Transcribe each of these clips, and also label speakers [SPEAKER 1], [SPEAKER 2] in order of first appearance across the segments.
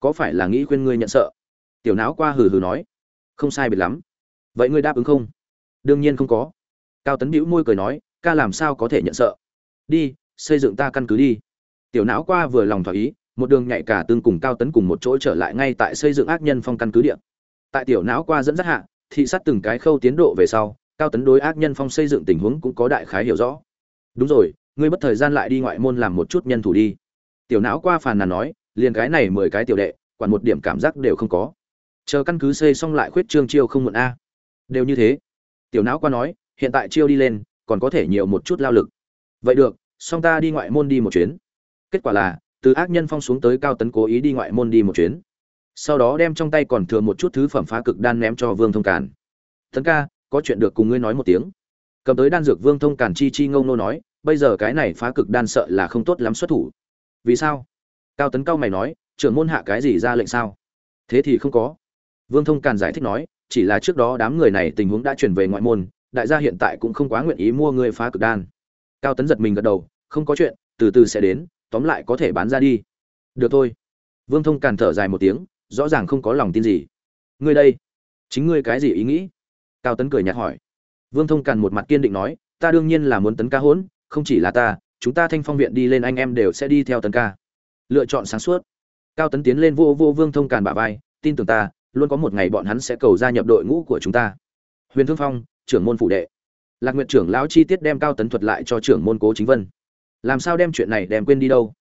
[SPEAKER 1] có phải là nghĩ khuyên ngươi nhận sợ? Tiểu não qua hừ hừ nói. Không sai biệt lắm. Vậy ngươi đáp ứng không? Đương nhiên không có. Cao tấn bĩu môi cười nói, ca làm sao có thể nhận sợ? Đi, xây dựng ta căn cứ đi. Tiểu não qua vừa lòng thỏa ý, một đường nhạy cả tương cùng cao tấn cùng một chỗ trở lại ngay tại xây dựng ác nhân phong căn cứ địa. Tại tiểu não qua dẫn dắt hạ, thị sát từng cái khâu tiến độ về sau, cao tấn đối ác nhân phong xây dựng tình huống cũng có đại khái hiểu rõ. Đúng rồi, ngươi bất thời gian lại đi ngoại môn làm một chút nhân thủ đi. Tiểu não qua phàn nàn nói liền cái này mười cái tiểu đệ, quản một điểm cảm giác đều không có. Chờ căn cứ xây xong lại khuyết trương chiêu không muộn a. Đều như thế. Tiểu não qua nói, hiện tại chiêu đi lên, còn có thể nhiều một chút lao lực. Vậy được song ta đi ngoại môn đi một chuyến. Kết quả là, từ ác nhân phong xuống tới cao tấn cố ý đi ngoại môn đi một chuyến. Sau đó đem trong tay còn thừa một chút thứ phẩm phá cực đan ném cho vương thông càn. Tấn ca, có chuyện được cùng ngươi nói một tiếng. Cầm tới đan dược vương thông càn chi chi ngông nô nói, bây giờ cái này phá cực đan sợ là không tốt lắm xuất thủ. Vì sao? Cao tấn cao mày nói, trưởng môn hạ cái gì ra lệnh sao? Thế thì không có. Vương thông càn giải thích nói, chỉ là trước đó đám người này tình huống đã chuyển về ngoại môn, đại gia hiện tại cũng không quá nguyện ý mua ngươi phá cực đan. Cao tấn giật mình gật đầu, không có chuyện, từ từ sẽ đến, tóm lại có thể bán ra đi. Được thôi. Vương thông càn thở dài một tiếng, rõ ràng không có lòng tin gì. Ngươi đây, chính ngươi cái gì ý nghĩ? Cao tấn cười nhạt hỏi. Vương thông càn một mặt kiên định nói, ta đương nhiên là muốn tấn ca hỗn, không chỉ là ta, chúng ta thanh phong viện đi lên anh em đều sẽ đi theo tấn ca lựa chọn sáng suốt. Cao tấn tiến lên vô vô vương thông càn bả vai, tin tưởng ta, luôn có một ngày bọn hắn sẽ cầu gia nhập đội ngũ của chúng ta. Huyền thương phong, trưởng môn phụ đệ. Lạc nguyện trưởng lão chi tiết đem cao tấn thuật lại cho trưởng môn cố chính vân. Làm sao đem chuyện này đem quên đi đâu?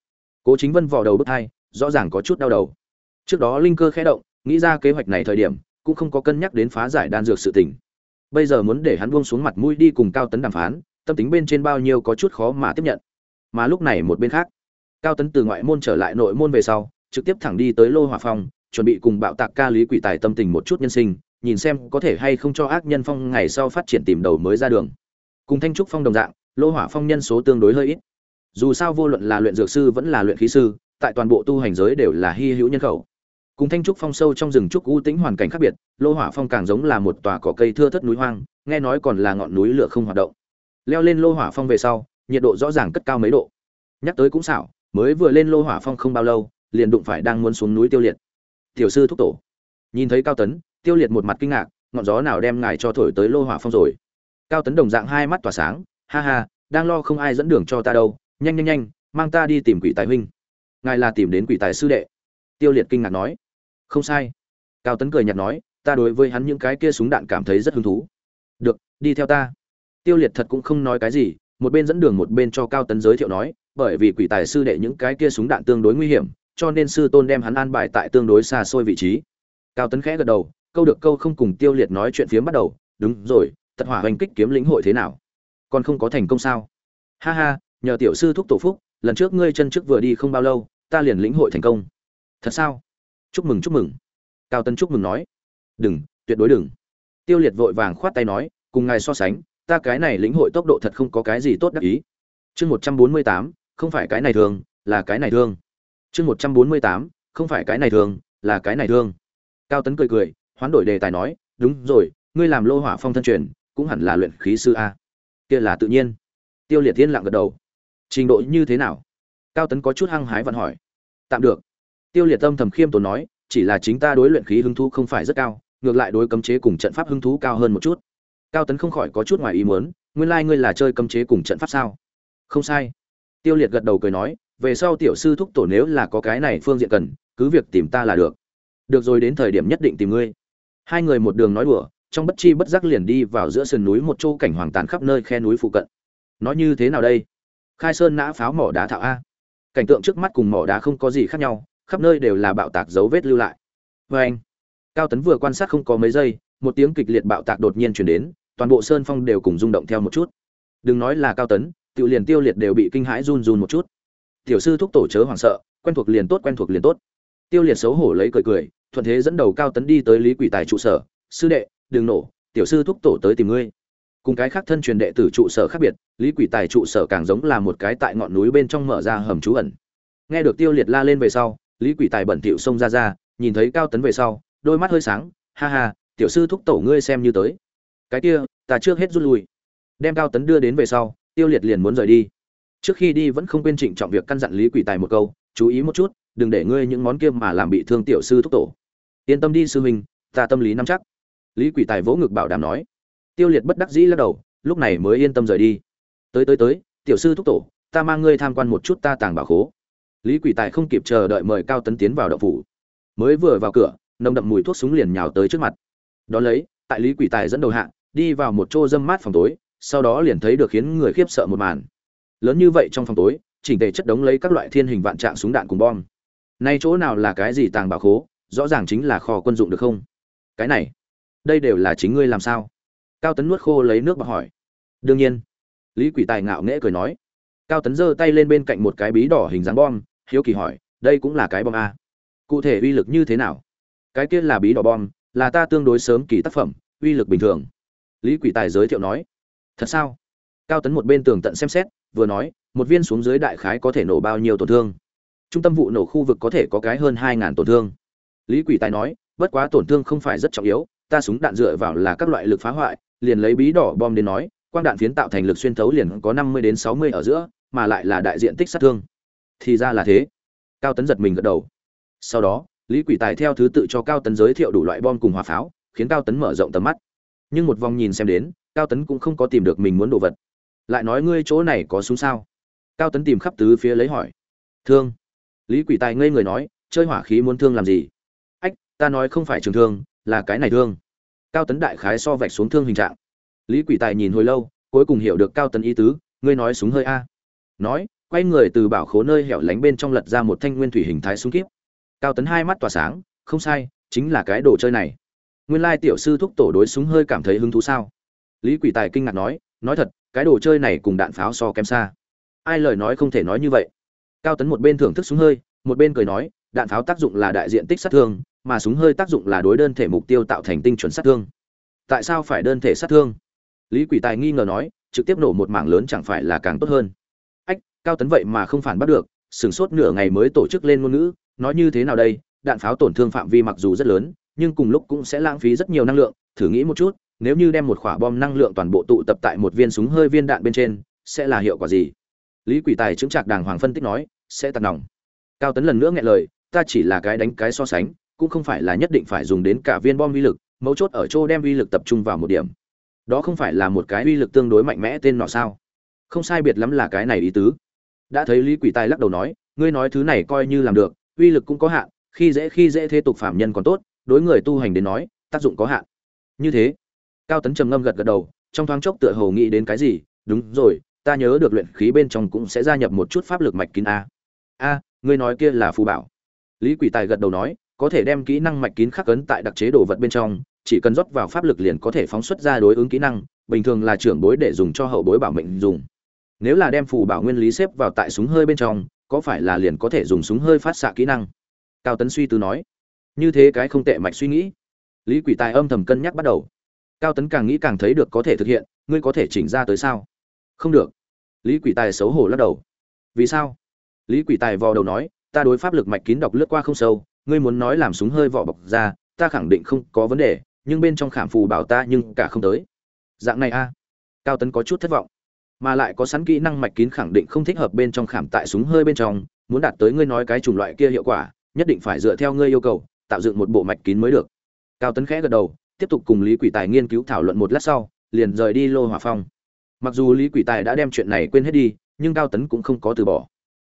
[SPEAKER 1] Cố chính vân vò đầu bước hai, rõ ràng có chút đau đầu. Trước đó linh cơ khẽ động, nghĩ ra kế hoạch này thời điểm, cũng không có cân nhắc đến phá giải đan dược sự tình. Bây giờ muốn để hắn buông xuống mặt mũi đi cùng cao tấn đàm phán, tâm tính bên trên bao nhiêu có chút khó mà tiếp nhận. Mà lúc này một bên khác cao tấn từ ngoại môn trở lại nội môn về sau, trực tiếp thẳng đi tới lô hòa phong, chuẩn bị cùng bạo tạc ca lý quỷ tài tâm tình một chút nhân sinh, nhìn xem có thể hay không cho ác nhân phong ngày sau phát triển tìm đầu mới ra đường. Cùng thanh trúc phong đồng dạng, lô hỏa phong nhân số tương đối hơi ít. Dù sao vô luận là luyện dược sư vẫn là luyện khí sư, tại toàn bộ tu hành giới đều là hy hữu nhân khẩu. Cùng thanh trúc phong sâu trong rừng trúc u tĩnh hoàn cảnh khác biệt, lô hỏa phong càng giống là một tòa cỏ cây thưa thất núi hoang, nghe nói còn là ngọn núi lửa không hoạt động. Leo lên lô hỏa phong về sau, nhiệt độ rõ ràng cất cao mấy độ. Nhắc tới cũng xảo mới vừa lên lô hỏa phong không bao lâu, liền đụng phải đang muốn xuống núi tiêu liệt. Tiểu sư thúc tổ. Nhìn thấy cao tấn, tiêu liệt một mặt kinh ngạc, ngọn gió nào đem ngài cho thổi tới lô hỏa phong rồi? Cao tấn đồng dạng hai mắt tỏa sáng, ha ha, đang lo không ai dẫn đường cho ta đâu, nhanh nhanh nhanh, mang ta đi tìm quỷ tài huynh. Ngài là tìm đến quỷ tài sư đệ. Tiêu liệt kinh ngạc nói. Không sai. Cao tấn cười nhạt nói, ta đối với hắn những cái kia súng đạn cảm thấy rất hứng thú. Được, đi theo ta. Tiêu liệt thật cũng không nói cái gì, một bên dẫn đường một bên cho cao tấn giới thiệu nói bởi vì quỷ tài sư đệ những cái kia súng đạn tương đối nguy hiểm, cho nên sư tôn đem hắn an bài tại tương đối xa xôi vị trí. Cao tấn khẽ gật đầu, câu được câu không cùng tiêu liệt nói chuyện phiếm bắt đầu, đúng rồi, tật hỏa hoành kích kiếm lĩnh hội thế nào? Còn không có thành công sao? Ha ha, nhờ tiểu sư thúc tổ phúc, lần trước ngươi chân trước vừa đi không bao lâu, ta liền lĩnh hội thành công. Thật sao? Chúc mừng chúc mừng. Cao tấn chúc mừng nói. Đừng, tuyệt đối đừng. Tiêu liệt vội vàng khoát tay nói, cùng ngài so sánh, ta cái này lĩnh hội tốc độ thật không có cái gì tốt đắc ý. Chương một trăm bốn mươi tám không phải cái này thường, là cái này thương chương một trăm bốn mươi tám, không phải cái này thường, là cái này thương cao tấn cười cười, hoán đổi đề tài nói, đúng rồi, ngươi làm lô hỏa phong thân truyền, cũng hẳn là luyện khí sư a. Kia là tự nhiên. Tiêu liệt thiên lặng gật đầu. Trình độ như thế nào? Cao tấn có chút hăng hái vận hỏi. Tạm được. Tiêu liệt tâm thầm khiêm tốn nói, chỉ là chính ta đối luyện khí hứng thú không phải rất cao, ngược lại đối cấm chế cùng trận pháp hứng thú cao hơn một chút. Cao tấn không khỏi có chút ngoài ý muốn, nguyên lai ngươi là chơi cấm chế cùng trận pháp sao? Không sai tiêu liệt gật đầu cười nói, về sau tiểu sư thúc tổ nếu là có cái này phương diện cần, cứ việc tìm ta là được. Được rồi đến thời điểm nhất định tìm ngươi. Hai người một đường nói đùa, trong bất chi bất giác liền đi vào giữa sườn núi một chỗ cảnh hoàng tàn khắp nơi khe núi phụ cận. Nói như thế nào đây? Khai sơn nã pháo mỏ đá thạo a. Cảnh tượng trước mắt cùng mỏ đá không có gì khác nhau, khắp nơi đều là bạo tạc dấu vết lưu lại. Vê anh, cao tấn vừa quan sát không có mấy giây, một tiếng kịch liệt bạo tạc đột nhiên chuyển đến, toàn bộ sơn phong đều cùng rung động theo một chút. Đừng nói là cao tấn tự liền tiêu liệt đều bị kinh hãi run run một chút. Tiểu sư thúc tổ chớ hoảng sợ, quen thuộc liền tốt, quen thuộc liền tốt. Tiêu liệt xấu hổ lấy cười cười, thuận thế dẫn đầu cao tấn đi tới lý quỷ tài trụ sở. Sư đệ, đừng nổ, tiểu sư thúc tổ tới tìm ngươi. Cùng cái khác thân truyền đệ tử trụ sở khác biệt, lý quỷ tài trụ sở càng giống là một cái tại ngọn núi bên trong mở ra hầm trú ẩn. Nghe được tiêu liệt la lên về sau, lý quỷ tài bẩn tiểu xông ra ra, nhìn thấy cao tấn về sau, đôi mắt hơi sáng, ha ha, tiểu sư thúc tổ ngươi xem như tới. Cái kia, ta trước hết rút lui. Đem cao tấn đưa đến về sau tiêu liệt liền muốn rời đi. Trước khi đi vẫn không quên trịnh trọng việc căn dặn lý quỷ tài một câu, chú ý một chút, đừng để ngươi những món kia mà làm bị thương tiểu sư thúc tổ. Yên tâm đi sư huynh, ta tâm lý nắm chắc. Lý quỷ tài vỗ ngực bảo đảm nói. Tiêu liệt bất đắc dĩ lắc đầu, lúc này mới yên tâm rời đi. Tới tới tới, tiểu sư thúc tổ, ta mang ngươi tham quan một chút ta tàng bảo khố. Lý quỷ tài không kịp chờ đợi mời cao tấn tiến vào đậu phủ. Mới vừa vào cửa, nồng đậm mùi thuốc súng liền nhào tới trước mặt. Đón lấy, tại lý quỷ tài dẫn đầu hạ, đi vào một chỗ dâm mát phòng tối sau đó liền thấy được khiến người khiếp sợ một màn. Lớn như vậy trong phòng tối, chỉnh tề chất đống lấy các loại thiên hình vạn trạng súng đạn cùng bom. Nay chỗ nào là cái gì tàng bảo khố, rõ ràng chính là kho quân dụng được không? Cái này, đây đều là chính ngươi làm sao? Cao tấn nuốt khô lấy nước và hỏi. Đương nhiên. Lý quỷ tài ngạo nghễ cười nói. Cao tấn giơ tay lên bên cạnh một cái bí đỏ hình dáng bom, hiếu kỳ hỏi, đây cũng là cái bom a? Cụ thể uy lực như thế nào? Cái kia là bí đỏ bom, là ta tương đối sớm kỳ tác phẩm, uy lực bình thường. Lý quỷ tài giới thiệu nói thật sao? Cao tấn một bên tường tận xem xét, vừa nói, một viên xuống dưới đại khái có thể nổ bao nhiêu tổn thương? Trung tâm vụ nổ khu vực có thể có cái hơn hai ngàn tổn thương. Lý quỷ tài nói, bất quá tổn thương không phải rất trọng yếu, ta súng đạn dựa vào là các loại lực phá hoại, liền lấy bí đỏ bom đến nói, quang đạn phiến tạo thành lực xuyên thấu liền có năm mươi đến sáu mươi ở giữa, mà lại là đại diện tích sát thương. Thì ra là thế. Cao tấn giật mình gật đầu. Sau đó, lý quỷ tài theo thứ tự cho cao tấn giới thiệu đủ loại bom cùng hỏa pháo, khiến cao tấn mở rộng tầm mắt. Nhưng một vòng nhìn xem đến cao tấn cũng không có tìm được mình muốn đồ vật. Lại nói ngươi chỗ này có súng sao? Cao tấn tìm khắp tứ phía lấy hỏi. Thương. Lý quỷ tài ngây người nói, chơi hỏa khí muốn thương làm gì? Ách, ta nói không phải trường thương, là cái này thương. Cao tấn đại khái so vạch xuống thương hình trạng. Lý quỷ tài nhìn hồi lâu, cuối cùng hiểu được cao tấn ý tứ, ngươi nói súng hơi a. Nói, quay người từ bảo khố nơi hẻo lánh bên trong lật ra một thanh nguyên thủy hình thái súng kíp. Cao tấn hai mắt tỏa sáng, không sai, chính là cái đồ chơi này. Nguyên lai tiểu sư thúc tổ đối súng hơi cảm thấy hứng thú sao? Lý quỷ tài kinh ngạc nói nói thật, cái đồ chơi này cùng đạn pháo so kém xa. Ai lời nói không thể nói như vậy. Cao tấn một bên thưởng thức súng hơi, một bên cười nói, đạn pháo tác dụng là đại diện tích sát thương, mà súng hơi tác dụng là đối đơn thể mục tiêu tạo thành tinh chuẩn sát thương. Tại sao phải đơn thể sát thương? Lý quỷ tài nghi ngờ nói, trực tiếp nổ một mảng lớn chẳng phải là càng tốt hơn? Ách, cao tấn vậy mà không phản bắt được sửng sốt nửa ngày mới tổ chức lên ngôn ngữ, nói như thế nào đây? Đạn pháo tổn thương phạm vi mặc dù rất lớn, nhưng cùng lúc cũng sẽ lãng phí rất nhiều năng lượng, thử nghĩ một chút nếu như đem một quả bom năng lượng toàn bộ tụ tập tại một viên súng hơi viên đạn bên trên, sẽ là hiệu quả gì? Lý quỷ tài chứng trạc đàng hoàng phân tích nói, sẽ tạt nòng. Cao tấn lần nữa nghẹn lời, ta chỉ là cái đánh cái so sánh, cũng không phải là nhất định phải dùng đến cả viên bom uy lực, mấu chốt ở chỗ đem uy lực tập trung vào một điểm. Đó không phải là một cái uy lực tương đối mạnh mẽ tên nọ sao? Không sai biệt lắm là cái này ý tứ. Đã thấy lý quỷ tài lắc đầu nói, ngươi nói thứ này coi như làm được, uy lực cũng có hạn, khi dễ khi dễ thế tục phạm nhân còn tốt, đối người tu hành đến nói, tác dụng có hạn. Như thế cao tấn trầm ngâm gật gật đầu, trong thoáng chốc tựa hồ nghĩ đến cái gì, đúng rồi, ta nhớ được luyện khí bên trong cũng sẽ gia nhập một chút pháp lực mạch kín a. A, ngươi nói kia là phù bảo. Lý quỷ tài gật đầu nói, có thể đem kỹ năng mạch kín khắc ấn tại đặc chế đồ vật bên trong, chỉ cần rót vào pháp lực liền có thể phóng xuất ra đối ứng kỹ năng, bình thường là trưởng bối để dùng cho hậu bối bảo mệnh dùng. Nếu là đem phù bảo nguyên lý xếp vào tại súng hơi bên trong, có phải là liền có thể dùng súng hơi phát xạ kỹ năng? Cao tấn suy tư nói. Như thế cái không tệ mạch suy nghĩ. Lý quỷ tài âm thầm cân nhắc bắt đầu cao tấn càng nghĩ càng thấy được có thể thực hiện, ngươi có thể chỉnh ra tới sao? Không được. Lý quỷ tài xấu hổ lắc đầu. Vì sao? Lý quỷ tài vò đầu nói, ta đối pháp lực mạch kín đọc lướt qua không sâu, ngươi muốn nói làm súng hơi vỏ bọc ra, ta khẳng định không có vấn đề, nhưng bên trong khảm phù bảo ta nhưng cả không tới. Dạng này a. Cao tấn có chút thất vọng, mà lại có sẵn kỹ năng mạch kín khẳng định không thích hợp bên trong khảm tại súng hơi bên trong, muốn đạt tới ngươi nói cái chủng loại kia hiệu quả, nhất định phải dựa theo ngươi yêu cầu, tạo dựng một bộ mạch kín mới được. Cao tấn khẽ gật đầu tiếp tục cùng lý quỷ tài nghiên cứu thảo luận một lát sau, liền rời đi lô hỏa phong. Mặc dù lý quỷ tài đã đem chuyện này quên hết đi, nhưng cao tấn cũng không có từ bỏ.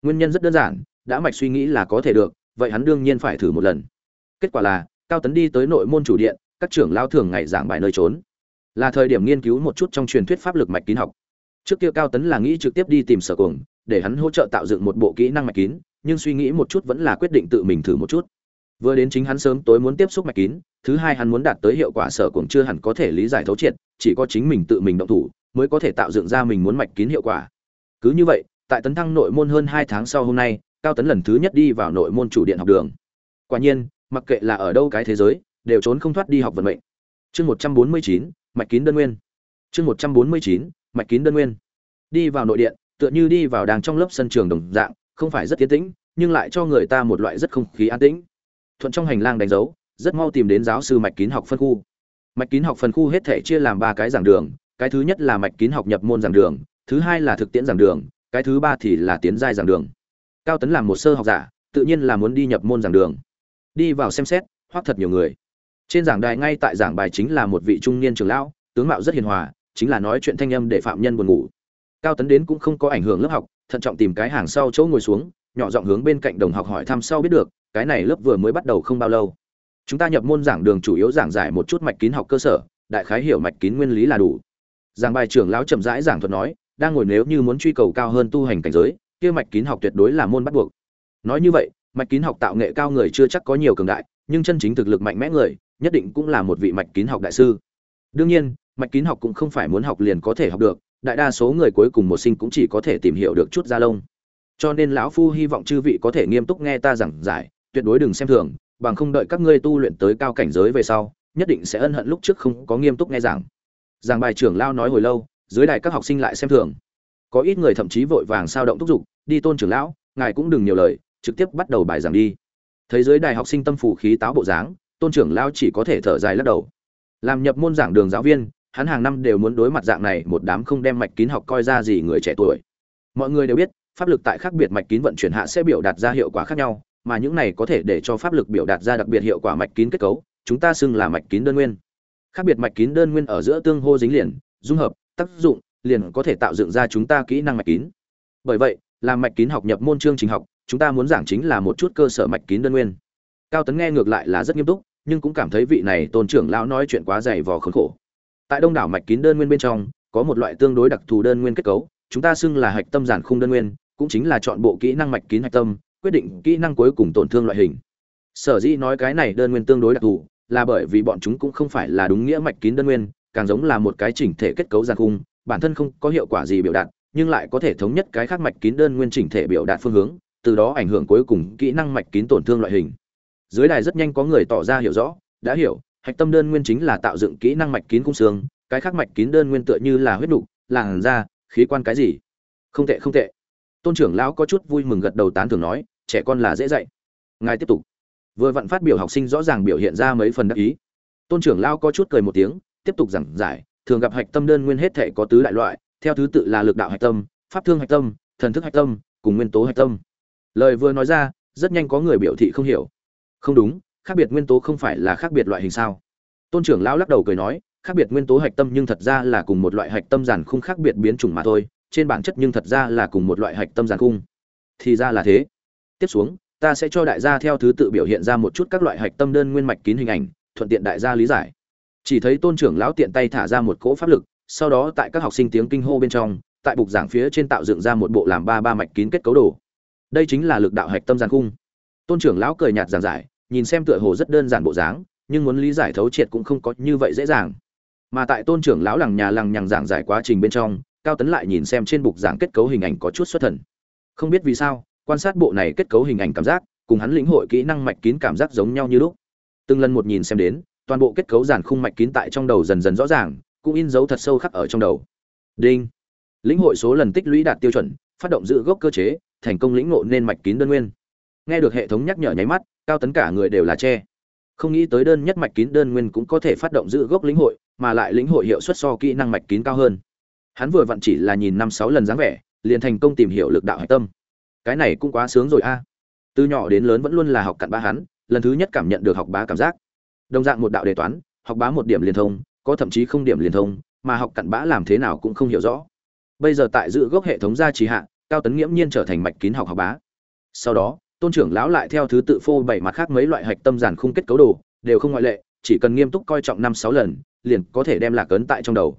[SPEAKER 1] Nguyên nhân rất đơn giản, đã mạch suy nghĩ là có thể được, vậy hắn đương nhiên phải thử một lần. Kết quả là, cao tấn đi tới nội môn chủ điện, các trưởng lao thường ngày giảng bài nơi trốn. Là thời điểm nghiên cứu một chút trong truyền thuyết pháp lực mạch kín học. Trước kia cao tấn là nghĩ trực tiếp đi tìm sở cuồng, để hắn hỗ trợ tạo dựng một bộ kỹ năng mạch kín, nhưng suy nghĩ một chút vẫn là quyết định tự mình thử một chút vừa đến chính hắn sớm tối muốn tiếp xúc mạch kín, thứ hai hắn muốn đạt tới hiệu quả sở cũng chưa hẳn có thể lý giải thấu triệt, chỉ có chính mình tự mình động thủ, mới có thể tạo dựng ra mình muốn mạch kín hiệu quả. Cứ như vậy, tại tấn thăng nội môn hơn hai tháng sau hôm nay, cao tấn lần thứ nhất đi vào nội môn chủ điện học đường. Quả nhiên, mặc kệ là ở đâu cái thế giới, đều trốn không thoát đi học vận mệnh. Chương một trăm bốn mươi chín, mạch kín đơn nguyên. Chương một trăm bốn mươi chín, mạch kín đơn nguyên. Đi vào nội điện, tựa như đi vào đàng trong lớp sân trường đồng dạng, không phải rất tiến tĩnh, nhưng lại cho người ta một loại rất không khí an tĩnh thuận trong hành lang đánh dấu, rất mau tìm đến giáo sư mạch kín học phân khu. Mạch kín học phân khu hết thể chia làm ba cái giảng đường, cái thứ nhất là mạch kín học nhập môn giảng đường, thứ hai là thực tiễn giảng đường, cái thứ ba thì là tiến giai giảng đường. Cao tấn làm một sơ học giả, tự nhiên là muốn đi nhập môn giảng đường. Đi vào xem xét, hoắc thật nhiều người. Trên giảng đài ngay tại giảng bài chính là một vị trung niên trưởng lão, tướng mạo rất hiền hòa, chính là nói chuyện thanh âm để phạm nhân buồn ngủ. Cao tấn đến cũng không có ảnh hưởng lớp học, thận trọng tìm cái hàng sau chỗ ngồi xuống, nhỏ giọng hướng bên cạnh đồng học hỏi thăm sau biết được cái này lớp vừa mới bắt đầu không bao lâu. Chúng ta nhập môn giảng đường chủ yếu giảng giải một chút mạch kín học cơ sở, đại khái hiểu mạch kín nguyên lý là đủ. Giảng bài trưởng lão chậm rãi giảng thuật nói, đang ngồi nếu như muốn truy cầu cao hơn tu hành cảnh giới, kia mạch kín học tuyệt đối là môn bắt buộc. Nói như vậy, mạch kín học tạo nghệ cao người chưa chắc có nhiều cường đại, nhưng chân chính thực lực mạnh mẽ người, nhất định cũng là một vị mạch kín học đại sư. Đương nhiên, mạch kín học cũng không phải muốn học liền có thể học được, đại đa số người cuối cùng một sinh cũng chỉ có thể tìm hiểu được chút da lông. Cho nên lão phu hy vọng chư vị có thể nghiêm túc nghe ta giảng giải tuyệt đối đừng xem thường, bằng không đợi các ngươi tu luyện tới cao cảnh giới về sau, nhất định sẽ ân hận lúc trước không có nghiêm túc nghe giảng. Giảng bài trưởng lao nói hồi lâu, dưới đài các học sinh lại xem thường. Có ít người thậm chí vội vàng sao động thúc giục, đi tôn trưởng lão, ngài cũng đừng nhiều lời, trực tiếp bắt đầu bài giảng đi. Thấy dưới đài học sinh tâm phủ khí táo bộ dáng, tôn trưởng lão chỉ có thể thở dài lắc đầu. Làm nhập môn giảng đường giáo viên, hắn hàng năm đều muốn đối mặt dạng này một đám không đem mạch kín học coi ra gì người trẻ tuổi. Mọi người đều biết, pháp lực tại khác biệt mạch kín vận chuyển hạ sẽ biểu đạt ra hiệu quả khác nhau mà những này có thể để cho pháp lực biểu đạt ra đặc biệt hiệu quả mạch kín kết cấu, chúng ta xưng là mạch kín đơn nguyên. Khác biệt mạch kín đơn nguyên ở giữa tương hô dính liền, dung hợp, tác dụng, liền có thể tạo dựng ra chúng ta kỹ năng mạch kín. Bởi vậy, làm mạch kín học nhập môn chương trình học, chúng ta muốn giảng chính là một chút cơ sở mạch kín đơn nguyên. Cao tấn nghe ngược lại là rất nghiêm túc, nhưng cũng cảm thấy vị này tôn trưởng lão nói chuyện quá dày vò khốn khổ. Tại đông đảo mạch kín đơn nguyên bên trong, có một loại tương đối đặc thù đơn nguyên kết cấu, chúng ta xưng là hạch tâm giản khung đơn nguyên, cũng chính là chọn bộ kỹ năng mạch kín hạch tâm quyết định kỹ năng cuối cùng tổn thương loại hình. Sở dĩ nói cái này đơn nguyên tương đối đặc thù, là bởi vì bọn chúng cũng không phải là đúng nghĩa mạch kín đơn nguyên, càng giống là một cái chỉnh thể kết cấu giàn khung, bản thân không có hiệu quả gì biểu đạt, nhưng lại có thể thống nhất cái khác mạch kín đơn nguyên chỉnh thể biểu đạt phương hướng, từ đó ảnh hưởng cuối cùng kỹ năng mạch kín tổn thương loại hình. Dưới đài rất nhanh có người tỏ ra hiểu rõ, đã hiểu, hạch tâm đơn nguyên chính là tạo dựng kỹ năng mạch kín cung xương, cái khác mạch kín đơn nguyên tựa như là huyết đục, làn da, khí quan cái gì. Không tệ không tệ. Tôn trưởng lão có chút vui mừng gật đầu tán thưởng nói trẻ con là dễ dạy. Ngài tiếp tục. Vừa vặn phát biểu học sinh rõ ràng biểu hiện ra mấy phần đắc ý. Tôn trưởng lão có chút cười một tiếng, tiếp tục giảng giải, thường gặp hạch tâm đơn nguyên hết thể có tứ đại loại, theo thứ tự là lực đạo hạch tâm, pháp thương hạch tâm, thần thức hạch tâm, cùng nguyên tố hạch tâm. Lời vừa nói ra, rất nhanh có người biểu thị không hiểu. Không đúng, khác biệt nguyên tố không phải là khác biệt loại hình sao? Tôn trưởng lão lắc đầu cười nói, khác biệt nguyên tố hạch tâm nhưng thật ra là cùng một loại hạch tâm giàn khung khác biệt biến chủng mà thôi, trên bản chất nhưng thật ra là cùng một loại hạch tâm giàn khung. Thì ra là thế tiếp xuống, ta sẽ cho đại gia theo thứ tự biểu hiện ra một chút các loại hạch tâm đơn nguyên mạch kín hình ảnh, thuận tiện đại gia lý giải. Chỉ thấy tôn trưởng lão tiện tay thả ra một cỗ pháp lực, sau đó tại các học sinh tiếng kinh hô bên trong, tại bục giảng phía trên tạo dựng ra một bộ làm ba ba mạch kín kết cấu đồ. Đây chính là lực đạo hạch tâm giàn cung tôn trưởng lão cười nhạt giảng giải, nhìn xem tựa hồ rất đơn giản bộ dáng, nhưng muốn lý giải thấu triệt cũng không có như vậy dễ dàng. Mà tại tôn trưởng lão lằng nhà lằng nhằng giảng giải quá trình bên trong, cao tấn lại nhìn xem trên bục giảng kết cấu hình ảnh có chút xuất thần. Không biết vì sao quan sát bộ này kết cấu hình ảnh cảm giác, cùng hắn lĩnh hội kỹ năng mạch kín cảm giác giống nhau như lúc. Từng lần một nhìn xem đến, toàn bộ kết cấu giản khung mạch kín tại trong đầu dần dần rõ ràng, cũng in dấu thật sâu khắc ở trong đầu. Đinh. Lĩnh hội số lần tích lũy đạt tiêu chuẩn, phát động giữ gốc cơ chế, thành công lĩnh ngộ nên mạch kín đơn nguyên. Nghe được hệ thống nhắc nhở nháy mắt, cao tấn cả người đều là che. Không nghĩ tới đơn nhất mạch kín đơn nguyên cũng có thể phát động giữ gốc lĩnh hội, mà lại lĩnh hội hiệu suất so kỹ năng mạch kín cao hơn. Hắn vừa vặn chỉ là nhìn năm sáu lần dáng vẻ, liền thành công tìm hiểu lực đạo hạch tâm cái này cũng quá sướng rồi a. Từ nhỏ đến lớn vẫn luôn là học cặn bá hắn, lần thứ nhất cảm nhận được học bá cảm giác. Đồng dạng một đạo đề toán, học bá một điểm liên thông, có thậm chí không điểm liên thông, mà học cặn bã làm thế nào cũng không hiểu rõ. Bây giờ tại giữ gốc hệ thống gia trì hạ, cao tấn nghiễm nhiên trở thành mạch kín học học bá. Sau đó, tôn trưởng lão lại theo thứ tự phô bảy mặt khác mấy loại hạch tâm giản khung kết cấu đồ, đều không ngoại lệ, chỉ cần nghiêm túc coi trọng năm sáu lần, liền có thể đem lạc ấn tại trong đầu.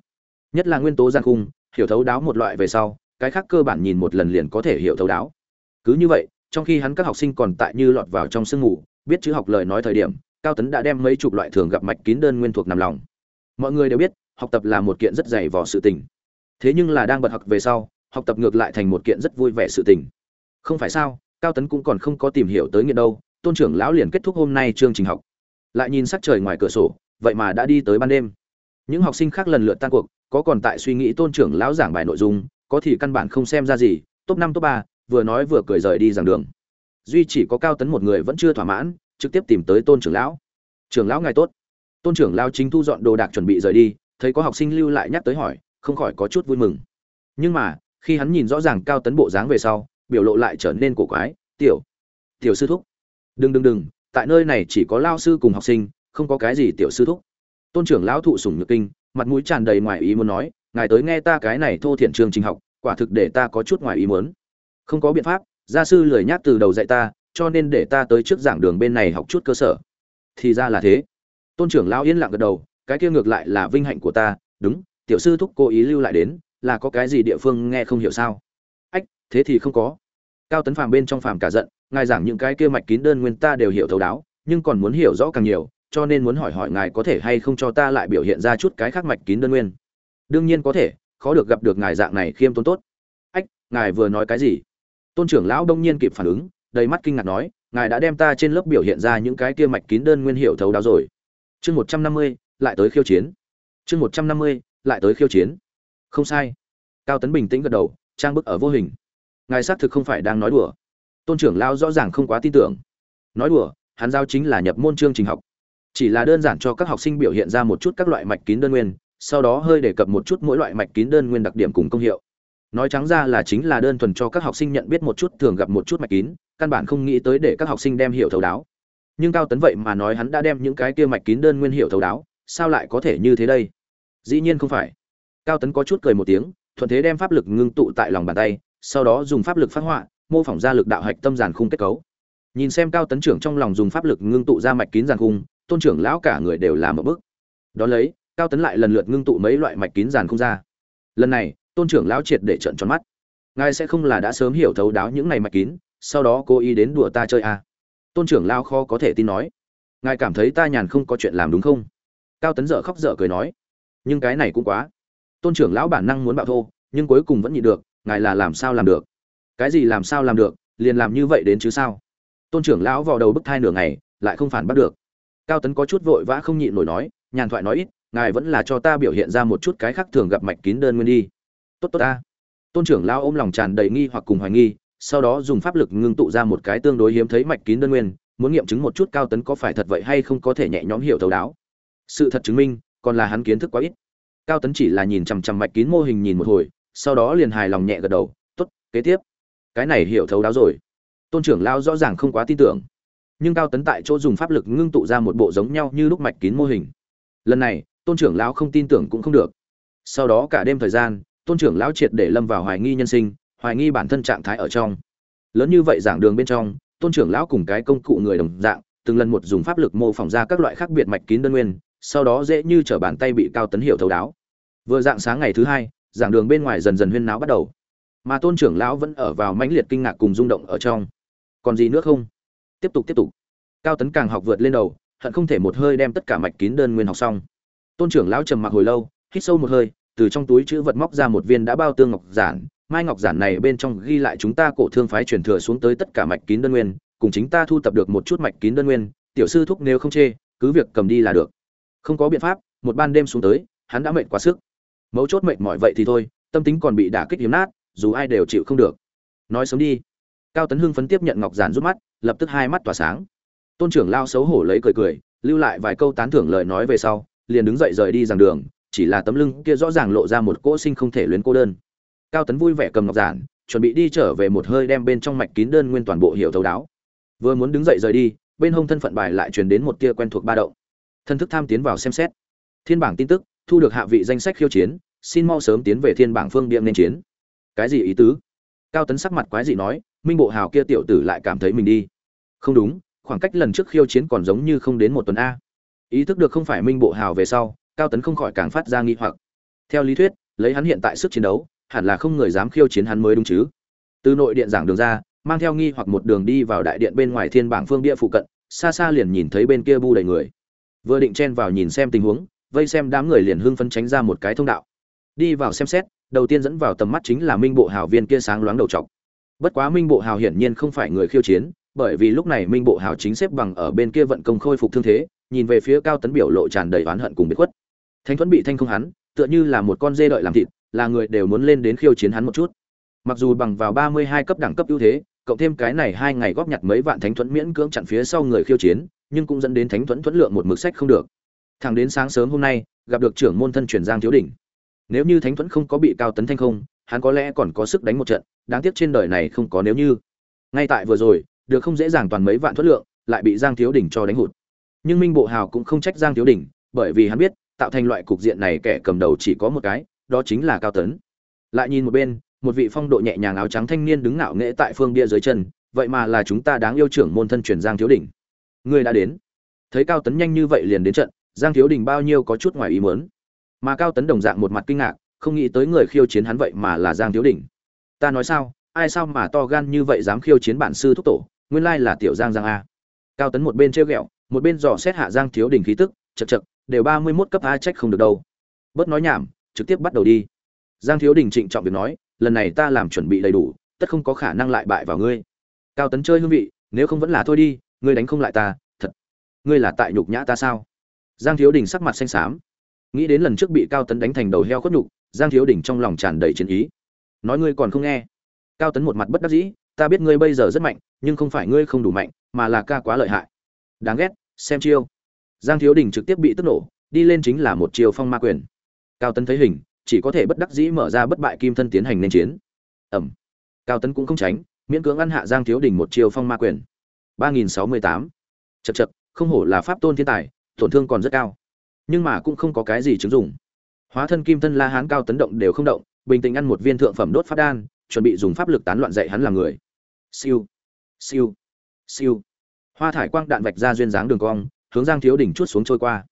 [SPEAKER 1] Nhất là nguyên tố giản khung, hiểu thấu đáo một loại về sau, cái khác cơ bản nhìn một lần liền có thể hiểu thấu đáo cứ như vậy, trong khi hắn các học sinh còn tại như lọt vào trong sương ngủ biết chữ học lời nói thời điểm, cao tấn đã đem mấy chục loại thường gặp mạch kín đơn nguyên thuộc nằm lòng. Mọi người đều biết, học tập là một kiện rất dày vò sự tình. Thế nhưng là đang bật học về sau, học tập ngược lại thành một kiện rất vui vẻ sự tình. Không phải sao, cao tấn cũng còn không có tìm hiểu tới nghiện đâu, tôn trưởng lão liền kết thúc hôm nay chương trình học. Lại nhìn sắc trời ngoài cửa sổ, vậy mà đã đi tới ban đêm. Những học sinh khác lần lượt tan cuộc, có còn tại suy nghĩ tôn trưởng lão giảng bài nội dung, có thì căn bản không xem ra gì, top năm, top ba vừa nói vừa cười rời đi giảng đường. Duy chỉ có cao tấn một người vẫn chưa thỏa mãn, trực tiếp tìm tới tôn trưởng lão. Trưởng lão ngài tốt. Tôn trưởng lão chính thu dọn đồ đạc chuẩn bị rời đi, thấy có học sinh lưu lại nhắc tới hỏi, không khỏi có chút vui mừng. Nhưng mà, khi hắn nhìn rõ ràng cao tấn bộ dáng về sau, biểu lộ lại trở nên cổ quái, tiểu tiểu sư thúc. Đừng đừng đừng, tại nơi này chỉ có lao sư cùng học sinh, không có cái gì tiểu sư thúc. Tôn trưởng lão thụ sủng nhược kinh, mặt mũi tràn đầy ngoài ý muốn nói, ngài tới nghe ta cái này thô thiện trường trình học, quả thực để ta có chút ngoài ý muốn không có biện pháp, gia sư lười nhác từ đầu dạy ta, cho nên để ta tới trước giảng đường bên này học chút cơ sở. Thì ra là thế. Tôn trưởng lão yên lặng gật đầu, cái kia ngược lại là vinh hạnh của ta, đúng, tiểu sư thúc cố ý lưu lại đến, là có cái gì địa phương nghe không hiểu sao? Ách, thế thì không có. Cao tấn phàm bên trong phàm cả giận, ngài giảng những cái kia mạch kín đơn nguyên ta đều hiểu thấu đáo, nhưng còn muốn hiểu rõ càng nhiều, cho nên muốn hỏi hỏi ngài có thể hay không cho ta lại biểu hiện ra chút cái khác mạch kín đơn nguyên. Đương nhiên có thể, khó được gặp được ngài dạng này khiêm tốn tốt. Ách, ngài vừa nói cái gì? Tôn trưởng lão đông nhiên kịp phản ứng, đầy mắt kinh ngạc nói, ngài đã đem ta trên lớp biểu hiện ra những cái kia mạch kín đơn nguyên hiệu thấu đáo rồi. Chương một trăm năm mươi, lại tới khiêu chiến. Chương một trăm năm mươi, lại tới khiêu chiến. Không sai. Cao tấn bình tĩnh gật đầu, trang bức ở vô hình. Ngài xác thực không phải đang nói đùa. Tôn trưởng lao rõ ràng không quá tin tưởng. Nói đùa, hắn giao chính là nhập môn chương trình học. Chỉ là đơn giản cho các học sinh biểu hiện ra một chút các loại mạch kín đơn nguyên, sau đó hơi đề cập một chút mỗi loại mạch kín đơn nguyên đặc điểm cùng công hiệu nói trắng ra là chính là đơn thuần cho các học sinh nhận biết một chút, thường gặp một chút mạch kín, căn bản không nghĩ tới để các học sinh đem hiểu thấu đáo. Nhưng cao tấn vậy mà nói hắn đã đem những cái kia mạch kín đơn nguyên hiểu thấu đáo, sao lại có thể như thế đây? Dĩ nhiên không phải. Cao tấn có chút cười một tiếng, thuận thế đem pháp lực ngưng tụ tại lòng bàn tay, sau đó dùng pháp lực phát họa, mô phỏng ra lực đạo hạch tâm giàn khung kết cấu. Nhìn xem cao tấn trưởng trong lòng dùng pháp lực ngưng tụ ra mạch kín giàn khung, tôn trưởng lão cả người đều làm ở bước. Đón lấy, cao tấn lại lần lượt ngưng tụ mấy loại mạch kín giàn khung ra. Lần này tôn trưởng lão triệt để trận tròn mắt. Ngài sẽ không là đã sớm hiểu thấu đáo những này mạch kín, sau đó cô ý đến đùa ta chơi à. tôn trưởng lão khó có thể tin nói. Ngài cảm thấy ta nhàn không có chuyện làm đúng không? Cao tấn dở khóc dở cười nói. Nhưng cái này cũng quá. Tôn trưởng lão bản năng muốn bạo thô, nhưng cuối cùng vẫn nhịn được, ngài là làm sao làm được? Cái gì làm sao làm được, liền làm như vậy đến chứ sao? Tôn trưởng lão vào đầu bức thai nửa ngày, lại không phản bắt được. Cao tấn có chút vội vã không nhịn nổi nói, nhàn thoại nói ít, ngài vẫn là cho ta biểu hiện ra một chút cái khác thường gặp mạch kín đơn nguyên đi tốt tốt ta. Tôn trưởng lão ôm lòng tràn đầy nghi hoặc cùng hoài nghi, sau đó dùng pháp lực ngưng tụ ra một cái tương đối hiếm thấy mạch kín đơn nguyên, muốn nghiệm chứng một chút cao tấn có phải thật vậy hay không có thể nhẹ nhõm hiểu thấu đáo. Sự thật chứng minh, còn là hắn kiến thức quá ít. Cao tấn chỉ là nhìn chằm chằm mạch kín mô hình nhìn một hồi, sau đó liền hài lòng nhẹ gật đầu, tốt, kế tiếp. Cái này hiểu thấu đáo rồi. Tôn trưởng lao rõ ràng không quá tin tưởng. Nhưng cao tấn tại chỗ dùng pháp lực ngưng tụ ra một bộ giống nhau như lúc mạch kín mô hình. Lần này, tôn trưởng lão không tin tưởng cũng không được. Sau đó cả đêm thời gian tôn trưởng lão triệt để lâm vào hoài nghi nhân sinh, hoài nghi bản thân trạng thái ở trong. Lớn như vậy giảng đường bên trong, tôn trưởng lão cùng cái công cụ người đồng dạng, từng lần một dùng pháp lực mô phỏng ra các loại khác biệt mạch kín đơn nguyên, sau đó dễ như trở bàn tay bị cao tấn hiểu thấu đáo. Vừa dạng sáng ngày thứ hai, giảng đường bên ngoài dần dần huyên náo bắt đầu. Mà tôn trưởng lão vẫn ở vào mãnh liệt kinh ngạc cùng rung động ở trong. Còn gì nữa không? Tiếp tục tiếp tục. Cao tấn càng học vượt lên đầu, hận không thể một hơi đem tất cả mạch kín đơn nguyên học xong. Tôn trưởng lão trầm mặc hồi lâu, hít sâu một hơi từ trong túi chữ vật móc ra một viên đã bao tương ngọc giản, mai ngọc giản này bên trong ghi lại chúng ta cổ thương phái truyền thừa xuống tới tất cả mạch kín đơn nguyên, cùng chính ta thu tập được một chút mạch kín đơn nguyên, tiểu sư thúc nếu không chê, cứ việc cầm đi là được. Không có biện pháp, một ban đêm xuống tới, hắn đã mệt quá sức. Mấu chốt mệt mỏi vậy thì thôi, tâm tính còn bị đả kích hiếm nát, dù ai đều chịu không được. Nói sớm đi. Cao tấn hưng phấn tiếp nhận ngọc giản rút mắt, lập tức hai mắt tỏa sáng. Tôn trưởng lao xấu hổ lấy cười cười, lưu lại vài câu tán thưởng lời nói về sau, liền đứng dậy rời đi rằng đường chỉ là tấm lưng kia rõ ràng lộ ra một cỗ sinh không thể luyến cô đơn. Cao tấn vui vẻ cầm ngọc giản, chuẩn bị đi trở về một hơi đem bên trong mạch kín đơn nguyên toàn bộ hiểu thấu đáo. Vừa muốn đứng dậy rời đi, bên hông thân phận bài lại truyền đến một tia quen thuộc ba động. Thân thức tham tiến vào xem xét. Thiên bảng tin tức, thu được hạ vị danh sách khiêu chiến, xin mau sớm tiến về thiên bảng phương điện nên chiến. Cái gì ý tứ? Cao tấn sắc mặt quái dị nói, minh bộ hào kia tiểu tử lại cảm thấy mình đi. Không đúng, khoảng cách lần trước khiêu chiến còn giống như không đến một tuần a. Ý thức được không phải minh bộ hào về sau cao tấn không khỏi càng phát ra nghi hoặc. Theo lý thuyết, lấy hắn hiện tại sức chiến đấu, hẳn là không người dám khiêu chiến hắn mới đúng chứ. Từ nội điện giảng đường ra, mang theo nghi hoặc một đường đi vào đại điện bên ngoài thiên bảng phương địa phụ cận, xa xa liền nhìn thấy bên kia bu đầy người. Vừa định chen vào nhìn xem tình huống, vây xem đám người liền hưng phấn tránh ra một cái thông đạo. Đi vào xem xét, đầu tiên dẫn vào tầm mắt chính là minh bộ hào viên kia sáng loáng đầu trọc. Bất quá minh bộ hào hiển nhiên không phải người khiêu chiến, bởi vì lúc này minh bộ hào chính xếp bằng ở bên kia vận công khôi phục thương thế, nhìn về phía cao tấn biểu lộ tràn đầy oán hận cùng biệt khuất. Thánh thuẫn bị thanh không hắn, tựa như là một con dê đợi làm thịt, là người đều muốn lên đến khiêu chiến hắn một chút. Mặc dù bằng vào ba mươi hai cấp đẳng cấp ưu thế, cộng thêm cái này hai ngày góp nhặt mấy vạn thánh thuẫn miễn cưỡng chặn phía sau người khiêu chiến, nhưng cũng dẫn đến thánh thuẫn thuẫn lượng một mực sách không được. Thẳng đến sáng sớm hôm nay, gặp được trưởng môn thân truyền giang thiếu đỉnh. Nếu như thánh thuẫn không có bị cao tấn thanh không, hắn có lẽ còn có sức đánh một trận, đáng tiếc trên đời này không có nếu như. Ngay tại vừa rồi, được không dễ dàng toàn mấy vạn thuẫn lượng, lại bị giang thiếu đỉnh cho đánh hụt. Nhưng minh bộ hào cũng không trách giang thiếu đỉnh, bởi vì hắn biết tạo thành loại cục diện này kẻ cầm đầu chỉ có một cái, đó chính là cao tấn. Lại nhìn một bên, một vị phong độ nhẹ nhàng áo trắng thanh niên đứng ngạo nghễ tại phương bia dưới chân, vậy mà là chúng ta đáng yêu trưởng môn thân truyền giang thiếu đỉnh người đã đến. Thấy cao tấn nhanh như vậy liền đến trận, giang thiếu đỉnh bao nhiêu có chút ngoài ý muốn. Mà cao tấn đồng dạng một mặt kinh ngạc, không nghĩ tới người khiêu chiến hắn vậy mà là giang thiếu đỉnh ta nói sao, ai sao mà to gan như vậy dám khiêu chiến bản sư thúc tổ, nguyên lai là tiểu giang giang a. Cao tấn một bên trêu ghẹo, một bên dò xét hạ giang thiếu đỉnh khí tức chật chật đều ba mươi mốt cấp a trách không được đâu. Bớt nói nhảm, trực tiếp bắt đầu đi. Giang thiếu đình trịnh trọng việc nói, lần này ta làm chuẩn bị đầy đủ, tất không có khả năng lại bại vào ngươi. Cao tấn chơi hương vị, nếu không vẫn là thôi đi, ngươi đánh không lại ta, thật. Ngươi là tại nhục nhã ta sao? Giang thiếu đình sắc mặt xanh xám. Nghĩ đến lần trước bị cao tấn đánh thành đầu heo khuất nhục, giang thiếu đình trong lòng tràn đầy chiến ý. Nói ngươi còn không nghe. Cao tấn một mặt bất đắc dĩ, ta biết ngươi bây giờ rất mạnh, nhưng không phải ngươi không đủ mạnh, mà là ca quá lợi hại. Đáng ghét, xem chiêu giang thiếu đình trực tiếp bị tức nổ, đi lên chính là một chiều phong ma quyền. Cao tấn thấy hình, chỉ có thể bất đắc dĩ mở ra bất bại kim thân tiến hành nên chiến. Ẩm. Cao tấn cũng không tránh, miễn cưỡng ăn hạ giang thiếu đình một chiều phong ma quyền. ba nghìn sáu mươi tám. Chật chật không hổ là pháp tôn thiên tài, tổn thương còn rất cao. Nhưng mà cũng không có cái gì chứng dụng. Hóa thân kim thân la hán cao tấn động đều không động, bình tĩnh ăn một viên thượng phẩm đốt pháp đan, chuẩn bị dùng pháp lực tán loạn dạy hắn làm người. Siêu. Siêu. Siêu. Hoa thải quang đạn vạch ra duyên dáng đường cong hướng giang thiếu đình chút xuống trôi qua.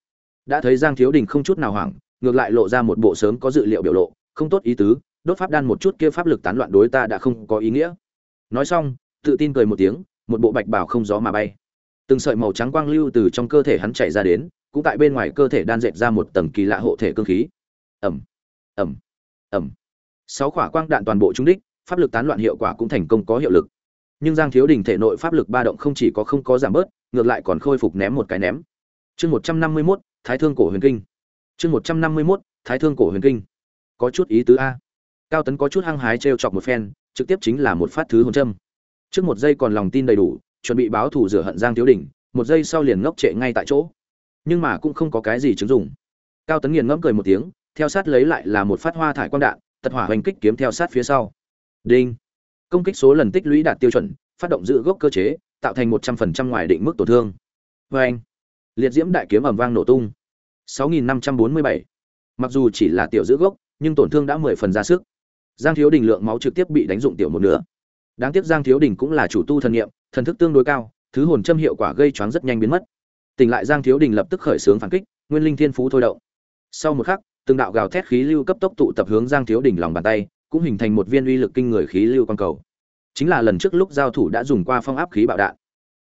[SPEAKER 1] Đã thấy giang thiếu đình không chút nào hoảng, ngược lại lộ ra một bộ sớm có dự liệu biểu lộ, không tốt ý tứ, đốt pháp đan một chút kia pháp lực tán loạn đối ta đã không có ý nghĩa. Nói xong, tự tin cười một tiếng, một bộ bạch bảo không gió mà bay. Từng sợi màu trắng quang lưu từ trong cơ thể hắn chạy ra đến, cũng tại bên ngoài cơ thể đan dệt ra một tầng kỳ lạ hộ thể cương khí. Ẩm ẩm ẩm sáu quả quang đạn toàn bộ trúng đích, pháp lực tán loạn hiệu quả cũng thành công có hiệu lực. Nhưng giang thiếu đình thể nội pháp lực ba động không chỉ có không có giảm bớt ngược lại còn khôi phục ném một cái ném. Chương một trăm năm mươi mốt, thái thương cổ huyền kinh. Chương một trăm năm mươi mốt, thái thương cổ huyền kinh. Có chút ý tứ a. Cao tấn có chút hăng hái t chọc một phen, trực tiếp chính là một phát thứ hồn châm. Trước một giây còn lòng tin đầy đủ, chuẩn bị báo thù rửa hận giang thiếu đình, một giây sau liền ngốc trệ ngay tại chỗ. Nhưng mà cũng không có cái gì chứng dụng. Cao tấn nghiền ngẫm cười một tiếng, theo sát lấy lại là một phát hoa thải quang đạn, tật hỏa hoành kích kiếm theo sát phía sau. Đinh. Công kích số lần tích lũy đạt tiêu chuẩn, phát động giữ gốc cơ chế tạo thành một trăm phần trăm ngoài định mức tổn thương. Vê anh, liệt diễm đại kiếm ẩm vang nổ tung. sáu nghìn năm trăm bốn mươi bảy. Mặc dù chỉ là tiểu giữ gốc, nhưng tổn thương đã mười phần ra sức. Giang thiếu đình lượng máu trực tiếp bị đánh dụng tiểu một nửa. Đáng tiếc giang thiếu đình cũng là chủ tu thần nghiệm, thần thức tương đối cao, thứ hồn châm hiệu quả gây choáng rất nhanh biến mất. Tỉnh lại giang thiếu đình lập tức khởi xướng phản kích, nguyên linh thiên phú thôi động. Sau một khắc, từng đạo gào thét khí lưu cấp tốc tụ tập hướng giang thiếu đình lòng bàn tay, cũng hình thành một viên uy lực kinh người khí lưu quang cầu chính là lần trước lúc giao thủ đã dùng qua phong áp khí bạo đạn.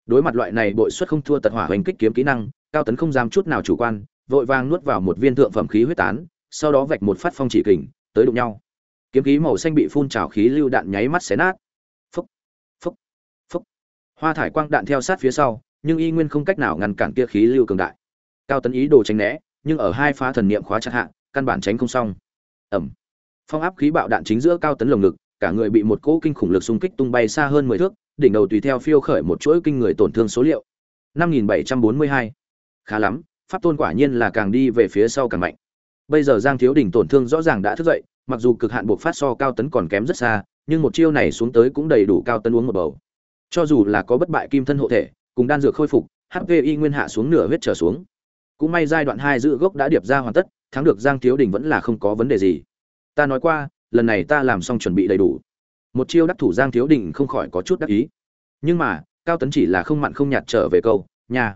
[SPEAKER 1] Đối mặt loại này bội suất không thua tật hỏa hoành kích kiếm kỹ năng, cao tấn không dám chút nào chủ quan, vội vàng nuốt vào một viên thượng phẩm khí huyết tán, sau đó vạch một phát phong chỉ kình, tới đụng nhau. Kiếm khí màu xanh bị phun trào khí lưu đạn nháy mắt xé nát. Phúc phúc phúc. Hoa thải quang đạn theo sát phía sau, nhưng y nguyên không cách nào ngăn cản kia khí lưu cường đại. Cao tấn ý đồ tránh né, nhưng ở hai phá thần niệm khóa chặt hạ, căn bản tránh không xong. Ẩm phong áp khí bạo đạn chính giữa cao tấn lồng ngực cả người bị một cỗ kinh khủng lực xung kích tung bay xa hơn mười thước, đỉnh đầu tùy theo phiêu khởi một chuỗi kinh người tổn thương số liệu. Năm nghìn bảy trăm bốn mươi hai. Khá lắm, pháp tôn quả nhiên là càng đi về phía sau càng mạnh. Bây giờ giang thiếu đỉnh tổn thương rõ ràng đã thức dậy, mặc dù cực hạn buộc phát so cao tấn còn kém rất xa, nhưng một chiêu này xuống tới cũng đầy đủ cao tấn uống một bầu. Cho dù là có bất bại kim thân hộ thể, cùng đan dược khôi phục hp y nguyên hạ xuống nửa huyết trở xuống. Cũng may giai đoạn hai giữ gốc đã điệp ra hoàn tất, thắng được giang thiếu đình vẫn là không có vấn đề gì. Ta nói qua lần này ta làm xong chuẩn bị đầy đủ. Một chiêu đắc thủ giang thiếu đình không khỏi có chút đắc ý. Nhưng mà, cao tấn chỉ là không mặn không nhạt trở về câu nhà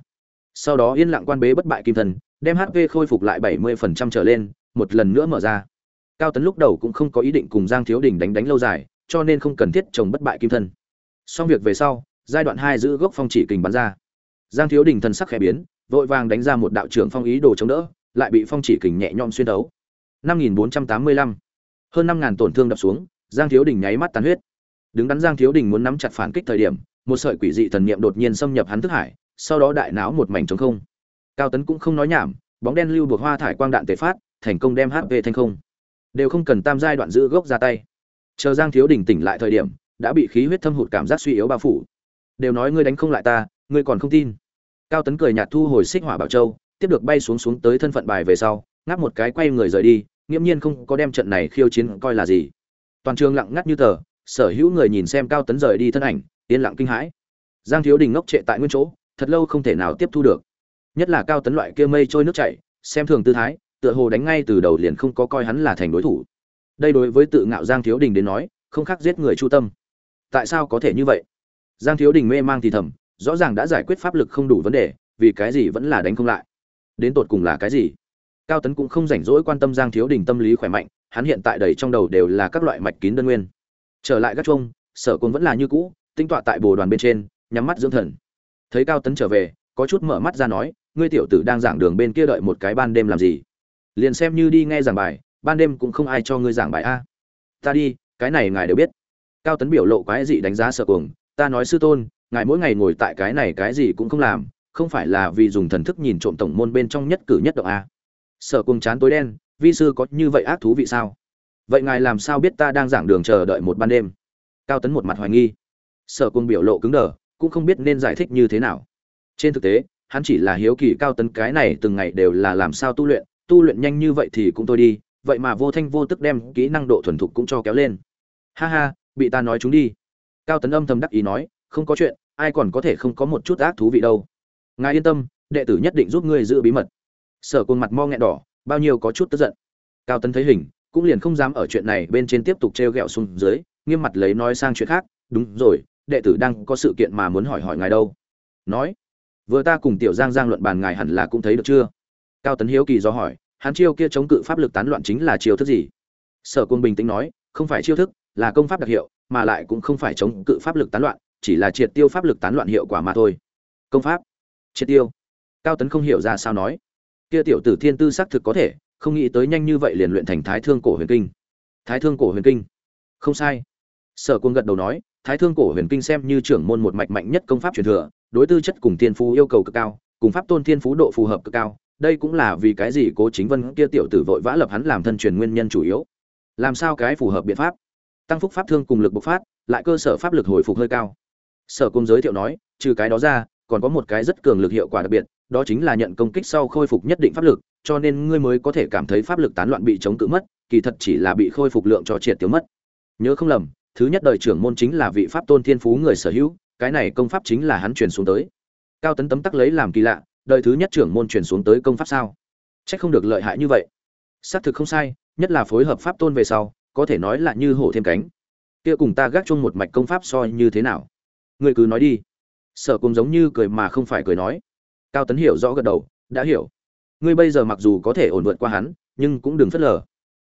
[SPEAKER 1] sau đó yên lặng quan bế bất bại kim thần, đem hp khôi phục lại bảy mươi phần trăm trở lên, một lần nữa mở ra. Cao tấn lúc đầu cũng không có ý định cùng giang thiếu đình đánh đánh lâu dài, cho nên không cần thiết trồng bất bại kim thân xong việc về sau, giai đoạn hai giữ gốc phong chỉ kình bắn ra. Giang thiếu đình thần sắc khẽ biến, vội vàng đánh ra một đạo trưởng phong ý đồ chống đỡ, lại bị phong chỉ kình nhẹ nhõm xuyên đấu năm nghìn bốn trăm tám mươi lăm hơn năm ngàn tổn thương đập xuống, giang thiếu đình nháy mắt tàn huyết. Đứng đắn giang thiếu đình muốn nắm chặt phản kích thời điểm, một sợi quỷ dị thần niệm đột nhiên xâm nhập hắn thức hải, sau đó đại não một mảnh trống không. Cao tấn cũng không nói nhảm, bóng đen lưu buộc hoa thải quang đạn tề phát, thành công đem hp thành không. Đều không cần tam giai đoạn giữ gốc ra tay. Chờ giang thiếu đình tỉnh lại thời điểm, đã bị khí huyết thâm hụt cảm giác suy yếu bao phủ. Đều nói ngươi đánh không lại ta, ngươi còn không tin. Cao tấn cười nhạt thu hồi xích hỏa bảo châu, tiếp được bay xuống xuống tới thân phận bài về sau, ngáp một cái quay người rời đi nghiễm nhiên không có đem trận này khiêu chiến coi là gì. Toàn trường lặng ngắt như tờ, sở hữu người nhìn xem cao tấn rời đi thân ảnh, yên lặng kinh hãi. Giang thiếu đình ngốc trệ tại nguyên chỗ, thật lâu không thể nào tiếp thu được. Nhất là cao tấn loại kia mây trôi nước chảy, xem thường tư thái, tựa hồ đánh ngay từ đầu liền không có coi hắn là thành đối thủ. Đây đối với tự ngạo giang thiếu đình đến nói, không khác giết người chu tâm. Tại sao có thể như vậy? Giang thiếu đình mê mang thì thầm, rõ ràng đã giải quyết pháp lực không đủ vấn đề, vì cái gì vẫn là đánh không lại? Đến tột cùng là cái gì? Cao tấn cũng không rảnh rỗi quan tâm giang thiếu đình tâm lý khỏe mạnh, hắn hiện tại đầy trong đầu đều là các loại mạch kín đơn nguyên. Trở lại các chuông, sở côn vẫn là như cũ tinh tọa tại bồ đoàn bên trên, nhắm mắt dưỡng thần. Thấy cao tấn trở về, có chút mở mắt ra nói, ngươi tiểu tử đang giảng đường bên kia đợi một cái ban đêm làm gì? Liền xem như đi nghe giảng bài, ban đêm cũng không ai cho ngươi giảng bài a. Ta đi, cái này ngài đều biết. Cao tấn biểu lộ quái dị đánh giá sở cuồng ta nói sư tôn, ngài mỗi ngày ngồi tại cái này cái gì cũng không làm, không phải là vì dùng thần thức nhìn trộm tổng môn bên trong nhất cử nhất động a sở cùng chán tối đen, vi sư có như vậy ác thú vị sao? Vậy ngài làm sao biết ta đang giảng đường chờ đợi một ban đêm? Cao tấn một mặt hoài nghi. Sở cùng biểu lộ cứng đờ, cũng không biết nên giải thích như thế nào. Trên thực tế, hắn chỉ là hiếu kỳ cao tấn cái này từng ngày đều là làm sao tu luyện tu luyện nhanh như vậy thì cũng thôi đi, vậy mà vô thanh vô tức đem kỹ năng độ thuần thục cũng cho kéo lên. Ha ha, bị ta nói chúng đi. Cao tấn âm thầm đắc ý nói, không có chuyện, ai còn có thể không có một chút ác thú vị đâu. Ngài yên tâm, đệ tử nhất định giúp ngươi giữ bí mật sở côn mặt mo nghẹn đỏ, bao nhiêu có chút tức giận. Cao tấn thấy hình, cũng liền không dám ở chuyện này bên trên tiếp tục t r e o g ẹ o xuống dưới, nghiêm mặt lấy nói sang chuyện khác, đúng rồi, đệ tử đang có sự kiện mà muốn hỏi hỏi ngài đâu. Nói, vừa ta cùng tiểu giang giang luận bàn ngài hẳn là cũng thấy được chưa? Cao tấn hiếu kỳ do hỏi, hắn chiêu kia chống cự pháp lực tán loạn chính là chiêu thức gì? Sở côn bình tĩnh nói, không phải chiêu thức, là công pháp đặc hiệu, mà lại cũng không phải chống cự pháp lực tán loạn, chỉ là triệt tiêu pháp lực tán loạn hiệu quả mà thôi. Công pháp? Triệt tiêu. Cao tấn không hiểu ra sao nói kia tiểu tử thiên tư xác thực có thể, không nghĩ tới nhanh như vậy liền luyện thành thái thương cổ huyền kinh. Thái thương cổ huyền kinh? Không sai. Sở quân gật đầu nói, thái thương cổ huyền kinh xem như trưởng môn một mạch mạnh nhất công pháp truyền thừa, đối tư chất cùng thiên phú yêu cầu cực cao, cùng pháp tôn thiên phú độ phù hợp cực cao, đây cũng là vì cái gì cố chính vân kia tiểu tử vội vã lập hắn làm thân truyền nguyên nhân chủ yếu. Làm sao cái phù hợp biện pháp? Tăng phúc pháp thương cùng lực bộc phát, lại cơ sở pháp lực hồi phục hơi cao. Sở cung giới thiệu nói, trừ cái đó ra, còn có một cái rất cường lực hiệu quả đặc biệt đó chính là nhận công kích sau khôi phục nhất định pháp lực, cho nên ngươi mới có thể cảm thấy pháp lực tán loạn bị chống cự mất, kỳ thật chỉ là bị khôi phục lượng cho triệt tiêu mất. Nhớ không lầm, thứ nhất đời trưởng môn chính là vị pháp tôn thiên phú người sở hữu, cái này công pháp chính là hắn truyền xuống tới. Cao tấn tấm tắc lấy làm kỳ lạ, đời thứ nhất trưởng môn truyền xuống tới công pháp sao? Chắc không được lợi hại như vậy. Xác thực không sai, nhất là phối hợp pháp tôn về sau, có thể nói là như hổ thêm cánh. Kia cùng ta gác chung một mạch công pháp so như thế nào? Ngươi cứ nói đi. Sở cũng giống như cười mà không phải cười nói cao tấn hiểu rõ gật đầu, đã hiểu. Ngươi bây giờ mặc dù có thể ổn vượt qua hắn, nhưng cũng đừng phớt lờ.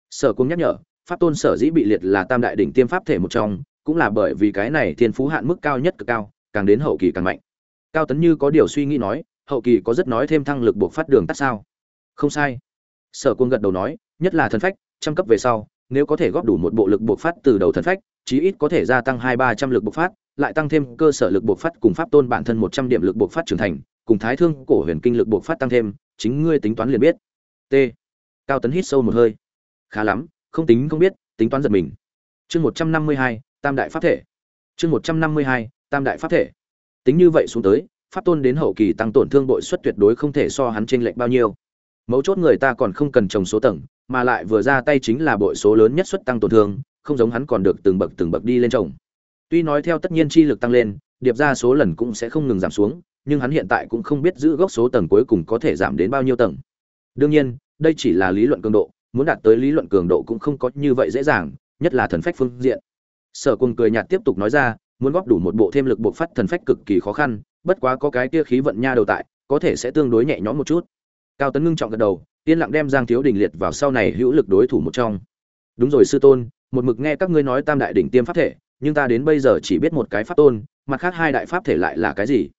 [SPEAKER 1] Sở cùng nhắc nhở, pháp tôn sở dĩ bị liệt là tam đại đỉnh tiêm pháp thể một trong, cũng là bởi vì cái này thiên phú hạn mức cao nhất cực cao, càng đến hậu kỳ càng mạnh. Cao tấn như có điều suy nghĩ nói, hậu kỳ có rất nói thêm thăng lực buộc phát đường tắt sao? Không sai. Sở quân gật đầu nói, nhất là thần phách, trăm cấp về sau, nếu có thể góp đủ một bộ lực buộc phát từ đầu thần phách, chí ít có thể gia tăng hai ba trăm lực buộc phát, lại tăng thêm cơ sở lực buộc phát cùng pháp tôn bản thân một trăm điểm lực buộc phát trưởng thành cùng thái thương cổ huyền kinh lực buộc phát tăng thêm, chính ngươi tính toán liền biết. T. Cao tấn hít sâu một hơi. Khá lắm, không tính không biết, tính toán giật mình. Chương một trăm năm mươi hai, tam đại pháp thể. Chương một trăm năm mươi hai, tam đại pháp thể. Tính như vậy xuống tới, pháp tôn đến hậu kỳ tăng tổn thương bội suất tuyệt đối không thể so hắn chênh lệch bao nhiêu. Mấu chốt người ta còn không cần trồng số tầng, mà lại vừa ra tay chính là bội số lớn nhất suất tăng tổn thương, không giống hắn còn được từng bậc từng bậc đi lên trồng. Tuy nói theo tất nhiên chi lực tăng lên, điệp ra số lần cũng sẽ không ngừng giảm xuống nhưng hắn hiện tại cũng không biết giữ gốc số tầng cuối cùng có thể giảm đến bao nhiêu tầng. Đương nhiên, đây chỉ là lý luận cường độ, muốn đạt tới lý luận cường độ cũng không có như vậy dễ dàng, nhất là thần phách phương diện. Sở cùng cười nhạt tiếp tục nói ra, muốn góp đủ một bộ thêm lực bộ phát thần phách cực kỳ khó khăn, bất quá có cái kia khí vận nha đầu tại, có thể sẽ tương đối nhẹ nhõm một chút. Cao tấn ngưng trọng gật đầu, yên lặng đem giang thiếu đình liệt vào sau này hữu lực đối thủ một trong. Đúng rồi sư tôn, một mực nghe các ngươi nói tam đại đỉnh tiêm pháp thể, nhưng ta đến bây giờ chỉ biết một cái pháp tôn, mặt khác hai đại pháp thể lại là cái gì?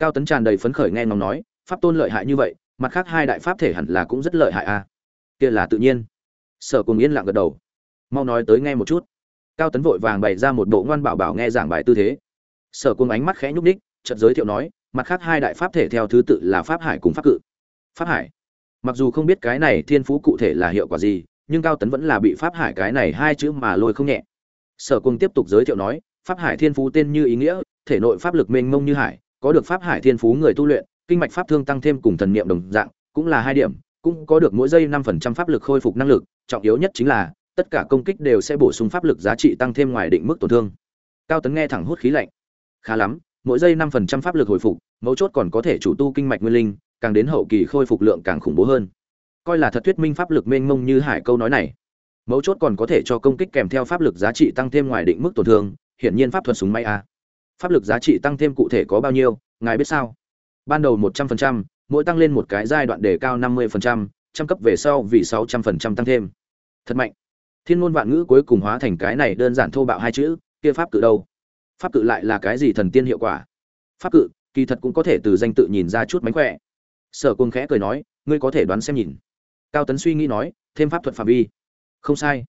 [SPEAKER 1] Cao tấn tràn đầy phấn khởi nghe ngóng nói, pháp tôn lợi hại như vậy, mặt khác hai đại pháp thể hẳn là cũng rất lợi hại a à? kia là tự nhiên. Sở cùng yên lặng gật đầu. Mau nói tới nghe một chút. Cao tấn vội vàng bày ra một bộ ngoan bảo bảo nghe giảng bài tư thế. Sở cùng ánh mắt khẽ nhúc ních chợt giới thiệu nói, mặt khác hai đại pháp thể theo thứ tự là pháp hải cùng pháp cự. Pháp hải? Mặc dù không biết cái này thiên phú cụ thể là hiệu quả gì, nhưng cao tấn vẫn là bị pháp hải cái này hai chữ mà lôi không nhẹ. Sở cùng tiếp tục giới thiệu nói, pháp hải thiên phú tên như ý nghĩa, thể nội pháp lực mênh mông như hải có được pháp hải thiên phú người tu luyện, kinh mạch pháp thương tăng thêm cùng thần niệm đồng dạng, cũng là hai điểm, cũng có được mỗi giây năm phần trăm pháp lực khôi phục năng lực, trọng yếu nhất chính là, tất cả công kích đều sẽ bổ sung pháp lực giá trị tăng thêm ngoài định mức tổn thương. Cao tấn nghe thẳng hút khí lạnh. Khá lắm, mỗi giây năm phần trăm pháp lực hồi phục, mấu chốt còn có thể chủ tu kinh mạch nguyên linh, càng đến hậu kỳ khôi phục lượng càng khủng bố hơn. Coi là thật thuyết minh pháp lực mênh mông như hải câu nói này. Mấu chốt còn có thể cho công kích kèm theo pháp lực giá trị tăng thêm ngoài định mức tổn thương, hiển nhiên pháp thuật súng may a pháp lực giá trị tăng thêm cụ thể có bao nhiêu, ngài biết sao? Ban đầu một trăm phần trăm, mỗi tăng lên một cái giai đoạn đề cao năm mươi phần trăm trăm cấp về sau vì sáu trăm phần trăm tăng thêm. Thật mạnh. Thiên ngôn vạn ngữ cuối cùng hóa thành cái này đơn giản thô bạo hai chữ, kia pháp cự đâu? Pháp cự lại là cái gì thần tiên hiệu quả? Pháp cự, kỳ thật cũng có thể từ danh tự nhìn ra chút mánh khỏe. Sở cung khẽ cười nói, ngươi có thể đoán xem nhìn. Cao tấn suy nghĩ nói, thêm pháp thuật phạm vi. Không sai.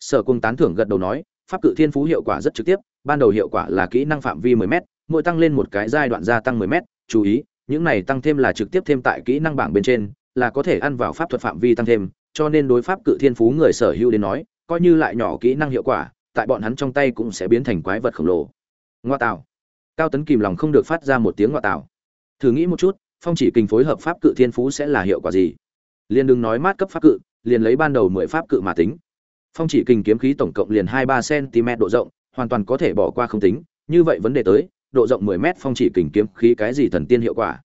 [SPEAKER 1] Sở cung tán thưởng gật đầu nói, pháp cự thiên phú hiệu quả rất trực tiếp ban đầu hiệu quả là kỹ năng phạm vi 10 m mỗi tăng lên một cái giai đoạn gia tăng 10 m chú ý, những này tăng thêm là trực tiếp thêm tại kỹ năng bảng bên trên, là có thể ăn vào pháp thuật phạm vi tăng thêm, cho nên đối pháp cự thiên phú người sở hữu đến nói, coi như lại nhỏ kỹ năng hiệu quả, tại bọn hắn trong tay cũng sẽ biến thành quái vật khổng lồ. Ngoa tạo. Cao tấn kìm lòng không được phát ra một tiếng ngoa tạo. Thử nghĩ một chút, phong chỉ kình phối hợp pháp cự thiên phú sẽ là hiệu quả gì? Liền đừng nói mát cấp pháp cự, liền lấy ban đầu mười pháp cự mà tính. Phong chỉ kình kiếm khí tổng cộng liền hai ba cm độ rộng hoàn toàn có thể bỏ qua không tính. Như vậy vấn đề tới, độ rộng 10 mét phong chỉ kình kiếm khí cái gì thần tiên hiệu quả?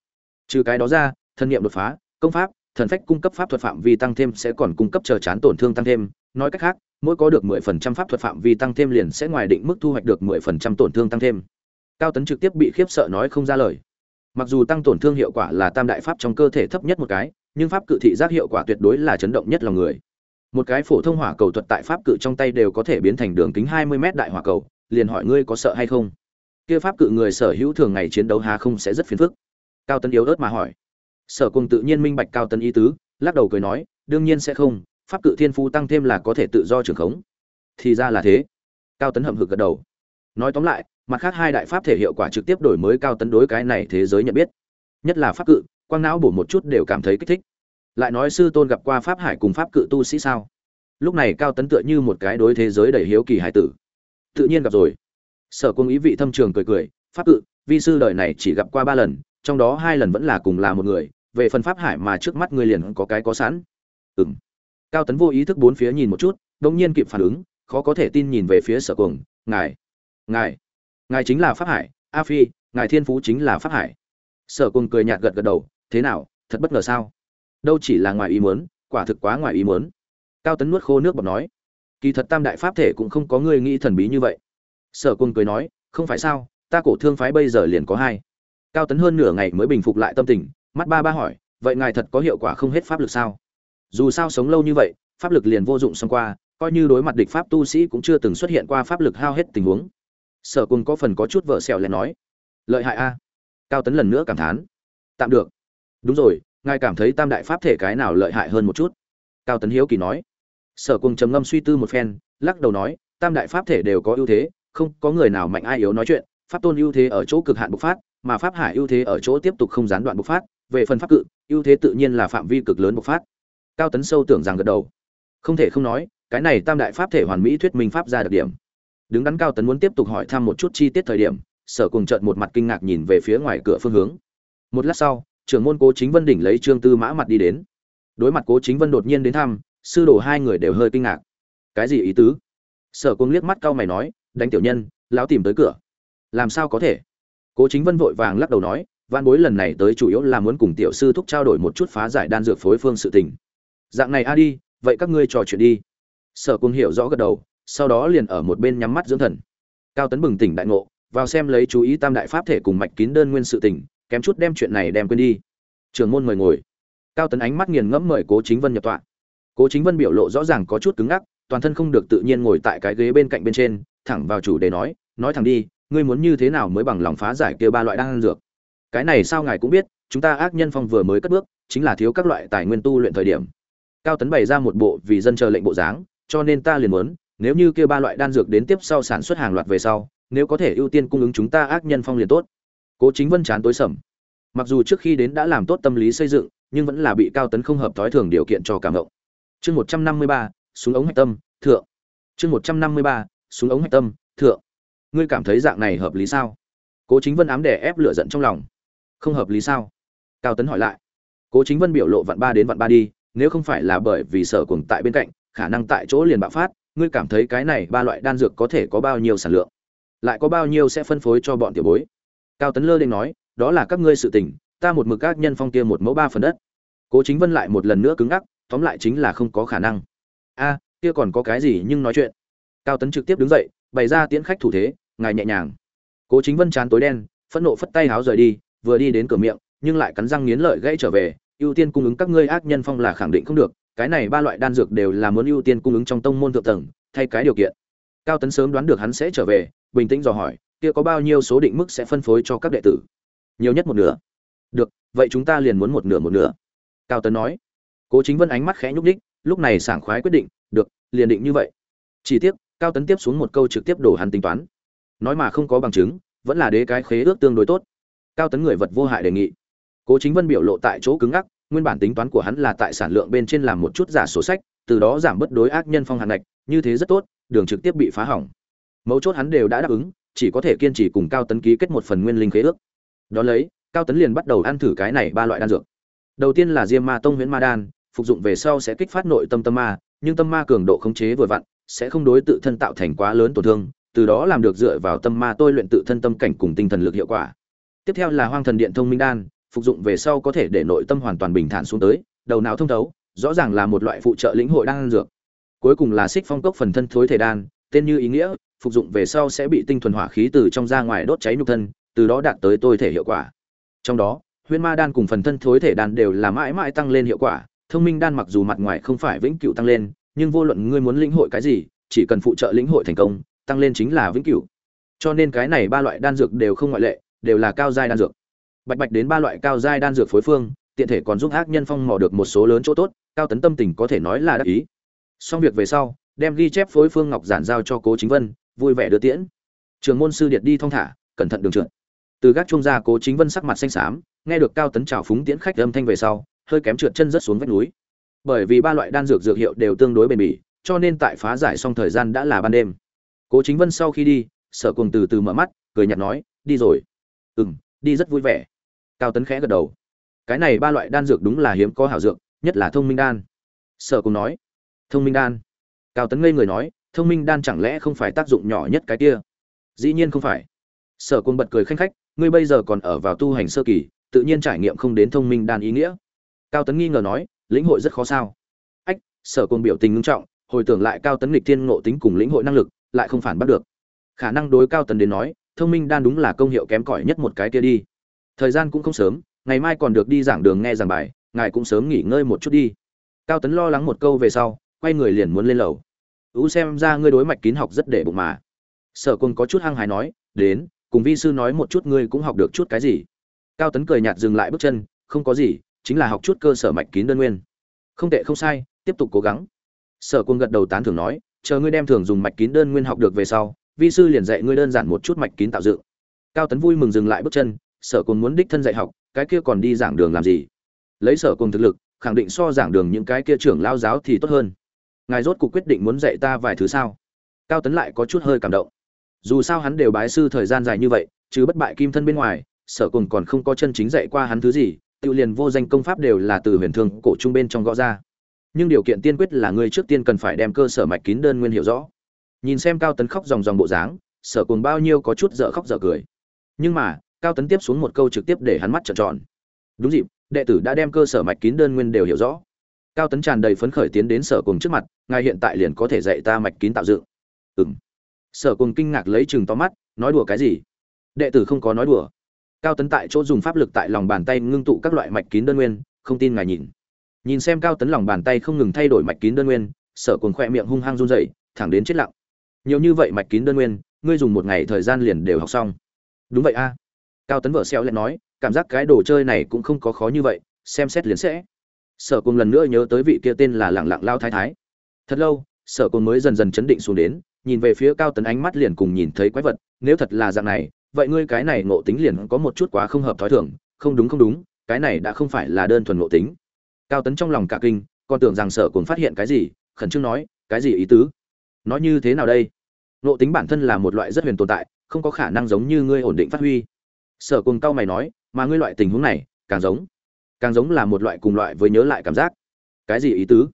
[SPEAKER 1] Trừ cái đó ra, thân niệm đột phá, công pháp, thần phách cung cấp pháp thuật phạm vi tăng thêm sẽ còn cung cấp chờ chán tổn thương tăng thêm. Nói cách khác, mỗi có được 10% pháp thuật phạm vi tăng thêm liền sẽ ngoài định mức thu hoạch được 10% tổn thương tăng thêm. Cao tấn trực tiếp bị khiếp sợ nói không ra lời. Mặc dù tăng tổn thương hiệu quả là tam đại pháp trong cơ thể thấp nhất một cái, nhưng pháp cự thị giác hiệu quả tuyệt đối là chấn động nhất lòng người một cái phổ thông hỏa cầu thuật tại pháp cự trong tay đều có thể biến thành đường kính 20 mét đại hỏa cầu, liền hỏi ngươi có sợ hay không? Kia pháp cự người sở hữu thường ngày chiến đấu hà không sẽ rất phiền phức. Cao tấn yếu ớt mà hỏi. Sở cùng tự nhiên minh bạch cao tấn ý tứ, lắc đầu cười nói, đương nhiên sẽ không, pháp cự thiên phú tăng thêm là có thể tự do trường khống. Thì ra là thế. Cao tấn hậm hực gật đầu. Nói tóm lại, mặt khác hai đại pháp thể hiệu quả trực tiếp đổi mới cao tấn đối cái này thế giới nhận biết. Nhất là pháp cự, quang não bổ một chút đều cảm thấy kích thích lại nói sư tôn gặp qua pháp hải cùng pháp cự tu sĩ sao? Lúc này cao tấn tựa như một cái đối thế giới đầy hiếu kỳ hải tử. Tự nhiên gặp rồi. Sở cung ý vị thâm trường cười cười, pháp cự, vi sư đời này chỉ gặp qua ba lần, trong đó hai lần vẫn là cùng là một người, về phần pháp hải mà trước mắt ngươi liền có cái có sẵn. Ừng cao tấn vô ý thức bốn phía nhìn một chút đông nhiên kịp phản ứng, khó có thể tin nhìn về phía sở cuồng, ngài ngài ngài chính là pháp hải, a phi, ngài thiên phú chính là pháp hải. Sở cuồng cười nhạt gật gật đầu, thế nào, thật bất ngờ sao? Đâu chỉ là ngoài ý muốn, quả thực quá ngoài ý muốn. Cao tấn nuốt khô nước bọt nói, kỳ thật tam đại pháp thể cũng không có người nghĩ thần bí như vậy. Sở quân cười nói, không phải sao, ta cổ thương phái bây giờ liền có hai. Cao tấn hơn nửa ngày mới bình phục lại tâm tình, mắt ba ba hỏi, vậy ngài thật có hiệu quả không hết pháp lực sao? Dù sao sống lâu như vậy, pháp lực liền vô dụng xong qua, coi như đối mặt địch pháp tu sĩ cũng chưa từng xuất hiện qua pháp lực hao hết tình huống. Sở quân có phần có chút vợ sẹo lại nói, lợi hại a. Cao tấn lần nữa cảm thán, tạm được. Đúng rồi ngài cảm thấy tam đại pháp thể cái nào lợi hại hơn một chút? Cao tấn hiếu kỳ nói. Sở cùng trầm ngâm suy tư một phen, lắc đầu nói, tam đại pháp thể đều có ưu thế, không có người nào mạnh ai yếu nói chuyện, pháp tôn ưu thế ở chỗ cực hạn bộc phát, mà pháp hải ưu thế ở chỗ tiếp tục không gián đoạn bộc phát, về phần pháp cự, ưu thế tự nhiên là phạm vi cực lớn bộc phát. Cao tấn sâu tưởng rằng gật đầu. Không thể không nói, cái này tam đại pháp thể hoàn mỹ thuyết minh pháp ra đặc điểm. Đứng đắn cao tấn muốn tiếp tục hỏi thăm một chút chi tiết thời điểm, sở cùng trợn một mặt kinh ngạc nhìn về phía ngoài cửa phương hướng. Một lát sau trưởng môn cố chính vân đỉnh lấy trương tư mã mặt đi đến. Đối mặt cố chính vân đột nhiên đến thăm, sư đồ hai người đều hơi kinh ngạc. Cái gì ý tứ? Sở cung liếc mắt cau mày nói, đánh tiểu nhân, lão tìm tới cửa. Làm sao có thể? Cố chính vân vội vàng lắc đầu nói văn bối lần này tới chủ yếu là muốn cùng tiểu sư thúc trao đổi một chút phá giải đan dược phối phương sự tình. Dạng này a đi, vậy các ngươi trò chuyện đi. Sở cung hiểu rõ gật đầu, sau đó liền ở một bên nhắm mắt dưỡng thần. Cao tấn bừng tỉnh đại ngộ, vào xem lấy chú ý tam đại pháp thể cùng mạch kín đơn nguyên sự tình kém chút đem chuyện này đem quên đi. Trường môn mời ngồi. Cao tấn ánh mắt nghiền ngẫm mời cố chính vân nhập tọa. Cố chính vân biểu lộ rõ ràng có chút cứng ngắc, toàn thân không được tự nhiên ngồi tại cái ghế bên cạnh bên trên, thẳng vào chủ đề nói nói thẳng đi, ngươi muốn như thế nào mới bằng lòng phá giải kia ba loại đan dược? Cái này sao ngài cũng biết, chúng ta ác nhân phong vừa mới cất bước, chính là thiếu các loại tài nguyên tu luyện thời điểm. Cao tấn bày ra một bộ vì dân chờ lệnh bộ dáng, cho nên ta liền muốn, nếu như kia ba loại đan dược đến tiếp sau sản xuất hàng loạt về sau, nếu có thể ưu tiên cung ứng chúng ta ác nhân phong liền tốt cố chính vân chán tối sầm. Mặc dù trước khi đến đã làm tốt tâm lý xây dựng, nhưng vẫn là bị cao tấn không hợp thói thường điều kiện cho cảm động. Chương một trăm năm mươi ba, súng ống hạch tâm, thượng. Chương một trăm năm mươi ba, súng ống hạch tâm, thượng. Ngươi cảm thấy dạng này hợp lý sao? Cố chính vân ám đè ép lửa giận trong lòng. Không hợp lý sao? Cao tấn hỏi lại. Cố chính vân biểu lộ vạn ba đến vạn ba đi, nếu không phải là bởi vì sở cùng tại bên cạnh, khả năng tại chỗ liền bạo phát, ngươi cảm thấy cái này ba loại đan dược có thể có bao nhiêu sản lượng? Lại có bao nhiêu sẽ phân phối cho bọn tiểu bối? Cao tấn lơ lên nói, đó là các ngươi sự tình, ta một mực các nhân phong kia một mẫu ba phần đất. Cố chính vân lại một lần nữa cứng ngắc, tóm lại chính là không có khả năng. A, kia còn có cái gì nhưng nói chuyện? Cao tấn trực tiếp đứng dậy, bày ra tiễn khách thủ thế, ngài nhẹ nhàng. Cố chính vân chán tối đen, phẫn nộ phất tay háo rời đi, vừa đi đến cửa miệng, nhưng lại cắn răng nghiến lợi gãy trở về, ưu tiên cung ứng các ngươi ác nhân phong là khẳng định không được, cái này ba loại đan dược đều là muốn ưu tiên cung ứng trong tông môn thượng tầng, thay cái điều kiện. Cao tấn sớm đoán được hắn sẽ trở về, bình tĩnh dò hỏi kia có bao nhiêu số định mức sẽ phân phối cho các đệ tử? Nhiều nhất một nửa. Được, vậy chúng ta liền muốn một nửa một nửa. Cao tấn nói. Cố chính vân ánh mắt khẽ nhúc đích lúc này sảng khoái quyết định, được, liền định như vậy. Chỉ tiếc, cao tấn tiếp xuống một câu trực tiếp đổ hắn tính toán. Nói mà không có bằng chứng, vẫn là đế cái khế ước tương đối tốt. Cao tấn người vật vô hại đề nghị. Cố chính vân biểu lộ tại chỗ cứng ngắc, nguyên bản tính toán của hắn là tại sản lượng bên trên làm một chút giả sổ sách, từ đó giảm bớt đối ác nhân phong hàn ngạch, như thế rất tốt, đường trực tiếp bị phá hỏng. Mấu chốt hắn đều đã đáp ứng chỉ có thể kiên trì cùng cao tấn ký kết một phần nguyên linh khế ước. Đón lấy, cao tấn liền bắt đầu ăn thử cái này ba loại đan dược. Đầu tiên là diêm ma tông huyễn ma đan, phục dụng về sau sẽ kích phát nội tâm tâm ma, nhưng tâm ma cường độ khống chế vừa vặn, sẽ không đối tự thân tạo thành quá lớn tổn thương, từ đó làm được dựa vào tâm ma tôi luyện tự thân tâm cảnh cùng tinh thần lực hiệu quả. Tiếp theo là hoang thần điện thông minh đan, phục dụng về sau có thể để nội tâm hoàn toàn bình thản xuống tới, đầu não thông thấu, rõ ràng là một loại phụ trợ lĩnh hội đan dược. Cuối cùng là xích phong cốc phần thân thối thể đan, tên như ý nghĩa phục dụng về sau sẽ bị tinh thuần hỏa khí từ trong ra ngoài đốt cháy nhục thân, từ đó đạt tới tôi thể hiệu quả. Trong đó huyễn ma đan cùng phần thân thối thể đan đều là mãi mãi tăng lên hiệu quả, thông minh đan mặc dù mặt ngoài không phải vĩnh cửu tăng lên, nhưng vô luận ngươi muốn lĩnh hội cái gì, chỉ cần phụ trợ lĩnh hội thành công, tăng lên chính là vĩnh cửu. Cho nên cái này ba loại đan dược đều không ngoại lệ, đều là cao giai đan dược. Bạch bạch đến ba loại cao giai đan dược phối phương, tiện thể còn giúp ác nhân phong mò được một số lớn chỗ tốt, cao tấn tâm tình có thể nói là đắc ý. Xong việc về sau, đem ghi chép phối phương ngọc giản giao cho cố chính vân vui vẻ đưa tiễn. Trường môn sư điệt đi thong thả, cẩn thận đường trượt. Từ gác trung ra cố chính vân sắc mặt xanh xám, nghe được cao tấn trào phúng tiễn khách âm thanh về sau, hơi kém trượt chân rất xuống vách núi. Bởi vì ba loại đan dược dược hiệu đều tương đối bền bỉ, cho nên tại phá giải xong thời gian đã là ban đêm. Cố chính vân sau khi đi, sở cùng từ từ mở mắt, cười nhạt nói, đi rồi. Ừ m đi rất vui vẻ. Cao tấn khẽ gật đầu. Cái này ba loại đan dược đúng là hiếm có hảo dược, nhất là thông minh đan. Sở cùng nói. Thông minh đan? Cao tấn ngây người nói thông minh đan chẳng lẽ không phải tác dụng nhỏ nhất cái kia? Dĩ nhiên không phải. Sở côn bật cười khanh khách, ngươi bây giờ còn ở vào tu hành sơ kỳ, tự nhiên trải nghiệm không đến thông minh đan ý nghĩa. Cao tấn nghi ngờ nói, lĩnh hội rất khó sao? Ách, sở côn biểu tình ngưng trọng, hồi tưởng lại cao tấn lịch thiên ngộ tính cùng lĩnh hội năng lực, lại không phản bắt được. Khả năng đối cao tấn đến nói, thông minh đan đúng là công hiệu kém cỏi nhất một cái kia đi. Thời gian cũng không sớm, ngày mai còn được đi giảng đường nghe giảng bài, ngài cũng sớm nghỉ ngơi một chút đi. Cao tấn lo lắng một câu về sau, quay người liền muốn lên lầu ú xem ra ngươi đối mạch kín học rất để bụng mà. Sở Quân có chút hăng hái nói, đến, cùng vi sư nói một chút ngươi cũng học được chút cái gì? Cao tấn cười nhạt dừng lại bước chân, không có gì, chính là học chút cơ sở mạch kín đơn nguyên. Không tệ, không sai, tiếp tục cố gắng. Sở quân gật đầu tán thưởng nói, chờ ngươi đem thường dùng mạch kín đơn nguyên học được về sau, vi sư liền dạy ngươi đơn giản một chút mạch kín tạo dựng. Cao tấn vui mừng dừng lại bước chân, sở quân muốn đích thân dạy học, cái kia còn đi giảng đường làm gì? Lấy sở cùng thực lực, khẳng định so giảng đường những cái kia trưởng lao giáo thì tốt hơn ngài rốt cuộc quyết định muốn dạy ta vài thứ sao? Cao tấn lại có chút hơi cảm động. Dù sao hắn đều bái sư thời gian dài như vậy, chứ bất bại kim thân bên ngoài, sở cùng còn không có chân chính dạy qua hắn thứ gì, tự liền vô danh công pháp đều là từ huyền thương cổ trung bên trong gõ ra. Nhưng điều kiện tiên quyết là ngươi trước tiên cần phải đem cơ sở mạch kín đơn nguyên hiểu rõ. Nhìn xem cao tấn khóc dòng dòng bộ dáng, sở cùng bao nhiêu có chút dở khóc dở cười. Nhưng mà, cao tấn tiếp xuống một câu trực tiếp để hắn mắt trợn tròn. Đúng dịp, đệ tử đã đem cơ sở mạch kín đơn nguyên đều hiểu rõ cao tấn tràn đầy phấn khởi tiến đến sở cùng trước mặt, ngài hiện tại liền có thể dạy ta mạch kín tạo dựng. Ừng sở cùng kinh ngạc lấy chừng to mắt, nói đùa cái gì? Đệ tử không có nói đùa. Cao tấn tại chỗ dùng pháp lực tại lòng bàn tay ngưng tụ các loại mạch kín đơn nguyên, không tin ngài nhìn. Nhìn xem cao tấn lòng bàn tay không ngừng thay đổi mạch kín đơn nguyên, sở cùng khoe miệng hung hăng run dậy thẳng đến chết lặng. Nhiều như vậy mạch kín đơn nguyên, ngươi dùng một ngày thời gian liền đều học xong. Đúng vậy a. Cao tấn vợ xeo lại nói, cảm giác cái đồ chơi này cũng không có khó như vậy, xem xét liền sẽ sở cùng lần nữa nhớ tới vị kia tên là lẳng lặng lao thái thái. Thật lâu, sở cùng mới dần dần chấn định xuống đến, nhìn về phía cao tấn ánh mắt liền cùng nhìn thấy quái vật, nếu thật là dạng này, vậy ngươi cái này ngộ tính liền có một chút quá không hợp thói thường, không đúng không đúng, cái này đã không phải là đơn thuần ngộ tính. Cao tấn trong lòng cả kinh, còn tưởng rằng sở cùng phát hiện cái gì, khẩn trương nói, cái gì ý tứ? Nói như thế nào đây? Ngộ tính bản thân là một loại rất huyền tồn tại, không có khả năng giống như ngươi ổn định phát huy. Sở cùng cao mày nói, mà ngươi loại tình huống này, càng giống càng giống là một loại cùng loại với nhớ lại cảm giác. Cái gì ý tứ?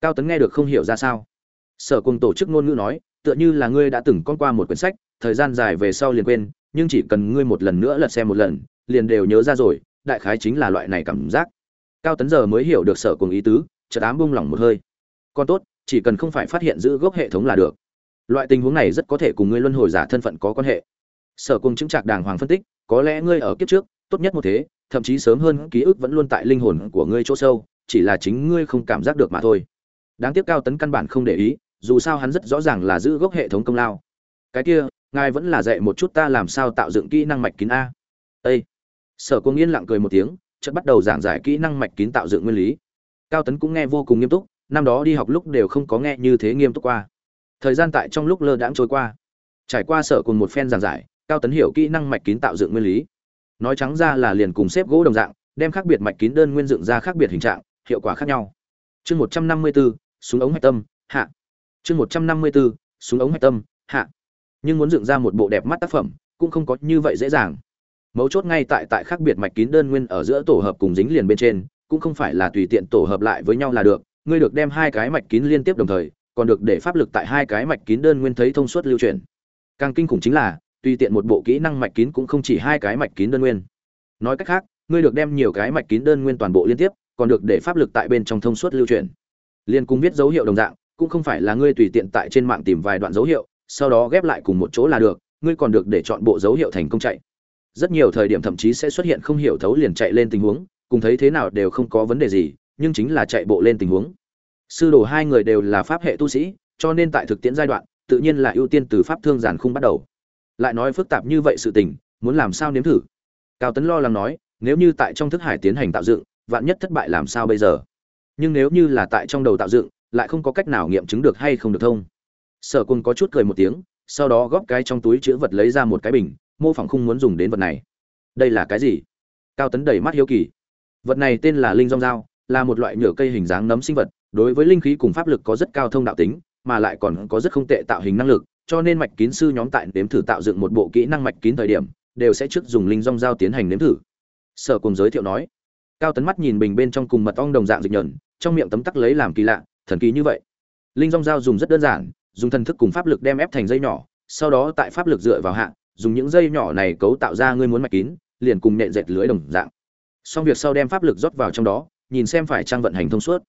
[SPEAKER 1] Cao tấn nghe được không hiểu ra sao. Sở cùng tổ chức ngôn ngữ nói, tựa như là ngươi đã từng con qua một quyển sách, thời gian dài về sau liền quên, nhưng chỉ cần ngươi một lần nữa lật xem một lần, liền đều nhớ ra rồi, đại khái chính là loại này cảm giác. Cao tấn giờ mới hiểu được sở cùng ý tứ, chợt ám bung lỏng một hơi. Con tốt, chỉ cần không phải phát hiện giữ gốc hệ thống là được. Loại tình huống này rất có thể cùng ngươi luân hồi giả thân phận có quan hệ. Sở cùng chứng trạc đàng hoàng phân tích, có lẽ ngươi ở kiếp trước, tốt nhất một thế thậm chí sớm hơn ký ức vẫn luôn tại linh hồn của ngươi chỗ sâu, chỉ là chính ngươi không cảm giác được mà thôi. Đáng tiếc cao tấn căn bản không để ý, dù sao hắn rất rõ ràng là giữ gốc hệ thống công lao. Cái kia, ngài vẫn là dạy một chút ta làm sao tạo dựng kỹ năng mạch kín a. Â sở cung yên lặng cười một tiếng, chợt bắt đầu giảng giải kỹ năng mạch kín tạo dựng nguyên lý. Cao tấn cũng nghe vô cùng nghiêm túc, năm đó đi học lúc đều không có nghe như thế nghiêm túc qua. Thời gian tại trong lúc lơ đãng trôi qua. Trải qua sở cùng một phen giảng giải, cao tấn hiểu kỹ năng mạch kín tạo dựng nguyên lý nói trắng ra là liền cùng xếp gỗ đồng dạng, đem khác biệt mạch kín đơn nguyên dựng ra khác biệt hình trạng, hiệu quả khác nhau. Chương một trăm năm mươi bốn súng ống hạch tâm, hạ. Chương một trăm năm mươi bốn súng ống hạch tâm, hạ. Nhưng muốn dựng ra một bộ đẹp mắt tác phẩm, cũng không có như vậy dễ dàng. Mấu chốt ngay tại tại khác biệt mạch kín đơn nguyên ở giữa tổ hợp cùng dính liền bên trên, cũng không phải là tùy tiện tổ hợp lại với nhau là được, ngươi được đem hai cái mạch kín liên tiếp đồng thời, còn được để pháp lực tại hai cái mạch kín đơn nguyên thấy thông suốt lưu truyền. Càng kinh khủng chính là tùy tiện một bộ kỹ năng mạch kín cũng không chỉ hai cái mạch kín đơn nguyên. Nói cách khác, ngươi được đem nhiều cái mạch kín đơn nguyên toàn bộ liên tiếp, còn được để pháp lực tại bên trong thông suốt lưu truyền. Liên cung viết dấu hiệu đồng dạng, cũng không phải là ngươi tùy tiện tại trên mạng tìm vài đoạn dấu hiệu, sau đó ghép lại cùng một chỗ là được, ngươi còn được để chọn bộ dấu hiệu thành công chạy. Rất nhiều thời điểm thậm chí sẽ xuất hiện không hiểu thấu liền chạy lên tình huống, cùng thấy thế nào đều không có vấn đề gì, nhưng chính là chạy bộ lên tình huống. Sư đồ hai người đều là pháp hệ tu sĩ, cho nên tại thực tiễn giai đoạn, tự nhiên là ưu tiên từ pháp thương giản khung bắt đầu lại nói phức tạp như vậy sự tình, muốn làm sao nếm thử? Cao tấn lo lắng nói, nếu như tại trong thức hải tiến hành tạo dựng, vạn nhất thất bại làm sao bây giờ? Nhưng nếu như là tại trong đầu tạo dựng, lại không có cách nào nghiệm chứng được hay không được thông. Sở cùng có chút cười một tiếng, sau đó góp cái trong túi chữ vật lấy ra một cái bình, mô phỏng không muốn dùng đến vật này. Đây là cái gì? Cao tấn đầy mắt hiếu kỳ. Vật này tên là linh rong dao, là một loại nhựa cây hình dáng nấm sinh vật, đối với linh khí cùng pháp lực có rất cao thông đạo tính mà lại còn có rất không tệ tạo hình năng lực, cho nên mạch kín sư nhóm tại nếm thử tạo dựng một bộ kỹ năng mạch kín thời điểm, đều sẽ trước dùng linh rong dao tiến hành nếm thử. Sở cùng giới thiệu nói, cao tấn mắt nhìn bình bên trong cùng mật ong đồng dạng dịch nhẫn, trong miệng tấm tắc lấy làm kỳ lạ, thần kỳ như vậy. Linh rong dao dùng rất đơn giản, dùng thần thức cùng pháp lực đem ép thành dây nhỏ, sau đó tại pháp lực dựa vào hạ, dùng những dây nhỏ này cấu tạo ra ngươi muốn mạch kín, liền cùng nện dệt lưới đồng dạng. Xong việc sau đem pháp lực rót vào trong đó, nhìn xem phải trang vận hành thông suốt.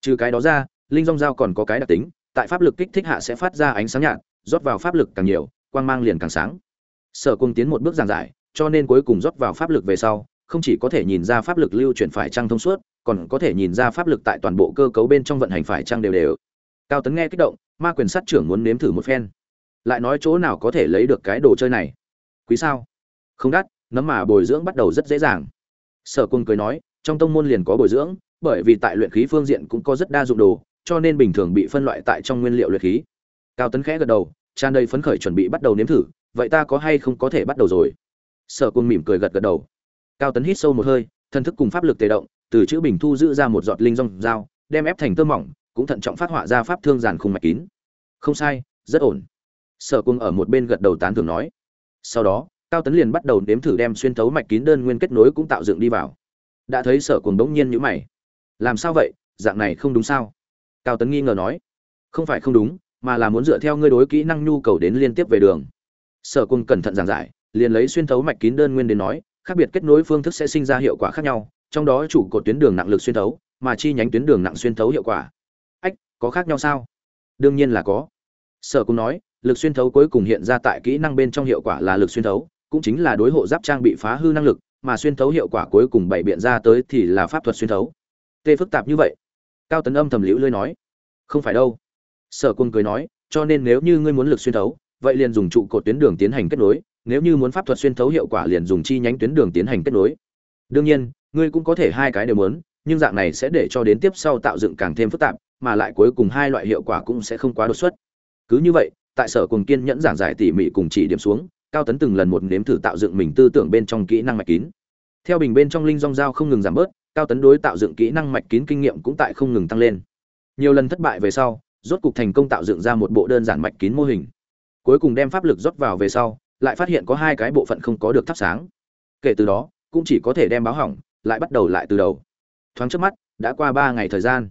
[SPEAKER 1] Trừ cái đó ra, linh rong dao còn có cái đặc tính tại pháp lực kích thích hạ sẽ phát ra ánh sáng nhạt, rót vào pháp lực càng nhiều, quang mang liền càng sáng. Sở cung tiến một bước giảng giải, cho nên cuối cùng rót vào pháp lực về sau, không chỉ có thể nhìn ra pháp lực lưu chuyển phải trăng thông suốt, còn có thể nhìn ra pháp lực tại toàn bộ cơ cấu bên trong vận hành phải trăng đều đều. Cao tấn nghe kích động, ma quyền sát trưởng muốn nếm thử một phen. Lại nói chỗ nào có thể lấy được cái đồ chơi này? Quý sao? Không đắt, nấm mà bồi dưỡng bắt đầu rất dễ dàng. Sở cung cười nói, trong tông môn liền có bồi dưỡng, bởi vì tại luyện khí phương diện cũng có rất đa dụng đồ cho nên bình thường bị phân loại tại trong nguyên liệu luyện khí. Cao tấn khẽ gật đầu, tràn đầy phấn khởi chuẩn bị bắt đầu nếm thử, vậy ta có hay không có thể bắt đầu rồi? Sở Quân mỉm cười gật gật đầu. Cao tấn hít sâu một hơi thân thức cùng pháp lực tề động, từ chữ bình thu giữ ra một giọt linh rong dao, đem ép thành tơ mỏng, cũng thận trọng phát họa ra pháp thương giàn khung mạch kín. Không sai, rất ổn. Sở cung ở một bên gật đầu tán thưởng nói. Sau đó, cao tấn liền bắt đầu nếm thử đem xuyên thấu mạch kín đơn nguyên kết nối cũng tạo dựng đi vào. Đã thấy sở Quân bỗng nhiên nhữ mày. Làm sao vậy? Dạng này không đúng sao? Cao tấn nghi ngờ nói, không phải không đúng, mà là muốn dựa theo ngươi đối kỹ năng nhu cầu đến liên tiếp về đường. Sở Cung cẩn thận giảng giải, liền lấy xuyên thấu mạch kín đơn nguyên đến nói, khác biệt kết nối phương thức sẽ sinh ra hiệu quả khác nhau, trong đó chủ cột tuyến đường nặng lực xuyên thấu, mà chi nhánh tuyến đường nặng xuyên thấu hiệu quả. Ách, có khác nhau sao? Đương nhiên là có. Sở Cung nói, lực xuyên thấu cuối cùng hiện ra tại kỹ năng bên trong hiệu quả là lực xuyên thấu, cũng chính là đối hộ giáp trang bị phá hư năng lực, mà xuyên thấu hiệu quả cuối cùng bảy biện ra tới thì là pháp thuật xuyên thấu. Tê phức tạp như vậy cao tấn âm thầm liễu lưới nói, không phải đâu. Sở quân cười nói, cho nên nếu như ngươi muốn lực xuyên thấu, vậy liền dùng trụ cột tuyến đường tiến hành kết nối, nếu như muốn pháp thuật xuyên thấu hiệu quả liền dùng chi nhánh tuyến đường tiến hành kết nối. Đương nhiên, ngươi cũng có thể hai cái đều muốn, nhưng dạng này sẽ để cho đến tiếp sau tạo dựng càng thêm phức tạp, mà lại cuối cùng hai loại hiệu quả cũng sẽ không quá đột xuất. Cứ như vậy, tại sở cùng kiên nhẫn giảng giải tỉ mỉ cùng chỉ điểm xuống, cao tấn từng lần một nếm thử tạo dựng mình tư tưởng bên trong kỹ năng mạch kín. Theo bình bên trong linh rong dao không ngừng giảm bớt cao tấn đối tạo dựng kỹ năng mạch kín kinh nghiệm cũng tại không ngừng tăng lên. Nhiều lần thất bại về sau, rốt cục thành công tạo dựng ra một bộ đơn giản mạch kín mô hình. Cuối cùng đem pháp lực rót vào về sau, lại phát hiện có hai cái bộ phận không có được thắp sáng. Kể từ đó, cũng chỉ có thể đem báo hỏng, lại bắt đầu lại từ đầu. Thoáng trước mắt, đã qua ba ngày thời gian.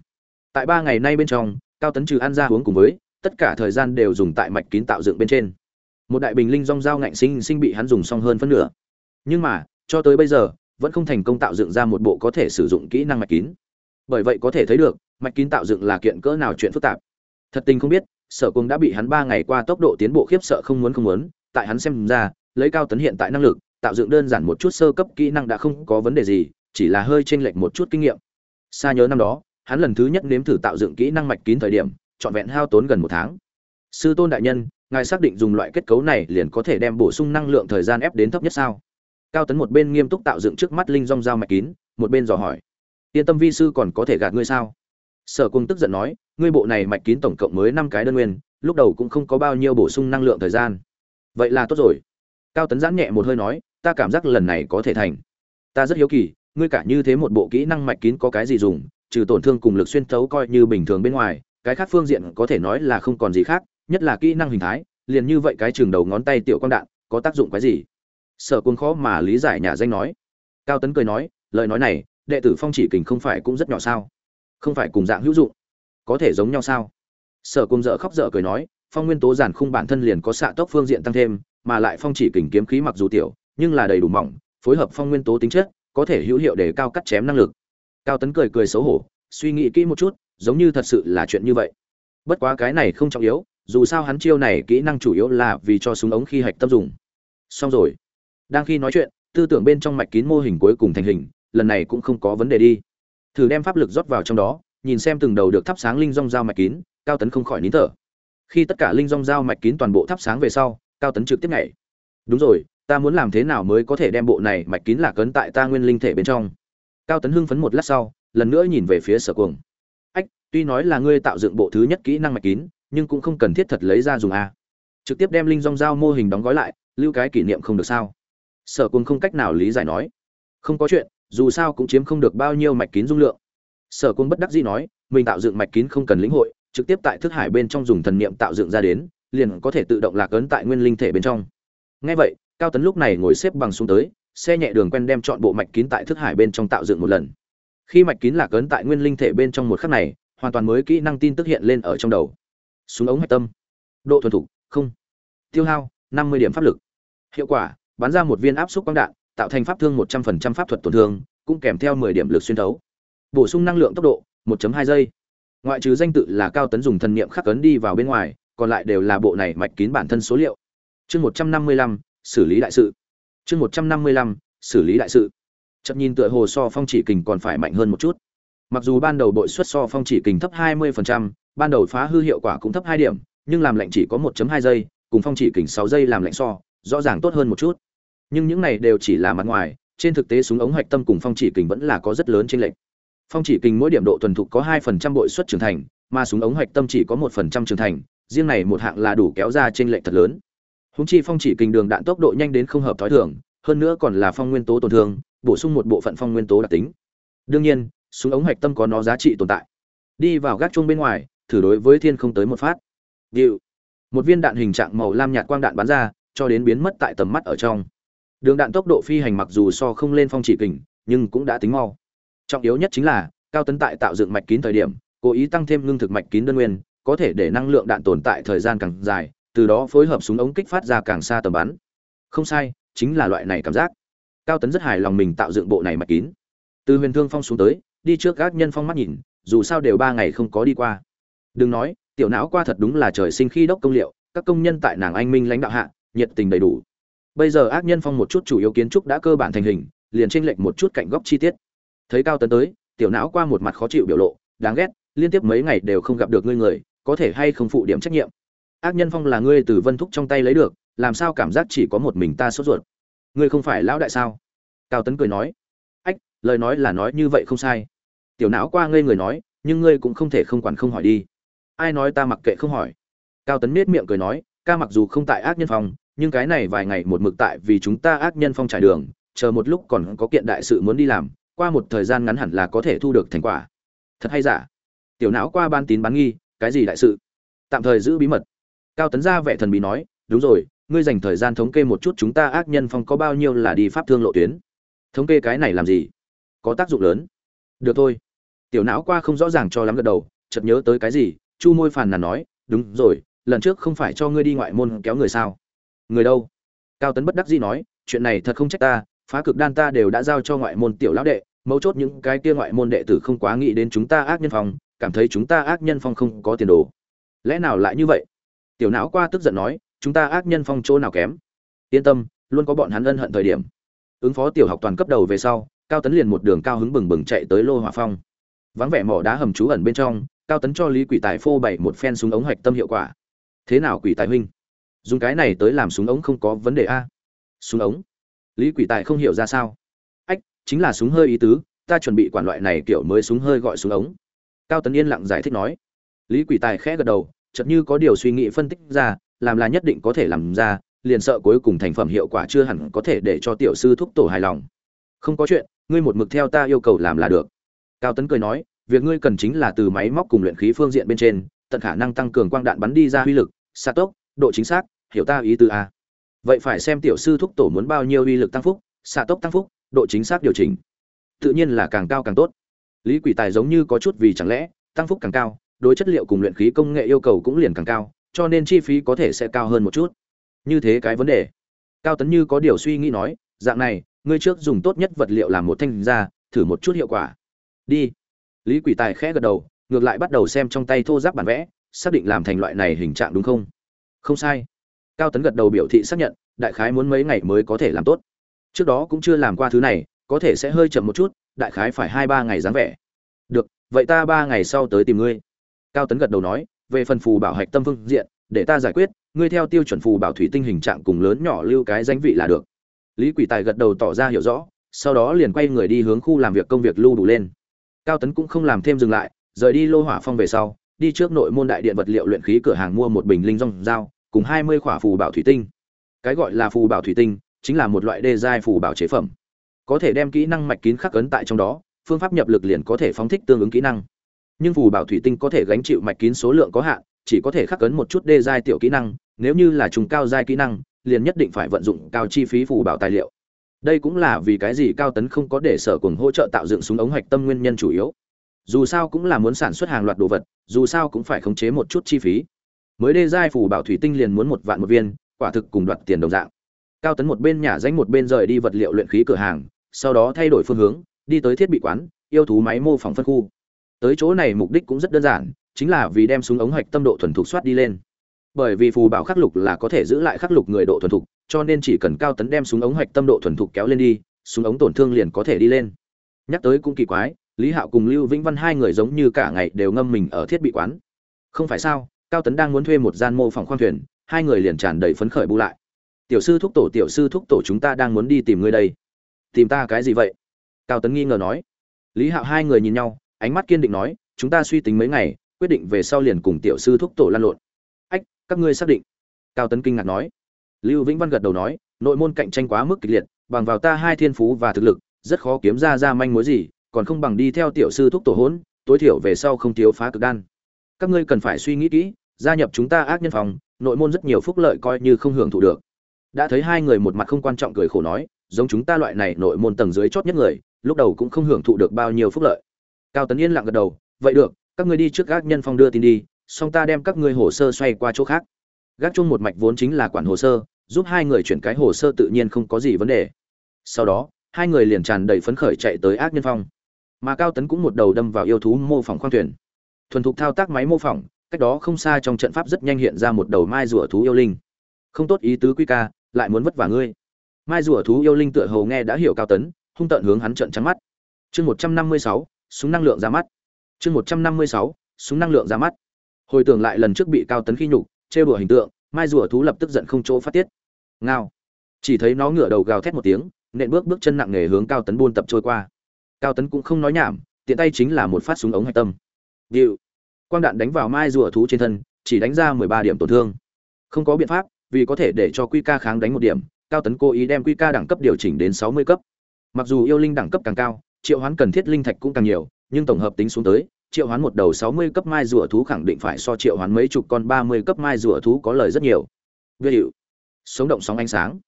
[SPEAKER 1] Tại ba ngày nay bên trong, cao tấn trừ ăn ra uống cùng với, tất cả thời gian đều dùng tại mạch kín tạo dựng bên trên. Một đại bình linh rong dao ngạnh sinh sinh bị hắn dùng xong hơn phân nửa. Nhưng mà, cho tới bây giờ vẫn không thành công tạo dựng ra một bộ có thể sử dụng kỹ năng mạch kín. Bởi vậy có thể thấy được, mạch kín tạo dựng là kiện cỡ nào chuyện phức tạp. Thật tình không biết, sở cung đã bị hắn ba ngày qua tốc độ tiến bộ khiếp sợ không muốn không muốn, tại hắn xem ra, lấy cao tấn hiện tại năng lực, tạo dựng đơn giản một chút sơ cấp kỹ năng đã không có vấn đề gì, chỉ là hơi chênh lệch một chút kinh nghiệm. Xa nhớ năm đó, hắn lần thứ nhất nếm thử tạo dựng kỹ năng mạch kín thời điểm, trọn vẹn hao tốn gần một tháng. Sư tôn đại nhân, ngài xác định dùng loại kết cấu này liền có thể đem bổ sung năng lượng thời gian ép đến thấp nhất sao? Cao tấn một bên nghiêm túc tạo dựng trước mắt linh rong dao mạch kín, một bên dò hỏi. Yên tâm vi sư còn có thể gạt ngươi sao? Sở cung tức giận nói, ngươi bộ này mạch kín tổng cộng mới năm cái đơn nguyên, lúc đầu cũng không có bao nhiêu bổ sung năng lượng thời gian. Vậy là tốt rồi. Cao tấn giãn nhẹ một hơi nói, ta cảm giác lần này có thể thành. Ta rất hiếu kỳ, ngươi cả như thế một bộ kỹ năng mạch kín có cái gì dùng, trừ tổn thương cùng lực xuyên thấu coi như bình thường bên ngoài, cái khác phương diện có thể nói là không còn gì khác, nhất là kỹ năng hình thái, liền như vậy cái trường đầu ngón tay tiểu quang đạn, có tác dụng cái gì? Sở cuồng khó mà lý giải nhà danh nói. Cao tấn cười nói, lời nói này, đệ tử phong chỉ kình không phải cũng rất nhỏ sao? Không phải cùng dạng hữu dụng. Có thể giống nhau sao? Sở cùng dợ khóc dợ cười nói, phong nguyên tố giản khung bản thân liền có xạ tốc phương diện tăng thêm, mà lại phong chỉ kình kiếm khí mặc dù tiểu, nhưng là đầy đủ mỏng, phối hợp phong nguyên tố tính chất, có thể hữu hiệu để cao cắt chém năng lực. Cao tấn cười cười xấu hổ, suy nghĩ kỹ một chút, giống như thật sự là chuyện như vậy. Bất quá cái này không trọng yếu, dù sao hắn chiêu này kỹ năng chủ yếu là vì cho súng ống khi hạch tâm dùng. Xong rồi đang khi nói chuyện, tư tưởng bên trong mạch kín mô hình cuối cùng thành hình, lần này cũng không có vấn đề đi. Thử đem pháp lực rót vào trong đó, nhìn xem từng đầu được thắp sáng linh rong dao mạch kín, cao tấn không khỏi nín thở. Khi tất cả linh rong dao mạch kín toàn bộ thắp sáng về sau, cao tấn trực tiếp nhảy. Đúng rồi, ta muốn làm thế nào mới có thể đem bộ này mạch kín lạc ấn tại ta nguyên linh thể bên trong? Cao tấn hưng phấn một lát sau, lần nữa nhìn về phía sở cuồng. Ách, tuy nói là ngươi tạo dựng bộ thứ nhất kỹ năng mạch kín, nhưng cũng không cần thiết thật lấy ra dùng a. Trực tiếp đem linh rong dao mô hình đóng gói lại, lưu cái kỷ niệm không được sao? Sở cuồng không cách nào lý giải nói. Không có chuyện, dù sao cũng chiếm không được bao nhiêu mạch kín dung lượng. Sở Cung bất đắc dĩ nói, mình tạo dựng mạch kín không cần lĩnh hội, trực tiếp tại thức hải bên trong dùng thần niệm tạo dựng ra đến, liền có thể tự động lạc ấn tại nguyên linh thể bên trong. Ngay vậy, cao tấn lúc này ngồi xếp bằng xuống tới, xe nhẹ đường quen đem chọn bộ mạch kín tại thức hải bên trong tạo dựng một lần. Khi mạch kín lạc ấn tại nguyên linh thể bên trong một khắc này, hoàn toàn mới kỹ năng tin tức hiện lên ở trong đầu. Súng ống hạch tâm. Độ thuần thục, không. Tiêu hao, năm mươi điểm pháp lực. Hiệu quả bắn ra một viên áp suất quang đạn tạo thành pháp thương một trăm phần trăm pháp thuật tổn thương cũng kèm theo mười điểm lực xuyên thấu. Bổ sung năng lượng tốc độ 1 hai giây. Ngoại trừ danh tự là cao tấn dùng thần niệm khắc cấn đi vào bên ngoài còn lại đều là bộ này mạch kín bản thân số liệu. Chương một trăm năm mươi lăm xử lý đại sự. Chương một trăm năm mươi lăm xử lý đại sự. Chậm nhìn tựa hồ so phong chỉ kình còn phải mạnh hơn một chút. Mặc dù ban đầu bội suất so phong chỉ kình thấp 20%, ban đầu phá hư hiệu quả cũng thấp hai điểm nhưng làm lạnh chỉ có 1.2 giây cùng phong chỉ kình 6 giây làm lạnh so rõ ràng tốt hơn một chút nhưng những này đều chỉ là mặt ngoài, trên thực tế súng ống hạch tâm cùng phong chỉ kình vẫn là có rất lớn chênh lệch. Phong chỉ kình mỗi điểm độ thuần thục có hai phần trăm bội suất trưởng thành, mà súng ống hạch tâm chỉ có một phần trăm trưởng thành, riêng này một hạng là đủ kéo ra chênh lệch thật lớn. Húng chi phong chỉ kình đường đạn tốc độ nhanh đến không hợp thói thường, hơn nữa còn là phong nguyên tố tổn thương, bổ sung một bộ phận phong nguyên tố đặc tính. Đương nhiên, súng ống hạch tâm có nó giá trị tồn tại. Đi vào gác chuông bên ngoài, thử đối với thiên không tới một phát. Điệu. Một viên đạn hình trạng màu lam nhạt quang đạn bắn ra, cho đến biến mất tại tầm mắt ở trong đường đạn tốc độ phi hành mặc dù so không lên phong chỉ kình, nhưng cũng đã tính mau. Trọng yếu nhất chính là, cao tấn tại tạo dựng mạch kín thời điểm, cố ý tăng thêm ngưng thực mạch kín đơn nguyên, có thể để năng lượng đạn tồn tại thời gian càng dài, từ đó phối hợp súng ống kích phát ra càng xa tầm bắn. Không sai, chính là loại này cảm giác. Cao tấn rất hài lòng mình tạo dựng bộ này mạch kín. Từ huyền thương phong xuống tới, đi trước gác nhân phong mắt nhìn, dù sao đều ba ngày không có đi qua. Đừng nói, tiểu não qua thật đúng là trời sinh khi đốc công liệu, các công nhân tại nàng anh minh lãnh đạo hạ, nhiệt tình đầy đủ bây giờ ác nhân phong một chút chủ yếu kiến trúc đã cơ bản thành hình, liền tranh lệch một chút cạnh góc chi tiết. Thấy cao tấn tới, tiểu não qua một mặt khó chịu biểu lộ, đáng ghét, liên tiếp mấy ngày đều không gặp được ngươi người, có thể hay không phụ điểm trách nhiệm? Ác nhân phong là ngươi từ vân thúc trong tay lấy được, làm sao cảm giác chỉ có một mình ta sốt ruột? Ngươi không phải lão đại sao? Cao tấn cười nói. Ách, lời nói là nói như vậy không sai. Tiểu não qua ngây người nói, nhưng ngươi cũng không thể không quản không hỏi đi. Ai nói ta mặc kệ không hỏi? Cao tấn nết miệng cười nói, ca mặc dù không tại ác nhân phong nhưng cái này vài ngày một mực tại vì chúng ta ác nhân phong trải đường, chờ một lúc còn có kiện đại sự muốn đi làm, qua một thời gian ngắn hẳn là có thể thu được thành quả. Thật hay giả? Tiểu não qua ban tín bán nghi, cái gì đại sự? Tạm thời giữ bí mật. Cao tấn ra vẻ thần bí nói, đúng rồi, ngươi dành thời gian thống kê một chút chúng ta ác nhân phong có bao nhiêu là đi pháp thương lộ tuyến. Thống kê cái này làm gì? Có tác dụng lớn. Được thôi. Tiểu não qua không rõ ràng cho lắm gật đầu, chợt nhớ tới cái gì, chu môi phàn nàn nói, đúng rồi, lần trước không phải cho ngươi đi ngoại môn kéo người sao? Người đâu? Cao tấn bất đắc dĩ nói, chuyện này thật không trách ta, phá cực đan ta đều đã giao cho ngoại môn tiểu lão đệ, mấu chốt những cái kia ngoại môn đệ tử không quá nghĩ đến chúng ta ác nhân phong, cảm thấy chúng ta ác nhân phong không có tiền đồ. Lẽ nào lại như vậy? Tiểu não qua tức giận nói, chúng ta ác nhân phong chỗ nào kém? Yên tâm, luôn có bọn hắn ân hận thời điểm. Ứng phó tiểu học toàn cấp đầu về sau, cao tấn liền một đường cao hứng bừng bừng chạy tới lô hỏa phong. Vắng vẻ mỏ đá hầm trú ẩn bên trong, cao tấn cho lý quỷ tài phô bày một phen súng ống hạch tâm hiệu quả. Thế nào quỷ tài huynh? Dùng cái này tới làm súng ống không có vấn đề a. Súng ống? Lý quỷ tài không hiểu ra sao. Ách, chính là súng hơi ý tứ, ta chuẩn bị quản loại này kiểu mới súng hơi gọi súng ống. Cao tấn yên lặng giải thích nói. Lý quỷ tài khẽ gật đầu, chợt như có điều suy nghĩ phân tích ra, làm là nhất định có thể làm ra, liền sợ cuối cùng thành phẩm hiệu quả chưa hẳn có thể để cho tiểu sư thúc tổ hài lòng. Không có chuyện, ngươi một mực theo ta yêu cầu làm là được. Cao tấn cười nói, việc ngươi cần chính là từ máy móc cùng luyện khí phương diện bên trên, tận khả năng tăng cường quang đạn bắn đi ra uy lực xa tốc độ chính xác, hiểu ta ý tứ a vậy phải xem tiểu sư thúc tổ muốn bao nhiêu uy lực tăng phúc, xạ tốc tăng phúc, độ chính xác điều chỉnh. Tự nhiên là càng cao càng tốt. Lý quỷ tài giống như có chút vì chẳng lẽ, tăng phúc càng cao, đối chất liệu cùng luyện khí công nghệ yêu cầu cũng liền càng cao, cho nên chi phí có thể sẽ cao hơn một chút. Như thế cái vấn đề. Cao tấn như có điều suy nghĩ nói, dạng này, ngươi trước dùng tốt nhất vật liệu làm một thanh ra, thử một chút hiệu quả. Đi. Lý quỷ tài khẽ gật đầu, ngược lại bắt đầu xem trong tay thô giáp bản vẽ, xác định làm thành loại này hình trạng đúng không? Không sai. Cao tấn gật đầu biểu thị xác nhận, đại khái muốn mấy ngày mới có thể làm tốt. Trước đó cũng chưa làm qua thứ này, có thể sẽ hơi chậm một chút, đại khái phải hai ba ngày dáng vẻ. Được, vậy ta ba ngày sau tới tìm ngươi. Cao tấn gật đầu nói, về phần phù bảo hạch tâm phương diện, để ta giải quyết, ngươi theo tiêu chuẩn phù bảo thủy tinh hình trạng cùng lớn nhỏ lưu cái danh vị là được. Lý quỷ tài gật đầu tỏ ra hiểu rõ, sau đó liền quay người đi hướng khu làm việc công việc lưu đủ lên. Cao tấn cũng không làm thêm dừng lại, rời đi lô hỏa phong về sau đi trước nội môn đại điện vật liệu luyện khí cửa hàng mua một bình linh rong dao, cùng hai mươi khỏa phù bảo thủy tinh. Cái gọi là phù bảo thủy tinh, chính là một loại đê giai phù bảo chế phẩm. Có thể đem kỹ năng mạch kín khắc ấn tại trong đó, phương pháp nhập lực liền có thể phóng thích tương ứng kỹ năng. Nhưng phù bảo thủy tinh có thể gánh chịu mạch kín số lượng có hạn, chỉ có thể khắc ấn một chút đê giai tiểu kỹ năng, nếu như là trùng cao giai kỹ năng, liền nhất định phải vận dụng cao chi phí phù bảo tài liệu. Đây cũng là vì cái gì cao tấn không có để sở cùng hỗ trợ tạo dựng súng ống hoạch tâm nguyên nhân chủ yếu dù sao cũng là muốn sản xuất hàng loạt đồ vật, dù sao cũng phải khống chế một chút chi phí. Mới đê giai phủ bảo thủy tinh liền muốn một vạn một viên, quả thực cùng đoạt tiền đồng dạng. Cao tấn một bên nhả danh một bên rời đi vật liệu luyện khí cửa hàng, sau đó thay đổi phương hướng, đi tới thiết bị quán, yêu thú máy mô phỏng phân khu. Tới chỗ này mục đích cũng rất đơn giản, chính là vì đem súng ống hạch tâm độ thuần thục soát đi lên. Bởi vì phù bảo khắc lục là có thể giữ lại khắc lục người độ thuần thục, cho nên chỉ cần cao tấn đem súng ống hạch tâm độ thuần thục kéo lên đi, súng ống tổn thương liền có thể đi lên. Nhắc tới cũng kỳ quái lý hạo cùng lưu vĩnh văn hai người giống như cả ngày đều ngâm mình ở thiết bị quán. Không phải sao, cao tấn đang muốn thuê một gian mô phỏng khoang thuyền, hai người liền tràn đầy phấn khởi bu lại. Tiểu sư thúc tổ, tiểu sư thúc tổ chúng ta đang muốn đi tìm ngươi đây. Tìm ta cái gì vậy? Cao tấn nghi ngờ nói. Lý hạo hai người nhìn nhau, ánh mắt kiên định nói, chúng ta suy tính mấy ngày, quyết định về sau liền cùng tiểu sư thúc tổ lan lộn. Ách, các ngươi xác định. Cao tấn kinh ngạc nói. Lưu vĩnh văn gật đầu nói, nội môn cạnh tranh quá mức kịch liệt, bằng vào ta hai thiên phú và thực lực, rất khó kiếm ra ra manh mối gì còn không bằng đi theo tiểu sư thúc tổ hỗn tối thiểu về sau không thiếu phá cực đan. Các ngươi cần phải suy nghĩ kỹ, gia nhập chúng ta ác nhân phòng, nội môn rất nhiều phúc lợi coi như không hưởng thụ được. Đã thấy hai người một mặt không quan trọng cười khổ nói, giống chúng ta loại này nội môn tầng dưới chót nhất người, lúc đầu cũng không hưởng thụ được bao nhiêu phúc lợi. Cao tấn yên lặng gật đầu, vậy được, các ngươi đi trước gác nhân phong đưa tin đi, xong ta đem các ngươi hồ sơ xoay qua chỗ khác. Gác chung một mạch vốn chính là quản hồ sơ, giúp hai người chuyển cái hồ sơ tự nhiên không có gì vấn đề. Sau đó, hai người liền tràn đầy phấn khởi chạy tới ác nhân phong mà cao tấn cũng một đầu đâm vào yêu thú mô phỏng khoang thuyền. Thuần thục thao tác máy mô phỏng, cách đó không xa trong trận pháp rất nhanh hiện ra một đầu mai rùa thú yêu linh. Không tốt ý tứ quy ca, lại muốn vất vả ngươi. Mai rùa thú yêu linh tựa hầu nghe đã hiểu cao tấn, hung tợn hướng hắn trận trắng mắt. Chương một trăm năm mươi sáu, súng năng lượng ra mắt. Chương một trăm năm mươi sáu, súng năng lượng ra mắt. Hồi tưởng lại lần trước bị cao tấn khi nhục, trêu đùa hình tượng, mai rùa thú lập tức giận không chỗ phát tiết. Ngao. Chỉ thấy nó ngửa đầu gào thét một tiếng, nện bước bước chân nặng nề hướng cao tấn buôn tập trôi qua cao tấn cũng không nói nhảm tiện tay chính là một phát súng ống hạch tâm. Điệu. Quang đạn đánh vào mai rùa thú trên thân chỉ đánh ra mười ba điểm tổn thương. Không có biện pháp vì có thể để cho quy ca kháng đánh một điểm cao tấn cố ý đem quy ca đẳng cấp điều chỉnh đến sáu mươi cấp. Mặc dù yêu linh đẳng cấp càng cao triệu hoán cần thiết linh thạch cũng càng nhiều nhưng tổng hợp tính xuống tới triệu hoán một đầu sáu mươi cấp mai rùa thú khẳng định phải so triệu hoán mấy chục con ba mươi cấp mai rùa thú có lời rất nhiều. Vi hiệu, sống động sóng ánh sáng.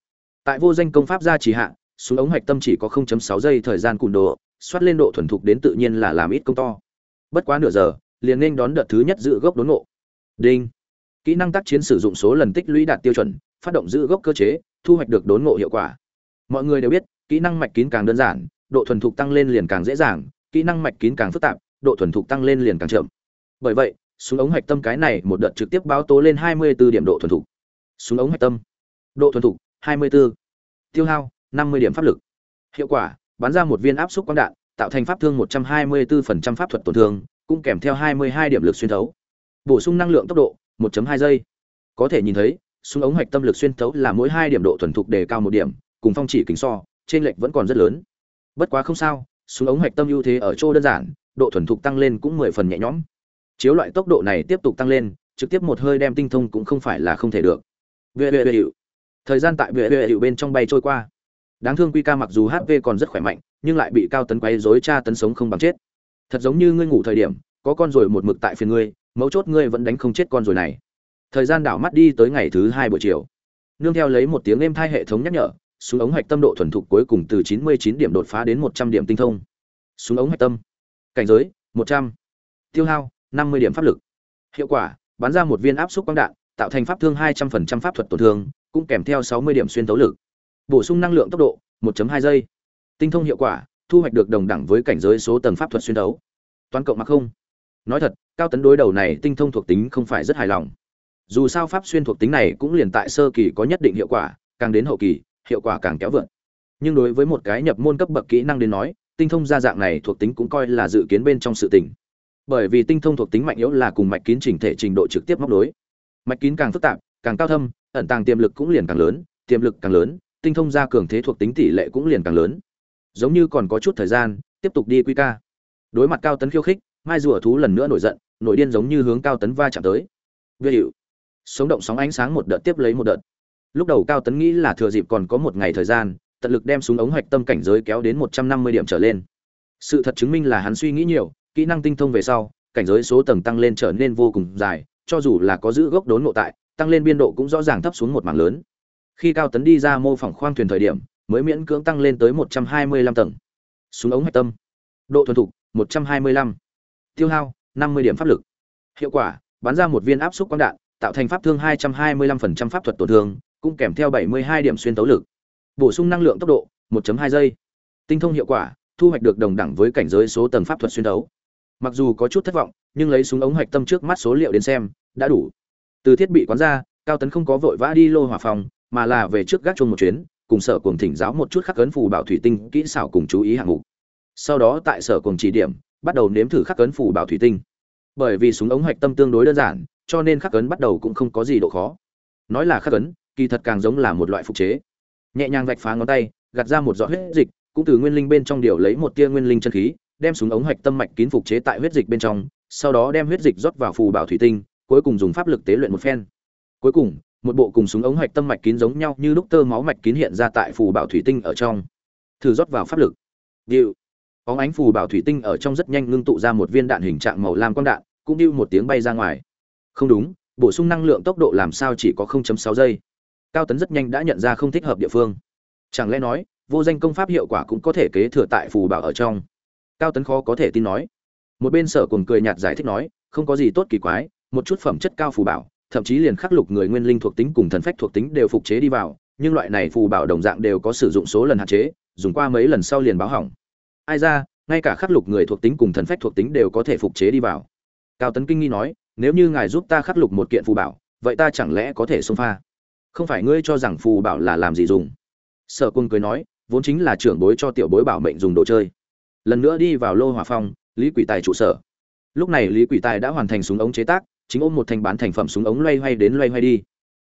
[SPEAKER 1] Tại vô danh công pháp gia trì hạ, súng ống hạch tâm chỉ có 0.6 giây thời gian cùn độ, xoát lên độ thuần thục đến tự nhiên là làm ít công to. Bất quá nửa giờ, liền nên đón đợt thứ nhất dự gốc đốn ngộ. Đinh. Kỹ năng tác chiến sử dụng số lần tích lũy đạt tiêu chuẩn, phát động giữ gốc cơ chế thu hoạch được đốn ngộ hiệu quả mọi người đều biết kỹ năng mạch kín càng đơn giản độ thuần thục tăng lên liền càng dễ dàng kỹ năng mạch kín càng phức tạp độ thuần thục tăng lên liền càng chậm bởi vậy súng ống hạch tâm cái này một đợt trực tiếp báo tố lên 24 điểm độ thuần thục súng ống hạch tâm độ thuần thục 24. tiêu hao 50 điểm pháp lực hiệu quả bắn ra một viên áp xúc quang đạn, tạo thành pháp thương 124% pháp thuật tổn thương, cũng kèm theo 22 điểm lực xuyên thấu. Bổ sung năng lượng tốc độ 1.2 giây. Có thể nhìn thấy, súng ống hạch tâm lực xuyên thấu là mỗi hai điểm độ thuần thục đề cao một điểm, cùng phong chỉ kính so, trên lệch vẫn còn rất lớn. Bất quá không sao, súng ống hạch tâm ưu thế ở chỗ đơn giản, độ thuần thục tăng lên cũng mười phần nhẹ nhõm. Chiếu loại tốc độ này tiếp tục tăng lên, trực tiếp một hơi đem tinh thông cũng không phải là không thể được. Vệ vệ vệ thời gian tại vệ vệ bên trong bay trôi qua đáng thương quy ca mặc dù hp còn rất khỏe mạnh, nhưng lại bị cao tấn quay dối tra tấn sống không bằng chết. Thật giống như ngươi ngủ thời điểm, có con rồi một mực tại phiền ngươi, mấu chốt ngươi vẫn đánh không chết con rồi này. Thời gian đảo mắt đi tới ngày thứ hai buổi chiều. Nương theo lấy một tiếng êm thai hệ thống nhắc nhở súng ống hạch tâm độ thuần thục cuối cùng từ 99 điểm đột phá đến 100 điểm tinh thông. Súng ống hạch tâm. Cảnh giới 100. tiêu hao 50 điểm pháp lực. Hiệu quả, bắn ra một viên áp xúc quang đạn, tạo thành pháp thương 200% pháp thuật tổn thương, cũng kèm theo 60 điểm xuyên tấu lực bổ sung năng lượng tốc độ 1.2 giây. Tinh thông hiệu quả, thu hoạch được đồng đẳng với cảnh giới số tầng pháp thuật xuyên đấu. Toán cộng mặc không. Nói thật, cao tấn đối đầu này tinh thông thuộc tính không phải rất hài lòng. Dù sao pháp xuyên thuộc tính này cũng liền tại sơ kỳ có nhất định hiệu quả, càng đến hậu kỳ, hiệu quả càng kéo vượt. Nhưng đối với một cái nhập môn cấp bậc kỹ năng đến nói, tinh thông gia dạng này thuộc tính cũng coi là dự kiến bên trong sự tình. Bởi vì tinh thông thuộc tính mạnh yếu là cùng mạch kín chỉnh thể trình độ trực tiếp móc đối mạch kín càng phức tạp, càng cao thâm, ẩn tàng tiềm lực cũng liền càng lớn, tiềm lực càng lớn tinh thông gia cường thế thuộc tính tỷ lệ cũng liền càng lớn. Giống như còn có chút thời gian, tiếp tục đi quy ca. Đối mặt cao tấn khiêu khích, mai rùa thú lần nữa nổi giận nổi điên giống như hướng cao tấn va chạm tới. Vi hiệu sống động sóng ánh sáng một đợt tiếp lấy một đợt. Lúc đầu cao tấn nghĩ là thừa dịp còn có một ngày thời gian, tận lực đem súng ống hoạch tâm cảnh giới kéo đến một trăm năm mươi điểm trở lên. Sự thật chứng minh là hắn suy nghĩ nhiều, kỹ năng tinh thông về sau, cảnh giới số tầng tăng lên trở nên vô cùng dài, cho dù là có giữ gốc đốn ngộ tại, tăng lên biên độ cũng rõ ràng thấp xuống một mảng lớn khi cao tấn đi ra mô phỏng khoang thuyền thời điểm mới miễn cưỡng tăng lên tới một trăm hai mươi lăm tầng súng ống hạch tâm độ thuần thục một trăm hai mươi lăm tiêu hao năm mươi điểm pháp lực hiệu quả bắn ra một viên áp suất quang đạn tạo thành pháp thương hai trăm hai mươi lăm phần trăm pháp thuật tổn thương cũng kèm theo 72 điểm xuyên tấu lực. Bổ sung năng lượng tốc độ 1.2 giây. Tinh thông hiệu quả, thu hoạch được đồng đẳng với cảnh giới số tầng pháp thuật xuyên tấu. Mặc dù có chút thất vọng, nhưng lấy súng ống hạch tâm trước mắt số liệu đến xem, đã đủ. Từ thiết bị quán ra, Cao Tấn không có vội vã đi lô hỏa phòng, mà là về trước gác chuông một chuyến, cùng sở cùng thỉnh giáo một chút khắc cấn phù bảo thủy tinh, kỹ xảo cùng chú ý hạng mục. Sau đó tại sở cùng chỉ điểm, bắt đầu nếm thử khắc cấn phù bảo thủy tinh. Bởi vì súng ống hạch tâm tương đối đơn giản, cho nên khắc cấn bắt đầu cũng không có gì độ khó. Nói là khắc cấn, kỳ thật càng giống là một loại phục chế nhẹ nhàng vạch phá ngón tay gạt ra một giọt huyết dịch cũng từ nguyên linh bên trong điều lấy một tia nguyên linh chân khí đem súng ống hạch tâm mạch kín phục chế tại huyết dịch bên trong sau đó đem huyết dịch rót vào phù bảo thủy tinh cuối cùng dùng pháp lực tế luyện một phen cuối cùng một bộ cùng súng ống hạch tâm mạch kín giống nhau như lúc tơ máu mạch kín hiện ra tại phù bảo thủy tinh ở trong. Thử rót vào pháp lực. Điệu. Óng ánh phù bảo thủy tinh ở trong rất nhanh ngưng tụ ra một viên đạn hình trạng màu lam quang đạn, cũng điệu một tiếng bay ra ngoài. Không đúng, bổ sung năng lượng tốc độ làm sao chỉ có 0.6 giây. Cao tấn rất nhanh đã nhận ra không thích hợp địa phương. Chẳng lẽ nói, vô danh công pháp hiệu quả cũng có thể kế thừa tại phù bảo ở trong? Cao tấn khó có thể tin nói. Một bên sở cùng cười nhạt giải thích nói, không có gì tốt kỳ quái, một chút phẩm chất cao phù bảo thậm chí liền khắc lục người nguyên linh thuộc tính cùng thần phách thuộc tính đều phục chế đi vào, nhưng loại này phù bảo đồng dạng đều có sử dụng số lần hạn chế, dùng qua mấy lần sau liền báo hỏng. Ai ra, ngay cả khắc lục người thuộc tính cùng thần phách thuộc tính đều có thể phục chế đi vào. Cao tấn kinh nghi nói, nếu như ngài giúp ta khắc lục một kiện phù bảo, vậy ta chẳng lẽ có thể xông pha? Không phải ngươi cho rằng phù bảo là làm gì dùng? Sở quân cười nói, vốn chính là trưởng bối cho tiểu bối bảo mệnh dùng đồ chơi. Lần nữa đi vào lô hỏa phong, lý quỷ tài trụ sở. Lúc này lý quỷ tài đã hoàn thành súng ống chế tác chính ôm một thanh bán thành phẩm súng ống loay hoay đến loay hoay đi.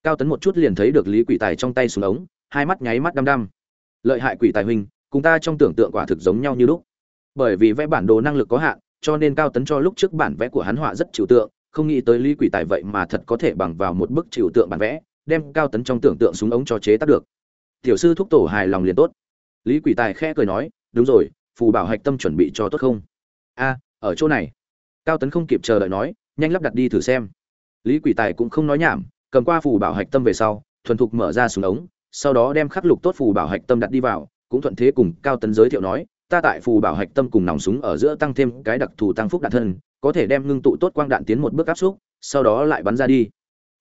[SPEAKER 1] Cao tấn một chút liền thấy được lý quỷ tài trong tay súng ống, hai mắt nháy mắt đăm đăm. Lợi hại quỷ tài huynh, cùng ta trong tưởng tượng quả thực giống nhau như lúc. Bởi vì vẽ bản đồ năng lực có hạn, cho nên cao tấn cho lúc trước bản vẽ của hắn họa rất trừu tượng, không nghĩ tới lý quỷ tài vậy mà thật có thể bằng vào một bức trừu tượng bản vẽ, đem cao tấn trong tưởng tượng súng ống cho chế tác được. Tiểu sư thúc tổ hài lòng liền tốt. Lý quỷ tài khẽ cười nói, đúng rồi, phù bảo hạch tâm chuẩn bị cho tốt không? A, ở chỗ này. Cao tấn không kịp chờ đợi nói nhanh lắp đặt đi thử xem. Lý quỷ tài cũng không nói nhảm, cầm qua phù bảo hạch tâm về sau, thuần thục mở ra súng ống, sau đó đem khắc lục tốt phù bảo hạch tâm đặt đi vào, cũng thuận thế cùng cao tấn giới thiệu nói, ta tại phù bảo hạch tâm cùng nòng súng ở giữa tăng thêm cái đặc thù tăng phúc đạn thân, có thể đem ngưng tụ tốt quang đạn tiến một bước áp xúc, sau đó lại bắn ra đi.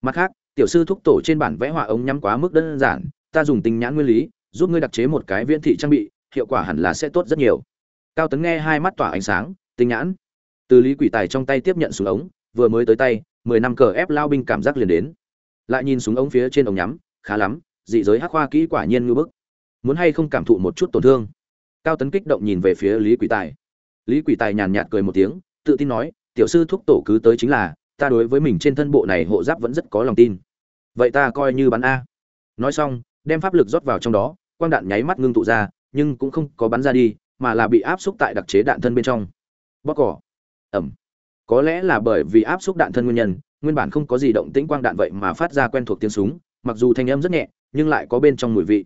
[SPEAKER 1] Mặt khác, tiểu sư thúc tổ trên bản vẽ họa ống nhắm quá mức đơn giản, ta dùng tình nhãn nguyên lý, giúp ngươi đặc chế một cái viễn thị trang bị, hiệu quả hẳn là sẽ tốt rất nhiều. Cao tấn nghe hai mắt tỏa ánh sáng, tinh nhãn? Từ lý quỷ tài trong tay tiếp nhận súng ống vừa mới tới tay, mười năm cờ ép lao binh cảm giác liền đến. Lại nhìn súng ống phía trên ống nhắm, khá lắm, dị giới hắc khoa kỹ quả nhiên ngư bức. Muốn hay không cảm thụ một chút tổn thương. Cao tấn kích động nhìn về phía lý quỷ tài. Lý quỷ tài nhàn nhạt cười một tiếng, tự tin nói, tiểu sư thúc tổ cứ tới chính là, ta đối với mình trên thân bộ này hộ giáp vẫn rất có lòng tin. Vậy ta coi như bắn a. Nói xong, đem pháp lực rót vào trong đó, quang đạn nháy mắt ngưng tụ ra, nhưng cũng không có bắn ra đi, mà là bị áp xúc tại đặc chế đạn thân bên trong. Bóc cỏ. Ẩm có lẽ là bởi vì áp xúc đạn thân nguyên nhân, nguyên bản không có gì động tĩnh quang đạn vậy mà phát ra quen thuộc tiếng súng, mặc dù thanh âm rất nhẹ, nhưng lại có bên trong mùi vị.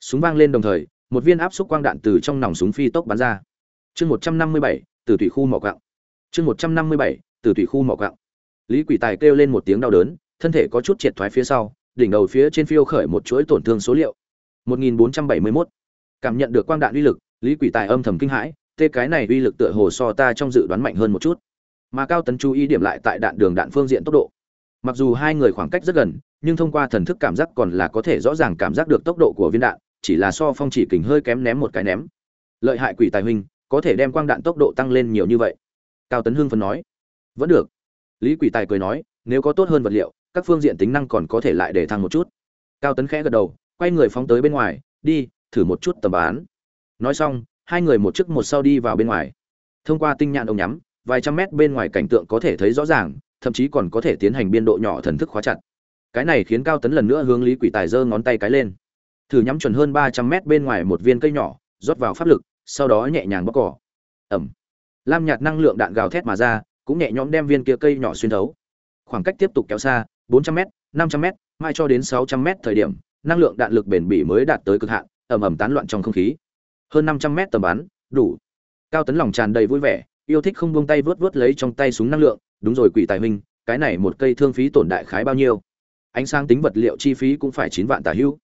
[SPEAKER 1] Súng vang lên đồng thời, một viên áp xúc quang đạn từ trong nòng súng phi tốc bắn ra. Chương một trăm năm mươi bảy từ thủy khu mỏ quặng. Chương một trăm năm mươi bảy từ thủy khu mỏ quặng. Lý quỷ tài kêu lên một tiếng đau đớn, thân thể có chút triệt thoái phía sau, đỉnh đầu phía trên phiêu khởi một chuỗi tổn thương số liệu. 1471. cảm nhận được quang đạn uy lực, lý quỷ tài âm thầm kinh hãi tê cái này uy lực tựa hồ so ta trong dự đoán mạnh hơn một chút mà cao tấn chú ý điểm lại tại đạn đường đạn phương diện tốc độ. Mặc dù hai người khoảng cách rất gần, nhưng thông qua thần thức cảm giác còn là có thể rõ ràng cảm giác được tốc độ của viên đạn, chỉ là so phong chỉ kình hơi kém ném một cái ném. Lợi hại quỷ tài huynh, có thể đem quang đạn tốc độ tăng lên nhiều như vậy? Cao tấn hưng phấn nói. Vẫn được. Lý quỷ tài cười nói, nếu có tốt hơn vật liệu, các phương diện tính năng còn có thể lại để thăng một chút. Cao tấn khẽ gật đầu, quay người phóng tới bên ngoài, đi, thử một chút tầm bán nói xong, hai người một trước một sau đi vào bên ngoài. Thông qua tinh nhạn ông nhắm vài trăm mét bên ngoài cảnh tượng có thể thấy rõ ràng, thậm chí còn có thể tiến hành biên độ nhỏ thần thức khóa chặt. Cái này khiến cao tấn lần nữa hướng lý quỷ tài giơ ngón tay cái lên. Thử nhắm chuẩn hơn ba trăm mét bên ngoài một viên cây nhỏ, rót vào pháp lực, sau đó nhẹ nhàng bóc cỏ. Ẩm. Lam nhạt năng lượng đạn gào thét mà ra, cũng nhẹ nhõm đem viên kia cây nhỏ xuyên thấu. Khoảng cách tiếp tục kéo xa 400m 500m mai cho đến 600m thời điểm, năng lượng đạn lực bền bỉ mới đạt tới cực hạn, ầm ầm tán loạn trong không khí. Hơn 500m tầm bắn, đủ. Cao tấn lòng tràn đầy vui vẻ yêu thích không buông tay vớt vớt lấy trong tay súng năng lượng, đúng rồi quỷ tài huynh, cái này một cây thương phí tổn đại khái bao nhiêu? Ánh sáng tính vật liệu chi phí cũng phải chín vạn tả hữu.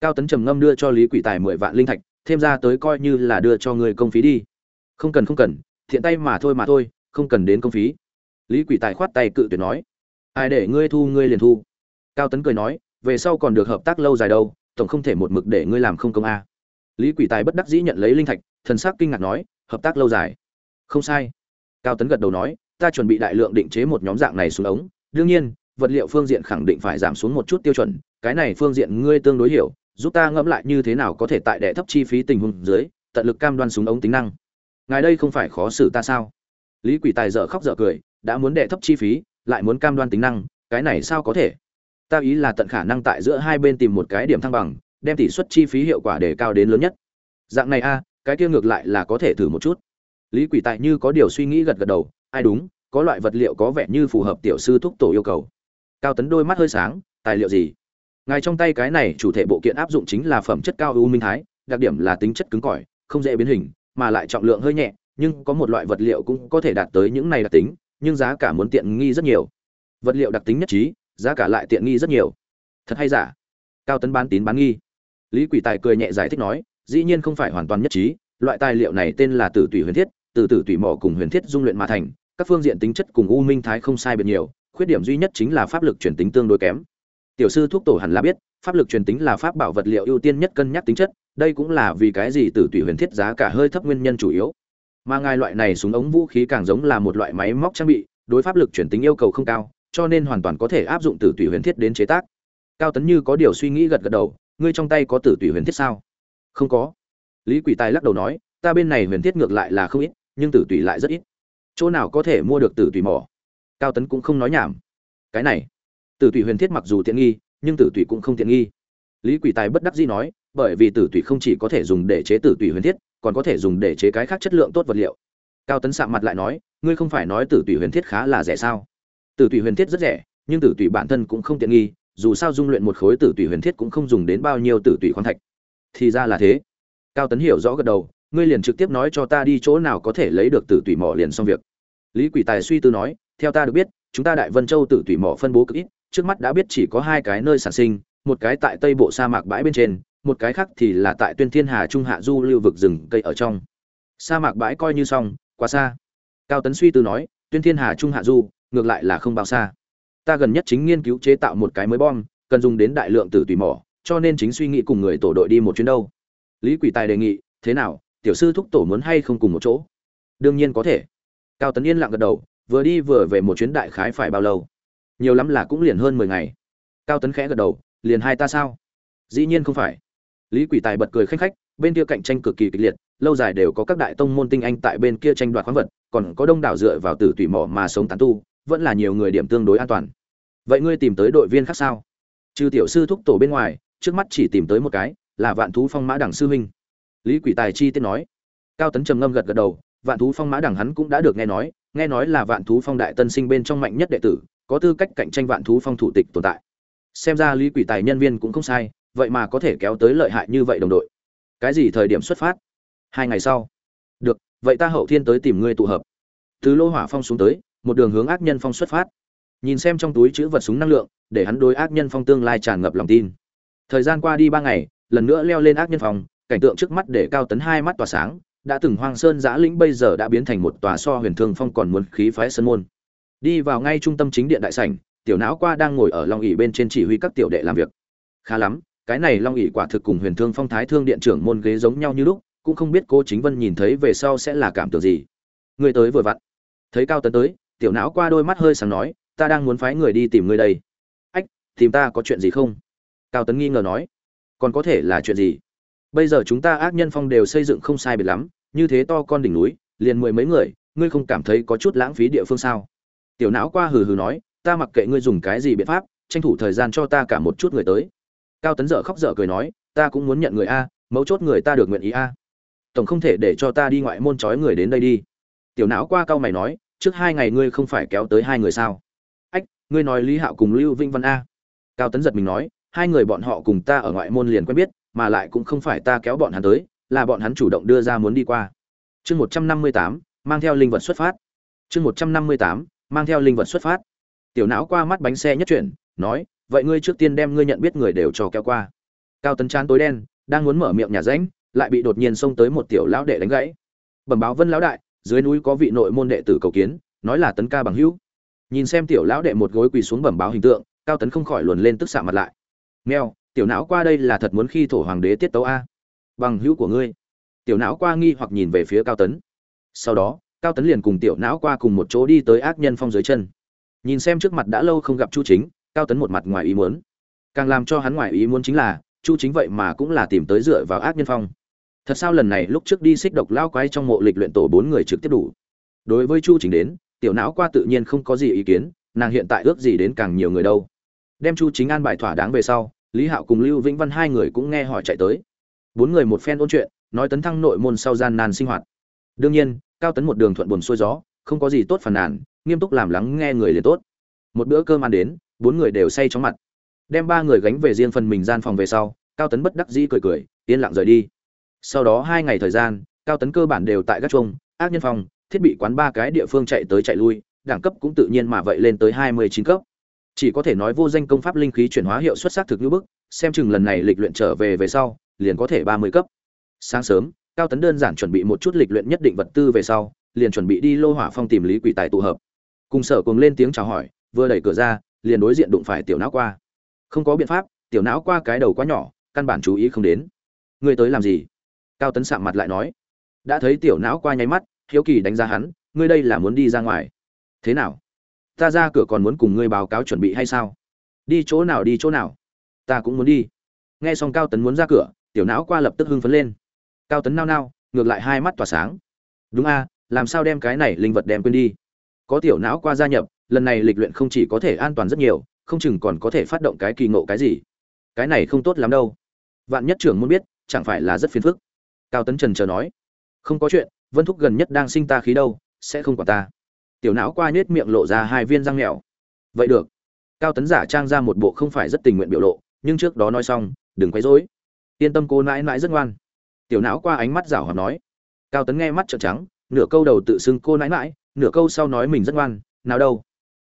[SPEAKER 1] Cao tấn trầm ngâm đưa cho lý quỷ tài mười vạn linh thạch, thêm ra tới coi như là đưa cho người công phí đi. Không cần không cần, thiện tay mà thôi mà thôi, không cần đến công phí. Lý quỷ tài khoát tay cự tuyệt nói. Ai để ngươi thu, ngươi liền thu. Cao tấn cười nói, về sau còn được hợp tác lâu dài đâu, tổng không thể một mực để ngươi làm không công a. Lý quỷ tài bất đắc dĩ nhận lấy linh thạch, thần sắc kinh ngạc nói, hợp tác lâu dài không sai. Cao tấn gật đầu nói, ta chuẩn bị đại lượng định chế một nhóm dạng này xuống ống. Đương nhiên, vật liệu phương diện khẳng định phải giảm xuống một chút tiêu chuẩn. Cái này phương diện ngươi tương đối hiểu, giúp ta ngẫm lại như thế nào có thể tại đệ thấp chi phí tình huống dưới, tận lực cam đoan súng ống tính năng. Ngài đây không phải khó xử ta sao? Lý quỷ tài dở khóc dở cười, đã muốn đệ thấp chi phí, lại muốn cam đoan tính năng, cái này sao có thể? Ta ý là tận khả năng tại giữa hai bên tìm một cái điểm thăng bằng, đem tỷ suất chi phí hiệu quả để cao đến lớn nhất. Dạng này a, cái kia ngược lại là có thể thử một chút lý quỷ tài như có điều suy nghĩ gật gật đầu, ai đúng, có loại vật liệu có vẻ như phù hợp tiểu sư thúc tổ yêu cầu. Cao tấn đôi mắt hơi sáng, tài liệu gì? Ngài trong tay cái này chủ thể bộ kiện áp dụng chính là phẩm chất cao ưu minh thái, đặc điểm là tính chất cứng cỏi, không dễ biến hình, mà lại trọng lượng hơi nhẹ, nhưng có một loại vật liệu cũng có thể đạt tới những này đặc tính, nhưng giá cả muốn tiện nghi rất nhiều. Vật liệu đặc tính nhất trí, giá cả lại tiện nghi rất nhiều. Thật hay giả? Cao tấn bán tín bán nghi. Lý quỷ tài cười nhẹ giải thích nói, dĩ nhiên không phải hoàn toàn nhất trí, loại tài liệu này tên là tử tùy huyền thiết từ tử tùy mỏ cùng huyền thiết dung luyện mà thành, các phương diện tính chất cùng u minh thái không sai biệt nhiều, khuyết điểm duy nhất chính là pháp lực truyền tính tương đối kém. Tiểu sư thuốc tổ hẳn là biết, pháp lực truyền tính là pháp bảo vật liệu ưu tiên nhất cân nhắc tính chất, đây cũng là vì cái gì tử tùy huyền thiết giá cả hơi thấp nguyên nhân chủ yếu. Mà ngài loại này súng ống vũ khí càng giống là một loại máy móc trang bị, đối pháp lực truyền tính yêu cầu không cao, cho nên hoàn toàn có thể áp dụng tử tùy huyền thiết đến chế tác. Cao tấn như có điều suy nghĩ gật gật đầu, ngươi trong tay có tử tùy huyền thiết sao? Không có. Lý quỷ tài lắc đầu nói ta bên này huyền thiết ngược lại là không ít nhưng tử tùy lại rất ít chỗ nào có thể mua được tử tùy mỏ cao tấn cũng không nói nhảm cái này tử tùy huyền thiết mặc dù tiện nghi nhưng tử tùy cũng không tiện nghi lý quỷ tài bất đắc dĩ nói bởi vì tử tùy không chỉ có thể dùng để chế tử tùy huyền thiết còn có thể dùng để chế cái khác chất lượng tốt vật liệu cao tấn sạm mặt lại nói ngươi không phải nói tử tùy huyền thiết khá là rẻ sao tử tùy huyền thiết rất rẻ nhưng tử tùy bản thân cũng không tiện nghi dù sao dung luyện một khối tử tùy huyền thiết cũng không dùng đến bao nhiêu tử tùy khoáng thạch thì ra là thế cao tấn hiểu rõ gật đầu ngươi liền trực tiếp nói cho ta đi chỗ nào có thể lấy được tử tùy mỏ liền xong việc. Lý quỷ tài suy tư nói, theo ta được biết, chúng ta đại vân châu tử tùy mỏ phân bố cực ít, trước mắt đã biết chỉ có hai cái nơi sản sinh, một cái tại tây bộ sa mạc bãi bên trên, một cái khác thì là tại tuyên thiên hà trung hạ du lưu vực rừng cây ở trong. Sa mạc bãi coi như xong, quá xa. Cao tấn suy tư nói, tuyên thiên hà trung hạ du, ngược lại là không bao xa. Ta gần nhất chính nghiên cứu chế tạo một cái mới bom, cần dùng đến đại lượng tử tùy mỏ, cho nên chính suy nghĩ cùng người tổ đội đi một chuyến đâu. Lý quỷ tài đề nghị, thế nào tiểu sư thúc tổ muốn hay không cùng một chỗ? Đương nhiên có thể. Cao tấn yên lặng gật đầu, vừa đi vừa về một chuyến đại khái phải bao lâu? Nhiều lắm là cũng liền hơn mười ngày. Cao tấn khẽ gật đầu, liền hai ta sao? Dĩ nhiên không phải. Lý quỷ tài bật cười khanh khách, bên kia cạnh tranh cực kỳ kịch liệt, lâu dài đều có các đại tông môn tinh anh tại bên kia tranh đoạt khoáng vật, còn có đông đảo dựa vào tử tùy mỏ mà sống tán tu, vẫn là nhiều người điểm tương đối an toàn. Vậy ngươi tìm tới đội viên khác sao? Trừ tiểu sư thúc tổ bên ngoài, trước mắt chỉ tìm tới một cái, là vạn thú phong mã đẳng sư huynh lý quỷ tài chi tiết nói. Cao tấn trầm ngâm gật gật đầu, vạn thú phong mã đẳng hắn cũng đã được nghe nói nghe nói là vạn thú phong đại tân sinh bên trong mạnh nhất đệ tử, có tư cách cạnh tranh vạn thú phong thủ tịch tồn tại. Xem ra lý quỷ tài nhân viên cũng không sai, vậy mà có thể kéo tới lợi hại như vậy đồng đội. Cái gì thời điểm xuất phát? Hai ngày sau. Được, vậy ta hậu thiên tới tìm ngươi tụ hợp. Từ lô hỏa phong xuống tới, một đường hướng ác nhân phong xuất phát. Nhìn xem trong túi chữ vật súng năng lượng, để hắn đối ác nhân phong tương lai tràn ngập lòng tin. Thời gian qua đi ba ngày, lần nữa leo lên ác nhân phong cảnh tượng trước mắt để cao tấn hai mắt tỏa sáng, đã từng hoang sơn giã lĩnh bây giờ đã biến thành một tòa so huyền thương phong còn muốn khí phái sân môn. Đi vào ngay trung tâm chính điện đại sảnh, tiểu não qua đang ngồi ở long ỉ bên trên chỉ huy các tiểu đệ làm việc. Khá lắm, cái này long ỉ quả thực cùng huyền thương phong thái thương điện trưởng môn ghế giống nhau như lúc, cũng không biết cô chính vân nhìn thấy về sau sẽ là cảm tưởng gì. Người tới vừa vặn. Thấy cao tấn tới, tiểu não qua đôi mắt hơi sáng nói, ta đang muốn phái người đi tìm ngươi đây. Ách, tìm ta có chuyện gì không? Cao tấn nghi ngờ nói. Còn có thể là chuyện gì? Bây giờ chúng ta ác nhân phong đều xây dựng không sai biệt lắm, như thế to con đỉnh núi, liền mười mấy người, ngươi không cảm thấy có chút lãng phí địa phương sao? Tiểu não qua hừ hừ nói, ta mặc kệ ngươi dùng cái gì biện pháp, tranh thủ thời gian cho ta cả một chút người tới. Cao tấn dở khóc dở cười nói, ta cũng muốn nhận người a, mấu chốt người ta được nguyện ý a. Tổng không thể để cho ta đi ngoại môn trói người đến đây đi. Tiểu não qua cao mày nói, trước hai ngày ngươi không phải kéo tới hai người sao? Ách, ngươi nói lý hạo cùng lưu vinh văn a. Cao tấn giật mình nói, hai người bọn họ cùng ta ở ngoại môn liền quen biết mà lại cũng không phải ta kéo bọn hắn tới, là bọn hắn chủ động đưa ra muốn đi qua. Chương một trăm năm mươi tám, mang theo linh vật xuất phát. Chương một trăm năm mươi tám, mang theo linh vật xuất phát. Tiểu não qua mắt bánh xe nhất chuyển, nói, vậy ngươi trước tiên đem ngươi nhận biết người đều cho kéo qua. Cao tấn chán tối đen, đang muốn mở miệng nhà ránh, lại bị đột nhiên xông tới một tiểu lão đệ đánh gãy. Bẩm báo vân lão đại, dưới núi có vị nội môn đệ tử cầu kiến, nói là tấn ca bằng hữu. Nhìn xem tiểu lão đệ một gối quỳ xuống bẩm báo hình tượng, cao tấn không khỏi luồn lên tức xạ mặt lại. Meo tiểu não qua đây là thật muốn khi thổ hoàng đế tiết tấu a. Bằng hữu của ngươi. Tiểu não qua nghi hoặc nhìn về phía cao tấn. Sau đó, cao tấn liền cùng tiểu não qua cùng một chỗ đi tới ác nhân phong dưới chân. Nhìn xem trước mặt đã lâu không gặp chu chính, cao tấn một mặt ngoài ý muốn. Càng làm cho hắn ngoài ý muốn chính là, chu chính vậy mà cũng là tìm tới dựa vào ác nhân phong. Thật sao lần này lúc trước đi xích độc lao quái trong mộ lịch luyện tổ bốn người trực tiếp đủ. Đối với chu chính đến, tiểu não qua tự nhiên không có gì ý kiến, nàng hiện tại ước gì đến càng nhiều người đâu. Đem chu chính an bài thỏa đáng về sau lý hạo cùng lưu vĩnh văn hai người cũng nghe hỏi chạy tới. Bốn người một phen ôn chuyện, nói tấn thăng nội môn sau gian nan sinh hoạt. Đương nhiên, cao tấn một đường thuận buồn xuôi gió, không có gì tốt phàn nàn, nghiêm túc làm lắng nghe người liền tốt. Một bữa cơm ăn đến, bốn người đều say chóng mặt. Đem ba người gánh về riêng phần mình gian phòng về sau, cao tấn bất đắc dĩ cười cười, yên lặng rời đi. Sau đó hai ngày thời gian, cao tấn cơ bản đều tại các trung ác nhân phòng, thiết bị quán ba cái địa phương chạy tới chạy lui, đẳng cấp cũng tự nhiên mà vậy lên tới hai mươi chín cấp chỉ có thể nói vô danh công pháp linh khí chuyển hóa hiệu suất sắc thực như bức, xem chừng lần này lịch luyện trở về về sau, liền có thể ba mươi cấp. Sáng sớm, cao tấn đơn giản chuẩn bị một chút lịch luyện nhất định vật tư về sau, liền chuẩn bị đi lô hỏa phong tìm lý quỷ tài tụ hợp. Cùng sở cùng lên tiếng chào hỏi, vừa đẩy cửa ra, liền đối diện đụng phải tiểu não qua. Không có biện pháp, tiểu não qua cái đầu quá nhỏ, căn bản chú ý không đến. Ngươi tới làm gì? Cao tấn sạm mặt lại nói. Đã thấy tiểu não qua nháy mắt, hiếu kỳ đánh giá hắn, ngươi đây là muốn đi ra ngoài. Thế nào? Ta ra cửa còn muốn cùng ngươi báo cáo chuẩn bị hay sao? Đi chỗ nào, đi chỗ nào? Ta cũng muốn đi. Nghe xong cao tấn muốn ra cửa, tiểu não qua lập tức hưng phấn lên. Cao tấn nao nao, ngược lại hai mắt tỏa sáng. Đúng a, làm sao đem cái này linh vật đem quên đi? Có tiểu não qua gia nhập, lần này lịch luyện không chỉ có thể an toàn rất nhiều, không chừng còn có thể phát động cái kỳ ngộ cái gì. Cái này không tốt lắm đâu. Vạn nhất trưởng muốn biết, chẳng phải là rất phiền phức. Cao tấn trần chờ nói. Không có chuyện, vân thúc gần nhất đang sinh ta khí đâu, sẽ không quản ta tiểu não qua nhếch miệng lộ ra hai viên răng mèo vậy được. Cao tấn giả trang ra một bộ không phải rất tình nguyện biểu lộ, nhưng trước đó nói xong, đừng quấy rối. Yên tâm cô nãi nãi rất ngoan. Tiểu não qua ánh mắt rảo hoạt nói. Cao tấn nghe mắt trợn trắng, nửa câu đầu tự xưng cô nãi nãi, nửa câu sau nói mình rất ngoan, nào đâu.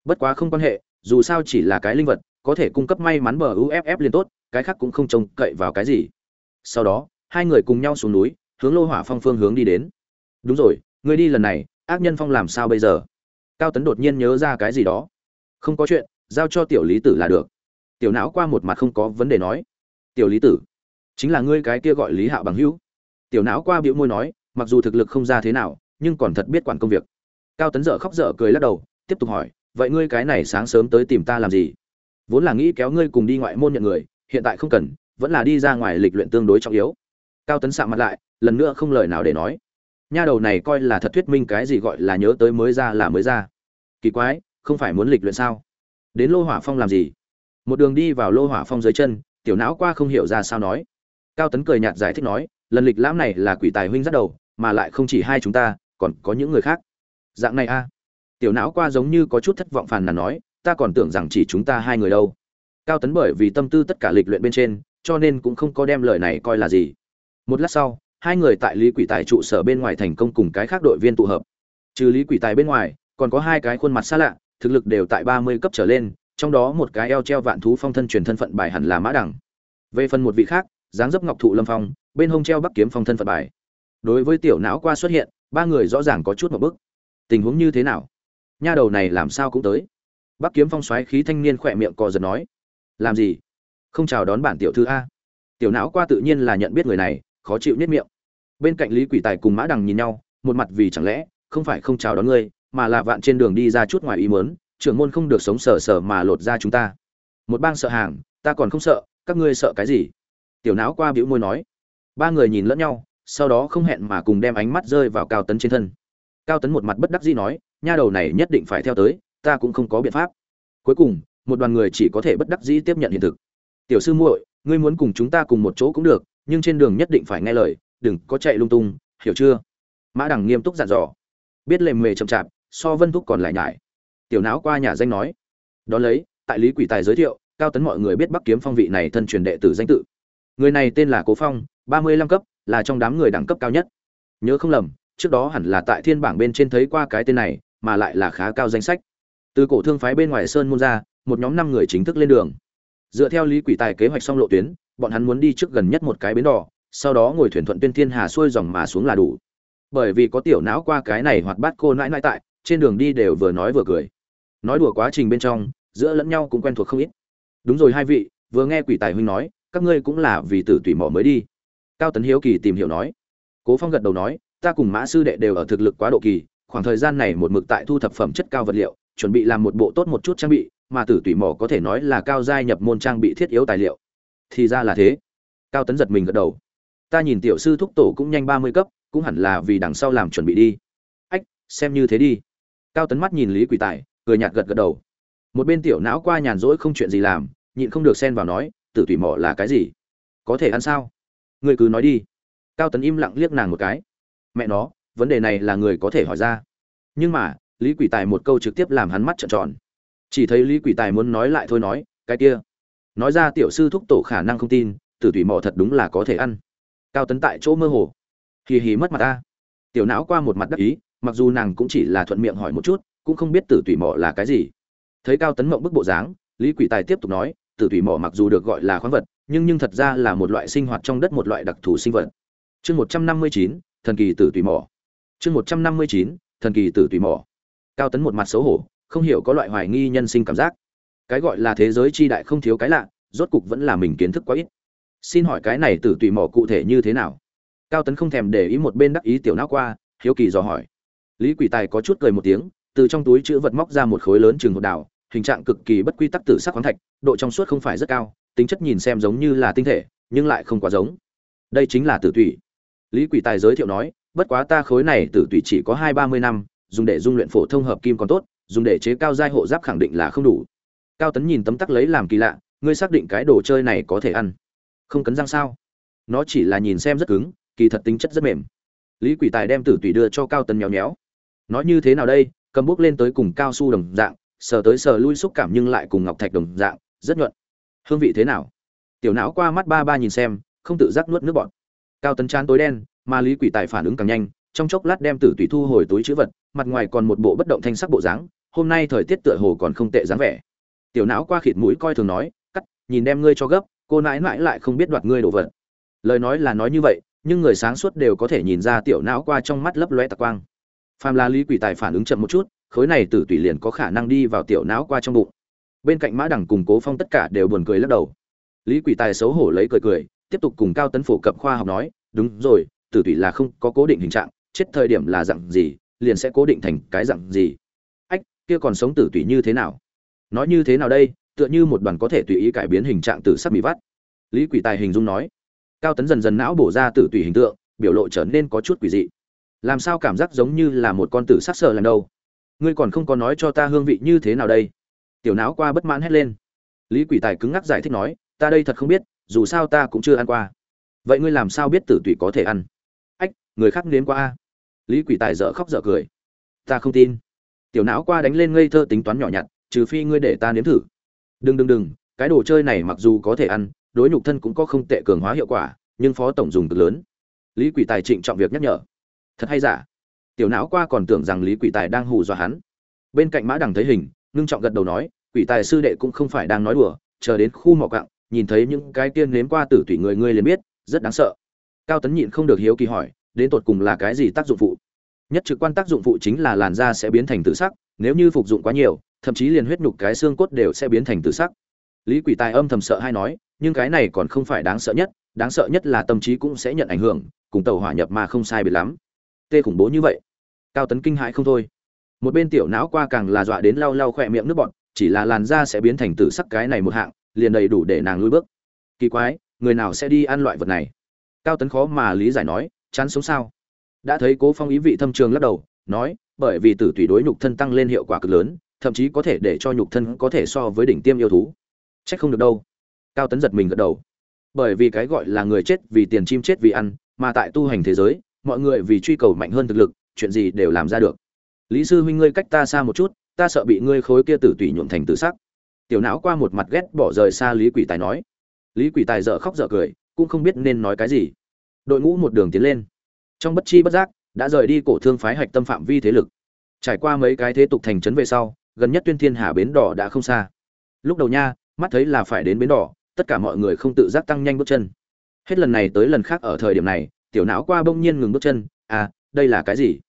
[SPEAKER 1] Bất quá không quan hệ, dù sao chỉ là cái linh vật, có thể cung cấp may mắn bờ uff liên tốt, cái khác cũng không trông cậy vào cái gì. Sau đó, hai người cùng nhau xuống núi, hướng lô hỏa phong phương hướng đi đến. Đúng rồi người đi lần này, ác nhân phong làm sao bây giờ? Cao tấn đột nhiên nhớ ra cái gì đó. Không có chuyện, giao cho tiểu lý tử là được. Tiểu não qua một mặt không có vấn đề nói. Tiểu lý tử, chính là ngươi cái kia gọi lý hạo bằng hữu. Tiểu não qua biểu môi nói, mặc dù thực lực không ra thế nào, nhưng còn thật biết quản công việc. Cao tấn dở khóc dở cười lắc đầu, tiếp tục hỏi, vậy ngươi cái này sáng sớm tới tìm ta làm gì? Vốn là nghĩ kéo ngươi cùng đi ngoại môn nhận người, hiện tại không cần, vẫn là đi ra ngoài lịch luyện tương đối trọng yếu. Cao tấn sạm mặt lại, lần nữa không lời nào để nói nha đầu này coi là thật thuyết minh cái gì gọi là nhớ tới mới ra là mới ra. Kỳ quái, không phải muốn lịch luyện sao? Đến lô hỏa phong làm gì? Một đường đi vào lô hỏa phong dưới chân, tiểu não qua không hiểu ra sao nói. Cao tấn cười nhạt giải thích nói, lần lịch lãm này là quỷ tài huynh dắt đầu, mà lại không chỉ hai chúng ta, còn có những người khác. Dạng này a. Tiểu não qua giống như có chút thất vọng phàn nàn nói, ta còn tưởng rằng chỉ chúng ta hai người đâu. Cao tấn bởi vì tâm tư tất cả lịch luyện bên trên, cho nên cũng không có đem lời này coi là gì. Một lát sau hai người tại lý quỷ tài trụ sở bên ngoài thành công cùng cái khác đội viên tụ hợp. Trừ lý quỷ tài bên ngoài, còn có hai cái khuôn mặt xa lạ, thực lực đều tại ba mươi cấp trở lên, trong đó một cái eo treo vạn thú phong thân truyền thân phận bài hẳn là mã đẳng về phần một vị khác, dáng dấp ngọc thụ lâm phong, bên hông treo bắc kiếm phong thân phận bài. Đối với tiểu não qua xuất hiện, ba người rõ ràng có chút một bức tình huống như thế nào? Nha đầu này làm sao cũng tới. Bắc kiếm phong xoáy khí thanh niên khỏe miệng cò giật nói. Làm gì? Không chào đón bản tiểu thư a. Tiểu não qua tự nhiên là nhận biết người này khó chịu nhất miệng. Bên cạnh lý quỷ tài cùng mã đằng nhìn nhau, một mặt vì chẳng lẽ, không phải không chào đón ngươi, mà là vạn trên đường đi ra chút ngoài ý mớn trưởng môn không được sống sờ sờ mà lột ra chúng ta. Một bang sợ hàng, ta còn không sợ, các ngươi sợ cái gì? Tiểu não qua bĩu môi nói. Ba người nhìn lẫn nhau, sau đó không hẹn mà cùng đem ánh mắt rơi vào cao tấn trên thân. Cao tấn một mặt bất đắc dĩ nói, nha đầu này nhất định phải theo tới, ta cũng không có biện pháp. Cuối cùng, một đoàn người chỉ có thể bất đắc dĩ tiếp nhận hiện thực. Tiểu sư muội, ngươi muốn cùng chúng ta cùng một chỗ cũng được nhưng trên đường nhất định phải nghe lời, đừng có chạy lung tung, hiểu chưa? Mã đằng nghiêm túc dặn dò. Biết lề mề chậm chạp, so vân thúc còn lại nhải. Tiểu não qua nhà danh nói. Đón lấy, tại lý quỷ tài giới thiệu, cao tấn mọi người biết bắc kiếm phong vị này thân truyền đệ tử danh tự. Người này tên là cố phong, ba mươi lăm cấp, là trong đám người đẳng cấp cao nhất. Nhớ không lầm, trước đó hẳn là tại thiên bảng bên trên thấy qua cái tên này, mà lại là khá cao danh sách. Từ cổ thương phái bên ngoài sơn môn ra, một nhóm năm người chính thức lên đường. Dựa theo lý quỷ tài kế hoạch xong lộ tuyến bọn hắn muốn đi trước gần nhất một cái bến đỏ, sau đó ngồi thuyền thuận tuyên thiên hà xuôi dòng mà xuống là đủ. Bởi vì có tiểu não qua cái này hoặc bắt cô nãi nãi tại, trên đường đi đều vừa nói vừa cười. Nói đùa quá trình bên trong, giữa lẫn nhau cũng quen thuộc không ít. Đúng rồi hai vị, vừa nghe quỷ tài huynh nói, các ngươi cũng là vì tử tùy mỏ mới đi. Cao tấn hiếu kỳ tìm hiểu nói. Cố phong gật đầu nói, ta cùng mã sư đệ đều ở thực lực quá độ kỳ, khoảng thời gian này một mực tại thu thập phẩm chất cao vật liệu, chuẩn bị làm một bộ tốt một chút trang bị, mà tử tùy mỏ có thể nói là cao giai nhập môn trang bị thiết yếu tài liệu thì ra là thế. Cao tấn giật mình gật đầu. Ta nhìn tiểu sư thúc tổ cũng nhanh ba mươi cấp, cũng hẳn là vì đằng sau làm chuẩn bị đi. Ách, xem như thế đi. Cao tấn mắt nhìn lý quỷ tài, cười nhạt gật gật đầu. Một bên tiểu não qua nhàn rỗi không chuyện gì làm, nhịn không được xen vào nói, tử thủy mỏ là cái gì? Có thể ăn sao? Người cứ nói đi. Cao tấn im lặng liếc nàng một cái. Mẹ nó, vấn đề này là người có thể hỏi ra. Nhưng mà, lý quỷ tài một câu trực tiếp làm hắn mắt trợn tròn. Chỉ thấy lý quỷ tài muốn nói lại thôi nói, cái kia nói ra tiểu sư thúc tổ khả năng không tin, tử thủy mỏ thật đúng là có thể ăn. Cao tấn tại chỗ mơ hồ. Hì hì mất mặt ta. Tiểu não qua một mặt đắc ý, mặc dù nàng cũng chỉ là thuận miệng hỏi một chút, cũng không biết tử thủy mỏ là cái gì. Thấy cao tấn mộng bức bộ dáng, lý quỷ tài tiếp tục nói, tử thủy mỏ mặc dù được gọi là khoáng vật, nhưng nhưng thật ra là một loại sinh hoạt trong đất một loại đặc thù sinh vật. Chương một trăm năm mươi chín, thần kỳ tử thủy mỏ chương một trăm năm mươi chín, thần kỳ tử thủy mỏ cao tấn một mặt xấu hổ, không hiểu có loại hoài nghi nhân sinh cảm giác cái gọi là thế giới chi đại không thiếu cái lạ, rốt cục vẫn là mình kiến thức quá ít. Xin hỏi cái này tử tùy mỏ cụ thể như thế nào? Cao tấn không thèm để ý một bên đắc ý tiểu não qua, hiếu kỳ dò hỏi. Lý quỷ tài có chút cười một tiếng, từ trong túi chữ vật móc ra một khối lớn chừng hột đào, hình trạng cực kỳ bất quy tắc tử sắc khoáng thạch, độ trong suốt không phải rất cao, tính chất nhìn xem giống như là tinh thể, nhưng lại không quá giống. Đây chính là tử tủy lý quỷ tài giới thiệu nói, bất quá ta khối này tử tủy chỉ có hai ba mươi năm, dùng để dung luyện phổ thông hợp kim còn tốt, dùng để chế cao giai hộ giáp khẳng định là không đủ cao tấn nhìn tấm tắc lấy làm kỳ lạ, ngươi xác định cái đồ chơi này có thể ăn. Không cấn răng sao? Nó chỉ là nhìn xem rất cứng, kỳ thật tính chất rất mềm. Lý quỷ tài đem tử tùy đưa cho cao tấn nhéo nhéo. Nói như thế nào đây? Cầm bút lên tới cùng cao su đồng dạng, sờ tới sờ lui xúc cảm nhưng lại cùng ngọc thạch đồng dạng, rất nhuận. Hương vị thế nào? Tiểu não qua mắt ba ba nhìn xem, không tự giác nuốt nước bọt. Cao tấn chán tối đen, mà lý quỷ tài phản ứng càng nhanh, trong chốc lát đem tử tùy thu hồi túi chữ vật, mặt ngoài còn một bộ bất động thanh sắc bộ dáng, hôm nay thời tiết tựa hồ còn không tệ dáng vẻ tiểu não qua khịt mũi coi thường nói, cắt, nhìn đem ngươi cho gấp, cô nãi nãi lại không biết đoạt ngươi đồ vật. Lời nói là nói như vậy, nhưng người sáng suốt đều có thể nhìn ra tiểu não qua trong mắt lấp lóe tạc quang. Phàm là lý quỷ tài phản ứng chậm một chút, khối này tử tùy liền có khả năng đi vào tiểu não qua trong bụng. Bên cạnh mã đẳng cùng cố phong tất cả đều buồn cười lắc đầu. Lý quỷ tài xấu hổ lấy cười cười, tiếp tục cùng cao tấn phổ cập khoa học nói, đúng rồi, tử tủy là không có cố định hình trạng, chết thời điểm là dạng gì, liền sẽ cố định thành cái dạng gì. Ách, kia còn sống tử tủy như thế nào? Nói như thế nào đây, tựa như một đoàn có thể tùy ý cải biến hình trạng tử sắc bị vắt. Lý quỷ tài hình dung nói. Cao tấn dần dần não bổ ra tử tùy hình tượng, biểu lộ trở nên có chút quỷ dị. Làm sao cảm giác giống như là một con tử sắc sợ lần đâu ngươi còn không có nói cho ta hương vị như thế nào đây? Tiểu não qua bất mãn hét lên. Lý quỷ tài cứng ngắc giải thích nói, ta đây thật không biết, dù sao ta cũng chưa ăn qua. Vậy ngươi làm sao biết tử tùy có thể ăn? Ách, người khác nếm qua a. Lý quỷ tài dở khóc dở cười. Ta không tin. Tiểu não qua đánh lên ngây thơ tính toán nhỏ nhặt trừ phi ngươi để ta nếm thử. Đừng đừng đừng, cái đồ chơi này mặc dù có thể ăn, đối nhục thân cũng có không tệ cường hóa hiệu quả, nhưng phó tổng dùng cực lớn. Lý quỷ tài trịnh trọng việc nhắc nhở. Thật hay giả? Tiểu não qua còn tưởng rằng lý quỷ tài đang hù dọa hắn. Bên cạnh mã đằng thấy hình, ngưng trọng gật đầu nói, quỷ tài sư đệ cũng không phải đang nói đùa, chờ đến khu mỏ cặng nhìn thấy những cái tiên nếm qua tử tủy người ngươi liền biết, rất đáng sợ. Cao tấn nhịn không được hiếu kỳ hỏi, đến tột cùng là cái gì tác dụng phụ? Nhất trực quan tác dụng phụ chính là làn da sẽ biến thành tự sắc nếu như phục dụng quá nhiều, thậm chí liền huyết nhục cái xương cốt đều sẽ biến thành tự sắc. Lý quỷ tài âm thầm sợ hay nói, nhưng cái này còn không phải đáng sợ nhất, đáng sợ nhất là tâm trí cũng sẽ nhận ảnh hưởng, cùng tàu hỏa nhập mà không sai biệt lắm. Tê khủng bố như vậy, cao tấn kinh hãi không thôi. Một bên tiểu não qua càng là dọa đến lau lau khỏe miệng nước bọn chỉ là làn da sẽ biến thành tử sắc cái này một hạng, liền đầy đủ để nàng lui bước. Kỳ quái, người nào sẽ đi ăn loại vật này? Cao tấn khó mà lý giải nói, chán sống sao? Đã thấy cố phong ý vị thâm trường lắc đầu, nói bởi vì tử tùy đối nhục thân tăng lên hiệu quả cực lớn, thậm chí có thể để cho nhục thân có thể so với đỉnh tiêm yêu thú. Trách không được đâu. Cao tấn giật mình gật đầu. Bởi vì cái gọi là người chết vì tiền chim chết vì ăn, mà tại tu hành thế giới, mọi người vì truy cầu mạnh hơn thực lực, chuyện gì đều làm ra được. Lý sư huynh ngươi cách ta xa một chút, ta sợ bị ngươi khối kia tử tùy nhuộm thành tử sắc. Tiểu não qua một mặt ghét bỏ rời xa lý quỷ tài nói. Lý quỷ tài dợ khóc dợ cười, cũng không biết nên nói cái gì. Đội ngũ một đường tiến lên. Trong bất chi bất giác đã rời đi cổ thương phái hạch tâm phạm vi thế lực. Trải qua mấy cái thế tục thành trấn về sau, gần nhất tuyên thiên hà bến đỏ đã không xa. Lúc đầu nha, mắt thấy là phải đến bến đỏ, tất cả mọi người không tự giác tăng nhanh bước chân. Hết lần này tới lần khác ở thời điểm này, tiểu não qua bỗng nhiên ngừng bước chân à đây là cái gì?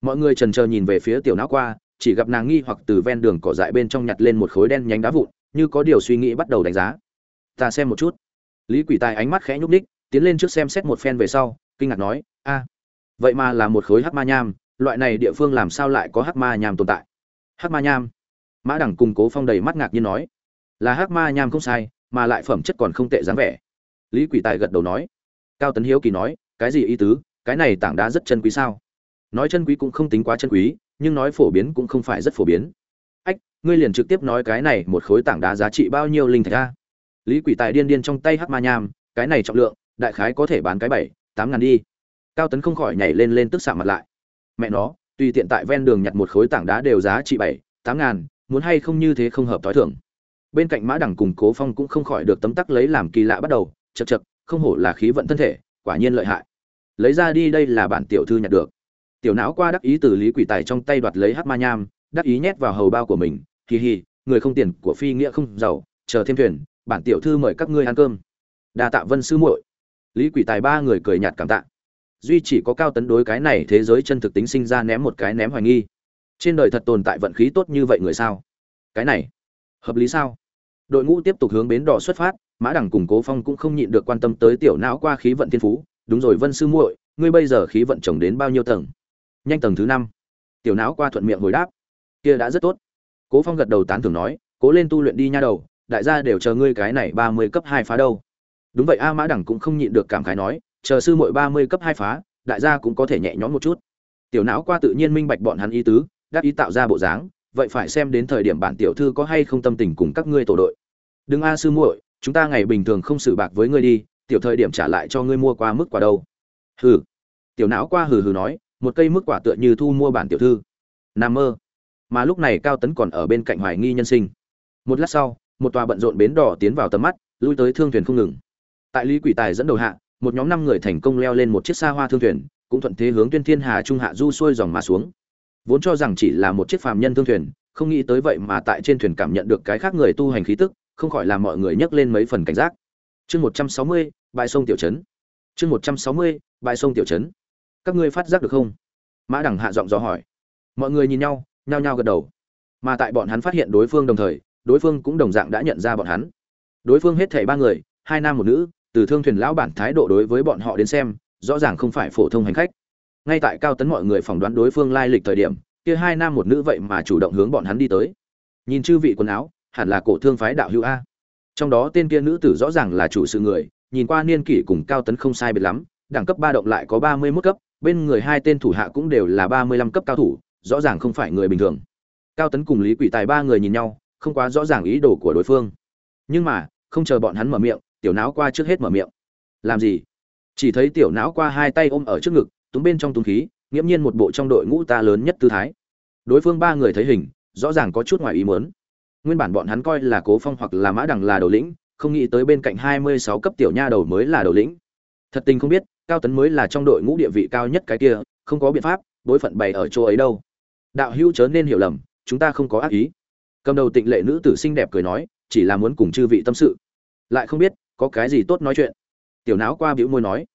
[SPEAKER 1] Mọi người trần trờ nhìn về phía tiểu não qua, chỉ gặp nàng nghi hoặc từ ven đường cỏ dại bên trong nhặt lên một khối đen nhánh đá vụn, như có điều suy nghĩ bắt đầu đánh giá. Ta xem một chút. Lý quỷ tài ánh mắt khẽ nhúc ních tiến lên trước xem xét một phen về sau, kinh ngạc nói, a vậy mà là một khối hắc ma nham, loại này địa phương làm sao lại có hắc ma nham tồn tại? Hắc ma nham? Mã đẳng cùng cố phong đầy mắt ngạc nhiên nói. Là hắc ma nham không sai, mà lại phẩm chất còn không tệ dáng vẻ. Lý quỷ tài gật đầu nói. Cao tấn hiếu kỳ nói, cái gì ý tứ, cái này tảng đá rất chân quý sao? Nói chân quý cũng không tính quá chân quý, nhưng nói phổ biến cũng không phải rất phổ biến. Ách, ngươi liền trực tiếp nói cái này một khối tảng đá giá trị bao nhiêu linh thạch a? Lý quỷ tài điên điên trong tay hắc ma nham, cái này trọng lượng, đại khái có thể bán cái bảy, tám ngàn đi cao tấn không khỏi nhảy lên lên tức xạ mặt lại. Mẹ nó, tùy tiện tại ven đường nhặt một khối tảng đá đều giá trị bảy, tám ngàn, muốn hay không như thế không hợp t h i thưởng bên cạnh mã đẳng cùng cố phong cũng không khỏi được tấm tắc lấy làm kỳ lạ bắt đầu chật chật không hổ là khí vận thân thể, quả nhiên lợi hại. Lấy ra đi đây là bản tiểu thư nhặt được. Tiểu não qua đắc ý từ lý quỷ tài trong tay đoạt lấy hát ma nham, đắc ý nhét vào hầu bao của mình. Hì hì, người không tiền của phi nghĩa không giàu, chờ thêm thuyền, bản tiểu thư mời các ngươi ăn cơm. Đa tạ vân sư muội. Lý quỷ tài ba người cười nhạt cảm tạ duy chỉ có cao tấn đối cái này thế giới chân thực tính sinh ra ném một cái ném hoài nghi. Trên đời thật tồn tại vận khí tốt như vậy người sao? Cái này, hợp lý sao? Đội ngũ tiếp tục hướng bến đỏ xuất phát, mã đẳng cùng cố phong cũng không nhịn được quan tâm tới tiểu não qua khí vận thiên phú. Đúng rồi vân sư muội, ngươi bây giờ khí vận trồng đến bao nhiêu tầng? Nhanh tầng thứ năm. Tiểu não qua thuận miệng hồi đáp. Kia đã rất tốt. Cố phong gật đầu tán thưởng nói, cố lên tu luyện đi nha đầu, đại gia đều chờ ngươi cái này ba mươi cấp hai phá đâu. Đúng vậy a, mã đẳng cũng không nhịn được cảm khái nói chờ sư muội ba mươi cấp hai phá, đại gia cũng có thể nhẹ nhõm một chút. Tiểu não qua tự nhiên minh bạch bọn hắn ý tứ đáp ý tạo ra bộ dáng, vậy phải xem đến thời điểm bản tiểu thư có hay không tâm tình cùng các ngươi tổ đội. Đừng a, sư muội, chúng ta ngày bình thường không xử bạc với ngươi đi, tiểu thời điểm trả lại cho ngươi mua qua mức quả đâu. Hừ. Tiểu não qua hừ hừ nói, một cây mức quả tựa như thu mua bản tiểu thư. Nằm mơ. Mà lúc này cao tấn còn ở bên cạnh hoài nghi nhân sinh. Một lát sau, một tòa bận rộn bến đỏ tiến vào tầm mắt, lui tới thương thuyền không ngừng. Tại lý quỷ tài dẫn đầu hạ một nhóm năm người thành công leo lên một chiếc xa hoa thương thuyền, cũng thuận thế hướng tuyên thiên hà trung hạ du xuôi dòng mà xuống. Vốn cho rằng chỉ là một chiếc phàm nhân thương thuyền, không nghĩ tới vậy mà tại trên thuyền cảm nhận được cái khác người tu hành khí tức, không khỏi làm mọi người nhấc lên mấy phần cảnh giác. Chương một trăm sáu mươi, bãi sông tiểu trấn. Chương một trăm sáu mươi, bãi sông tiểu trấn. Các ngươi phát giác được không? Mã đẳng hạ giọng dò hỏi. Mọi người nhìn nhau, nhao nhao gật đầu. Mà tại bọn hắn phát hiện đối phương đồng thời, đối phương cũng đồng dạng đã nhận ra bọn hắn. Đối phương hết thảy ba người, hai nam một nữ từ thương thuyền lão bản thái độ đối với bọn họ đến xem, rõ ràng không phải phổ thông hành khách. Ngay tại cao tấn mọi người phỏng đoán đối phương lai lịch thời điểm, kia hai nam một nữ vậy mà chủ động hướng bọn hắn đi tới. Nhìn chư vị quần áo, hẳn là cổ thương phái đạo hữu a. Trong đó tên kia nữ tử rõ ràng là chủ sự người, nhìn qua niên kỷ cùng cao tấn không sai biệt lắm, đẳng cấp ba động lại có ba mươi 31 cấp, bên người hai tên thủ hạ cũng đều là ba mươi lăm cấp cao thủ, rõ ràng không phải người bình thường. Cao tấn cùng lý quỷ tài ba người nhìn nhau, không quá rõ ràng ý đồ của đối phương. Nhưng mà, không chờ bọn hắn mở miệng tiểu não qua trước hết mở miệng. Làm gì? Chỉ thấy tiểu não qua hai tay ôm ở trước ngực túm bên trong túng khí, nghiễm nhiên một bộ trong đội ngũ ta lớn nhất tư thái. Đối phương ba người thấy hình, rõ ràng có chút ngoài ý muốn. Nguyên bản bọn hắn coi là cố phong hoặc là mã đằng là đầu lĩnh, không nghĩ tới bên cạnh hai mươi sáu cấp tiểu nha đầu mới là đầu lĩnh. Thật tình không biết, cao tấn mới là trong đội ngũ địa vị cao nhất cái kia, không có biện pháp, đối phận bày ở chỗ ấy đâu. Đạo hữu chớ nên hiểu lầm, chúng ta không có ác ý. Cầm đầu tịnh lệ nữ tử xinh đẹp cười nói, chỉ là muốn cùng chư vị tâm sự. Lại không biết có cái gì tốt nói chuyện. Tiểu não qua bĩu môi nói,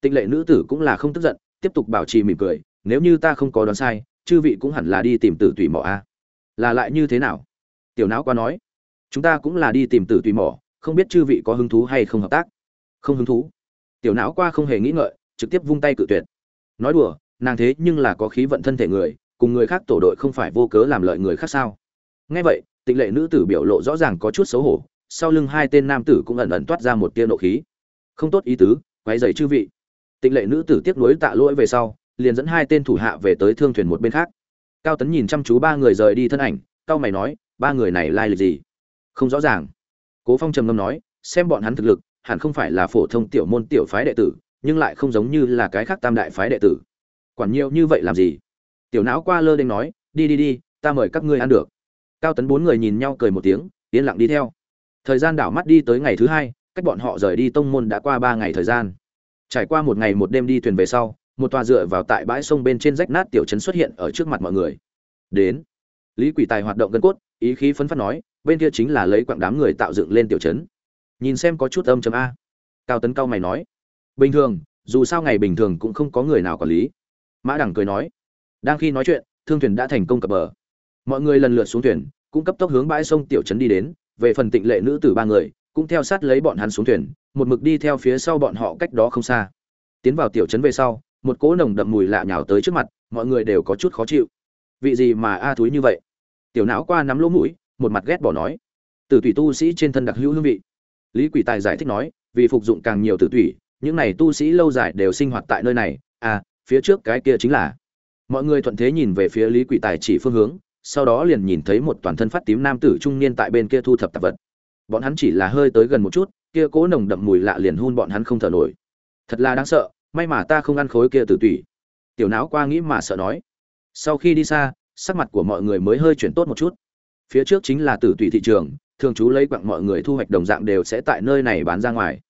[SPEAKER 1] tịnh lệ nữ tử cũng là không tức giận, tiếp tục bảo trì mỉm cười, nếu như ta không có đoán sai, chư vị cũng hẳn là đi tìm tử tùy mỏ a. Là lại như thế nào? Tiểu não qua nói, chúng ta cũng là đi tìm tử tùy mỏ, không biết chư vị có hứng thú hay không hợp tác. Không hứng thú? Tiểu não qua không hề nghĩ ngợi, trực tiếp vung tay cự tuyệt. Nói đùa, nàng thế nhưng là có khí vận thân thể người, cùng người khác tổ đội không phải vô cớ làm lợi người khác sao? Nghe vậy, tịnh lệ nữ tử biểu lộ rõ ràng có chút xấu hổ sau lưng hai tên nam tử cũng ẩn ẩn toát ra một tia nộ khí. Không tốt ý tứ quấy rầy chư vị. Tịnh lệ nữ tử tiếc nuối tạ lỗi về sau, liền dẫn hai tên thủ hạ về tới thương thuyền một bên khác. Cao tấn nhìn chăm chú ba người rời đi thân ảnh, cao mày nói, ba người này lai lịch gì? Không rõ ràng. Cố phong trầm ngâm nói, xem bọn hắn thực lực, hẳn không phải là phổ thông tiểu môn tiểu phái đệ tử, nhưng lại không giống như là cái khác tam đại phái đệ tử. Quản nhiều như vậy làm gì? Tiểu não qua lơ đênh nói, đi đi đi, ta mời các ngươi ăn được. Cao tấn bốn người nhìn nhau cười một tiếng, yên lặng đi theo thời gian đảo mắt đi tới ngày thứ hai, cách bọn họ rời đi tông môn đã qua ba ngày thời gian. Trải qua một ngày một đêm đi thuyền về sau, một tòa dựa vào tại bãi sông bên trên rách nát tiểu trấn xuất hiện ở trước mặt mọi người. Đến, lý quỷ tài hoạt động gân cốt, ý khí phấn phát nói, bên kia chính là lấy quặng đám người tạo dựng lên tiểu trấn. Nhìn xem có chút âm chấm a. Cao tấn cao mày nói, bình thường, dù sao ngày bình thường cũng không có người nào quản lý. Mã đẳng cười nói, đang khi nói chuyện, thương thuyền đã thành công cập bờ. Mọi người lần lượt xuống thuyền cũng cấp tốc hướng bãi sông tiểu trấn đi đến về phần tịnh lệ nữ tử ba người, cũng theo sát lấy bọn hắn xuống thuyền, một mực đi theo phía sau bọn họ cách đó không xa. Tiến vào tiểu trấn về sau, một cỗ nồng đậm mùi lạ nhào tới trước mặt, mọi người đều có chút khó chịu. Vị gì mà a thúi như vậy? Tiểu não qua nắm lỗ mũi, một mặt ghét bỏ nói. Tử thủy tu sĩ trên thân đặc hữu hương vị. Lý quỷ tài giải thích nói, vì phục dụng càng nhiều tử thủy những này tu sĩ lâu dài đều sinh hoạt tại nơi này. À phía trước cái kia chính là. Mọi người thuận thế nhìn về phía lý quỷ tài chỉ phương hướng sau đó liền nhìn thấy một toàn thân phát tím nam tử trung niên tại bên kia thu thập tạp vật. Bọn hắn chỉ là hơi tới gần một chút, kia cố nồng đậm mùi lạ liền hun bọn hắn không thở nổi. Thật là đáng sợ, may mà ta không ăn khối kia tử tủy. Tiểu não qua nghĩ mà sợ nói. Sau khi đi xa, sắc mặt của mọi người mới hơi chuyển tốt một chút. Phía trước chính là tử tủy thị trường, thường chú lấy quặng mọi người thu hoạch đồng dạng đều sẽ tại nơi này bán ra ngoài.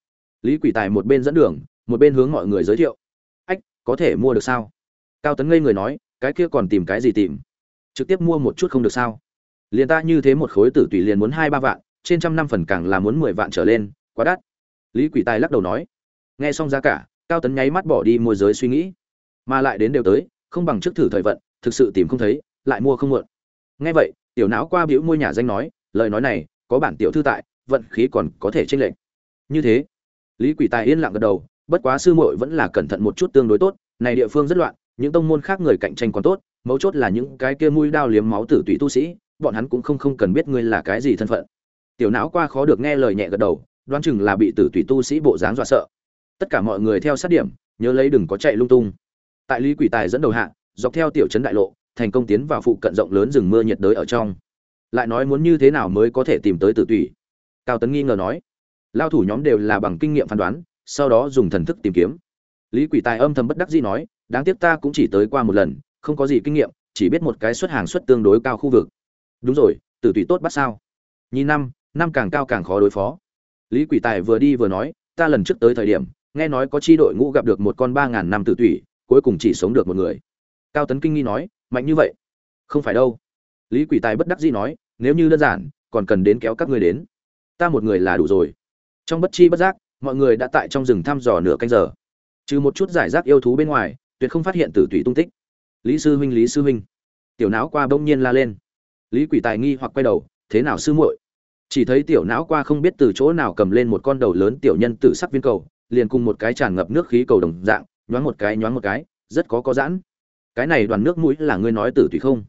[SPEAKER 1] Lý quỷ tài một bên dẫn đường, một bên hướng mọi người giới thiệu. Ách, có thể mua được sao? Cao tấn ngây người nói, cái kia còn tìm cái gì tìm? Trực tiếp mua một chút không được sao? Liền ta như thế một khối tử tùy liền muốn hai ba vạn, trên trăm năm phần càng là muốn mười vạn trở lên, quá đắt. Lý quỷ tài lắc đầu nói. Nghe xong giá cả, cao tấn nháy mắt bỏ đi môi giới suy nghĩ. Mà lại đến đều tới, không bằng trước thử thời vận, thực sự tìm không thấy, lại mua không muộn nghe vậy, tiểu não qua biểu môi nhà danh nói, lời nói này, có bản tiểu thư tại, vận khí còn có thể tranh lệch. Như thế, lý quỷ tài yên lặng gật đầu, bất quá sư muội vẫn là cẩn thận một chút tương đối tốt, này địa phương rất loạn, những tông môn khác người cạnh tranh còn tốt mấu chốt là những cái kia mũi đao liếm máu tử tùy tu sĩ, bọn hắn cũng không không cần biết ngươi là cái gì thân phận. Tiểu não qua khó được nghe lời nhẹ gật đầu, đoán chừng là bị tử tùy tu sĩ bộ dáng dọa sợ. Tất cả mọi người theo sát điểm, nhớ lấy đừng có chạy lung tung. Tại lý quỷ tài dẫn đầu hạ, dọc theo tiểu trấn đại lộ, thành công tiến vào phụ cận rộng lớn rừng mưa nhiệt đới ở trong. Lại nói muốn như thế nào mới có thể tìm tới tử tùy cao tấn nghi ngờ nói. Lao thủ nhóm đều là bằng kinh nghiệm phán đoán, sau đó dùng thần thức tìm kiếm. Lý quỷ tài âm thầm bất đắc dĩ nói, đáng tiếc ta cũng chỉ tới qua một lần không có gì kinh nghiệm, chỉ biết một cái xuất hàng xuất tương đối cao khu vực. Đúng rồi, tử tùy tốt bắt sao. Nhìn năm năm càng cao càng khó đối phó. Lý quỷ tài vừa đi vừa nói, ta lần trước tới thời điểm, nghe nói có chi đội ngũ gặp được một con ba ngàn năm tử tùy, cuối cùng chỉ sống được một người. Cao tấn kinh nghi nói, mạnh như vậy? Không phải đâu. Lý quỷ tài bất đắc dĩ nói, nếu như đơn giản, còn cần đến kéo các ngươi đến. Ta một người là đủ rồi. Trong bất chi bất giác, mọi người đã tại trong rừng thăm dò nửa canh giờ. Trừ một chút giải rác yêu thú bên ngoài, tuyệt không phát hiện tử tùy tung tích lý sư huynh, lý sư huynh. Tiểu não qua bỗng nhiên la lên. Lý quỷ tài nghi hoặc quay đầu, thế nào sư muội? Chỉ thấy tiểu não qua không biết từ chỗ nào cầm lên một con đầu lớn tiểu nhân tử sắc viên cầu, liền cùng một cái tràn ngập nước khí cầu đồng dạng, nhoáng một cái, nhoáng một cái, rất có có giãn. Cái này đoàn nước mũi là ngươi nói tử tùy không?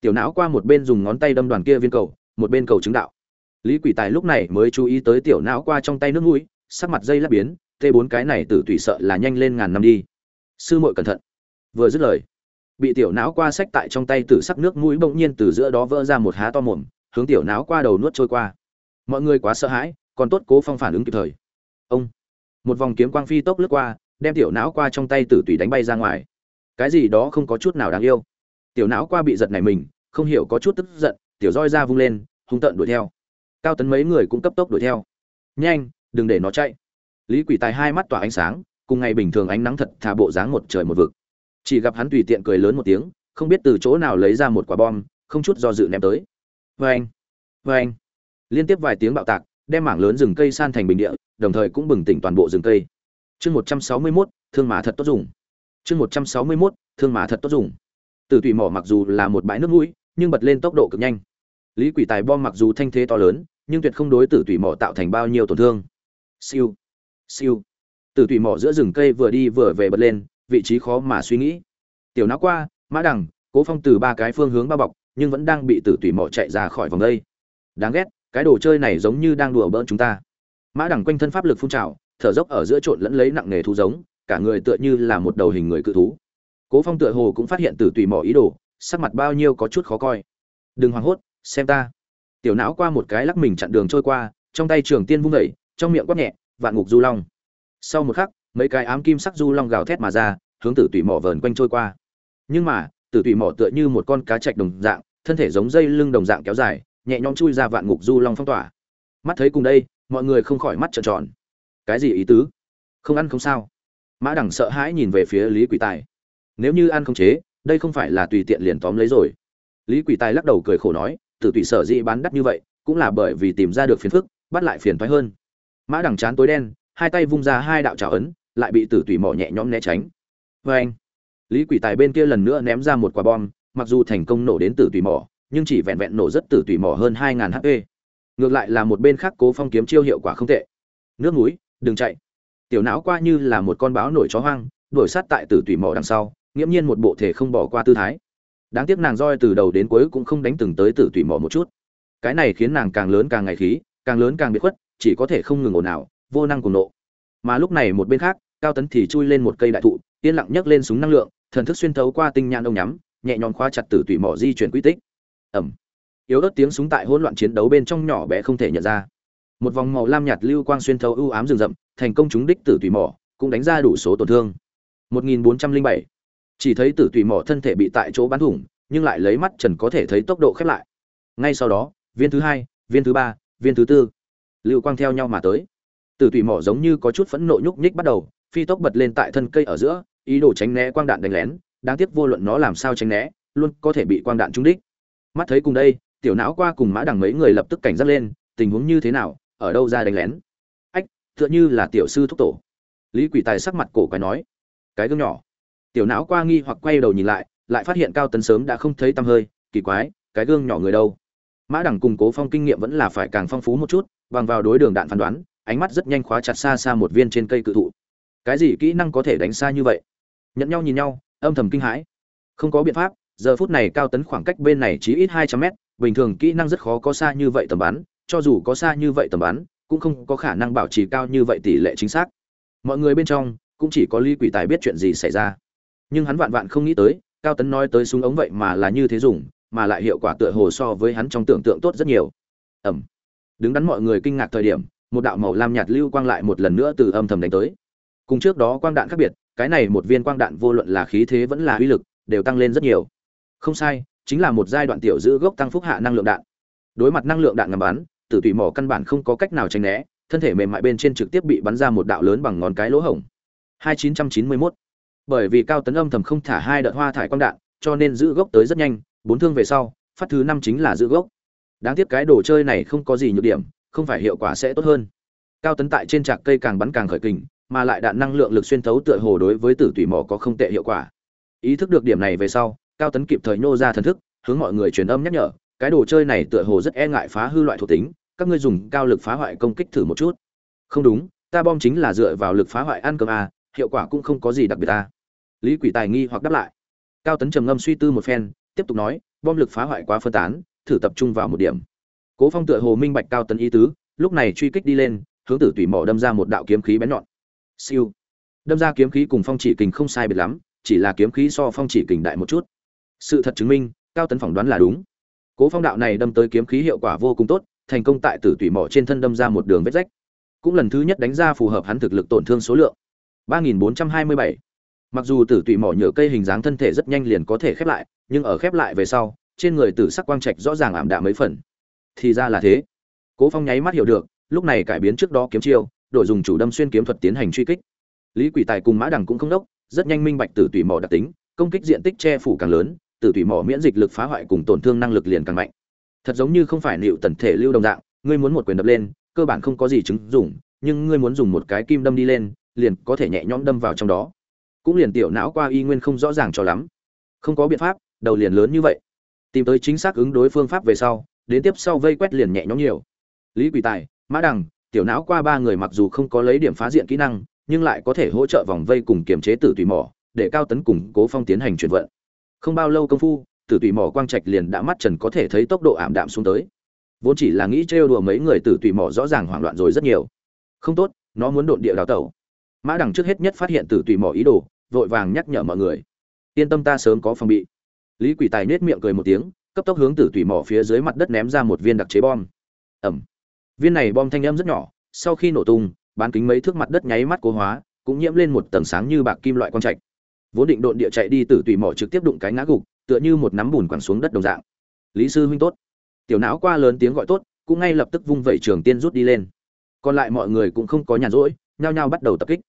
[SPEAKER 1] Tiểu não qua một bên dùng ngón tay đâm đoàn kia viên cầu, một bên cầu chứng đạo. Lý quỷ tài lúc này mới chú ý tới tiểu não qua trong tay nước mũi, sắc mặt dây lắp biến t bốn cái này tử tùy sợ là nhanh lên ngàn năm đi. Sư muội cẩn thận. Vừa dứt lời bị tiểu não qua sách tại trong tay tử sắc nước mũi bỗng nhiên từ giữa đó vỡ ra một há to mồm, hướng tiểu não qua đầu nuốt trôi qua. Mọi người quá sợ hãi, còn tốt cố phong phản ứng kịp thời. Ông, một vòng kiếm quang phi tốc lướt qua, đem tiểu não qua trong tay tử tùy đánh bay ra ngoài. Cái gì đó không có chút nào đáng yêu. Tiểu não qua bị giật này mình, không hiểu có chút tức giận, tiểu roi ra vung lên, hung tợn đuổi theo. Cao tấn mấy người cũng cấp tốc đuổi theo. Nhanh, đừng để nó chạy. Lý quỷ tài hai mắt tỏa ánh sáng, cùng ngày bình thường ánh nắng thật thà bộ dáng một trời một vực chỉ gặp hắn tùy tiện cười lớn một tiếng, không biết từ chỗ nào lấy ra một quả bom, không chút do dự ném tới. Vê anh vê anh liên tiếp vài tiếng bạo tạc, đem mảng lớn rừng cây san thành bình địa, đồng thời cũng bừng tỉnh toàn bộ rừng cây. Chương một trăm sáu mươi mốt, thương mã thật tốt dùng. Chương một trăm sáu mươi mốt, thương mã thật tốt dùng. Từ tùy mỏ mặc dù là một bãi nước mũi, nhưng bật lên tốc độ cực nhanh. Lý quỷ tài bom mặc dù thanh thế to lớn, nhưng tuyệt không đối tử tùy mỏ tạo thành bao nhiêu tổn thương. Siêu siêu. Tử tùy mỏ giữa rừng cây vừa đi vừa về bật lên vị trí khó mà suy nghĩ. Tiểu não qua, mã đằng, cố phong từ ba cái phương hướng bao bọc, nhưng vẫn đang bị tử tùy mỏ chạy ra khỏi vòng đây. Đáng ghét, cái đồ chơi này giống như đang đùa bỡn chúng ta. Mã đằng quanh thân pháp lực phun trào, thở dốc ở giữa trộn lẫn lấy nặng nghề thú giống, cả người tựa như là một đầu hình người cự thú. Cố phong tựa hồ cũng phát hiện tử tùy mỏ ý đồ, sắc mặt bao nhiêu có chút khó coi. Đừng hoảng hốt, xem ta. Tiểu não qua một cái lắc mình chặn đường trôi qua, trong tay trường tiên vung đẩy trong miệng quát nhẹ, vạn ngục du long. Sau một khắc mấy cái ám kim sắc du long gào thét mà ra, hướng tử tùy mỏ vờn quanh trôi qua. Nhưng mà, tử tùy mỏ tựa như một con cá chạch đồng dạng, thân thể giống dây lưng đồng dạng kéo dài, nhẹ nhõm chui ra vạn ngục du long phong tỏa. Mắt thấy cùng đây, mọi người không khỏi mắt trợn tròn. Cái gì ý tứ? Không ăn không sao. Mã đẳng sợ hãi nhìn về phía lý quỷ tài. Nếu như ăn không chế, đây không phải là tùy tiện liền tóm lấy rồi. Lý quỷ tài lắc đầu cười khổ nói, tử tùy sở dĩ bán đắt như vậy, cũng là bởi vì tìm ra được phiền phức, bắt lại phiền thoái hơn. Mã đẳng chán tối đen, hai tay vung ra hai đạo trào ấn lại bị tử tùy mỏ nhẹ nhõm né tránh. Vê anh, lý quỷ tài bên kia lần nữa ném ra một quả bom, mặc dù thành công nổ đến tử tùy mỏ, nhưng chỉ vẹn vẹn nổ rất tử tùy mỏ hơn hai ngàn hp ngược lại là một bên khác cố phong kiếm chiêu hiệu quả không tệ. Nước núi, đừng chạy. Tiểu não qua như là một con báo nổi chó hoang, đuổi sát tại tử tùy mỏ đằng sau, nghiễm nhiên một bộ thể không bỏ qua tư thái. Đáng tiếc nàng roi từ đầu đến cuối cũng không đánh từng tới tử tùy mỏ một chút. Cái này khiến nàng càng lớn càng ngày khí, càng lớn càng biệt khuất, chỉ có thể không ngừng ồn ào, vô năng cùng nộ mà lúc này một bên khác, cao tấn thì chui lên một cây đại thụ, yên lặng nhấc lên súng năng lượng, thần thức xuyên thấu qua tinh nhãn ông nhắm, nhẹ nhõm khóa chặt tử tủy mỏ di chuyển quy tích. Ẩm yếu ớt tiếng súng tại hỗn loạn chiến đấu bên trong nhỏ bé không thể nhận ra. Một vòng màu lam nhạt lưu quang xuyên thấu ưu ám rừng rậm, thành công chúng đích tử tủy mỏ, cũng đánh ra đủ số tổn thương. 1407 chỉ thấy tử tủy mỏ thân thể bị tại chỗ bắn thủng, nhưng lại lấy mắt trần có thể thấy tốc độ khép lại. Ngay sau đó, viên thứ hai, viên thứ ba, viên thứ tư, lưu quang theo nhau mà tới tử tùy mỏ giống như có chút phẫn nộ nhúc nhích bắt đầu, phi tốc bật lên tại thân cây ở giữa, ý đồ tránh né quang đạn đánh lén, đáng tiếc vô luận nó làm sao tránh né, luôn có thể bị quang đạn trúng đích. Mắt thấy cùng đây, tiểu não qua cùng mã đằng mấy người lập tức cảnh giác lên, tình huống như thế nào, ở đâu ra đánh lén? Ách, tựa như là tiểu sư thúc tổ. Lý quỷ tài sắc mặt cổ quái nói, cái gương nhỏ. Tiểu não qua nghi hoặc quay đầu nhìn lại lại phát hiện cao tấn sớm đã không thấy tăm hơi, kỳ quái, cái gương nhỏ người đâu? Mã đằng cùng cố phong kinh nghiệm vẫn là phải càng phong phú một chút, bằng vào đối đường đạn phán đoán ánh mắt rất nhanh khóa chặt xa xa một viên trên cây cự thụ. Cái gì kỹ năng có thể đánh xa như vậy? Nhận nhau nhìn nhau, âm thầm kinh hãi. Không có biện pháp, giờ phút này cao tấn khoảng cách bên này chỉ ít hai trăm mét, bình thường kỹ năng rất khó có xa như vậy tầm bắn, cho dù có xa như vậy tầm bắn, cũng không có khả năng bảo trì cao như vậy tỷ lệ chính xác. Mọi người bên trong, cũng chỉ có ly quỷ tài biết chuyện gì xảy ra. Nhưng hắn vạn vạn không nghĩ tới, cao tấn nói tới súng ống vậy mà là như thế dùng, mà lại hiệu quả tựa hồ so với hắn trong tưởng tượng tốt rất nhiều. Ẩm. Đứng đắn mọi người kinh ngạc thời điểm một đạo màu lam nhạt lưu quang lại một lần nữa từ âm thầm đánh tới. Cùng trước đó quang đạn khác biệt, cái này một viên quang đạn vô luận là khí thế vẫn là uy lực, đều tăng lên rất nhiều. Không sai, chính là một giai đoạn tiểu giữ gốc tăng phúc hạ năng lượng đạn. Đối mặt năng lượng đạn ngầm bắn, tử tùy mỏ căn bản không có cách nào tránh né, thân thể mềm mại bên trên trực tiếp bị bắn ra một đạo lớn bằng ngón cái lỗ hổng. 2991 bởi vì cao tấn âm thầm không thả hai đợt hoa thải quang đạn, cho nên giữ gốc tới rất nhanh, bốn thương về sau, phát thứ năm chính là giữ gốc. Đáng tiếc cái đồ chơi này không có gì nhược điểm không phải hiệu quả sẽ tốt hơn. Cao tấn tại trên trạc cây càng bắn càng khởi kình, mà lại đạn năng lượng lực xuyên thấu tựa hồ đối với tử tủy mỏ có không tệ hiệu quả. Ý thức được điểm này về sau, cao tấn kịp thời nô ra thần thức, hướng mọi người truyền âm nhắc nhở, cái đồ chơi này tựa hồ rất e ngại phá hư loại thuộc tính, các ngươi dùng cao lực phá hoại công kích thử một chút. Không đúng, ta bom chính là dựa vào lực phá hoại ăn cơm a hiệu quả cũng không có gì đặc biệt ta lý quỷ tài nghi hoặc đáp lại. Cao tấn trầm ngâm suy tư một phen, tiếp tục nói, bom lực phá hoại quá phân tán, thử tập trung vào một điểm cố phong tựa hồ minh bạch cao tấn ý tứ, lúc này truy kích đi lên, hướng tử tùy mỏ đâm ra một đạo kiếm khí bén nhọn. Siêu. Đâm ra kiếm khí cùng phong chỉ kình không sai biệt lắm, chỉ là kiếm khí so phong chỉ kình đại một chút. Sự thật chứng minh, cao tấn phỏng đoán là đúng. Cố phong đạo này đâm tới kiếm khí hiệu quả vô cùng tốt, thành công tại tử tùy mỏ trên thân đâm ra một đường vết rách. Cũng lần thứ nhất đánh ra phù hợp hắn thực lực tổn thương số lượng. 3427. mặc dù tử tùy mỏ nhựa cây hình dáng thân thể rất nhanh liền có thể khép lại, nhưng ở khép lại về sau, trên người tử sắc quang trạch rõ ràng ảm đạm mấy phần thì ra là thế. Cố phong nháy mắt hiểu được lúc này cải biến trước đó kiếm chiêu đổi dùng chủ đâm xuyên kiếm thuật tiến hành truy kích. Lý quỷ tài cùng mã đằng cũng không đốc rất nhanh minh bạch tử tùy mỏ đặc tính công kích diện tích che phủ càng lớn tử tùy mỏ miễn dịch lực phá hoại cùng tổn thương năng lực liền càng mạnh. Thật giống như không phải liệu tần thể lưu đồng dạng ngươi muốn một quyền đập lên cơ bản không có gì chứng dùng, nhưng ngươi muốn dùng một cái kim đâm đi lên liền có thể nhẹ nhõm đâm vào trong đó. Cũng liền tiểu não qua y nguyên không rõ ràng cho lắm. Không có biện pháp đầu liền lớn như vậy. Tìm tới chính xác ứng đối phương pháp về sau đến tiếp sau vây quét liền nhẹ nhõm nhiều. Lý quỷ tài, mã đằng, tiểu não qua ba người mặc dù không có lấy điểm phá diện kỹ năng, nhưng lại có thể hỗ trợ vòng vây cùng kiềm chế tử tùy mỏ, để cao tấn cùng cố phong tiến hành chuyển vận. Không bao lâu công phu, tử tùy mỏ quang trạch liền đã mắt trần có thể thấy tốc độ ảm đạm xuống tới. Vốn chỉ là nghĩ trêu đùa mấy người tử tùy mỏ rõ ràng hoảng loạn rồi rất nhiều. Không tốt, nó muốn độn địa đào tẩu. Mã đằng trước hết nhất phát hiện tử tùy mỏ ý đồ, vội vàng nhắc nhở mọi người. Yên tâm ta sớm có phòng bị. Lý quỷ tài nết miệng cười một tiếng cấp tốc hướng tử tủy mỏ phía dưới mặt đất ném ra một viên đặc chế bom. Ẩm. Viên này bom thanh âm rất nhỏ, sau khi nổ tung, bán kính mấy thước mặt đất nháy mắt cố hóa, cũng nhiễm lên một tầng sáng như bạc kim loại quang trạch. Vốn định độn địa chạy đi tử tủy mỏ trực tiếp đụng cái ngã gục, tựa như một nắm bùn quẳng xuống đất đồng dạng. Lý sư huynh tốt. Tiểu não qua lớn tiếng gọi tốt, cũng ngay lập tức vung vẩy trường tiên rút đi lên. Còn lại mọi người cũng không có nhàn rỗi, nhao nhao bắt đầu tập kích.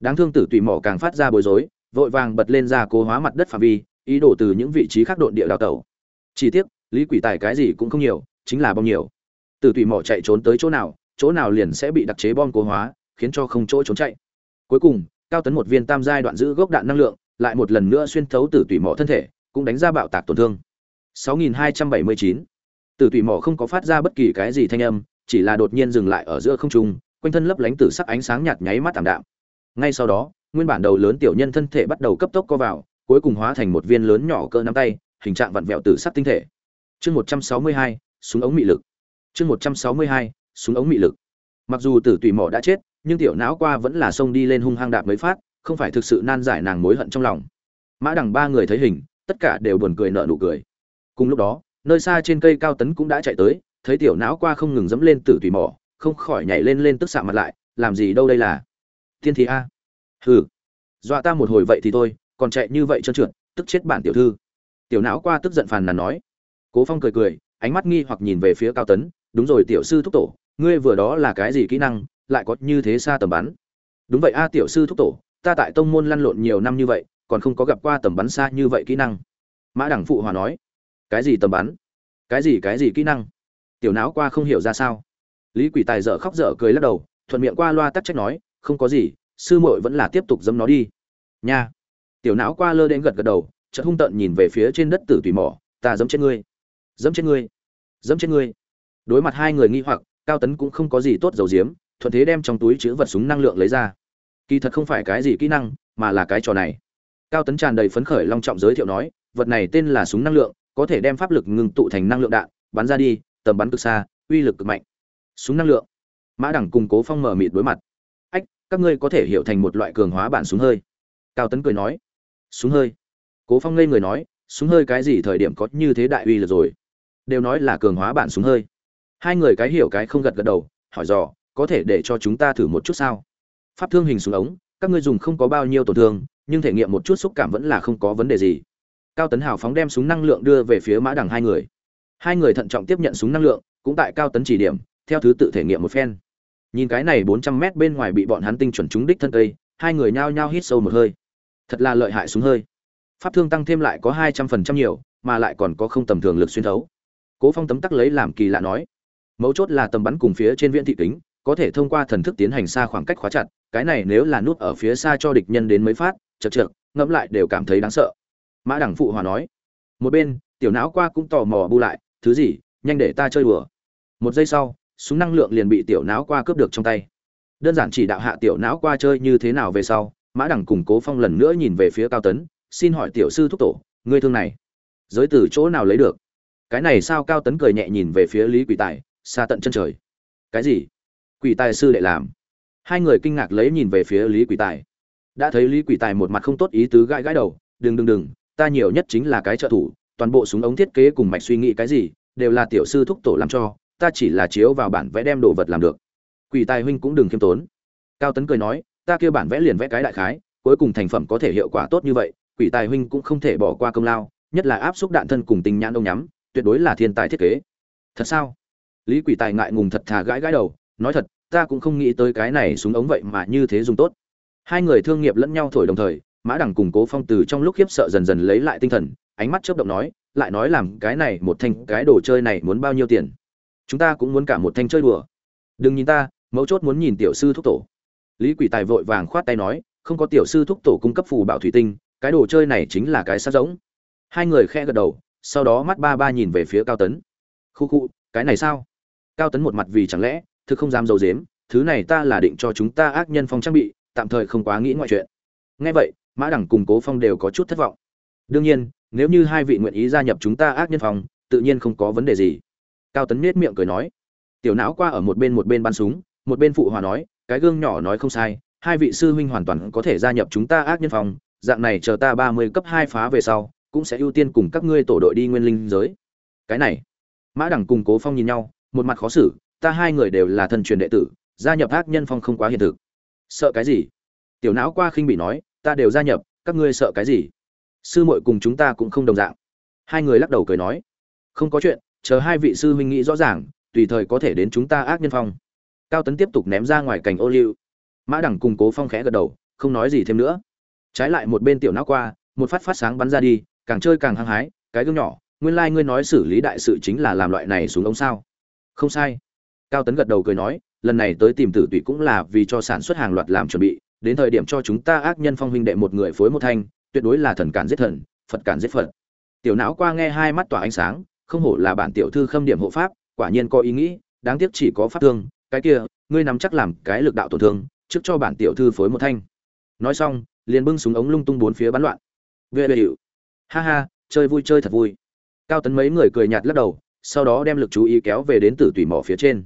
[SPEAKER 1] Đáng thương tử tùy mỏ càng phát ra bối rối, vội vàng bật lên ra cố hóa mặt đất phạm vi, ý đồ từ những vị trí khác độn địa đào tẩu chỉ tiếc, lý quỷ tài cái gì cũng không nhiều, chính là bom nhiều. Tử tùy mỏ chạy trốn tới chỗ nào chỗ nào liền sẽ bị đặc chế bom cố hóa, khiến cho không chỗ trốn chạy. Cuối cùng, cao tấn một viên tam giai đoạn giữ gốc đạn năng lượng, lại một lần nữa xuyên thấu tử tùy mỏ thân thể, cũng đánh ra bạo tạc tổn thương. 6279 tử tùy mỏ không có phát ra bất kỳ cái gì thanh âm, chỉ là đột nhiên dừng lại ở giữa không trung, quanh thân lấp lánh tử sắc ánh sáng nhạt nháy mắt tạm đạm. Ngay sau đó, nguyên bản đầu lớn tiểu nhân thân thể bắt đầu cấp tốc co vào, cuối cùng hóa thành một viên lớn nhỏ cỡ nắm tay hình trạng vặn vẹo tử sắc tinh thể. Chương 162, súng ống mị lực. Chương 162, súng ống mị lực. Mặc dù tử tùy mỏ đã chết nhưng tiểu não qua vẫn là xông đi lên hung hăng đạp mấy phát không phải thực sự nan giải nàng mối hận trong lòng. Mã đằng ba người thấy hình tất cả đều buồn cười nở nụ cười. Cùng lúc đó nơi xa trên cây cao tấn cũng đã chạy tới thấy tiểu não qua không ngừng dẫm lên tử tùy mỏ không khỏi nhảy lên lên tức xạ mặt lại làm gì đâu đây là? Thiên thị a. Hừ. Dọa ta một hồi vậy thì thôi còn chạy như vậy trơn trượt tức chết bản tiểu thư tiểu não qua tức giận phàn nàn nói. Cố phong cười cười, ánh mắt nghi hoặc nhìn về phía cao tấn, đúng rồi, tiểu sư thúc tổ, ngươi vừa đó là cái gì kỹ năng, lại có như thế xa tầm bắn? Đúng vậy a, tiểu sư thúc tổ, ta tại tông môn lăn lộn nhiều năm như vậy, còn không có gặp qua tầm bắn xa như vậy kỹ năng. Mã đẳng phụ hòa nói. Cái gì tầm bắn? Cái gì cái gì kỹ năng? Tiểu não qua không hiểu ra sao. Lý quỷ tài dở khóc dở cười lắc đầu, thuận miệng qua loa tắc trách nói, không có gì, sư muội vẫn là tiếp tục dâm nó đi. Nha. Tiểu não qua lơ đến gật gật đầu chợt hung tợn nhìn về phía trên đất tử tùy mỏ, ta dẫm trên ngươi, dẫm trên ngươi, dẫm trên ngươi. Đối mặt hai người nghi hoặc, cao tấn cũng không có gì tốt dầu diếm thuận thế đem trong túi chứa vật súng năng lượng lấy ra. Kỳ thật không phải cái gì kỹ năng, mà là cái trò này. Cao tấn tràn đầy phấn khởi long trọng giới thiệu nói, vật này tên là súng năng lượng, có thể đem pháp lực ngừng tụ thành năng lượng đạn, bắn ra đi, tầm bắn cực xa, uy lực cực mạnh. Súng năng lượng. Mã đẳng cùng cố phong mở mịt đối mặt. Ách, các ngươi có thể hiểu thành một loại cường hóa bản súng hơi. Cao tấn cười nói. Súng hơi? Cố phong ngây người nói, súng hơi cái gì thời điểm có như thế đại uy lực rồi? Đều nói là cường hóa bản súng hơi. Hai người cái hiểu cái không gật gật đầu, hỏi dò, có thể để cho chúng ta thử một chút sao? Pháp thương hình súng ống, các ngươi dùng không có bao nhiêu tổn thương, nhưng thể nghiệm một chút xúc cảm vẫn là không có vấn đề gì. Cao tấn hào phóng đem súng năng lượng đưa về phía mã đằng hai người. Hai người thận trọng tiếp nhận súng năng lượng, cũng tại cao tấn chỉ điểm, theo thứ tự thể nghiệm một phen. Nhìn cái này bốn trăm mét bên ngoài bị bọn hắn tinh chuẩn trúng đích thân cây, hai người nhao nhao hít sâu một hơi. Thật là lợi hại súng hơi pháp thương tăng thêm lại có hai trăm phần trăm nhiều, mà lại còn có không tầm thường lực xuyên thấu. Cố phong tấm tắc lấy làm kỳ lạ nói, mấu chốt là tầm bắn cùng phía trên viễn thị kính, có thể thông qua thần thức tiến hành xa khoảng cách khóa chặt, cái này nếu là nút ở phía xa cho địch nhân đến mấy phát, chật chược, ngẫm lại đều cảm thấy đáng sợ. Mã đẳng phụ hòa nói, một bên, tiểu não qua cũng tò mò bu lại, thứ gì, nhanh để ta chơi đùa. Một giây sau, súng năng lượng liền bị tiểu não qua cướp được trong tay. Đơn giản chỉ đạo hạ tiểu não qua chơi như thế nào về sau, mã đẳng cùng cố phong lần nữa nhìn về phía cao tấn xin hỏi tiểu sư thúc tổ, ngươi thương này, giới từ chỗ nào lấy được? Cái này sao cao tấn cười nhẹ nhìn về phía lý quỷ tài, xa tận chân trời. Cái gì? Quỷ tài sư đệ làm. Hai người kinh ngạc lấy nhìn về phía lý quỷ tài. Đã thấy lý quỷ tài một mặt không tốt ý tứ gãi gãi đầu, đừng đừng đừng, ta nhiều nhất chính là cái trợ thủ, toàn bộ súng ống thiết kế cùng mạch suy nghĩ cái gì, đều là tiểu sư thúc tổ làm cho, ta chỉ là chiếu vào bản vẽ đem đồ vật làm được. Quỷ tài huynh cũng đừng khiêm tốn. Cao tấn cười nói, ta kêu bản vẽ liền vẽ cái đại khái, cuối cùng thành phẩm có thể hiệu quả tốt như vậy quỷ tài huynh cũng không thể bỏ qua công lao, nhất là áp xúc đạn thân cùng tình nhãn ông nhắm, tuyệt đối là thiên tài thiết kế. Thật sao? Lý quỷ tài ngại ngùng thật thà gãi gãi đầu, nói thật, ta cũng không nghĩ tới cái này súng ống vậy mà như thế dùng tốt. Hai người thương nghiệp lẫn nhau thổi đồng thời, mã đẳng cùng cố phong từ trong lúc khiếp sợ dần dần lấy lại tinh thần, ánh mắt chớp động nói, lại nói làm cái này một thanh, cái đồ chơi này muốn bao nhiêu tiền? Chúng ta cũng muốn cả một thanh chơi đùa. Đừng nhìn ta, mấu chốt muốn nhìn tiểu sư thúc tổ. Lý quỷ tài vội vàng khoát tay nói, không có tiểu sư thúc tổ cung cấp phù bảo thủy tinh cái đồ chơi này chính là cái sát giống. Hai người khe gật đầu, sau đó mắt ba ba nhìn về phía cao tấn. Khu khu, cái này sao? Cao tấn một mặt vì chẳng lẽ thứ không dám dầu dếm thứ này ta là định cho chúng ta ác nhân phong trang bị, tạm thời không quá nghĩ ngoại chuyện. Nghe vậy, mã đẳng cùng cố phong đều có chút thất vọng. Đương nhiên, nếu như hai vị nguyện ý gia nhập chúng ta ác nhân phong, tự nhiên không có vấn đề gì. Cao tấn nết miệng cười nói. Tiểu não qua ở một bên một bên bắn súng, một bên phụ hòa nói, cái gương nhỏ nói không sai, hai vị sư huynh hoàn toàn có thể gia nhập chúng ta ác nhân phong dạng này chờ ta ba mươi cấp hai phá về sau, cũng sẽ ưu tiên cùng các ngươi tổ đội đi nguyên linh giới. Cái này, mã đẳng cùng cố phong nhìn nhau, một mặt khó xử, ta hai người đều là thân truyền đệ tử, gia nhập ác nhân phong không quá hiện thực. Sợ cái gì? Tiểu não qua khinh bị nói, ta đều gia nhập, các ngươi sợ cái gì? Sư muội cùng chúng ta cũng không đồng dạng. Hai người lắc đầu cười nói, không có chuyện, chờ hai vị sư huynh nghĩ rõ ràng, tùy thời có thể đến chúng ta ác nhân phong. Cao tấn tiếp tục ném ra ngoài cảnh ô liu. Mã đẳng cùng cố phong khẽ gật đầu, không nói gì thêm nữa trái lại một bên tiểu não qua, một phát phát sáng bắn ra đi, càng chơi càng hăng hái, cái gương nhỏ, nguyên lai ngươi nói xử lý đại sự chính là làm loại này xuống ống sao? Không sai. Cao tấn gật đầu cười nói, lần này tới tìm tử tụy cũng là vì cho sản xuất hàng loạt làm chuẩn bị, đến thời điểm cho chúng ta ác nhân phong huynh đệ một người phối một thanh, tuyệt đối là thần cản giết thần, phật cản giết phật. Tiểu não qua nghe hai mắt tỏa ánh sáng, không hổ là bản tiểu thư khâm điểm hộ pháp, quả nhiên có ý nghĩ, đáng tiếc chỉ có pháp thương, cái kia, ngươi nắm chắc làm cái lực đạo tổn thương, trước cho bản tiểu thư phối một thanh. Nói xong liền bưng súng ống lung tung bốn phía bắn loạn. Vệ bệ hiệu ha ha, chơi vui, chơi thật vui. Cao tấn mấy người cười nhạt lắc đầu, sau đó đem lực chú ý kéo về đến tử tủy mỏ phía trên.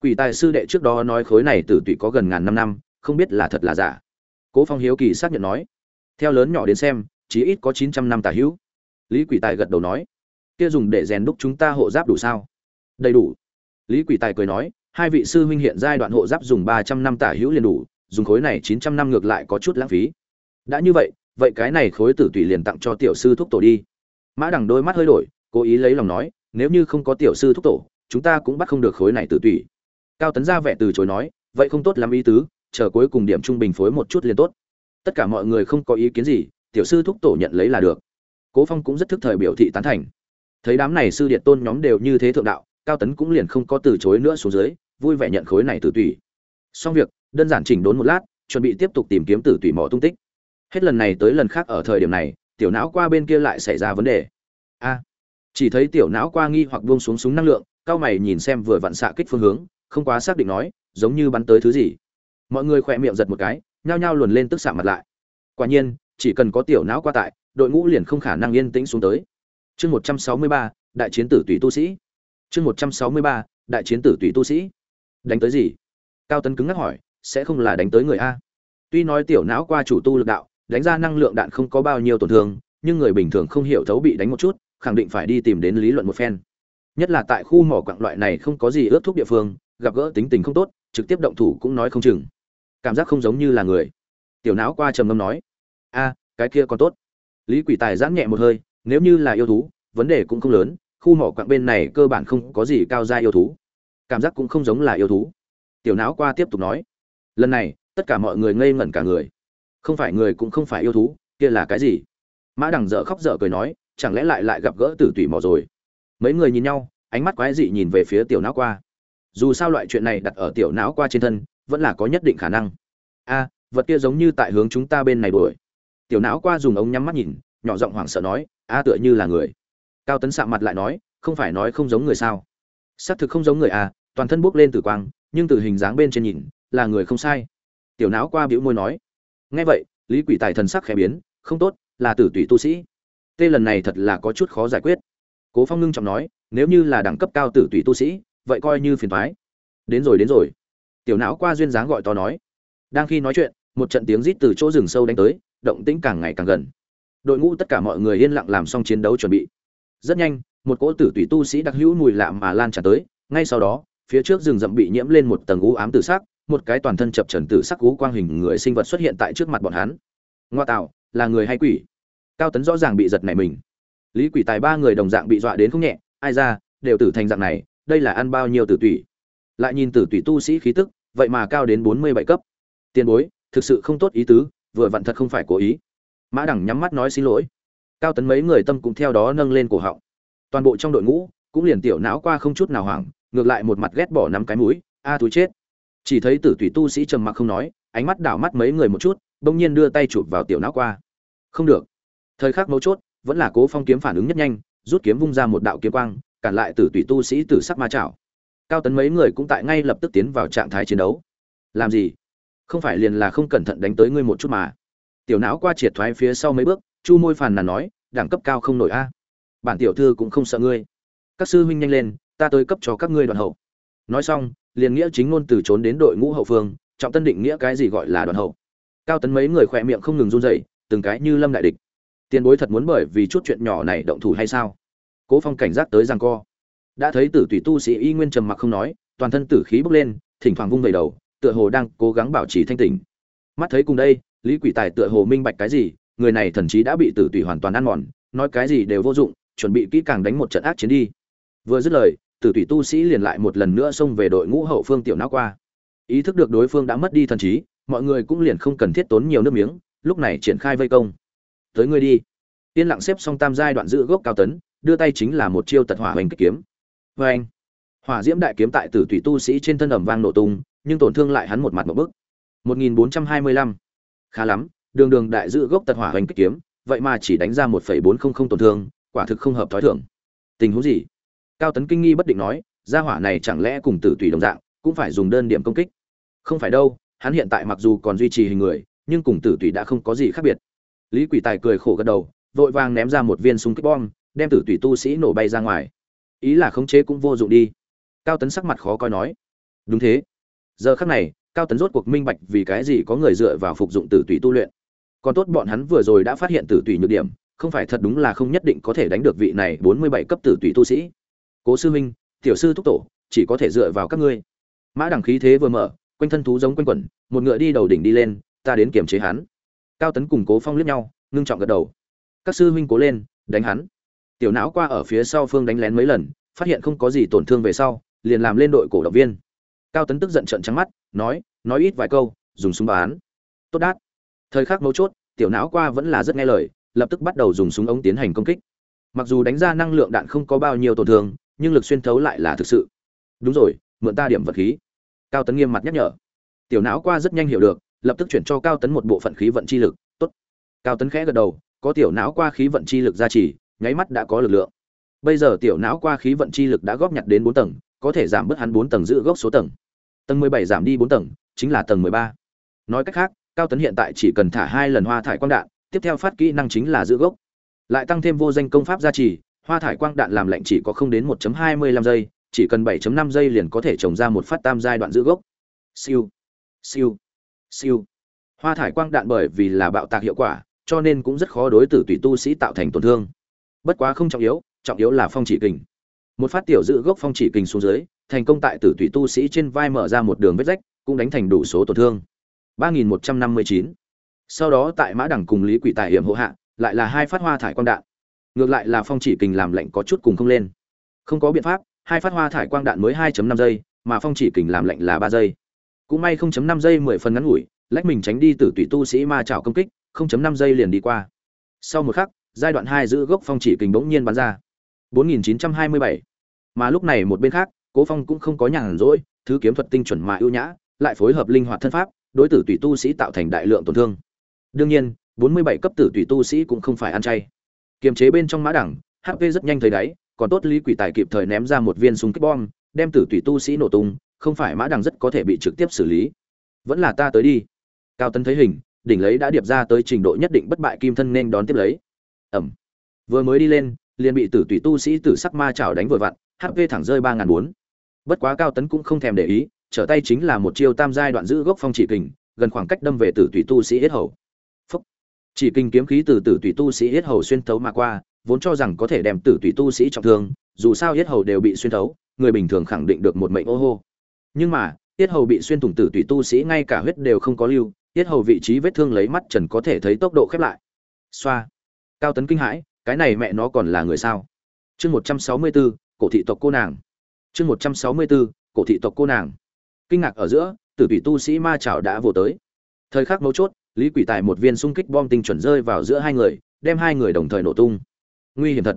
[SPEAKER 1] Quỷ tài sư đệ trước đó nói khối này tử tủy có gần ngàn năm năm, không biết là thật là giả. Cố phong hiếu kỳ xác nhận nói. Theo lớn nhỏ đến xem, chí ít có chín trăm năm tà hữu. Lý quỷ tài gật đầu nói. Kia dùng để rèn đúc chúng ta hộ giáp đủ sao? Đầy đủ. Lý quỷ tài cười nói. Hai vị sư huynh hiện giai đoạn hộ giáp dùng ba trăm năm tả hữu liền đủ, dùng khối này chín trăm năm ngược lại có chút lãng phí đã như vậy vậy cái này khối tử tùy liền tặng cho tiểu sư thúc tổ đi. Mã đằng đôi mắt hơi đổi, cố ý lấy lòng nói, nếu như không có tiểu sư thúc tổ, chúng ta cũng bắt không được khối này tử tùy cao tấn ra vẻ từ chối nói, vậy không tốt lắm ý tứ, chờ cuối cùng điểm trung bình phối một chút liền tốt. Tất cả mọi người không có ý kiến gì, tiểu sư thúc tổ nhận lấy là được. Cố phong cũng rất thức thời biểu thị tán thành. Thấy đám này sư điện tôn nhóm đều như thế thượng đạo, cao tấn cũng liền không có từ chối nữa xuống dưới, vui vẻ nhận khối này tử tùy xong việc, đơn giản chỉnh đốn một lát, chuẩn bị tiếp tục tìm kiếm tử tùy mỏ tung tích hết lần này tới lần khác ở thời điểm này, tiểu não qua bên kia lại xảy ra vấn đề. A, chỉ thấy tiểu não qua nghi hoặc buông xuống súng năng lượng cao mày nhìn xem vừa vặn xạ kích phương hướng, không quá xác định nói, giống như bắn tới thứ gì. Mọi người khỏe miệng giật một cái, nhao nhao luồn lên tức xạ mặt lại. Quả nhiên, chỉ cần có tiểu não qua tại, đội ngũ liền không khả năng yên tĩnh xuống tới. Chương một trăm sáu mươi ba, đại chiến tử tùy tu sĩ. Chương một trăm sáu mươi ba, đại chiến tử tùy tu sĩ. Đánh tới gì? Cao tấn cứng ngắc hỏi, sẽ không là đánh tới người a. Tuy nói tiểu não qua chủ tu lực đạo đánh ra năng lượng đạn không có bao nhiêu tổn thương, nhưng người bình thường không hiểu thấu bị đánh một chút, khẳng định phải đi tìm đến lý luận một phen. Nhất là tại khu mỏ quặng loại này không có gì ướt thuốc địa phương, gặp gỡ tính tình không tốt, trực tiếp động thủ cũng nói không chừng. Cảm giác không giống như là người. Tiểu não qua trầm ngâm nói, a, cái kia còn tốt. Lý quỷ tài giãn nhẹ một hơi, nếu như là yêu thú, vấn đề cũng không lớn, khu mỏ quặng bên này cơ bản không có gì cao gia yêu thú. Cảm giác cũng không giống là yêu thú. Tiểu não qua tiếp tục nói, lần này, tất cả mọi người ngây ngẩn cả người không phải người cũng không phải yêu thú, kia là cái gì? Mã đằng dở khóc dở cười nói, chẳng lẽ lại lại gặp gỡ tử tủy mỏ rồi? Mấy người nhìn nhau, ánh mắt quái dị nhìn về phía tiểu não qua. Dù sao loại chuyện này đặt ở tiểu não qua trên thân, vẫn là có nhất định khả năng. A, vật kia giống như tại hướng chúng ta bên này đuổi. Tiểu não qua dùng ống nhắm mắt nhìn, nhỏ giọng hoảng sợ nói, a, tựa như là người. Cao tấn sạ mặt lại nói, không phải nói không giống người sao? Xác thực không giống người à toàn thân bốc lên tử quang, nhưng từ hình dáng bên trên nhìn, là người không sai. Tiểu não qua bĩu môi nói nghe vậy, lý quỷ tài thần sắc khẽ biến, không tốt, là tử tùy tu sĩ. Tê lần này thật là có chút khó giải quyết. Cố phong ngưng trọng nói, nếu như là đẳng cấp cao tử tùy tu sĩ, vậy coi như phiền thoái đến rồi đến rồi. Tiểu não qua duyên dáng gọi to nói. Đang khi nói chuyện, một trận tiếng rít từ chỗ rừng sâu đánh tới, động tĩnh càng ngày càng gần. Đội ngũ tất cả mọi người yên lặng làm xong chiến đấu chuẩn bị. Rất nhanh, một cỗ tử tùy tu sĩ đặc hữu mùi lạ mà lan tràn tới, ngay sau đó, phía trước rừng rậm bị nhiễm lên một tầng u ám tử sắc một cái toàn thân chập trần tử sắc cú quang hình người sinh vật xuất hiện tại trước mặt bọn hắn. Ngoa tạo là người hay quỷ? Cao tấn rõ ràng bị giật này mình. Lý quỷ tài ba người đồng dạng bị dọa đến không nhẹ ai ra đều tử thành dạng này đây là ăn bao nhiêu tử tủy? Lại nhìn tử tủy tu sĩ khí tức vậy mà cao đến bốn mươi bảy cấp. Tiền bối thực sự không tốt ý tứ vừa vặn thật không phải cố ý. Mã đẳng nhắm mắt nói xin lỗi. Cao tấn mấy người tâm cũng theo đó nâng lên cổ họng. Toàn bộ trong đội ngũ cũng liền tiểu não qua không chút nào hoảng ngược lại một mặt ghét bỏ năm cái mũi a à, túi chết chỉ thấy tử tùy tu sĩ trầm mặc không nói, ánh mắt đảo mắt mấy người một chút, bỗng nhiên đưa tay chụp vào tiểu não qua. Không được. Thời khắc mấu chốt, vẫn là cố phong kiếm phản ứng nhất nhanh, rút kiếm vung ra một đạo kiếm quang, cản lại tử tùy tu sĩ tử sắc ma chảo. Cao tấn mấy người cũng tại ngay lập tức tiến vào trạng thái chiến đấu. Làm gì? Không phải liền là không cẩn thận đánh tới ngươi một chút mà. Tiểu não qua triệt thoái phía sau mấy bước, chu môi phàn nàn nói, đẳng cấp cao không nổi a. Bản tiểu thư cũng không sợ ngươi. Các sư huynh nhanh lên, ta tới cấp cho các ngươi đoàn hậu. Nói xong liền nghĩa chính ngôn từ trốn đến đội ngũ hậu phương, trọng tân định nghĩa cái gì gọi là đoàn hậu. Cao tấn mấy người khỏe miệng không ngừng run rẩy, từng cái như lâm đại địch. Tiền bối thật muốn bởi vì chút chuyện nhỏ này động thủ hay sao? Cố phong cảnh giác tới rằng co. Đã thấy tử tùy tu sĩ y nguyên trầm mặc không nói, toàn thân tử khí bốc lên, thỉnh thoảng vung vẩy đầu, tựa hồ đang cố gắng bảo trì thanh tỉnh. Mắt thấy cùng đây, lý quỷ tài tựa hồ minh bạch cái gì, người này thần chí đã bị tử tùy hoàn toàn ăn mòn, nói cái gì đều vô dụng, chuẩn bị kỹ càng đánh một trận ác chiến đi. Vừa dứt lời tử tùy tu sĩ liền lại một lần nữa xông về đội ngũ hậu phương tiểu não qua. Ý thức được đối phương đã mất đi thần trí, mọi người cũng liền không cần thiết tốn nhiều nước miếng, lúc này triển khai vây công. Tới ngươi đi. Yên lặng xếp xong tam giai đoạn giữ gốc cao tấn, đưa tay chính là một chiêu tật hỏa hoành kích kiếm. Vê anh hỏa diễm đại kiếm tại tử tùy tu sĩ trên thân ẩm vang nổ tung, nhưng tổn thương lại hắn một mặt một bức. 1425. khá lắm, đường đường đại giữ gốc tật hỏa hoành kích kiếm, vậy mà chỉ đánh ra 1.400 tổn thương, quả thực không hợp thói thường. Tình huống gì? Cao tấn kinh nghi bất định nói, gia hỏa này chẳng lẽ cùng tử tùy đồng dạng, cũng phải dùng đơn điểm công kích? Không phải đâu, hắn hiện tại mặc dù còn duy trì hình người, nhưng cùng tử tùy đã không có gì khác biệt. Lý quỷ tài cười khổ gật đầu, vội vàng ném ra một viên súng kích bom, đem tử tùy tu sĩ nổ bay ra ngoài. Ý là khống chế cũng vô dụng đi. Cao tấn sắc mặt khó coi nói. Đúng thế. Giờ khắc này, cao tấn rốt cuộc minh bạch vì cái gì có người dựa vào phục dụng tử tùy tu luyện. Còn tốt bọn hắn vừa rồi đã phát hiện tử tùy nhược điểm, không phải thật đúng là không nhất định có thể đánh được vị này bốn mươi bảy cấp tử tùy tu sĩ cố sư huynh, tiểu sư thúc tổ, chỉ có thể dựa vào các ngươi. Mã đẳng khí thế vừa mở, quanh thân thú giống quanh quẩn, một ngựa đi đầu đỉnh đi lên, ta đến kiềm chế hắn. Cao tấn cùng cố phong liếc nhau, ngưng trọng gật đầu. Các sư huynh cố lên, đánh hắn. Tiểu não qua ở phía sau phương đánh lén mấy lần, phát hiện không có gì tổn thương về sau, liền làm lên đội cổ động viên. Cao tấn tức giận trận trắng mắt, nói nói ít vài câu, dùng súng bán tốt đát. Thời khắc mấu chốt, tiểu não qua vẫn là rất nghe lời, lập tức bắt đầu dùng súng ống tiến hành công kích. Mặc dù đánh ra năng lượng đạn không có bao nhiêu tổn thương nhưng lực xuyên thấu lại là thực sự. Đúng rồi, mượn ta điểm vật khí. Cao tấn nghiêm mặt nhắc nhở. Tiểu não qua rất nhanh hiểu được, lập tức chuyển cho cao tấn một bộ phận khí vận chi lực, tốt. Cao tấn khẽ gật đầu, có tiểu não qua khí vận chi lực gia trì, nháy mắt đã có lực lượng. Bây giờ tiểu não qua khí vận chi lực đã góp nhặt đến bốn tầng, có thể giảm bớt hắn bốn tầng giữ gốc số tầng. Tầng mười bảy giảm đi bốn tầng, chính là tầng mười ba. Nói cách khác, cao tấn hiện tại chỉ cần thả hai lần hoa thải quang đạn, tiếp theo phát kỹ năng chính là giữ gốc. Lại tăng thêm vô danh công pháp gia trì hoa thải quang đạn làm lạnh chỉ có không đến 1.25 giây, chỉ cần 7.5 giây liền có thể trồng ra một phát tam giai đoạn giữ gốc. Siêu siêu siêu. Hoa thải quang đạn bởi vì là bạo tạc hiệu quả, cho nên cũng rất khó đối tử tùy tu sĩ tạo thành tổn thương. Bất quá không trọng yếu trọng yếu là phong chỉ kình. Một phát tiểu giữ gốc phong chỉ kình xuống dưới, thành công tại tử tùy tu sĩ trên vai mở ra một đường vết rách, cũng đánh thành đủ số tổn thương. 3159. sau đó tại mã đẳng cùng lý quỷ tài hiểm hộ hạ, lại là hai phát hoa thải quang đạn ngược lại là phong chỉ kình làm lạnh có chút cùng không lên. Không có biện pháp, hai phát hoa thải quang đạn mới 2.5 giây, mà phong chỉ kình làm lạnh là ba giây. Cũng may 0.5 giây mười phần ngắn ngủi, lách mình tránh đi từ tùy tu sĩ ma chảo công kích 0.5 giây liền đi qua. Sau một khắc, giai đoạn hai giữ gốc phong chỉ kình bỗng nhiên bắn ra. 4927. mà lúc này một bên khác, cố phong cũng không có nhàn rỗi, thứ kiếm thuật tinh chuẩn mà ưu nhã, lại phối hợp linh hoạt thân pháp, đối tử tùy tu sĩ tạo thành đại lượng tổn thương. Đương nhiên 47 cấp tử tùy tu sĩ cũng không phải ăn chay kiềm chế bên trong mã đẳng hp rất nhanh thấy đáy, còn tốt lý quỷ tài kịp thời ném ra một viên súng kích bom, đem tử tùy tu sĩ nổ tung, không phải mã đằng rất có thể bị trực tiếp xử lý. Vẫn là ta tới đi. Cao tấn thấy hình, đỉnh lấy đã điệp ra tới trình độ nhất định bất bại kim thân nên đón tiếp lấy. Ẩm. Vừa mới đi lên, liền bị tử tùy tu sĩ tử sắc ma chảo đánh vừa vặn hp thẳng rơi ba ngàn bốn. Bất quá cao tấn cũng không thèm để ý, trở tay chính là một chiêu tam giai đoạn giữ gốc phong chỉ kình, gần khoảng cách đâm về tử tùy tu sĩ hết hầu chỉ kinh kiếm khí từ tử tùy tu sĩ yết hầu xuyên thấu mà qua, vốn cho rằng có thể đem tử tùy tu sĩ trọng thương, dù sao yết hầu đều bị xuyên thấu, người bình thường khẳng định được một mệnh ô hô. Nhưng mà tiết hầu bị xuyên thủng tử tùy tu sĩ ngay cả huyết đều không có lưu tiết hầu vị trí vết thương lấy mắt trần có thể thấy tốc độ khép lại. Xoa. Cao tấn kinh hãi, cái này mẹ nó còn là người sao? Chương một trăm sáu mươi bốn cổ thị tộc cô nàng. Chương một trăm sáu mươi bốn cổ thị tộc cô nàng. Kinh ngạc ở giữa, tử tùy tu sĩ ma chảo đã vồ tới. Thời khắc mấu chốt lý quỷ tài một viên xung kích bom tinh chuẩn rơi vào giữa hai người, đem hai người đồng thời nổ tung. Nguy hiểm thật.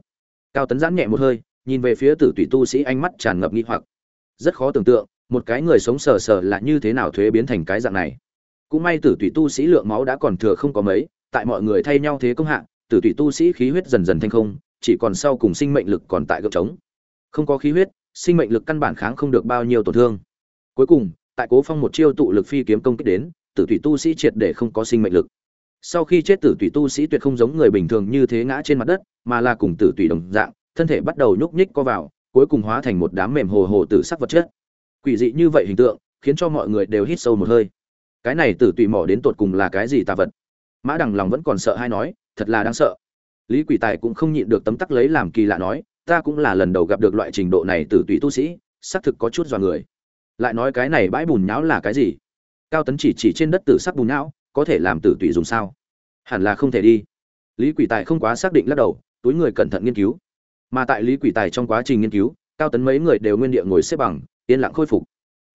[SPEAKER 1] Cao tấn giãn nhẹ một hơi, nhìn về phía tử tùy tu sĩ ánh mắt tràn ngập nghi hoặc. Rất khó tưởng tượng, một cái người sống sờ sờ là như thế nào thuế biến thành cái dạng này. Cũng may tử tùy tu sĩ lượng máu đã còn thừa không có mấy, tại mọi người thay nhau thế công hạ, tử tùy tu sĩ khí huyết dần dần thanh không, chỉ còn sau cùng sinh mệnh lực còn tại gợp trống. Không có khí huyết, sinh mệnh lực căn bản kháng không được bao nhiêu tổn thương. Cuối cùng, tại cố phong một chiêu tụ lực phi kiếm công kích đến tử tùy tu sĩ triệt để không có sinh mệnh lực. Sau khi chết tử tùy tu sĩ tuyệt không giống người bình thường như thế ngã trên mặt đất, mà là cùng tử tùy đồng dạng, thân thể bắt đầu nhúc nhích co vào, cuối cùng hóa thành một đám mềm hồ hồ tử sắc vật chất. Quỷ dị như vậy hình tượng, khiến cho mọi người đều hít sâu một hơi. Cái này tử tùy mỏ đến tột cùng là cái gì tà vật? Mã đằng lòng vẫn còn sợ hay nói, thật là đáng sợ. Lý quỷ tài cũng không nhịn được tấm tắc lấy làm kỳ lạ nói, ta cũng là lần đầu gặp được loại trình độ này tử tùy tu sĩ, xác thực có chút dọa người. Lại nói cái này bãi bùn nhão là cái gì? Cao tấn chỉ chỉ trên đất tử sắc bùn não, có thể làm tử tùy dùng sao? Hẳn là không thể đi. Lý quỷ tài không quá xác định lắc đầu túi người cẩn thận nghiên cứu. Mà tại lý quỷ tài trong quá trình nghiên cứu cao tấn mấy người đều nguyên địa ngồi xếp bằng yên lặng khôi phục.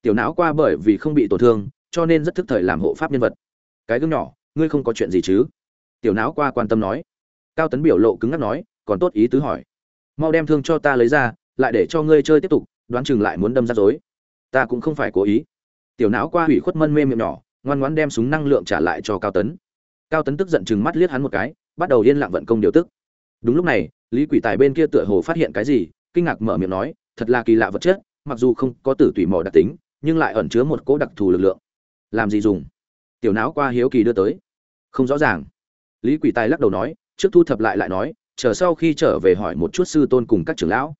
[SPEAKER 1] Tiểu não qua bởi vì không bị tổn thương cho nên rất thức thời làm hộ pháp nhân vật. Cái gương nhỏ ngươi không có chuyện gì chứ? Tiểu não qua quan tâm nói. Cao tấn biểu lộ cứng ngắc nói còn tốt ý tứ hỏi. Mau đem thương cho ta lấy ra lại để cho ngươi chơi tiếp tục đoán chừng lại muốn đâm ra dối ta cũng không phải cố ý tiểu não qua hủy khuất mân mê miệng nhỏ, ngoan ngoãn đem súng năng lượng trả lại cho cao tấn. Cao tấn tức giận chừng mắt liếc hắn một cái, bắt đầu yên lặng vận công điều tức. Đúng lúc này, lý quỷ tài bên kia tựa hồ phát hiện cái gì, kinh ngạc mở miệng nói, thật là kỳ lạ vật chất, mặc dù không có tử tùy mỏ đặc tính, nhưng lại ẩn chứa một cỗ đặc thù lực lượng. Làm gì dùng? Tiểu não qua hiếu kỳ đưa tới. Không rõ ràng. Lý quỷ tài lắc đầu nói, trước thu thập lại lại nói, chờ sau khi trở về hỏi một chút sư tôn cùng các trưởng lão.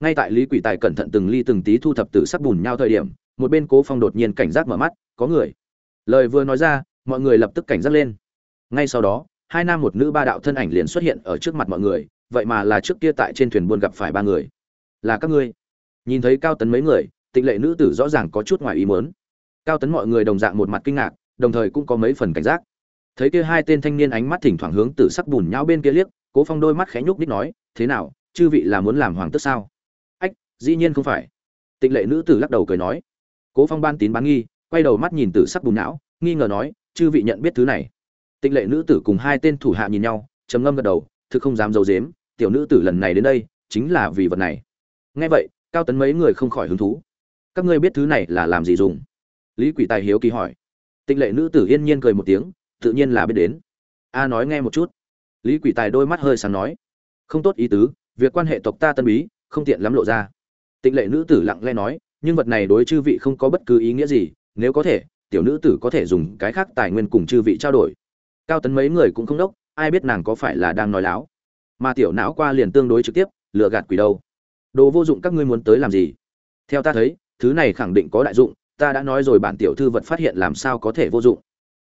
[SPEAKER 1] Ngay tại lý quỷ tài cẩn thận từng ly từng tí thu thập từ sắc bùn nhau thời điểm một bên cố phong đột nhiên cảnh giác mở mắt, có người. Lời vừa nói ra, mọi người lập tức cảnh giác lên. Ngay sau đó, hai nam một nữ ba đạo thân ảnh liền xuất hiện ở trước mặt mọi người, vậy mà là trước kia tại trên thuyền buôn gặp phải ba người. Là các ngươi. Nhìn thấy cao tấn mấy người, tịnh lệ nữ tử rõ ràng có chút ngoài ý muốn. Cao tấn mọi người đồng dạng một mặt kinh ngạc, đồng thời cũng có mấy phần cảnh giác. Thấy kia hai tên thanh niên ánh mắt thỉnh thoảng hướng từ sắc bùn nhau bên kia liếc, cố phong đôi mắt khẽ nhúc đích nói, thế nào, chư vị là muốn làm hoàng tức sao? Ách, dĩ nhiên không phải. Tịnh lệ nữ tử lắc đầu cười nói cố phong ban tín bán nghi, quay đầu mắt nhìn tử sắc bùn não, nghi ngờ nói, chư vị nhận biết thứ này. Tịnh lệ nữ tử cùng hai tên thủ hạ nhìn nhau, trầm ngâm gật đầu, thực không dám d i dếm tiểu nữ tử lần này đến đây, chính là vì vật này. Nghe vậy, cao tấn mấy người không khỏi hứng thú. Các ngươi biết thứ này là làm gì dùng? Lý quỷ tài hiếu kỳ hỏi. Tịnh lệ nữ tử yên nhiên cười một tiếng, tự nhiên là biết đến. A, nói nghe một chút. Lý quỷ tài đôi mắt hơi sáng nói. Không tốt ý tứ, việc quan hệ tộc ta tân bí, không tiện lắm lộ ra. Tịnh lệ nữ tử lặng lẽ nói nhưng vật này đối chư vị không có bất cứ ý nghĩa gì, nếu có thể, tiểu nữ tử có thể dùng cái khác tài nguyên cùng chư vị trao đổi. Cao tấn mấy người cũng không đốc, ai biết nàng có phải là đang nói láo. Mà tiểu não qua liền tương đối trực tiếp lựa gạt quỷ đâu. Đồ vô dụng các ngươi muốn tới làm gì? Theo ta thấy, thứ này khẳng định có đại dụng, ta đã nói rồi bản tiểu thư vật phát hiện làm sao có thể vô dụng.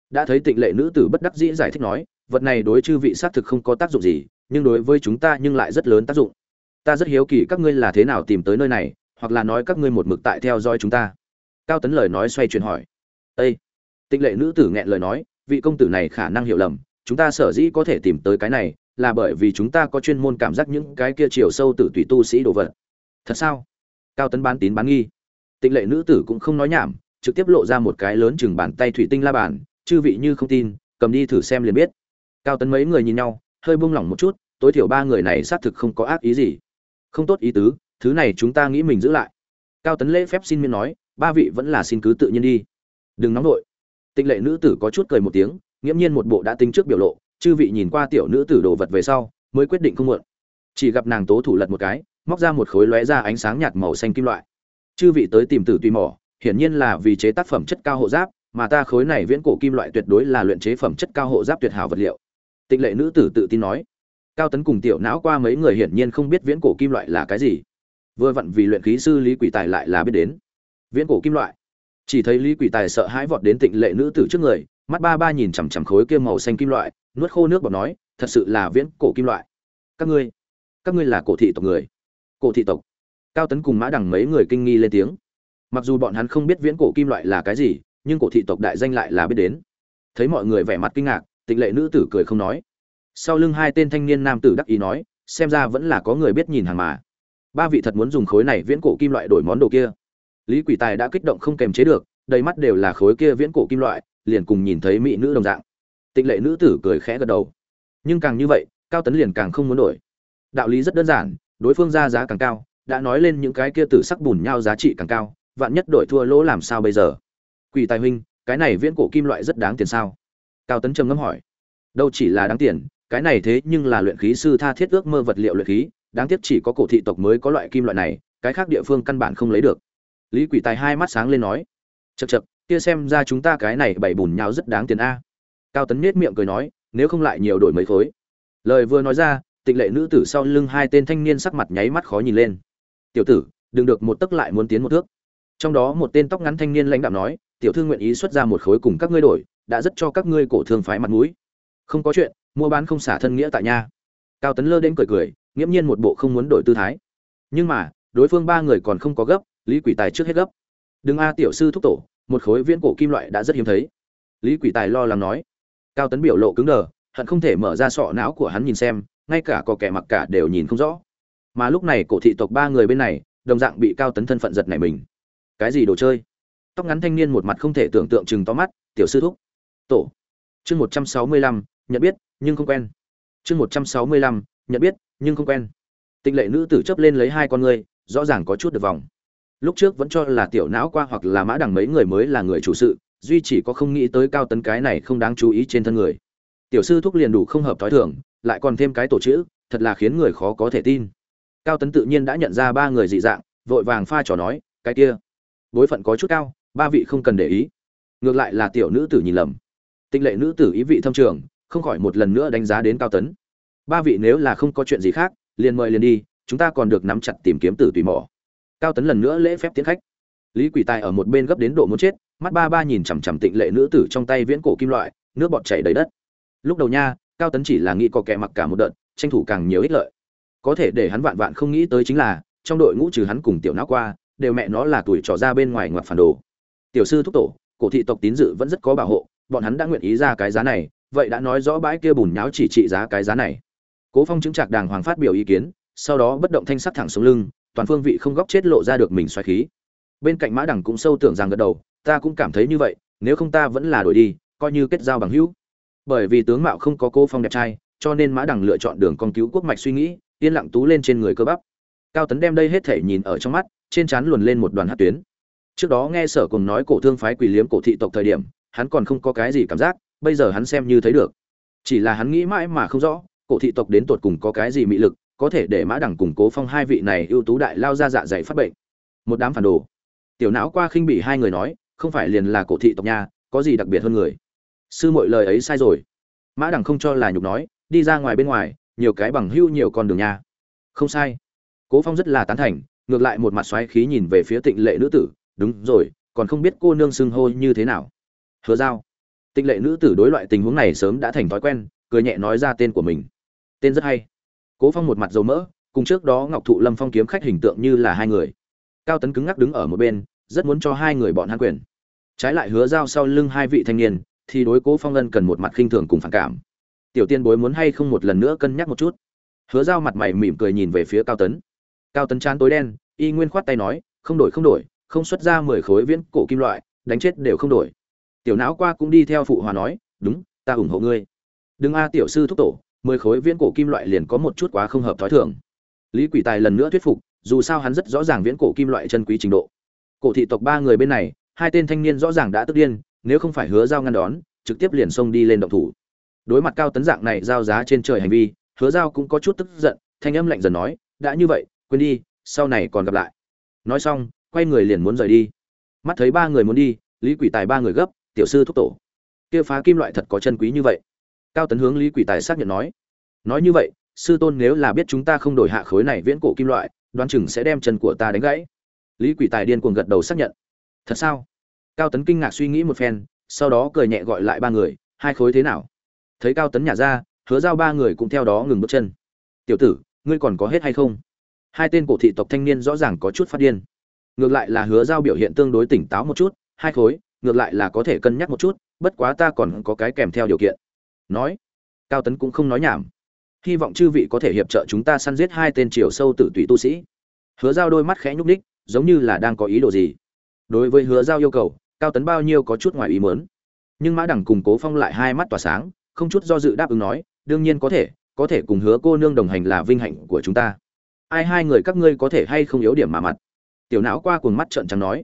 [SPEAKER 1] Đã thấy tịnh lệ nữ tử bất đắc dĩ giải thích nói, vật này đối chư vị xác thực không có tác dụng gì, nhưng đối với chúng ta nhưng lại rất lớn tác dụng. Ta rất hiếu kỳ các ngươi là thế nào tìm tới nơi này hoặc là nói các ngươi một mực tại theo dõi chúng ta. Cao tấn lời nói xoay chuyển hỏi. Ây tịnh lệ nữ tử nghẹn lời nói, vị công tử này khả năng hiểu lầm, chúng ta sở dĩ có thể tìm tới cái này, là bởi vì chúng ta có chuyên môn cảm giác những cái kia chiều sâu tử tùy tu sĩ đồ vật. Thật sao? Cao tấn bán tín bán nghi. Tịnh lệ nữ tử cũng không nói nhảm, trực tiếp lộ ra một cái lớn chừng bàn tay thủy tinh la bàn, chư vị như không tin, cầm đi thử xem liền biết. Cao tấn mấy người nhìn nhau, hơi buông lỏng một chút, tối thiểu ba người này xác thực không có ác ý gì. Không tốt ý tứ thứ này chúng ta nghĩ mình giữ lại. Cao tấn lễ phép xin miên nói, ba vị vẫn là xin cứ tự nhiên đi. Đừng nóng vội. Tịnh lệ nữ tử có chút cười một tiếng, nghiễm nhiên một bộ đã tính trước biểu lộ, chư vị nhìn qua tiểu nữ tử đồ vật về sau, mới quyết định không muộn. Chỉ gặp nàng tố thủ lật một cái, móc ra một khối lóe ra ánh sáng nhạt màu xanh kim loại. Chư vị tới tìm tử tùy mỏ, hiển nhiên là vì chế tác phẩm chất cao hộ giáp, mà ta khối này viễn cổ kim loại tuyệt đối là luyện chế phẩm chất cao hộ giáp tuyệt hảo vật liệu. Tịnh lệ nữ tử tự tin nói. Cao tấn cùng tiểu não qua mấy người hiển nhiên không biết viễn cổ kim loại là cái gì vừa vặn vì luyện khí sư lý quỷ tài lại là biết đến. Viễn cổ kim loại. Chỉ thấy lý quỷ tài sợ hãi vọt đến tịnh lệ nữ tử trước người, mắt ba ba nhìn chằm chằm khối kia màu xanh kim loại, nuốt khô nước bọt nói, thật sự là viễn cổ kim loại. Các ngươi các ngươi là cổ thị tộc người. Cổ thị tộc? Cao tấn cùng mã đằng mấy người kinh nghi lên tiếng. Mặc dù bọn hắn không biết viễn cổ kim loại là cái gì, nhưng cổ thị tộc đại danh lại là biết đến. Thấy mọi người vẻ mặt kinh ngạc, tịnh lệ nữ tử cười không nói. Sau lưng hai tên thanh niên nam tử đắc ý nói, xem ra vẫn là có người biết nhìn hàng mà ba vị thật muốn dùng khối này viễn cổ kim loại đổi món đồ kia. Lý quỷ tài đã kích động không kềm chế được, đầy mắt đều là khối kia viễn cổ kim loại, liền cùng nhìn thấy mỹ nữ đồng dạng. Tịnh lệ nữ tử cười khẽ gật đầu. Nhưng càng như vậy, cao tấn liền càng không muốn đổi. Đạo lý rất đơn giản, đối phương ra giá càng cao, đã nói lên những cái kia tử sắc bùn nhau giá trị càng cao, vạn nhất đổi thua lỗ làm sao bây giờ? Quỷ tài huynh, cái này viễn cổ kim loại rất đáng tiền sao? Cao tấn trầm ngâm hỏi. Đâu chỉ là đáng tiền, cái này thế nhưng là luyện khí sư tha thiết ước mơ vật liệu luyện khí đáng tiếc chỉ có cổ thị tộc mới có loại kim loại này, cái khác địa phương căn bản không lấy được. Lý quỷ tài hai mắt sáng lên nói chật chật kia xem ra chúng ta cái này bảy bùn nhau rất đáng tiền a. Cao tấn nết miệng cười nói, nếu không lại nhiều đổi mấy khối. Lời vừa nói ra, tịnh lệ nữ tử sau lưng hai tên thanh niên sắc mặt nháy mắt khó nhìn lên. Tiểu tử, đừng được một tấc lại muốn tiến một thước. Trong đó một tên tóc ngắn thanh niên lãnh đạo nói, tiểu thư nguyện ý xuất ra một khối cùng các ngươi đổi, đã rất cho các ngươi cổ thương phái mặt mũi. Không có chuyện, mua bán không xả thân nghĩa tại nha cao tấn lơ đến cười cười nghiễm nhiên một bộ không muốn đổi tư thái. Nhưng mà, đối phương ba người còn không có gấp, lý quỷ tài trước hết gấp. Đừng a tiểu sư thúc tổ, một khối viễn cổ kim loại đã rất hiếm thấy. Lý quỷ tài lo lắng nói. Cao tấn biểu lộ cứng đờ, hận không thể mở ra sọ não của hắn nhìn xem, ngay cả có kẻ mặc cả đều nhìn không rõ. Mà lúc này cổ thị tộc ba người bên này, đồng dạng bị cao tấn thân phận giật này mình. Cái gì đồ chơi? Tóc ngắn thanh niên một mặt không thể tưởng tượng chừng to mắt, tiểu sư thúc, tổ. Chương một trăm sáu mươi lăm, nhận biết, nhưng không quen. Chương một trăm sáu mươi lăm, nhận biết nhưng không quen. Tịnh lệ nữ tử chấp lên lấy hai con ngươi, rõ ràng có chút được vòng. Lúc trước vẫn cho là tiểu não qua hoặc là mã đằng mấy người mới là người chủ sự, duy chỉ có không nghĩ tới cao tấn cái này không đáng chú ý trên thân người. Tiểu sư thúc liền đủ không hợp thói thường, lại còn thêm cái tổ chữ, thật là khiến người khó có thể tin. Cao tấn tự nhiên đã nhận ra ba người dị dạng, vội vàng pha trò nói, cái kia, bối phận có chút cao, ba vị không cần để ý. Ngược lại là tiểu nữ tử nhìn lầm. Tịnh lệ nữ tử ý vị thâm trường, không khỏi một lần nữa đánh giá đến cao tấn ba vị nếu là không có chuyện gì khác, liền mời liền đi, chúng ta còn được nắm chặt tìm kiếm tử tùy mỏ. Cao tấn lần nữa lễ phép tiến khách. Lý quỷ tài ở một bên gấp đến độ muốn chết, mắt ba ba nhìn chằm chằm tịnh lệ nữ tử trong tay viễn cổ kim loại, nước bọt chảy đầy đất. Lúc đầu nha, cao tấn chỉ là nghĩ có kẻ mặc cả một đợt, tranh thủ càng nhiều ích lợi. Có thể để hắn vạn vạn không nghĩ tới chính là, trong đội ngũ trừ hắn cùng tiểu não qua, đều mẹ nó là tuổi trò ra bên ngoài ngoặt phản đồ. Tiểu sư thúc tổ, cổ thị tộc tín dự vẫn rất có bảo hộ, bọn hắn đã nguyện ý ra cái giá này, vậy đã nói rõ bãi kia bùn nháo chỉ trị giá cái giá này cố phong chứng trạc đàng hoàng phát biểu ý kiến, sau đó bất động thanh sắc thẳng xuống lưng, toàn phương vị không góc chết lộ ra được mình xoáy khí. Bên cạnh mã đẳng cũng sâu tưởng rằng gật đầu, ta cũng cảm thấy như vậy, nếu không ta vẫn là đổi đi, coi như kết giao bằng hữu. Bởi vì tướng mạo không có cô phong đẹp trai, cho nên mã đẳng lựa chọn đường con cứu quốc mạch suy nghĩ, yên lặng tú lên trên người cơ bắp. Cao tấn đem đây hết thể nhìn ở trong mắt, trên trán luồn lên một đoàn hát tuyến. Trước đó nghe sở cùng nói cổ thương phái quỷ liếm cổ thị tộc thời điểm, hắn còn không có cái gì cảm giác, bây giờ hắn xem như thấy được. Chỉ là hắn nghĩ mãi mà không rõ cổ thị tộc đến tột cùng có cái gì mị lực, có thể để mã đẳng củng cố phong hai vị này ưu tú đại lao ra dạ dày phát bệnh. Một đám phản đồ. Tiểu não qua khinh bị hai người nói, không phải liền là cổ thị tộc nha, có gì đặc biệt hơn người? Sư mọi lời ấy sai rồi. Mã đẳng không cho là nhục nói, đi ra ngoài bên ngoài, nhiều cái bằng hưu nhiều con đường nha. Không sai. Cố phong rất là tán thành, ngược lại một mặt xoáy khí nhìn về phía tịnh lệ nữ tử, đúng rồi, còn không biết cô nương xưng hô như thế nào? Hứa giao. Tịnh lệ nữ tử đối loại tình huống này sớm đã thành thói quen, cười nhẹ nói ra tên của mình tên rất hay. Cố phong một mặt dầu mỡ, cùng trước đó ngọc thụ lâm phong kiếm khách hình tượng như là hai người. Cao tấn cứng ngắc đứng ở một bên, rất muốn cho hai người bọn hắn quyền. Trái lại hứa giao sau lưng hai vị thanh niên, thì đối cố phong ân cần một mặt khinh thường cùng phản cảm. Tiểu tiên bối muốn hay không một lần nữa cân nhắc một chút? Hứa giao mặt mày mỉm cười nhìn về phía cao tấn. Cao tấn chán tối đen, y nguyên khoát tay nói, không đổi không đổi, không xuất ra mười khối viễn cổ kim loại, đánh chết đều không đổi. Tiểu não qua cũng đi theo phụ hòa nói, đúng, ta ủng hộ ngươi. Đừng a, tiểu sư thúc tổ mười khối viễn cổ kim loại liền có một chút quá không hợp thói thường. Lý quỷ tài lần nữa thuyết phục, dù sao hắn rất rõ ràng viễn cổ kim loại chân quý trình độ. Cổ thị tộc ba người bên này, hai tên thanh niên rõ ràng đã tức điên, nếu không phải hứa giao ngăn đón, trực tiếp liền xông đi lên động thủ. Đối mặt cao tấn dạng này giao giá trên trời hành vi, hứa giao cũng có chút tức giận, thanh âm lạnh dần nói, đã như vậy, quên đi, sau này còn gặp lại. Nói xong, quay người liền muốn rời đi. Mắt thấy ba người muốn đi, lý quỷ tài ba người gấp, tiểu sư thúc tổ, kia phá kim loại thật có chân quý như vậy cao tấn hướng lý quỷ tài xác nhận nói. Nói như vậy, sư tôn nếu là biết chúng ta không đổi hạ khối này viễn cổ kim loại, đoán chừng sẽ đem chân của ta đánh gãy. Lý quỷ tài điên cuồng gật đầu xác nhận. Thật sao? Cao tấn kinh ngạc suy nghĩ một phen, sau đó cười nhẹ gọi lại ba người, hai khối thế nào? Thấy cao tấn nhả ra, hứa giao ba người cũng theo đó ngừng bước chân. Tiểu tử, ngươi còn có hết hay không? Hai tên cổ thị tộc thanh niên rõ ràng có chút phát điên. Ngược lại là hứa giao biểu hiện tương đối tỉnh táo một chút, hai khối, ngược lại là có thể cân nhắc một chút, bất quá ta còn có cái kèm theo điều kiện nói. Cao tấn cũng không nói nhảm. Hy vọng chư vị có thể hiệp trợ chúng ta săn giết hai tên triều sâu tử tùy tu sĩ. Hứa giao đôi mắt khẽ nhúc ních giống như là đang có ý đồ gì. Đối với hứa giao yêu cầu, cao tấn bao nhiêu có chút ngoài ý mớn nhưng mã đẳng cùng cố phong lại hai mắt tỏa sáng, không chút do dự đáp ứng nói, đương nhiên có thể có thể cùng hứa cô nương đồng hành là vinh hạnh của chúng ta. Ai hai người các ngươi có thể hay không yếu điểm mà mặt? Tiểu não qua cuồng mắt trợn trắng nói.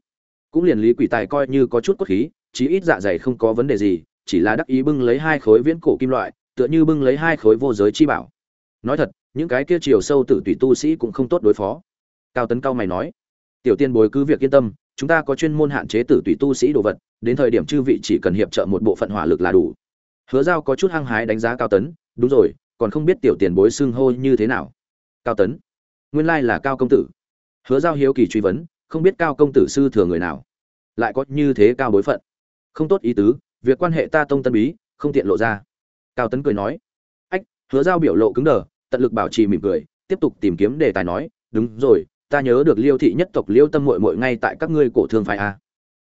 [SPEAKER 1] Cũng liền lý quỷ tài coi như có chút cốt khí, chí ít dạ dày không có vấn đề gì chỉ là đắc ý bưng lấy hai khối viễn cổ kim loại, tựa như bưng lấy hai khối vô giới chi bảo. Nói thật, những cái kia chiều sâu tử tùy tu sĩ cũng không tốt đối phó. Cao tấn cao mày nói, tiểu tiên bối cứ việc yên tâm, chúng ta có chuyên môn hạn chế tử tùy tu sĩ đồ vật, đến thời điểm chư vị chỉ cần hiệp trợ một bộ phận hỏa lực là đủ. Hứa giao có chút hăng hái đánh giá cao tấn, đúng rồi, còn không biết tiểu tiền bối xưng hô như thế nào. Cao tấn, nguyên lai là cao công tử. Hứa giao hiếu kỳ truy vấn, không biết cao công tử sư thừa người nào? Lại có như thế cao bối phận? Không tốt ý tứ việc quan hệ ta tông tân bí, không tiện lộ ra. Cao tấn cười nói, ách, hứa giao biểu lộ cứng đờ, tận lực bảo trì mỉm cười, tiếp tục tìm kiếm đề tài nói, đúng rồi, ta nhớ được liêu thị nhất tộc liêu tâm mội mội ngay tại các ngươi cổ thương phái a.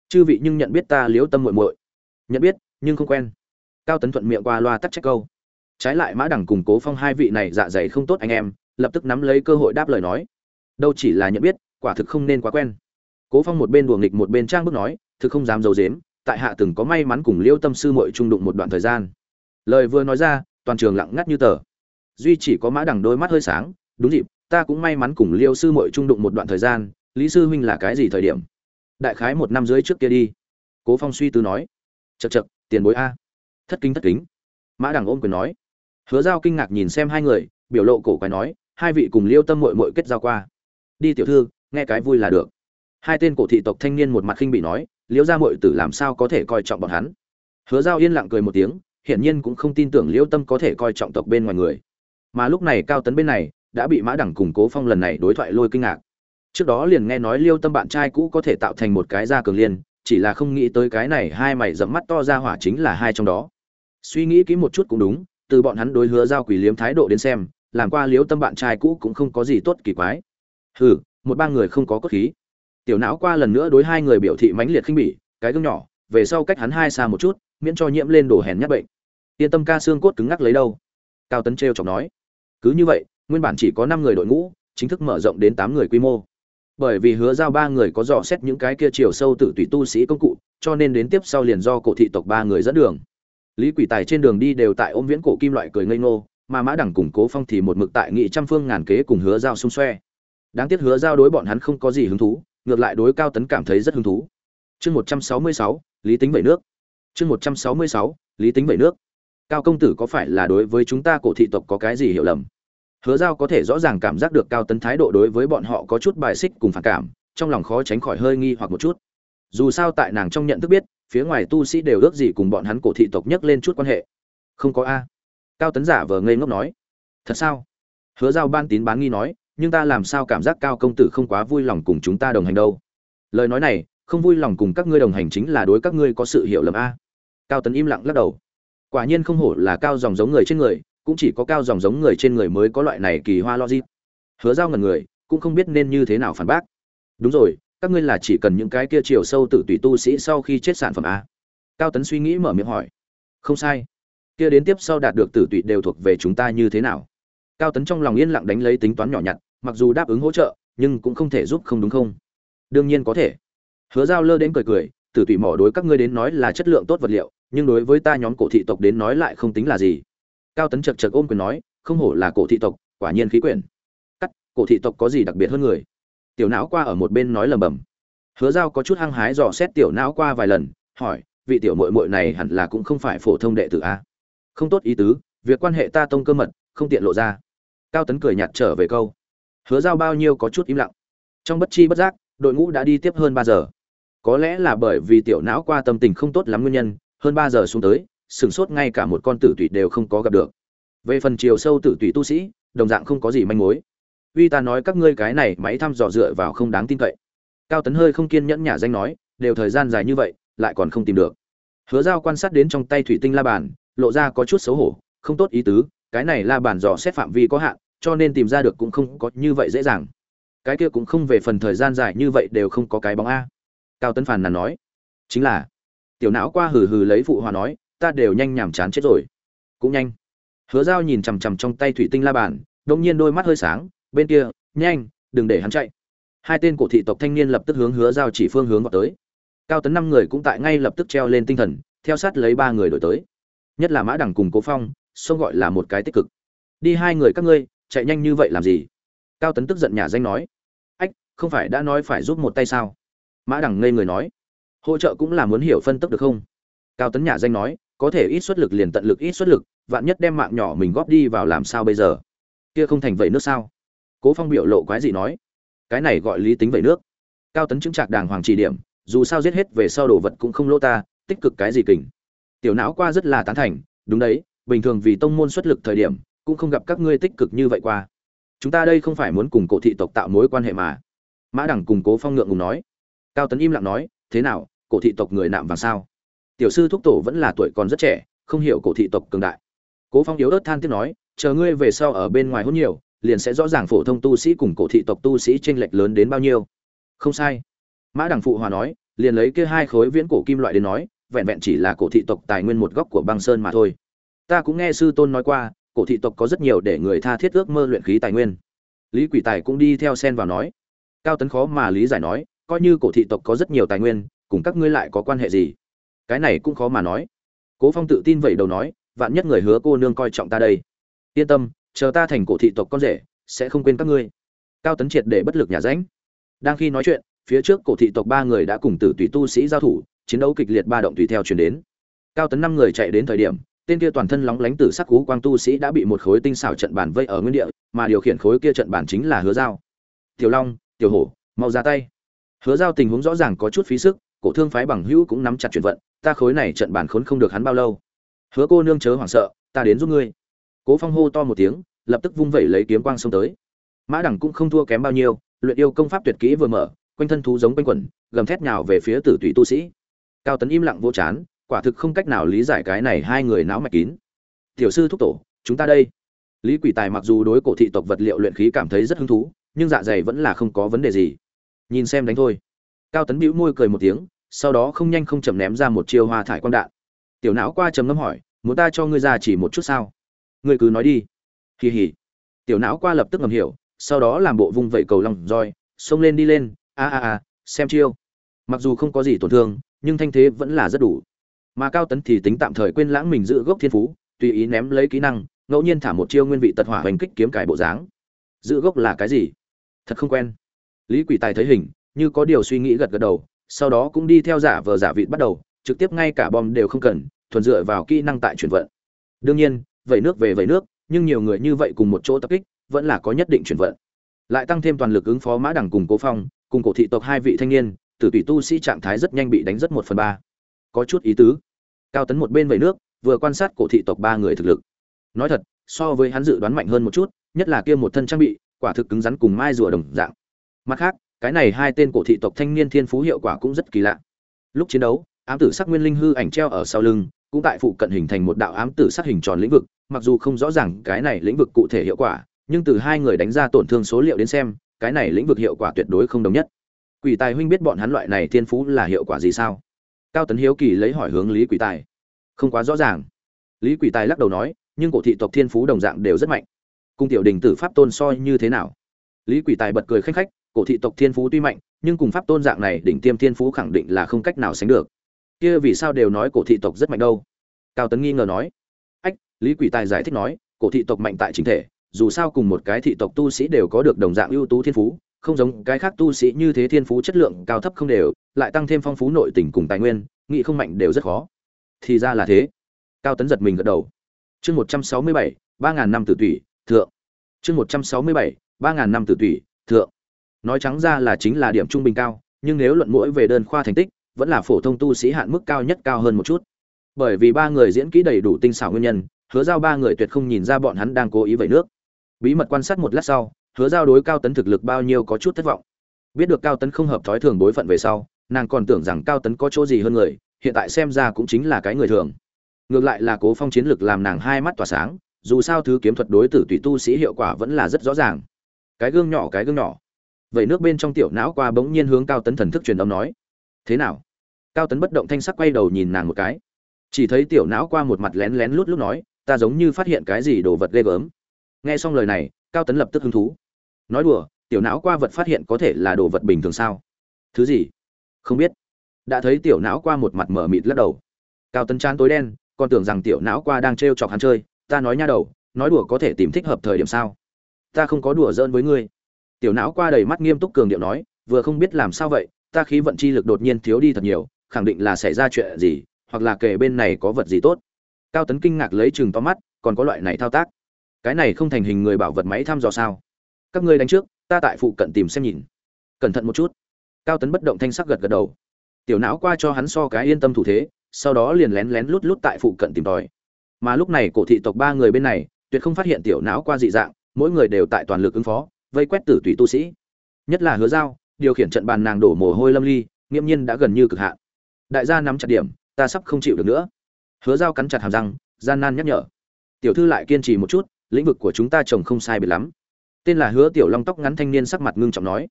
[SPEAKER 1] Chư vị nhưng nhận biết ta liêu tâm mội mội nhận biết, nhưng không quen. Cao tấn thuận miệng qua loa tắt trách câu. Trái lại mã đẳng cùng cố phong hai vị này dạ dày không tốt anh em, lập tức nắm lấy cơ hội đáp lời nói, đâu chỉ là nhận biết, quả thực không nên quá quen. Cố phong một bên đùa nghịch một bên trang bước nói, thực không dám d i ấ u dếm tại hạ từng có may mắn cùng liêu tâm sư mội trung đụng một đoạn thời gian. Lời vừa nói ra, toàn trường lặng ngắt như tờ. Duy chỉ có mã đằng đôi mắt hơi sáng, đúng dịp, ta cũng may mắn cùng liêu sư mội trung đụng một đoạn thời gian, lý sư huynh là cái gì thời điểm? Đại khái một năm dưới trước kia đi. Cố phong suy tư nói chật chật tiền bối a. Thất kính thất kính. Mã đằng ôm quyền nói. Hứa giao kinh ngạc nhìn xem hai người, biểu lộ cổ quái nói, hai vị cùng liêu tâm mội mội kết giao qua. Đi tiểu thư, nghe cái vui là được. Hai tên cổ thị tộc thanh niên một mặt khinh bị nói liễu gia mội tử làm sao có thể coi trọng bọn hắn? Hứa giao yên lặng cười một tiếng, hiển nhiên cũng không tin tưởng liễu tâm có thể coi trọng tộc bên ngoài người. Mà lúc này cao tấn bên này đã bị mã đẳng củng cố phong lần này đối thoại lôi kinh ngạc. Trước đó liền nghe nói liêu tâm bạn trai cũ có thể tạo thành một cái gia cường liên, chỉ là không nghĩ tới cái này hai mày dẫm mắt to ra hỏa chính là hai trong đó. Suy nghĩ kỹ một chút cũng đúng, từ bọn hắn đối hứa giao quỷ liếm thái độ đến xem, làm qua liếu tâm bạn trai cũ cũng không có gì tốt kỳ quái. Hừ, một ba người không có cốt khí tiểu não qua lần nữa đối hai người biểu thị mãnh liệt khinh bỉ, cái gương nhỏ, về sau cách hắn hai xa một chút, miễn cho nhiễm lên đồ hèn nhát bệnh. Yên tâm ca xương cốt cứng ngắc lấy đâu. Cao tấn t chọc nói. Cứ như vậy, nguyên bản chỉ có năm người đội ngũ, chính thức mở rộng đến tám người quy mô. Bởi vì hứa giao ba người có dò xét những cái kia chiều sâu tự tùy tu sĩ công cụ, cho nên đến tiếp sau liền do cổ thị tộc ba người dẫn đường. Lý quỷ tài trên đường đi đều tại ôm viễn cổ kim loại cười ngây ngô, mà mã đẳng củng cố phong thì một mực tại nghị trăm phương ngàn kế cùng hứa giao xung xoe. Đáng tiếc hứa giao đối bọn hắn không có gì hứng thú ngược lại đối cao tấn cảm thấy rất hứng thú. Chương một trăm sáu mươi sáu, lý tính vẩy nước. Chương một trăm sáu mươi sáu, lý tính vẩy nước. Cao công tử có phải là đối với chúng ta cổ thị tộc có cái gì hiểu lầm? Hứa giao có thể rõ ràng cảm giác được cao tấn thái độ đối với bọn họ có chút bài xích cùng phản cảm, trong lòng khó tránh khỏi hơi nghi hoặc một chút. Dù sao tại nàng trong nhận thức biết, phía ngoài tu sĩ đều ước gì cùng bọn hắn cổ thị tộc nhắc lên chút quan hệ. Không có a. Cao tấn giả vờ ngây ngốc nói. Thật sao? Hứa giao ban tín bán nghi nói nhưng ta làm sao cảm giác cao công tử không quá vui lòng cùng chúng ta đồng hành đâu? Lời nói này, không vui lòng cùng các ngươi đồng hành chính là đối các ngươi có sự hiểu lầm a. Cao tấn im lặng lắc đầu. Quả nhiên không hổ là cao dòng giống người trên người, cũng chỉ có cao dòng giống người trên người mới có loại này kỳ hoa logic. Hứa giao ngần người, cũng không biết nên như thế nào phản bác. Đúng rồi, các ngươi là chỉ cần những cái kia chiều sâu tự tùy tu sĩ sau khi chết sản phẩm a. Cao tấn suy nghĩ mở miệng hỏi. Không sai. Kia đến tiếp sau đạt được tử tụy đều thuộc về chúng ta như thế nào? Cao tấn trong lòng yên lặng đánh lấy tính toán nhỏ nhặt mặc dù đáp ứng hỗ trợ, nhưng cũng không thể giúp không đúng không? Đương nhiên có thể. Hứa giao lơ đến cười cười, tử tụy mỏ đối các ngươi đến nói là chất lượng tốt vật liệu, nhưng đối với ta nhóm cổ thị tộc đến nói lại không tính là gì. Cao tấn chật chật ôm quyền nói, không hổ là cổ thị tộc, quả nhiên khí quyển. Cắt, cổ thị tộc có gì đặc biệt hơn người? Tiểu não qua ở một bên nói lầm bầm. Hứa giao có chút hăng hái dò xét tiểu não qua vài lần, hỏi, vị tiểu mội mội này hẳn là cũng không phải phổ thông đệ tử a? Không tốt ý tứ, việc quan hệ ta tông cơ mật, không tiện lộ ra. Cao tấn cười nhạt trở về câu hứa giao bao nhiêu có chút im lặng. Trong bất chi bất giác, đội ngũ đã đi tiếp hơn ba giờ. Có lẽ là bởi vì tiểu não qua tâm tình không tốt lắm nguyên nhân, hơn ba giờ xuống tới, sửng sốt ngay cả một con tử tụy đều không có gặp được. Về phần chiều sâu tử tụy tu sĩ, đồng dạng không có gì manh mối. Uy ta nói các ngươi cái này máy thăm dò dựa vào không đáng tin cậy. Cao tấn hơi không kiên nhẫn nhả danh nói, đều thời gian dài như vậy, lại còn không tìm được. Hứa giao quan sát đến trong tay thủy tinh la bàn, lộ ra có chút xấu hổ, không tốt ý tứ, cái này la bàn dò xét phạm vi có hạn cho nên tìm ra được cũng không có như vậy dễ dàng. Cái kia cũng không về phần thời gian dài như vậy đều không có cái bóng a. Cao tấn phàn nàn nói. Chính là, tiểu não qua hừ hừ lấy phụ hòa nói, ta đều nhanh nhảm chán chết rồi. Cũng nhanh. Hứa giao nhìn chằm chằm trong tay thủy tinh la bàn, đông nhiên đôi mắt hơi sáng, bên kia, nhanh, đừng để hắn chạy. Hai tên cổ thị tộc thanh niên lập tức hướng hứa giao chỉ phương hướng vào tới. Cao tấn năm người cũng tại ngay lập tức treo lên tinh thần, theo sát lấy ba người đổi tới. Nhất là mã đẳng cùng cố phong, xông gọi là một cái tích cực. Đi hai người các ngươi chạy nhanh như vậy làm gì? Cao tấn tức giận nhà danh nói. Ách, không phải đã nói phải giúp một tay sao? Mã Đằng ngây người nói. Hỗ trợ cũng là muốn hiểu phân tức được không? Cao tấn nhà danh nói, có thể ít xuất lực liền tận lực ít xuất lực, vạn nhất đem mạng nhỏ mình góp đi vào làm sao bây giờ? Kia không thành vậy nước sao? Cố phong biểu lộ quái gì nói. Cái này gọi lý tính vậy nước. Cao tấn chứng trạc đàng hoàng chỉ điểm, dù sao giết hết về sau đồ vật cũng không lỗ ta, tích cực cái gì kình. Tiểu não qua rất là tán thành, đúng đấy, bình thường vì tông môn xuất lực thời điểm cũng không gặp các ngươi tích cực như vậy qua. Chúng ta đây không phải muốn cùng cổ thị tộc tạo mối quan hệ mà. Mã đẳng cùng cố phong ngượng ngùng nói. Cao tấn im lặng nói, thế nào, cổ thị tộc người nạm vàng sao? Tiểu sư thúc tổ vẫn là tuổi còn rất trẻ, không hiểu cổ thị tộc cường đại. Cố phong yếu ớt than tiếc nói, chờ ngươi về sau ở bên ngoài hôn nhiều, liền sẽ rõ ràng phổ thông tu sĩ cùng cổ thị tộc tu sĩ chênh lệch lớn đến bao nhiêu. Không sai. Mã đẳng phụ hòa nói, liền lấy kia hai khối viễn cổ kim loại đến nói, vẹn vẹn chỉ là cổ thị tộc tài nguyên một góc của băng sơn mà thôi. Ta cũng nghe sư tôn nói qua cổ thị tộc có rất nhiều để người tha thiết ước mơ luyện khí tài nguyên. Lý quỷ tài cũng đi theo sen vào nói, cao tấn khó mà lý giải nói, coi như cổ thị tộc có rất nhiều tài nguyên, cùng các ngươi lại có quan hệ gì? Cái này cũng khó mà nói. Cố phong tự tin vậy đầu nói, vạn nhất người hứa cô nương coi trọng ta đây. Yên tâm, chờ ta thành cổ thị tộc con rể, sẽ không quên các ngươi. Cao tấn triệt để bất lực nhà ránh. Đang khi nói chuyện, phía trước cổ thị tộc ba người đã cùng tử tùy tu sĩ giao thủ, chiến đấu kịch liệt ba động tùy theo chuyển đến. Cao tấn năm người chạy đến thời điểm tên kia toàn thân lóng lánh tử sắc cú quang tu sĩ đã bị một khối tinh xảo trận bàn vây ở nguyên địa, mà điều khiển khối kia trận bàn chính là hứa giao. Tiểu long, tiểu hổ, mau ra tay. Hứa giao tình huống rõ ràng có chút phí sức, cổ thương phái bằng hữu cũng nắm chặt chuyển vận, ta khối này trận bàn khốn không được hắn bao lâu. Hứa cô nương chớ hoảng sợ, ta đến giúp ngươi. Cố phong hô to một tiếng, lập tức vung vẩy lấy kiếm quang xông tới. Mã đẳng cũng không thua kém bao nhiêu, luyện yêu công pháp tuyệt kỹ vừa mở, quanh thân thú giống quanh quẩn, gầm thét nhào về phía tử tùy tu sĩ. Cao tấn im lặng vô chán quả thực không cách nào lý giải cái này hai người não mạch kín. Tiểu sư thúc tổ, chúng ta đây. Lý quỷ tài mặc dù đối cổ thị tộc vật liệu luyện khí cảm thấy rất hứng thú, nhưng dạ dày vẫn là không có vấn đề gì. Nhìn xem đánh thôi. Cao tấn bĩu môi cười một tiếng, sau đó không nhanh không chậm ném ra một chiêu hoa thải quang đạn. Tiểu não qua trầm ngâm hỏi, muốn ta cho ngươi ra chỉ một chút sao? Ngươi cứ nói đi. Kỳ hỉ tiểu não qua lập tức ngầm hiểu, sau đó làm bộ vung vẩy cầu lòng roi, xông lên đi lên. A a a, xem chiêu. Mặc dù không có gì tổn thương, nhưng thanh thế vẫn là rất đủ mà cao tấn thì tính tạm thời quên lãng mình giữ gốc thiên phú, tùy ý ném lấy kỹ năng, ngẫu nhiên thả một chiêu nguyên vị tật hỏa Hành kích kiếm cải bộ dáng. Giữ gốc là cái gì? Thật không quen. Lý quỷ tài thấy hình, như có điều suy nghĩ gật gật đầu, sau đó cũng đi theo giả vờ giả vịt bắt đầu, trực tiếp ngay cả bom đều không cần, thuần dựa vào kỹ năng tại chuyển vận. Đương nhiên, vẩy nước về vẩy nước, nhưng nhiều người như vậy cùng một chỗ tập kích, vẫn là có nhất định chuyển vận. Lại tăng thêm toàn lực ứng phó mã đẳng cùng cố phong, cùng cổ thị tộc hai vị thanh niên, tử tùy tu sĩ trạng thái rất nhanh bị đánh rất một phần ba có chút ý tứ. Cao tấn một bên vẩy nước, vừa quan sát cổ thị tộc ba người thực lực. Nói thật, so với hắn dự đoán mạnh hơn một chút, nhất là kia một thân trang bị, quả thực cứng rắn cùng mai rùa đồng dạng. Mặt khác, cái này hai tên cổ thị tộc thanh niên thiên phú hiệu quả cũng rất kỳ lạ. Lúc chiến đấu, ám tử sắc nguyên linh hư ảnh treo ở sau lưng, cũng tại phụ cận hình thành một đạo ám tử sắc hình tròn lĩnh vực, mặc dù không rõ ràng cái này lĩnh vực cụ thể hiệu quả, nhưng từ hai người đánh ra tổn thương số liệu đến xem, cái này lĩnh vực hiệu quả tuyệt đối không đồng nhất. Quỷ tài huynh biết bọn hắn loại này thiên phú là hiệu quả gì sao? Cao tấn hiếu kỳ lấy hỏi hướng lý quỷ tài. Không quá rõ ràng. Lý quỷ tài lắc đầu nói, nhưng cổ thị tộc thiên phú đồng dạng đều rất mạnh. Cung tiểu đình tử pháp tôn soi như thế nào? Lý quỷ tài bật cười khanh khách, cổ thị tộc thiên phú tuy mạnh, nhưng cùng pháp tôn dạng này đỉnh tiêm thiên phú khẳng định là không cách nào sánh được. Kia vì sao đều nói cổ thị tộc rất mạnh đâu? Cao tấn nghi ngờ nói. Ách, lý quỷ tài giải thích nói, cổ thị tộc mạnh tại chính thể, dù sao cùng một cái thị tộc tu sĩ đều có được đồng dạng ưu tú thiên phú không giống cái khác tu sĩ như thế thiên phú chất lượng cao thấp không đều, lại tăng thêm phong phú nội tình cùng tài nguyên nghị không mạnh đều rất khó. Thì ra là thế. Cao tấn giật mình gật đầu. Chương một trăm sáu mươi bảy, ba ngàn năm tử tủy, thượng. Chương một trăm sáu mươi bảy, ba ngàn năm tử tủy, thượng. Nói trắng ra là chính là điểm trung bình cao, nhưng nếu luận mỗi về đơn khoa thành tích, vẫn là phổ thông tu sĩ hạn mức cao nhất cao hơn một chút. Bởi vì ba người diễn kỹ đầy đủ tinh xảo nguyên nhân, hứa giao ba người tuyệt không nhìn ra bọn hắn đang cố ý vậy nước. Bí mật quan sát một lát sau hứa giao đối cao tấn thực lực bao nhiêu có chút thất vọng. Biết được cao tấn không hợp thói thường bối phận về sau, nàng còn tưởng rằng cao tấn có chỗ gì hơn người, hiện tại xem ra cũng chính là cái người thường. Ngược lại là cố phong chiến lực làm nàng hai mắt tỏa sáng, dù sao thứ kiếm thuật đối tử tùy tu sĩ hiệu quả vẫn là rất rõ ràng. Cái gương nhỏ, cái gương nhỏ. Vậy nước bên trong tiểu não qua bỗng nhiên hướng cao tấn thần thức truyền âm nói, thế nào? Cao tấn bất động thanh sắc quay đầu nhìn nàng một cái. Chỉ thấy tiểu não qua một mặt lén lén lút lút nói, ta giống như phát hiện cái gì đồ vật ghê gớm. Nghe xong lời này cao tấn lập tức hứng thú. Nói đùa, tiểu não qua vật phát hiện có thể là đồ vật bình thường sao? Thứ gì? Không biết. Đã thấy tiểu não qua một mặt mở mịt lắc đầu. Cao tấn chán tối đen, còn tưởng rằng tiểu não qua đang t chọc hắn chơi. Ta nói nha đầu, nói đùa có thể tìm thích hợp thời điểm sao? Ta không có đùa giỡn với ngươi. Tiểu não qua đầy mắt nghiêm túc cường điệu nói, vừa không biết làm sao vậy, ta khí vận chi lực đột nhiên thiếu đi thật nhiều, khẳng định là xảy ra chuyện gì, hoặc là kể bên này có vật gì tốt. Cao tấn kinh ngạc lấy chừng to mắt, còn có loại này thao tác cái này không thành hình người bảo vật máy thăm dò sao? Các ngươi đánh trước, ta tại phụ cận tìm xem nhìn. Cẩn thận một chút. Cao tấn bất động thanh sắc gật gật đầu. Tiểu não qua cho hắn so cái yên tâm thủ thế, sau đó liền lén lén lút lút tại phụ cận tìm tòi. Mà lúc này cổ thị tộc ba người bên này, tuyệt không phát hiện tiểu não qua dị dạng, mỗi người đều tại toàn lực ứng phó, vây quét tử tùy tu sĩ. Nhất là hứa giao, điều khiển trận bàn nàng đổ mồ hôi lâm ly, nghiễm nhiên đã gần như cực hạn. Đại gia nắm chặt điểm, ta sắp không chịu được nữa. Hứa giao cắn chặt hàm răng, gian nan nhắc nhở. Tiểu thư lại kiên trì một chút lĩnh vực của chúng ta trồng không sai biệt lắm. Tên là hứa tiểu long tóc ngắn thanh niên sắc mặt ngưng trọng nói.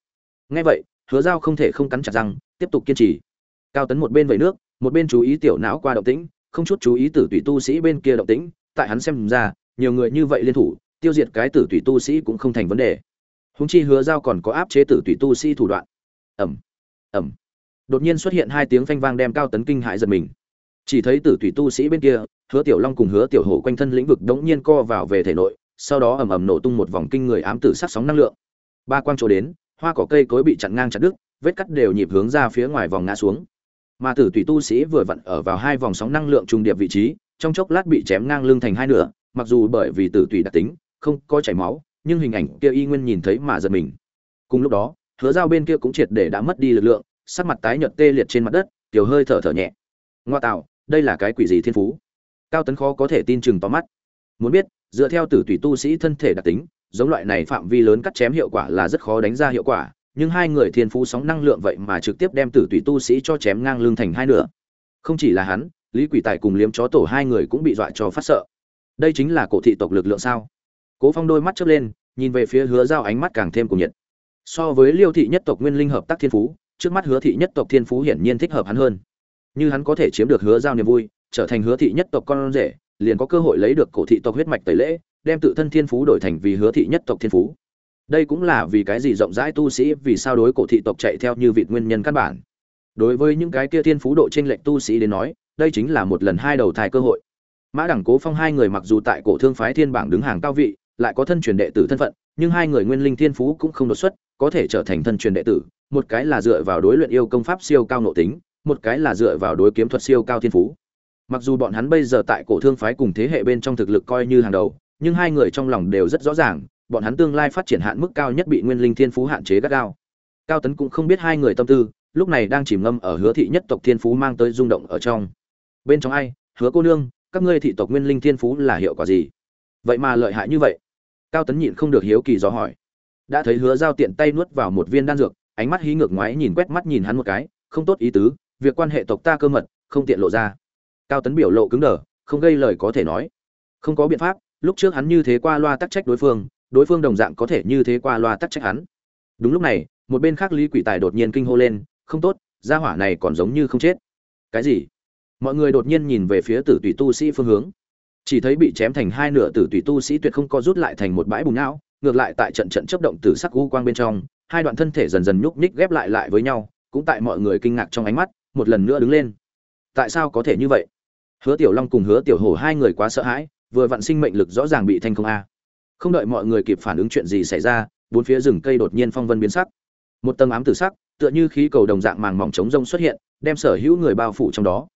[SPEAKER 1] Ngay vậy, hứa giao không thể không cắn chặt răng, tiếp tục kiên trì. Cao tấn một bên vẩy nước, một bên chú ý tiểu não qua động tĩnh, không chút chú ý tử tùy tu sĩ bên kia động tĩnh, tại hắn xem ra, nhiều người như vậy liên thủ, tiêu diệt cái tử tùy tu sĩ cũng không thành vấn đề. Húng chi hứa giao còn có áp chế tử tùy tu sĩ thủ đoạn. Ẩm ẩm đột nhiên xuất hiện hai tiếng phanh vang đem cao tấn kinh hại giật mình. Chỉ thấy tử tùy tu sĩ bên kia hứa tiểu long cùng hứa tiểu hổ quanh thân lĩnh vực đống nhiên co vào về thể nội, sau đó ầm ầm nổ tung một vòng kinh người ám tử sắc sóng năng lượng. Ba quang chỗ đến, hoa cỏ cây cối bị chặn ngang chặt đứt, vết cắt đều nhịp hướng ra phía ngoài vòng ngã xuống. Mà tử tùy tu sĩ vừa vặn ở vào hai vòng sóng năng lượng trùng điệp vị trí, trong chốc lát bị chém ngang lưng thành hai nửa, mặc dù bởi vì tử tùy đặc tính, không có chảy máu, nhưng hình ảnh kia y nguyên nhìn thấy mà giật mình. Cùng lúc đó, hứa dao bên kia cũng triệt để đã mất đi lực lượng, sắc mặt tái nhợt tê liệt trên mặt đất, tiểu hơi thở thở nhẹ. Ngoa tạo, đây là cái quỷ gì thiên phú? Cao tấn khó có thể tin chừng tóm mắt. Muốn biết, dựa theo tử tùy tu sĩ thân thể đặc tính, giống loại này phạm vi lớn cắt chém hiệu quả là rất khó đánh ra hiệu quả, nhưng hai người thiên phú sóng năng lượng vậy mà trực tiếp đem tử tùy tu sĩ cho chém ngang lưng thành hai nửa. Không chỉ là hắn, lý quỷ tài cùng liếm chó tổ hai người cũng bị dọa cho phát sợ. Đây chính là cổ thị tộc lực lượng sao? Cố phong đôi mắt chớp lên, nhìn về phía hứa giao ánh mắt càng thêm cùng nhiệt. So với liêu thị nhất tộc nguyên linh hợp tác thiên phú, trước mắt hứa thị nhất tộc thiên phú hiển nhiên thích hợp hắn hơn. Như hắn có thể chiếm được hứa giao niềm vui trở thành hứa thị nhất tộc con rể, liền có cơ hội lấy được cổ thị tộc huyết mạch tẩy lễ, đem tự thân thiên phú đổi thành vì hứa thị nhất tộc thiên phú. Đây cũng là vì cái gì rộng rãi tu sĩ vì sao đối cổ thị tộc chạy theo như vị nguyên nhân căn bản. Đối với những cái kia thiên phú độ trên lệnh tu sĩ đến nói, đây chính là một lần hai đầu thai cơ hội. Mã đẳng cố phong hai người mặc dù tại cổ thương phái thiên bảng đứng hàng cao vị, lại có thân truyền đệ tử thân phận, nhưng hai người nguyên linh thiên phú cũng không đột xuất, có thể trở thành thân truyền đệ tử. Một cái là dựa vào đối luyện yêu công pháp siêu cao nội tính, một cái là dựa vào đối kiếm thuật siêu cao thiên phú mặc dù bọn hắn bây giờ tại cổ thương phái cùng thế hệ bên trong thực lực coi như hàng đầu, nhưng hai người trong lòng đều rất rõ ràng, bọn hắn tương lai phát triển hạn mức cao nhất bị nguyên linh thiên phú hạn chế gắt gao. Cao tấn cũng không biết hai người tâm tư, lúc này đang chìm ngâm ở hứa thị nhất tộc thiên phú mang tới rung động ở trong. Bên trong ai? Hứa cô nương, các ngươi thị tộc nguyên linh thiên phú là hiệu quả gì? Vậy mà lợi hại như vậy. Cao tấn nhịn không được hiếu kỳ do hỏi. Đã thấy hứa giao tiện tay nuốt vào một viên đan dược, ánh mắt hí ngược ngoái nhìn quét mắt nhìn hắn một cái, không tốt ý tứ, việc quan hệ tộc ta cơ mật, không tiện lộ ra cao tấn biểu lộ cứng đờ, không gây lời có thể nói. Không có biện pháp, lúc trước hắn như thế qua loa tắc trách đối phương đối phương đồng dạng có thể như thế qua loa tắc trách hắn. Đúng lúc này, một bên khác lý quỷ tài đột nhiên kinh hô lên, không tốt, gia hỏa này còn giống như không chết. Cái gì? Mọi người đột nhiên nhìn về phía tử tùy tu sĩ phương hướng. Chỉ thấy bị chém thành hai nửa tử tùy tu sĩ tuyệt không co rút lại thành một bãi bùn não, ngược lại tại trận trận chấp động từ sắc u quang bên trong, hai đoạn thân thể dần dần nhúc nhích ghép lại lại với nhau, cũng tại mọi người kinh ngạc trong ánh mắt, một lần nữa đứng lên. Tại sao có thể như vậy? Hứa tiểu long cùng hứa tiểu hổ hai người quá sợ hãi, vừa vặn sinh mệnh lực rõ ràng bị thanh không a. Không đợi mọi người kịp phản ứng chuyện gì xảy ra, bốn phía rừng cây đột nhiên phong vân biến sắc. Một tầng ám tử sắc, tựa như khí cầu đồng dạng màng mỏng trống rông xuất hiện, đem sở hữu người bao phủ trong đó.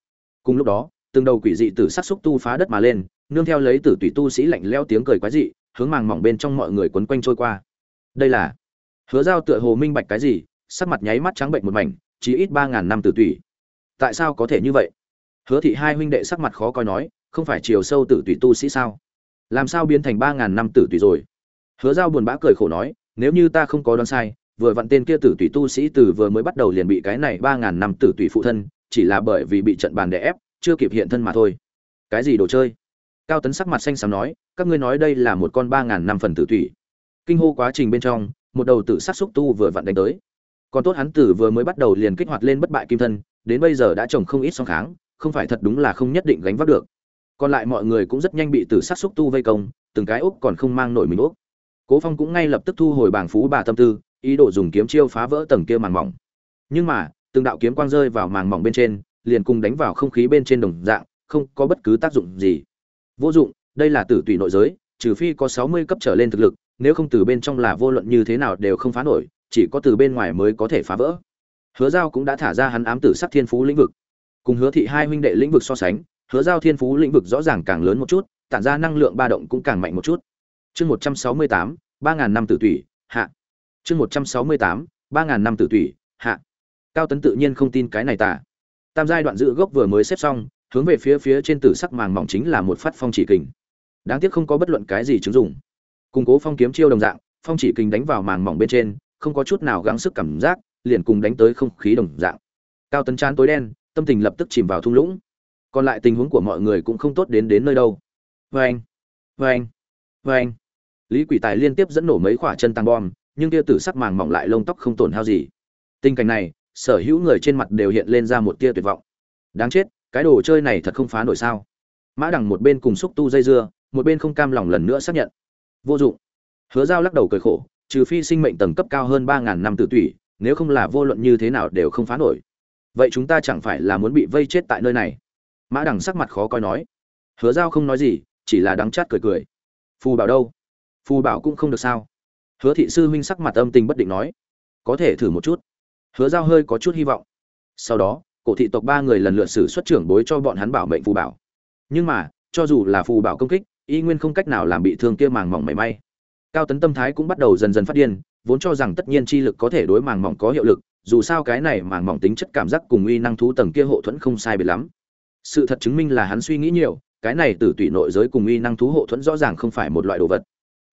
[SPEAKER 1] Cùng lúc đó, từng đầu quỷ dị tử sắc xúc tu phá đất mà lên, nương theo lấy tử tùy tu sĩ lạnh leo tiếng cười quái dị, hướng màng mỏng bên trong mọi người quấn quanh trôi qua. Đây là hứa giao tựa hồ minh bạch cái gì, sắc mặt nháy mắt trắng bệnh một mảnh chỉ ít ba ngàn năm tử tùy. Tại sao có thể như vậy? Hứa thị hai huynh đệ sắc mặt khó coi nói, không phải chiều sâu tử tùy tu sĩ sao? Làm sao biến thành ba ngàn năm tử tùy rồi? Hứa giao buồn bã cười khổ nói, nếu như ta không có đoán sai, vừa vặn tên kia tử tùy tu sĩ từ vừa mới bắt đầu liền bị cái này ba ngàn năm tử tùy phụ thân, chỉ là bởi vì bị trận bàn đè ép, chưa kịp hiện thân mà thôi. Cái gì đồ chơi? Cao tấn sắc mặt xanh xám nói, các ngươi nói đây là một con ba ngàn năm phần tử tùy. Kinh hô quá trình bên trong, một đầu tử sát xúc tu vừa vặn đánh tới. Còn tốt hắn tử vừa mới bắt đầu liền kích hoạt lên bất bại kim thân, đến bây giờ đã trồng không ít song kháng không phải thật đúng là không nhất định gánh vác được. Còn lại mọi người cũng rất nhanh bị tử sát xúc tu vây công, từng cái úc còn không mang nổi mình úc cố phong cũng ngay lập tức thu hồi bảng phú bà tâm tư, ý đồ dùng kiếm chiêu phá vỡ tầng kia màng mỏng. Nhưng mà, từng đạo kiếm quang rơi vào màng mỏng bên trên, liền cùng đánh vào không khí bên trên đồng dạng, không có bất cứ tác dụng gì. Vô dụng, đây là tử tùy nội giới, trừ phi có 60 cấp trở lên thực lực, nếu không từ bên trong là vô luận như thế nào đều không phá nổi, chỉ có từ bên ngoài mới có thể phá vỡ. Hứa giao cũng đã thả ra hắn ám tử sắc thiên phú lĩnh vực cùng hứa thị hai huynh đệ lĩnh vực so sánh, hứa giao thiên phú lĩnh vực rõ ràng càng lớn một chút, tản ra năng lượng ba động cũng càng mạnh một chút. Chương một trăm sáu mươi tám, ba ngàn năm tử tủy, hạ. Chương một trăm sáu mươi tám, ba ngàn năm tử tủy, hạ. Cao tấn tự nhiên không tin cái này tả tam giai đoạn giữ gốc vừa mới xếp xong, hướng về phía phía trên tử sắc màng mỏng chính là một phát phong chỉ kình. Đáng tiếc không có bất luận cái gì chứng dụng. Củng cố phong kiếm chiêu đồng dạng, phong chỉ kình đánh vào màng mỏng bên trên, không có chút nào gắng sức cảm giác, liền cùng đánh tới không khí đồng dạng. Cao tấn chán tối đen tâm tình lập tức chìm vào thung lũng. Còn lại tình huống của mọi người cũng không tốt đến đến nơi đâu. Vê anh vê anh vê anh lý quỷ tài liên tiếp dẫn nổ mấy quả chân tăng bom, nhưng tia tử sắc màng mỏng lại lông tóc không tổn hao gì. Tình cảnh này, sở hữu người trên mặt đều hiện lên ra một tia tuyệt vọng. Đáng chết, cái đồ chơi này thật không phá nổi sao? Mã đằng một bên cùng xúc tu dây dưa, một bên không cam lòng lần nữa xác nhận. Vô dụng. Hứa giao lắc đầu cười khổ, trừ phi sinh mệnh tầng cấp cao hơn ba ngàn năm tự tủy, nếu không là vô luận như thế nào đều không phá nổi vậy chúng ta chẳng phải là muốn bị vây chết tại nơi này? Mã đằng sắc mặt khó coi nói. Hứa giao không nói gì, chỉ là đắng chát cười cười. Phù bảo đâu? Phù bảo cũng không được sao. Hứa thị sư huynh sắc mặt âm tình bất định nói. Có thể thử một chút. Hứa giao hơi có chút hy vọng. Sau đó, cổ thị tộc ba người lần lượt xử xuất trưởng bối cho bọn hắn bảo mệnh phù bảo. Nhưng mà, cho dù là phù bảo công kích, y nguyên không cách nào làm bị thương kia màng mỏng mảy may. Cao tấn tâm thái cũng bắt đầu dần dần phát điên, vốn cho rằng tất nhiên chi lực có thể đối màng mỏng có hiệu lực dù sao cái này màng mỏng tính chất cảm giác cùng uy năng thú tầng kia hộ thuẫn không sai biệt lắm. Sự thật chứng minh là hắn suy nghĩ nhiều, cái này từ tủy nội giới cùng uy năng thú hộ thuẫn rõ ràng không phải một loại đồ vật.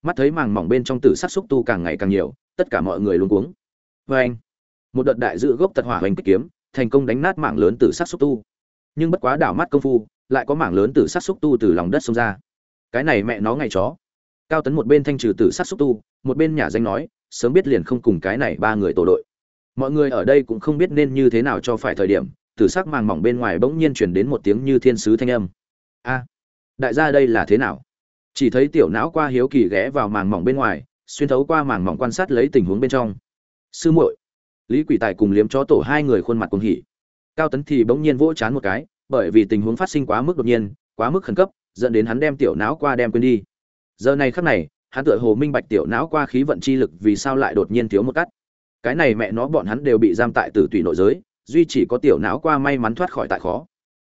[SPEAKER 1] Mắt thấy màng mỏng bên trong tử sắc xúc tu càng ngày càng nhiều, tất cả mọi người luôn cuống. Vê anh một đợt đại dự gốc tật hỏa hoành kích kiếm, thành công đánh nát mảng lớn tử sắc xúc tu. Nhưng bất quá đảo mắt công phu, lại có mảng lớn tử sắc xúc tu từ lòng đất xông ra. Cái này mẹ nó ngày chó. Cao tấn một bên thanh trừ tử sắc xúc tu, một bên nhà danh nói, sớm biết liền không cùng cái này ba người tổ đội mọi người ở đây cũng không biết nên như thế nào cho phải thời điểm tử sắc màng mỏng bên ngoài bỗng nhiên chuyển đến một tiếng như thiên sứ thanh âm. A, đại gia đây là thế nào? Chỉ thấy tiểu não qua hiếu kỳ ghé vào màng mỏng bên ngoài, xuyên thấu qua màng mỏng quan sát lấy tình huống bên trong. Sư muội, lý quỷ tài cùng liếm chó tổ hai người khuôn mặt cuồng hỉ. Cao tấn thì bỗng nhiên vỗ chán một cái, bởi vì tình huống phát sinh quá mức đột nhiên, quá mức khẩn cấp, dẫn đến hắn đem tiểu não qua đem quên đi. Giờ này khắc này, hắn tựa hồ minh bạch tiểu não qua khí vận chi lực vì sao lại đột nhiên thiếu một cắt cái này mẹ nó bọn hắn đều bị giam tại tử tùy nội giới, duy chỉ có tiểu não qua may mắn thoát khỏi tại khó.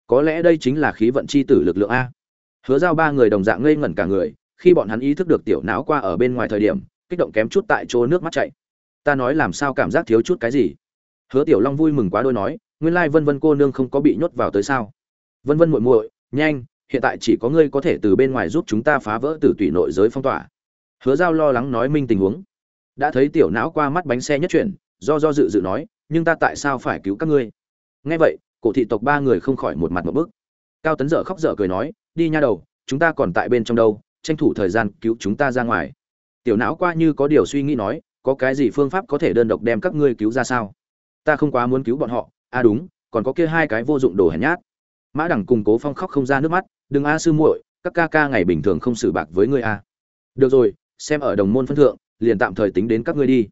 [SPEAKER 1] Có lẽ đây chính là khí vận chi tử lực lượng a. Hứa giao ba người đồng dạng ngây ngẩn cả người, khi bọn hắn ý thức được tiểu não qua ở bên ngoài thời điểm, kích động kém chút tại chỗ nước mắt chạy. Ta nói làm sao cảm giác thiếu chút cái gì? Hứa tiểu long vui mừng quá đôi nói, nguyên lai vân vân cô nương không có bị nhốt vào tới sao? Vân vân muội muội, nhanh, hiện tại chỉ có ngươi có thể từ bên ngoài giúp chúng ta phá vỡ tử tùy nội giới phong tỏa. Hứa giao lo lắng nói minh tình huống đã thấy tiểu não qua mắt bánh xe nhất chuyển, do do dự dự nói, nhưng ta tại sao phải cứu các ngươi? Nghe vậy, cổ thị tộc ba người không khỏi một mặt một bức. Cao tấn dở khóc dở cười nói, đi nha đầu, chúng ta còn tại bên trong đâu, tranh thủ thời gian cứu chúng ta ra ngoài. Tiểu não qua như có điều suy nghĩ nói, có cái gì phương pháp có thể đơn độc đem các ngươi cứu ra sao? Ta không quá muốn cứu bọn họ. À đúng, còn có kia hai cái vô dụng đồ hèn nhát. Mã đẳng cùng cố phong khóc không ra nước mắt, đừng a sư muội, các ca ca ngày bình thường không xử bạc với ngươi a. Được rồi, xem ở đồng môn phân thượng liền tạm thời tính đến các ngươi đi.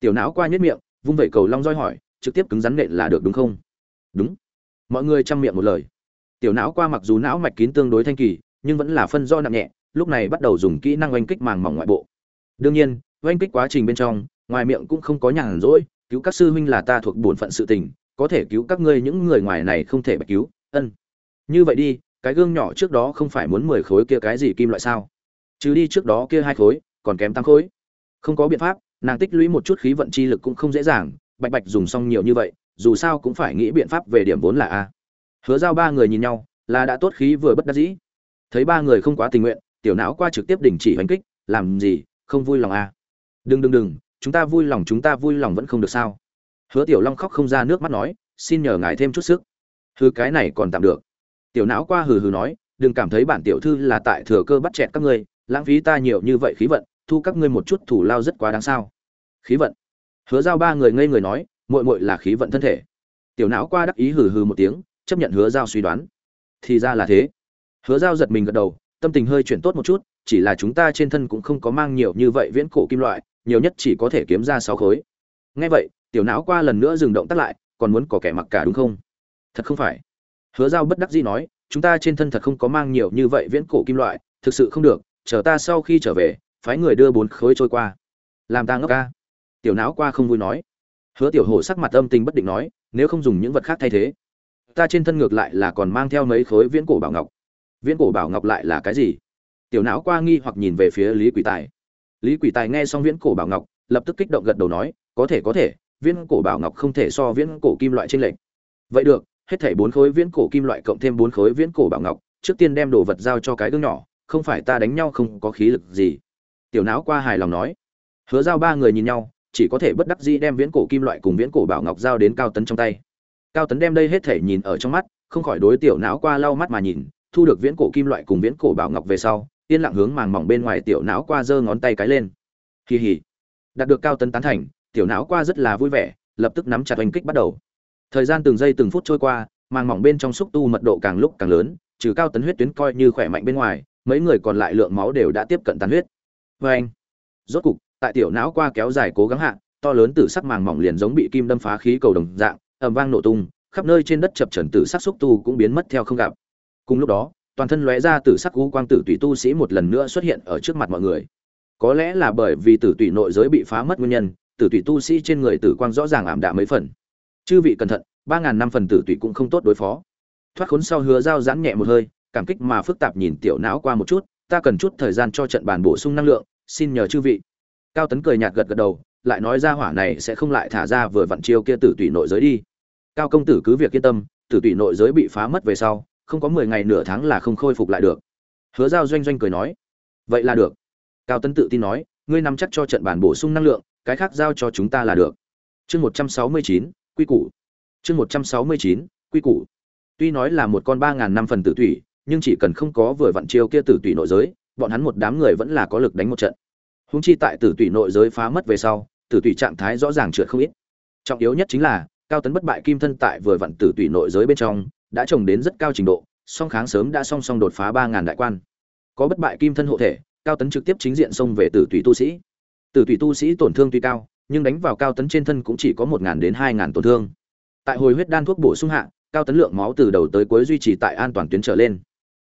[SPEAKER 1] Tiểu não qua nhất miệng, vung vẩy cầu long roi hỏi, trực tiếp cứng rắn nện là được đúng không? Đúng. Mọi người chăm miệng một lời. Tiểu não qua mặc dù não mạch kín tương đối thanh kỳ, nhưng vẫn là phân do nặng nhẹ, lúc này bắt đầu dùng kỹ năng oanh kích màng mỏng ngoại bộ. Đương nhiên, oanh kích quá trình bên trong, ngoài miệng cũng không có nhàn rỗi, cứu các sư huynh là ta thuộc bổn phận sự tình, có thể cứu các ngươi những người ngoài này không thể bạch cứu, ân. Như vậy đi, cái gương nhỏ trước đó không phải muốn mười khối kia cái gì kim loại sao? Chứ đi trước đó kia hai khối, còn kém tám khối không có biện pháp, nàng tích lũy một chút khí vận chi lực cũng không dễ dàng, bạch bạch dùng xong nhiều như vậy, dù sao cũng phải nghĩ biện pháp về điểm vốn là a. Hứa giao ba người nhìn nhau, là đã tốt khí vừa bất đắc dĩ. Thấy ba người không quá tình nguyện, tiểu não qua trực tiếp đình chỉ hành kích, làm gì, không vui lòng a. Đừng đừng đừng, chúng ta vui lòng, chúng ta vui lòng vẫn không được sao. Hứa tiểu long khóc không ra nước mắt nói, xin nhờ ngài thêm chút sức. Hư cái này còn tạm được. Tiểu não qua hừ hừ nói, đừng cảm thấy bản tiểu thư là tại thừa cơ bắt chẹt các ngươi, lãng phí ta nhiều như vậy khí vận thu các ngươi một chút thủ lao rất quá đáng sao? Khí vận. Hứa giao ba người ngây người nói, muội muội là khí vận thân thể. Tiểu não qua đắc ý hừ hừ một tiếng, chấp nhận hứa giao suy đoán. Thì ra là thế. Hứa giao giật mình gật đầu, tâm tình hơi chuyển tốt một chút, chỉ là chúng ta trên thân cũng không có mang nhiều như vậy viễn cổ kim loại, nhiều nhất chỉ có thể kiếm ra sáu khối. Ngay vậy, tiểu não qua lần nữa dừng động tác lại, còn muốn có kẻ mặc cả đúng không? Thật không phải. Hứa giao bất đắc dĩ nói, chúng ta trên thân thật không có mang nhiều như vậy viễn cổ kim loại, thực sự không được, chờ ta sau khi trở về phái người đưa bốn khối trôi qua. Làm ta ngốc ca. Tiểu não qua không vui nói. Hứa tiểu hổ sắc mặt âm tình bất định nói, nếu không dùng những vật khác thay thế. Ta trên thân ngược lại là còn mang theo mấy khối viễn cổ bảo ngọc. Viễn cổ bảo ngọc lại là cái gì? Tiểu não qua nghi hoặc nhìn về phía lý quỷ tài. Lý quỷ tài nghe xong viễn cổ bảo ngọc, lập tức kích động gật đầu nói, có thể có thể, viễn cổ bảo ngọc không thể so viễn cổ kim loại trên lệnh vậy được, hết thảy bốn khối viễn cổ kim loại cộng thêm bốn khối viễn cổ bảo ngọc, trước tiên đem đồ vật giao cho cái gương nhỏ, không phải ta đánh nhau không có khí lực gì tiểu não qua hài lòng nói. Hứa giao ba người nhìn nhau, chỉ có thể bất đắc dĩ đem viễn cổ kim loại cùng viễn cổ bảo ngọc giao đến cao tấn trong tay. Cao tấn đem đây hết thể nhìn ở trong mắt, không khỏi đối tiểu não qua lau mắt mà nhìn, thu được viễn cổ kim loại cùng viễn cổ bảo ngọc về sau, yên lặng hướng màng mỏng bên ngoài tiểu não qua giơ ngón tay cái lên. Kỳ hỉ đạt được cao tấn tán thành, tiểu não qua rất là vui vẻ, lập tức nắm chặt oanh kích bắt đầu. Thời gian từng giây từng phút trôi qua, màng mỏng bên trong xúc tu mật độ càng lúc càng lớn, trừ cao tấn huyết tuyến coi như khỏe mạnh bên ngoài, mấy người còn lại lượng máu đều đã tiếp cận tán huyết vê anh. Rốt cục, tại tiểu não qua kéo dài cố gắng hạ, to lớn từ sắc màng mỏng liền giống bị kim đâm phá khí cầu đồng dạng, ầm vang nổ tung, khắp nơi trên đất chập trần tử sắc xúc tu cũng biến mất theo không gặp. Cùng lúc đó, toàn thân lóe ra tử sắc u quang tử tùy tu sĩ một lần nữa xuất hiện ở trước mặt mọi người. Có lẽ là bởi vì tử tùy nội giới bị phá mất nguyên nhân, tử tùy tu sĩ trên người tử quang rõ ràng ảm đạm mấy phần. Chư vị cẩn thận, ba ngàn năm phần tử tùy cũng không tốt đối phó. Thoát khốn sau hứa dao giãn nhẹ một hơi, cảm kích mà phức tạp nhìn tiểu não qua một chút ta cần chút thời gian cho trận bàn bổ sung năng lượng, xin nhờ chư vị. Cao tấn cười nhạt gật gật đầu, lại nói ra hỏa này sẽ không lại thả ra vừa vặn chiêu kia tử tùy nội giới đi. Cao công tử cứ việc yên tâm, tử tùy nội giới bị phá mất về sau, không có mười ngày nửa tháng là không khôi phục lại được. Hứa giao doanh doanh cười nói, vậy là được. Cao tấn tự tin nói, ngươi nắm chắc cho trận bàn bổ sung năng lượng, cái khác giao cho chúng ta là được. Chương một trăm sáu mươi chín, quy củ. Chương một trăm sáu mươi chín, quy củ. Tuy nói là một con ba ngàn năm phần tử thủy nhưng chỉ cần không có vừa vặn chiêu kia tử tùy nội giới, bọn hắn một đám người vẫn là có lực đánh một trận. Hung chi tại tử tùy nội giới phá mất về sau, tử tùy trạng thái rõ ràng trượt không ít. Trọng yếu nhất chính là, cao tấn bất bại kim thân tại vừa vặn tử tùy nội giới bên trong, đã trồng đến rất cao trình độ, song kháng sớm đã song song đột phá ba ngàn đại quan. Có bất bại kim thân hộ thể, cao tấn trực tiếp chính diện xông về tử tùy tu sĩ. Tử tùy tu sĩ tổn thương tuy cao, nhưng đánh vào cao tấn trên thân cũng chỉ có một ngàn đến hai ngàn tổn thương. Tại hồi huyết đan thuốc bổ sung hạ, cao tấn lượng máu từ đầu tới cuối duy trì tại an toàn tuyến trở lên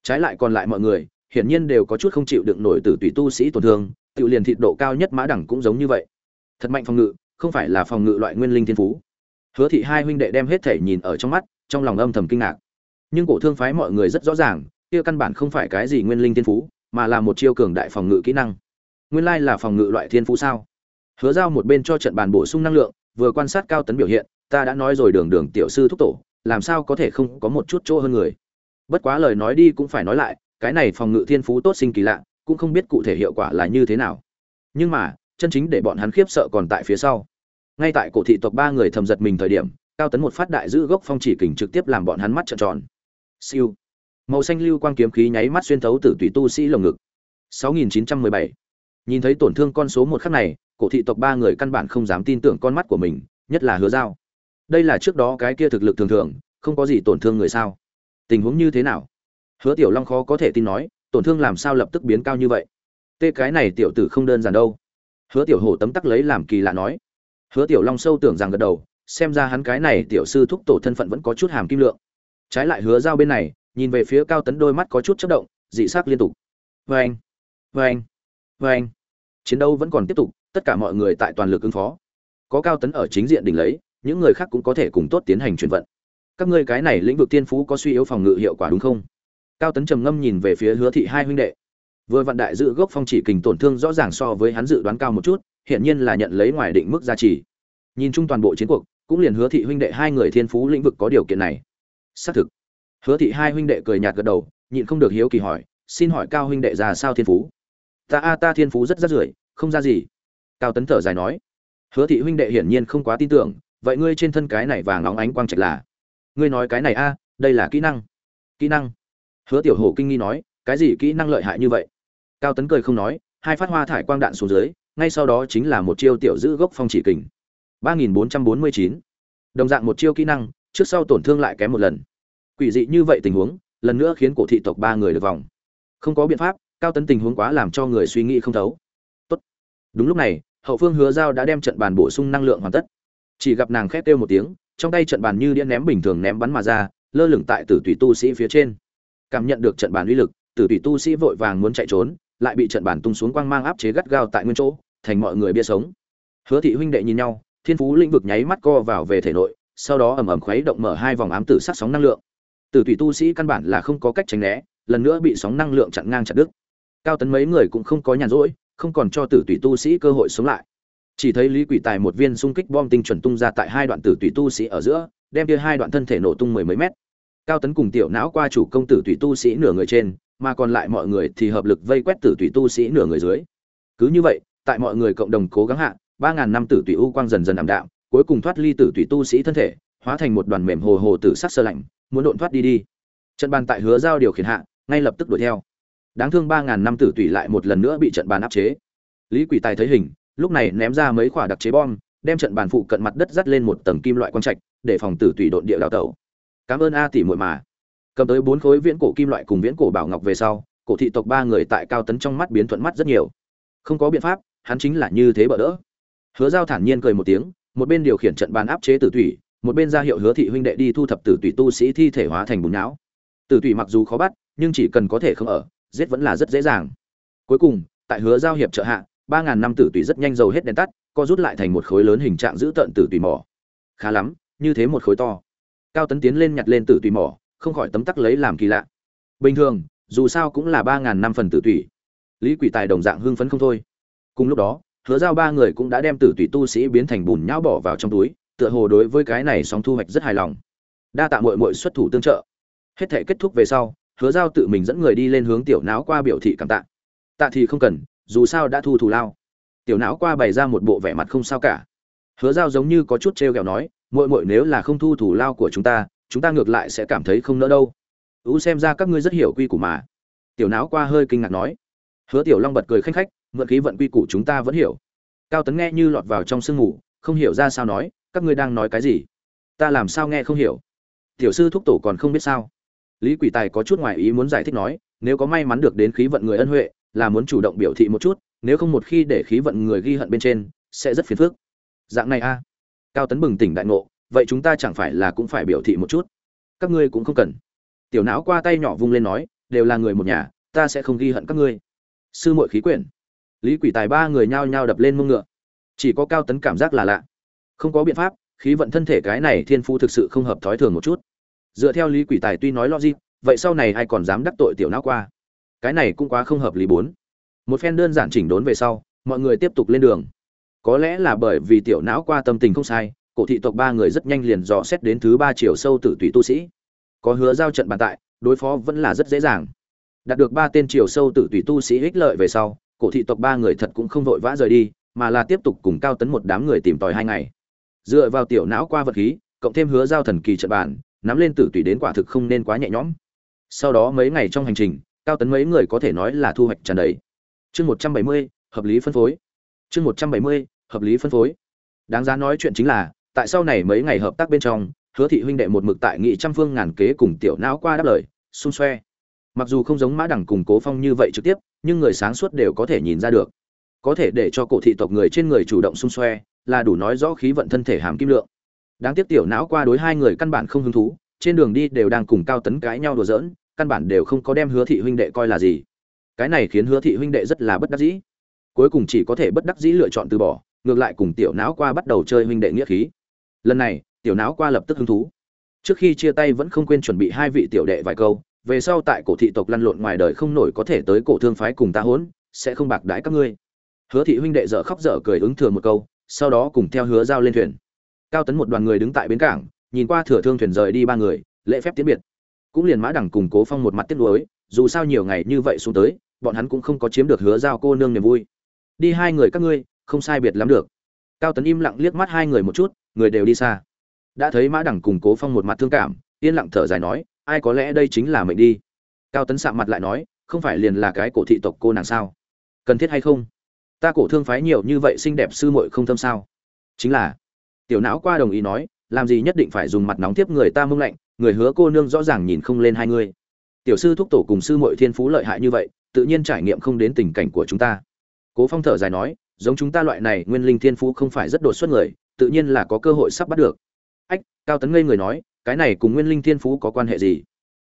[SPEAKER 1] trái lại còn lại mọi người, hiển nhiên đều có chút không chịu đựng nổi từ tùy tu sĩ tổn thương tự liền thịt độ cao nhất mã đẳng cũng giống như vậy. Thật mạnh phòng ngự, không phải là phòng ngự loại nguyên linh thiên phú. Hứa thị hai huynh đệ đem hết thể nhìn ở trong mắt, trong lòng âm thầm kinh ngạc. Nhưng cổ thương phái mọi người rất rõ ràng, kia căn bản không phải cái gì nguyên linh thiên phú, mà là một chiêu cường đại phòng ngự kỹ năng. Nguyên lai là phòng ngự loại thiên phú sao? Hứa giao một bên cho trận bàn bổ sung năng lượng, vừa quan sát cao tấn biểu hiện, ta đã nói rồi đường đường tiểu sư thúc tổ, làm sao có thể không có một chút chỗ hơn người? Bất quá lời nói đi cũng phải nói lại, cái này phòng ngự thiên phú tốt sinh kỳ lạ, cũng không biết cụ thể hiệu quả là như thế nào. Nhưng mà, chân chính để bọn hắn khiếp sợ còn tại phía sau. Ngay tại cổ thị tộc ba người thầm giật mình thời điểm, cao tấn một phát đại giữ gốc phong chỉ kình trực tiếp làm bọn hắn mắt trợn tròn. Siêu. Màu xanh lưu quang kiếm khí nháy mắt xuyên thấu tử tùy tu sĩ lồng ngực. 6917. nhìn thấy tổn thương con số một khắc này, cổ thị tộc ba người căn bản không dám tin tưởng con mắt của mình, nhất là hứa giao. Đây là trước đó cái kia thực lực thường thường, không có gì tổn thương người sao? Tình huống như thế nào? Hứa tiểu long khó có thể tin nói, tổn thương làm sao lập tức biến cao như vậy? Tê cái này tiểu tử không đơn giản đâu. Hứa tiểu hổ tấm tắc lấy làm kỳ lạ nói. Hứa tiểu long sâu tưởng rằng gật đầu, xem ra hắn cái này tiểu sư thúc tổ thân phận vẫn có chút hàm kim lượng. Trái lại hứa giao bên này, nhìn về phía cao tấn đôi mắt có chút chất động, dị sắc liên tục. Vê anh vê anh vê anh chiến đấu vẫn còn tiếp tục, tất cả mọi người tại toàn lực ứng phó. Có cao tấn ở chính diện đỉnh lấy, những người khác cũng có thể cùng tốt tiến hành chuyển vận các ngươi cái này lĩnh vực tiên phú có suy yếu phòng ngự hiệu quả đúng không? Cao tấn trầm ngâm nhìn về phía hứa thị hai huynh đệ. Vừa vạn đại dự gốc phong chỉ kình tổn thương rõ ràng so với hắn dự đoán cao một chút, hiển nhiên là nhận lấy ngoài định mức gia trì. nhìn chung toàn bộ chiến cuộc, cũng liền hứa thị huynh đệ hai người thiên phú lĩnh vực có điều kiện này. Xác thực. Hứa thị hai huynh đệ cười nhạt gật đầu, nhịn không được hiếu kỳ hỏi, xin hỏi cao huynh đệ ra sao thiên phú? Ta, a, ta thiên phú rất rất rưởi, không ra gì. Cao tấn thở dài nói. Hứa thị huynh đệ hiển nhiên không quá tin tưởng, vậy ngươi trên thân cái này vàng óng ánh quang trạch là ngươi nói cái này a, đây là kỹ năng. Kỹ năng? Hứa tiểu hổ kinh nghi nói, cái gì kỹ năng lợi hại như vậy? Cao tấn cười không nói, hai phát hoa thải quang đạn xuống dưới, ngay sau đó chính là một chiêu tiểu giữ gốc phong chỉ kình. ba nghìn bốn trăm bốn mươi chín. Đồng dạng một chiêu kỹ năng, trước sau tổn thương lại kém một lần. Quỷ dị như vậy tình huống, lần nữa khiến cổ thị tộc ba người được vòng. Không có biện pháp, cao tấn tình huống quá làm cho người suy nghĩ không thấu. Tốt. đúng lúc này, hậu phương hứa giao đã đem trận bàn bổ sung năng lượng hoàn tất. Chỉ gặp nàng khét kêu một tiếng trong tay trận bàn như điện ném bình thường ném bắn mà ra, lơ lửng tại tử tùy tu sĩ phía trên. Cảm nhận được trận bàn uy lực, tử tùy tu sĩ vội vàng muốn chạy trốn, lại bị trận bàn tung xuống quang mang áp chế gắt gao tại nguyên chỗ, thành mọi người bia sống. Hứa thị huynh đệ nhìn nhau, thiên phú lĩnh vực nháy mắt co vào về thể nội, sau đó ầm ầm khuấy động mở hai vòng ám tử sát sóng năng lượng. Tử tùy tu sĩ căn bản là không có cách tránh né, lần nữa bị sóng năng lượng chặn ngang chặt đứt. Cao tấn mấy người cũng không có nhàn rỗi, không còn cho tử tùy tu sĩ cơ hội sống lại chỉ thấy lý quỷ tài một viên xung kích bom tinh chuẩn tung ra tại hai đoạn tử tùy tu sĩ ở giữa, đem kia hai đoạn thân thể nổ tung mười mấy mét. Cao tấn cùng tiểu não qua chủ công tử tùy tu sĩ nửa người trên, mà còn lại mọi người thì hợp lực vây quét tử tùy tu sĩ nửa người dưới. Cứ như vậy, tại mọi người cộng đồng cố gắng hạ, ba ngàn năm tử tùy u quang dần dần ảm đạm, cuối cùng thoát ly tử tùy tu sĩ thân thể, hóa thành một đoàn mềm hồ hồ tử sắc sơ lạnh, muốn độn thoát đi đi. Trận bàn tại hứa giao điều khiển hạ, ngay lập tức đuổi theo. Đáng thương ba ngàn năm tử tùy lại một lần nữa bị trận bàn áp chế. Lý quỷ tài thấy hình lúc này ném ra mấy quả đặc chế bom, đem trận bàn phụ cận mặt đất dắt lên một tầng kim loại quang trạch, để phòng tử tùy độn địa đào tẩu. Cảm ơn a tỷ muội mà. Cầm tới bốn khối viễn cổ kim loại cùng viễn cổ bảo ngọc về sau, cổ thị tộc ba người tại cao tấn trong mắt biến thuận mắt rất nhiều. Không có biện pháp, hắn chính là như thế bỡ đỡ. Hứa giao thản nhiên cười một tiếng, một bên điều khiển trận bàn áp chế tử tùy, một bên ra hiệu hứa thị huynh đệ đi thu thập tử tùy tu sĩ thi thể hóa thành bùn não. Tử tùy mặc dù khó bắt, nhưng chỉ cần có thể không ở, giết vẫn là rất dễ dàng. Cuối cùng, tại hứa giao hiệp trợ hạ ba ngàn năm tử tùy rất nhanh dầu hết đèn tắt, co rút lại thành một khối lớn hình trạng giữ tận tử tùy mỏ. Khá lắm, như thế một khối to. Cao tấn tiến lên nhặt lên tử tùy mỏ, không khỏi tấm tắc lấy làm kỳ lạ. Bình thường, dù sao cũng là ba ngàn năm phần tử tùy. Lý quỷ tài đồng dạng hưng phấn không thôi. Cùng lúc đó, hứa giao ba người cũng đã đem tử tùy tu sĩ biến thành bùn nhão bỏ vào trong túi, tựa hồ đối với cái này sóng thu hoạch rất hài lòng. Đa tạ mội mội xuất thủ tương trợ. Hết thể kết thúc về sau, hứa giao tự mình dẫn người đi lên hướng tiểu não qua biểu thị cảm tạ. Tạ thì không cần dù sao đã thu thù lao. Tiểu não qua bày ra một bộ vẻ mặt không sao cả. Hứa giao giống như có chút t r e o kẹo nói mội mội nếu là không thu thủ lao của chúng ta chúng ta ngược lại sẽ cảm thấy không nỡ đâu. Ú, xem ra các ngươi rất hiểu quy củ mà. Tiểu não qua hơi kinh ngạc nói. Hứa tiểu long bật cười khanh khách, mượn khí vận quy củ chúng ta vẫn hiểu. Cao tấn nghe như lọt vào trong sương ngủ không hiểu ra sao nói, các ngươi đang nói cái gì? Ta làm sao nghe không hiểu? Tiểu sư thúc tổ còn không biết sao. Lý quỷ tài có chút ngoài ý muốn giải thích nói, nếu có may mắn được đến khí vận người ân huệ là muốn chủ động biểu thị một chút, nếu không một khi để khí vận người ghi hận bên trên, sẽ rất phiền phức. Dạng này a. Cao tấn bừng tỉnh đại ngộ, vậy chúng ta chẳng phải là cũng phải biểu thị một chút? Các ngươi cũng không cần. Tiểu não qua tay nhỏ vung lên nói, đều là người một nhà, ta sẽ không ghi hận các ngươi. Sư muội khí quyển. Lý quỷ tài ba người nhao nhao đập lên mông ngựa. Chỉ có cao tấn cảm giác là lạ. Không có biện pháp, khí vận thân thể cái này thiên phu thực sự không hợp thói thường một chút. Dựa theo lý quỷ tài tuy nói logic, vậy sau này ai còn dám đắc tội tiểu não qua? Cái này cũng quá không hợp lý bốn. Một phen đơn giản chỉnh đốn về sau, mọi người tiếp tục lên đường. Có lẽ là bởi vì tiểu não qua tâm tình không sai, cổ thị tộc ba người rất nhanh liền dò xét đến thứ ba chiều sâu tử tùy tu sĩ. Có hứa giao trận bàn tại, đối phó vẫn là rất dễ dàng. Đạt được ba tên chiều sâu tử tùy tu sĩ ích lợi về sau, cổ thị tộc ba người thật cũng không vội vã rời đi, mà là tiếp tục cùng cao tấn một đám người tìm tòi hai ngày. Dựa vào tiểu não qua vật khí, cộng thêm hứa giao thần kỳ trận bàn, nắm lên tử tùy đến quả thực không nên quá nhẹ nhõm. Sau đó mấy ngày trong hành trình cao tấn mấy người có thể nói là thu hoạch tràn đầy. Chương một trăm bảy mươi, hợp lý phân phối. Chương một trăm bảy mươi, hợp lý phân phối. Đáng giá nói chuyện chính là, tại sau này mấy ngày hợp tác bên trong, hứa thị huynh đệ một mực tại nghị trăm phương ngàn kế cùng tiểu não qua đáp lời, xung xoe. Mặc dù không giống mã đẳng cùng cố phong như vậy trực tiếp, nhưng người sáng suốt đều có thể nhìn ra được. Có thể để cho cổ thị tộc người trên người chủ động xung xoe, là đủ nói rõ khí vận thân thể hàm kim lượng. Đáng tiếc tiểu não qua đối hai người căn bản không hứng thú, trên đường đi đều đang cùng cao tấn cãi nhau đùa giỡn căn bản đều không có đem hứa thị huynh đệ coi là gì. Cái này khiến hứa thị huynh đệ rất là bất đắc dĩ. Cuối cùng chỉ có thể bất đắc dĩ lựa chọn từ bỏ, ngược lại cùng tiểu não qua bắt đầu chơi huynh đệ nghĩa khí. Lần này, tiểu não qua lập tức hứng thú. Trước khi chia tay vẫn không quên chuẩn bị hai vị tiểu đệ vài câu, về sau tại cổ thị tộc lăn lộn ngoài đời không nổi có thể tới cổ thương phái cùng ta hỗn, sẽ không bạc đái các ngươi. Hứa thị huynh đệ dở khóc dở cười ứng thừa một câu, sau đó cùng theo hứa giao lên thuyền. Cao tấn một đoàn người đứng tại bến cảng, nhìn qua thừa thương thuyền rời đi ba người, lễ phép tiến biệt cũng liền mã đẳng cùng cố phong một mặt tiếc nuối, dù sao nhiều ngày như vậy xuống tới, bọn hắn cũng không có chiếm được hứa giao cô nương niềm vui. Đi hai người các ngươi, không sai biệt lắm được. Cao tấn im lặng liếc mắt hai người một chút, người đều đi xa. Đã thấy mã đẳng cùng cố phong một mặt thương cảm, yên lặng thở dài nói, ai có lẽ đây chính là mệnh đi. Cao tấn sạm mặt lại nói, không phải liền là cái cổ thị tộc cô nàng sao? Cần thiết hay không? Ta cổ thương phái nhiều như vậy xinh đẹp sư muội không thâm sao? Chính là. Tiểu não qua đồng ý nói, làm gì nhất định phải dùng mặt nóng tiếp người ta mông lạnh người hứa cô nương rõ ràng nhìn không lên hai người. Tiểu sư thúc tổ cùng sư muội thiên phú lợi hại như vậy, tự nhiên trải nghiệm không đến tình cảnh của chúng ta. Cố phong thở dài nói, giống chúng ta loại này nguyên linh thiên phú không phải rất đột xuất người, tự nhiên là có cơ hội sắp bắt được. Ách, cao tấn ngây người nói, cái này cùng nguyên linh thiên phú có quan hệ gì?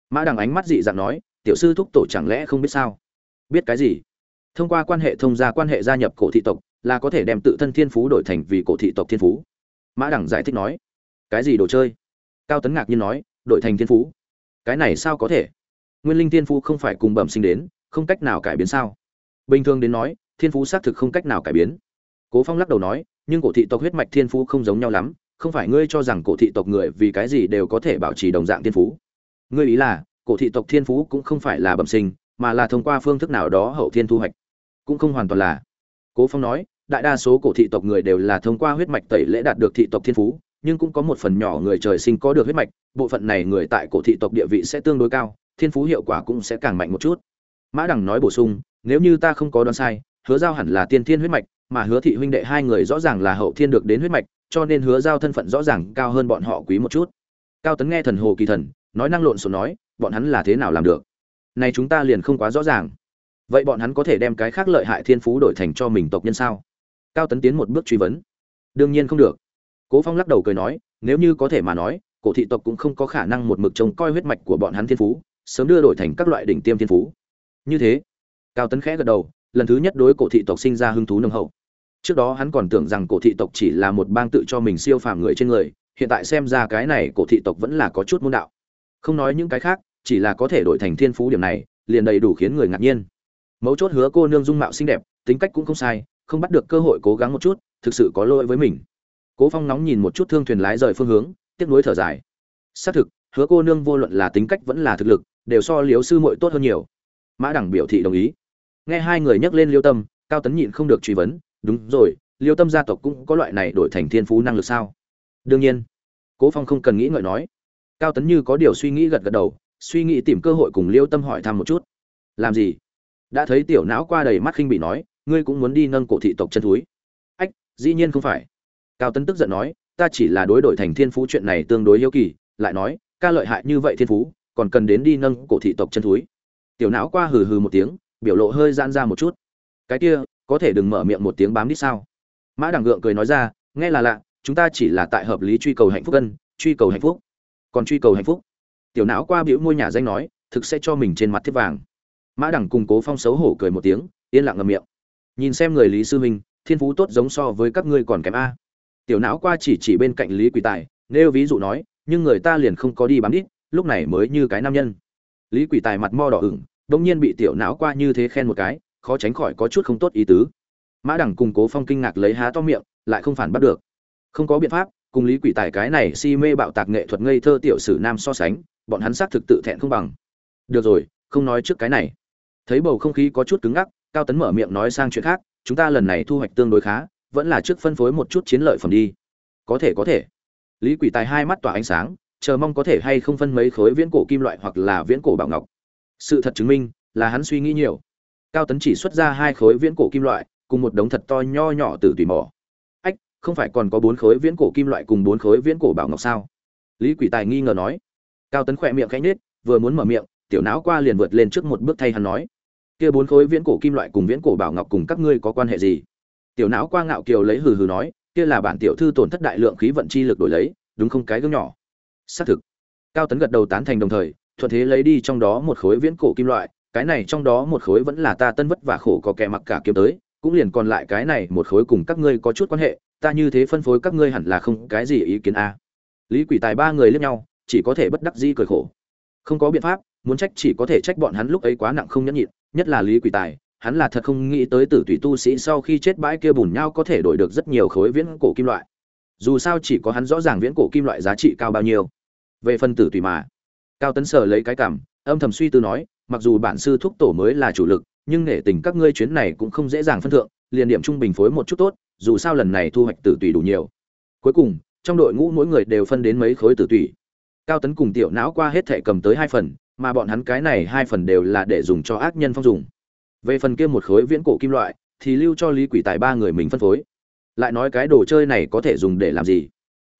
[SPEAKER 1] Mã đằng ánh mắt dị dạng nói, tiểu sư thúc tổ chẳng lẽ không biết sao? Biết cái gì? Thông qua quan hệ thông gia quan hệ gia nhập cổ thị tộc, là có thể đem tự thân thiên phú đổi thành vì cổ thị tộc thiên phú. Mã đẳng giải thích nói, cái gì đồ chơi? Cao tấn ngạc nhiên nói đổi thành thiên phú. Cái này sao có thể? Nguyên linh thiên phú không phải cùng bẩm sinh đến, không cách nào cải biến sao? Bình thường đến nói, thiên phú xác thực không cách nào cải biến. Cố phong lắc đầu nói, nhưng cổ thị tộc huyết mạch thiên phú không giống nhau lắm, không phải ngươi cho rằng cổ thị tộc người vì cái gì đều có thể bảo trì đồng dạng thiên phú. Ngươi ý là, cổ thị tộc thiên phú cũng không phải là bẩm sinh, mà là thông qua phương thức nào đó hậu thiên thu hoạch. Cũng không hoàn toàn là. Cố phong nói, đại đa số cổ thị tộc người đều là thông qua huyết mạch tẩy lễ đạt được thị tộc thiên phú, nhưng cũng có một phần nhỏ người trời sinh có được huyết mạch bộ phận này người tại cổ thị tộc địa vị sẽ tương đối cao, thiên phú hiệu quả cũng sẽ càng mạnh một chút. Mã đằng nói bổ sung, nếu như ta không có đoán sai, hứa giao hẳn là tiên thiên huyết mạch, mà hứa thị huynh đệ hai người rõ ràng là hậu thiên được đến huyết mạch, cho nên hứa giao thân phận rõ ràng cao hơn bọn họ quý một chút. Cao tấn nghe thần hồ kỳ thần, nói năng lộn xộn nói, bọn hắn là thế nào làm được? Này chúng ta liền không quá rõ ràng. Vậy bọn hắn có thể đem cái khác lợi hại thiên phú đổi thành cho mình tộc nhân sao? Cao tấn tiến một bước truy vấn. Đương nhiên không được. Cố phong lắc đầu cười nói, nếu như có thể mà nói cổ thị tộc cũng không có khả năng một mực trông coi huyết mạch của bọn hắn thiên phú, sớm đưa đổi thành các loại đỉnh tiêm thiên phú. Như thế, cao tấn khẽ gật đầu, lần thứ nhất đối cổ thị tộc sinh ra hứng thú nâng hậu. Trước đó hắn còn tưởng rằng cổ thị tộc chỉ là một bang tự cho mình siêu phàm người trên người, hiện tại xem ra cái này cổ thị tộc vẫn là có chút môn đạo. Không nói những cái khác, chỉ là có thể đổi thành thiên phú điểm này, liền đầy đủ khiến người ngạc nhiên. Mấu chốt hứa cô nương dung mạo xinh đẹp, tính cách cũng không sai, không bắt được cơ hội cố gắng một chút, thực sự có lỗi với mình. Cố phong nóng nhìn một chút thương thuyền lái rời phương hướng tiếc nuối thở dài. Xác thực, hứa cô nương vô luận là tính cách vẫn là thực lực, đều so liếu sư muội tốt hơn nhiều. Mã đẳng biểu thị đồng ý. Nghe hai người nhắc lên liêu tâm, cao tấn nhịn không được truy vấn, đúng rồi, liêu tâm gia tộc cũng có loại này đổi thành thiên phú năng lực sao? Đương nhiên. Cố phong không cần nghĩ ngợi nói. Cao tấn như có điều suy nghĩ gật gật đầu, suy nghĩ tìm cơ hội cùng liêu tâm hỏi thăm một chút. Làm gì? Đã thấy tiểu não qua đầy mắt khinh bị nói, ngươi cũng muốn đi nâng cổ thị tộc chân thúi? Ách, dĩ nhiên không phải. Cao tấn tức giận nói ta chỉ là đối đổi thành thiên phú chuyện này tương đối yêu kỳ, lại nói, ca lợi hại như vậy thiên phú, còn cần đến đi nâng cổ thị tộc chân thúi. Tiểu não qua hừ hừ một tiếng, biểu lộ hơi giãn ra một chút. Cái kia, có thể đừng mở miệng một tiếng bám đít sao? Mã đằng gượng cười nói ra, nghe là lạ, chúng ta chỉ là tại hợp lý truy cầu hạnh phúc cân, truy cầu hạnh phúc. Còn truy cầu hạnh phúc? Tiểu não qua biểu môi nhà danh nói, thực sẽ cho mình trên mặt thiết vàng. Mã đằng cùng cố phong xấu hổ cười một tiếng, yên lặng ngậm miệng. Nhìn xem người lý sư huynh thiên phú tốt giống so với các ngươi còn kém a tiểu não qua chỉ chỉ bên cạnh lý quỳ tài, nêu ví dụ nói, nhưng người ta liền không có đi bám đít, lúc này mới như cái nam nhân. Lý quỳ tài mặt mo đỏ ửng đông nhiên bị tiểu não qua như thế khen một cái, khó tránh khỏi có chút không tốt ý tứ. Mã đẳng cùng cố phong kinh ngạc lấy há to miệng, lại không phản bắt được. Không có biện pháp, cùng lý quỷ tài cái này si mê bạo tạc nghệ thuật ngây thơ tiểu sử nam so sánh, bọn hắn xác thực tự thẹn không bằng. Được rồi, không nói trước cái này. Thấy bầu không khí có chút cứng ngắc, cao tấn mở miệng nói sang chuyện khác, chúng ta lần này thu hoạch tương đối khá vẫn là trước phân phối một chút chiến lợi phẩm đi. Có thể có thể. Lý quỷ tài hai mắt tỏa ánh sáng, chờ mong có thể hay không phân mấy khối viễn cổ kim loại hoặc là viễn cổ bảo ngọc. Sự thật chứng minh là hắn suy nghĩ nhiều. Cao tấn chỉ xuất ra hai khối viễn cổ kim loại, cùng một đống thật to nho nhỏ từ tùy mỏ. Ách, không phải còn có bốn khối viễn cổ kim loại cùng bốn khối viễn cổ bảo ngọc sao? Lý quỷ tài nghi ngờ nói. Cao tấn khỏe miệng khẽ nhếch, vừa muốn mở miệng, tiểu não qua liền vượt lên trước một bước thay hắn nói. Kia bốn khối viễn cổ kim loại cùng viễn cổ bảo ngọc cùng các ngươi có quan hệ gì? Tiểu não qua ngạo kiều lấy hừ hừ nói, kia là bản tiểu thư tổn thất đại lượng khí vận chi lực đổi lấy, đúng không cái gương nhỏ? Xác thực. Cao tấn gật đầu tán thành đồng thời, thuận thế lấy đi trong đó một khối viễn cổ kim loại, cái này trong đó một khối vẫn là ta tân vất và khổ có kẻ mặc cả kiếm tới, cũng liền còn lại cái này một khối cùng các ngươi có chút quan hệ, ta như thế phân phối các ngươi hẳn là không cái gì ý kiến a. Lý quỷ tài ba người liếc nhau, chỉ có thể bất đắc dĩ cười khổ. Không có biện pháp, muốn trách chỉ có thể trách bọn hắn lúc ấy quá nặng không nhẫn nhịn, nhất là lý quỷ tài hắn là thật không nghĩ tới tử tùy tu sĩ sau khi chết bãi kia bùn nhau có thể đổi được rất nhiều khối viễn cổ kim loại. Dù sao chỉ có hắn rõ ràng viễn cổ kim loại giá trị cao bao nhiêu. Về phần tử tùy mà, cao tấn sở lấy cái cảm, âm thầm suy tư nói, mặc dù bản sư thúc tổ mới là chủ lực, nhưng nể tình các ngươi chuyến này cũng không dễ dàng phân thượng, liền điểm trung bình phối một chút tốt, dù sao lần này thu hoạch tử tùy đủ nhiều. Cuối cùng, trong đội ngũ mỗi người đều phân đến mấy khối tử tùy. Cao tấn cùng tiểu não qua hết thệ cầm tới hai phần, mà bọn hắn cái này hai phần đều là để dùng cho ác nhân phong dùng về phần kia một khối viễn cổ kim loại, thì lưu cho lý quỷ tài ba người mình phân phối. Lại nói cái đồ chơi này có thể dùng để làm gì?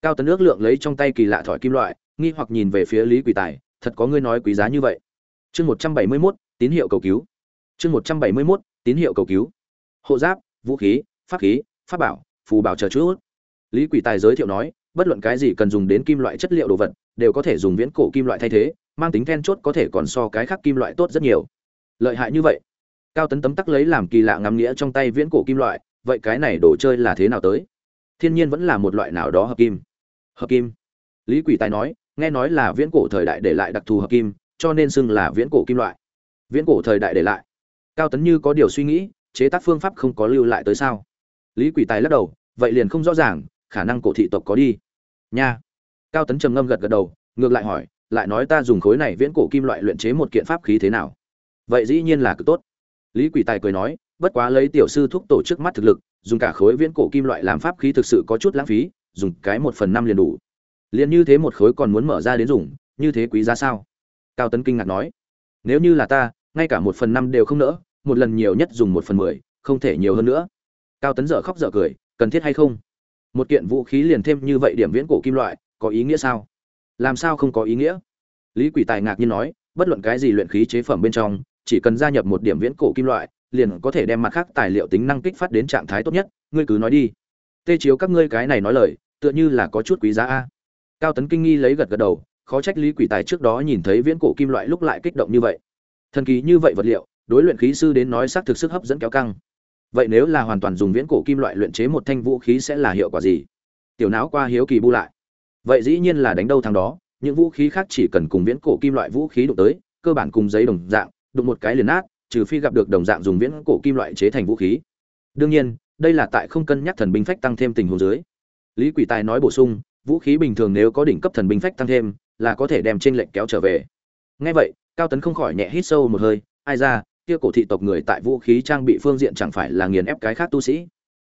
[SPEAKER 1] Cao tấn ước lượng lấy trong tay kỳ lạ thỏi kim loại, nghi hoặc nhìn về phía lý quỷ tài, thật có ngươi nói quý giá như vậy. Chương một trăm bảy mươi mốt, tín hiệu cầu cứu. Chương một trăm bảy mươi mốt, tín hiệu cầu cứu. Hộ giáp, vũ khí, pháp khí, pháp bảo, phù bảo chờ chút. Lý quỷ tài giới thiệu nói, bất luận cái gì cần dùng đến kim loại chất liệu đồ vật, đều có thể dùng viễn cổ kim loại thay thế, mang tính then chốt có thể còn so cái khác kim loại tốt rất nhiều. Lợi hại như vậy cao tấn tấm tắc lấy làm kỳ lạ ngắm nghĩa trong tay viễn cổ kim loại, vậy cái này đồ chơi là thế nào tới? Thiên nhiên vẫn là một loại nào đó hợp kim. Hợp kim. Lý quỷ tài nói, nghe nói là viễn cổ thời đại để lại đặc thù hợp kim, cho nên xưng là viễn cổ kim loại. Viễn cổ thời đại để lại. Cao tấn như có điều suy nghĩ, chế tác phương pháp không có lưu lại tới sao? Lý quỷ tài lắc đầu, vậy liền không rõ ràng, khả năng cổ thị tộc có đi. Nha. Cao tấn trầm ngâm gật gật đầu, ngược lại hỏi, lại nói ta dùng khối này viễn cổ kim loại luyện chế một kiện pháp khí thế nào? Vậy dĩ nhiên là cực tốt lý quỷ tài cười nói, bất quá lấy tiểu sư thúc tổ trước mắt thực lực, dùng cả khối viễn cổ kim loại làm pháp khí thực sự có chút lãng phí, dùng cái một phần năm liền đủ. Liền như thế một khối còn muốn mở ra đến dùng, như thế quý giá sao? Cao tấn kinh ngạc nói, nếu như là ta, ngay cả một phần năm đều không nỡ, một lần nhiều nhất dùng một phần mười, không thể nhiều hơn nữa. Cao tấn dở khóc dở cười, cần thiết hay không? Một kiện vũ khí liền thêm như vậy điểm viễn cổ kim loại, có ý nghĩa sao? Làm sao không có ý nghĩa? Lý quỷ tài ngạc nhiên nói, bất luận cái gì luyện khí chế phẩm bên trong chỉ cần gia nhập một điểm viễn cổ kim loại, liền có thể đem mặt khác tài liệu tính năng kích phát đến trạng thái tốt nhất, ngươi cứ nói đi. Tê chiếu các ngươi cái này nói lời, tựa như là có chút quý giá a. Cao tấn kinh nghi lấy gật gật đầu, khó trách lý quỷ tài trước đó nhìn thấy viễn cổ kim loại lúc lại kích động như vậy. Thần kỳ như vậy vật liệu, đối luyện khí sư đến nói xác thực sức hấp dẫn kéo căng. Vậy nếu là hoàn toàn dùng viễn cổ kim loại luyện chế một thanh vũ khí sẽ là hiệu quả gì? Tiểu não qua hiếu kỳ bu lại. Vậy dĩ nhiên là đánh đâu thằng đó, những vũ khí khác chỉ cần cùng viễn cổ kim loại vũ khí đụng tới, cơ bản cùng giấy đồng dạng đụng một cái liền nát, trừ phi gặp được đồng dạng dùng viễn cổ kim loại chế thành vũ khí. Đương nhiên, đây là tại không cân nhắc thần binh phách tăng thêm tình huống dưới. Lý quỷ tài nói bổ sung, vũ khí bình thường nếu có đỉnh cấp thần binh phách tăng thêm, là có thể đem trên lệnh kéo trở về. Nghe vậy, cao tấn không khỏi nhẹ hít sâu một hơi, ai ra, kia cổ thị tộc người tại vũ khí trang bị phương diện chẳng phải là nghiền ép cái khác tu sĩ.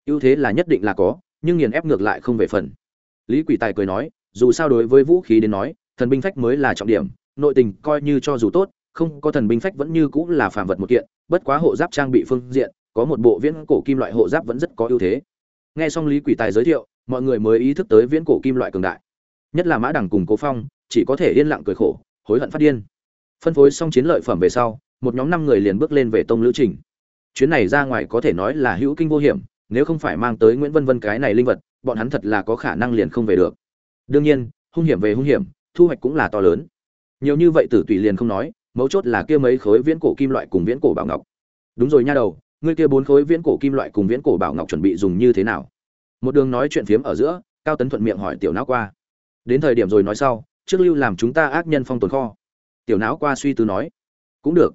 [SPEAKER 1] Ưu thế là nhất định là có, nhưng nghiền ép ngược lại không về phần. Lý quỷ tài cười nói, dù sao đối với vũ khí đến nói, thần binh phách mới là trọng điểm, nội tình coi như cho dù tốt không có thần binh phách vẫn như cũng là phàm vật một kiện, bất quá hộ giáp trang bị phương diện, có một bộ viễn cổ kim loại hộ giáp vẫn rất có ưu thế. Nghe xong lý quỷ tài giới thiệu, mọi người mới ý thức tới viễn cổ kim loại cường đại. Nhất là mã đẳng cùng cố phong, chỉ có thể yên lặng cười khổ, hối hận phát điên. Phân phối xong chiến lợi phẩm về sau, một nhóm năm người liền bước lên về tông lữ trình. Chuyến này ra ngoài có thể nói là hữu kinh vô hiểm, nếu không phải mang tới nguyễn vân vân cái này linh vật, bọn hắn thật là có khả năng liền không về được. Đương nhiên, hung hiểm về hung hiểm, thu hoạch cũng là to lớn. Nhiều như vậy tử tùy liền không nói mấu chốt là kia mấy khối viễn cổ kim loại cùng viễn cổ bảo ngọc. Đúng rồi nha đầu, ngươi kia bốn khối viễn cổ kim loại cùng viễn cổ bảo ngọc chuẩn bị dùng như thế nào? Một đường nói chuyện phiếm ở giữa, cao tấn thuận miệng hỏi tiểu não qua. Đến thời điểm rồi nói sau, trước lưu làm chúng ta ác nhân phong tồn kho. Tiểu não qua suy tư nói. Cũng được.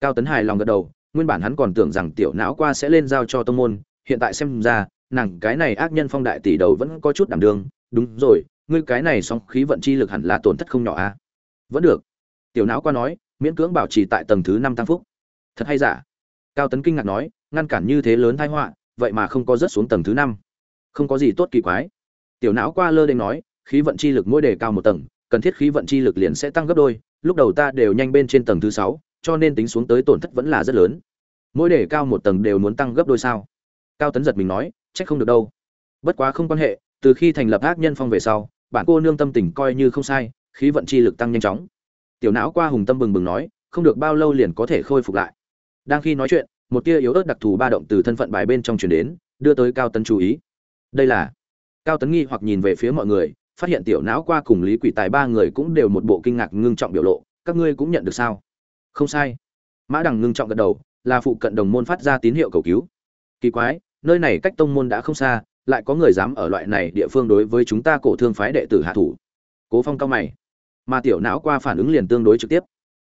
[SPEAKER 1] Cao tấn hài lòng gật đầu, nguyên bản hắn còn tưởng rằng tiểu não qua sẽ lên giao cho tông môn, hiện tại xem ra, nàng cái này ác nhân phong đại tỷ đầu vẫn có chút đảm đương. Đúng rồi, ngươi cái này song khí vận chi lực hẳn là tổn thất không nhỏ a à? vẫn được. Tiểu não qua nói miễn cưỡng bảo trì tại tầng thứ năm tăng phúc. Thật hay giả? Cao tấn kinh ngạc nói, ngăn cản như thế lớn thái họa, vậy mà không có rớt xuống tầng thứ năm. Không có gì tốt kỳ quái. Tiểu não qua lơ đen nói, khí vận chi lực mỗi đề cao một tầng, cần thiết khí vận chi lực liền sẽ tăng gấp đôi, lúc đầu ta đều nhanh bên trên tầng thứ sáu, cho nên tính xuống tới tổn thất vẫn là rất lớn. Mỗi đề cao một tầng đều muốn tăng gấp đôi sao? Cao tấn giật mình nói, trách không được đâu. Bất quá không quan hệ, từ khi thành lập ác nhân phong về sau bản cô nương tâm tình coi như không sai, khí vận chi lực tăng nhanh chóng tiểu não qua hùng tâm bừng bừng nói, không được bao lâu liền có thể khôi phục lại. Đang khi nói chuyện, một tia yếu ớt đặc thù ba động từ thân phận bài bên trong chuyển đến, đưa tới cao tấn chú ý. Đây là cao tấn nghi hoặc nhìn về phía mọi người, phát hiện tiểu não qua cùng lý quỷ tài ba người cũng đều một bộ kinh ngạc ngưng trọng biểu lộ, các ngươi cũng nhận được sao? Không sai. Mã đằng ngưng trọng gật đầu, là phụ cận đồng môn phát ra tín hiệu cầu cứu. Kỳ quái, nơi này cách tông môn đã không xa, lại có người dám ở loại này địa phương đối với chúng ta cổ thương phái đệ tử hạ thủ. Cố phong cao mày mà tiểu não qua phản ứng liền tương đối trực tiếp.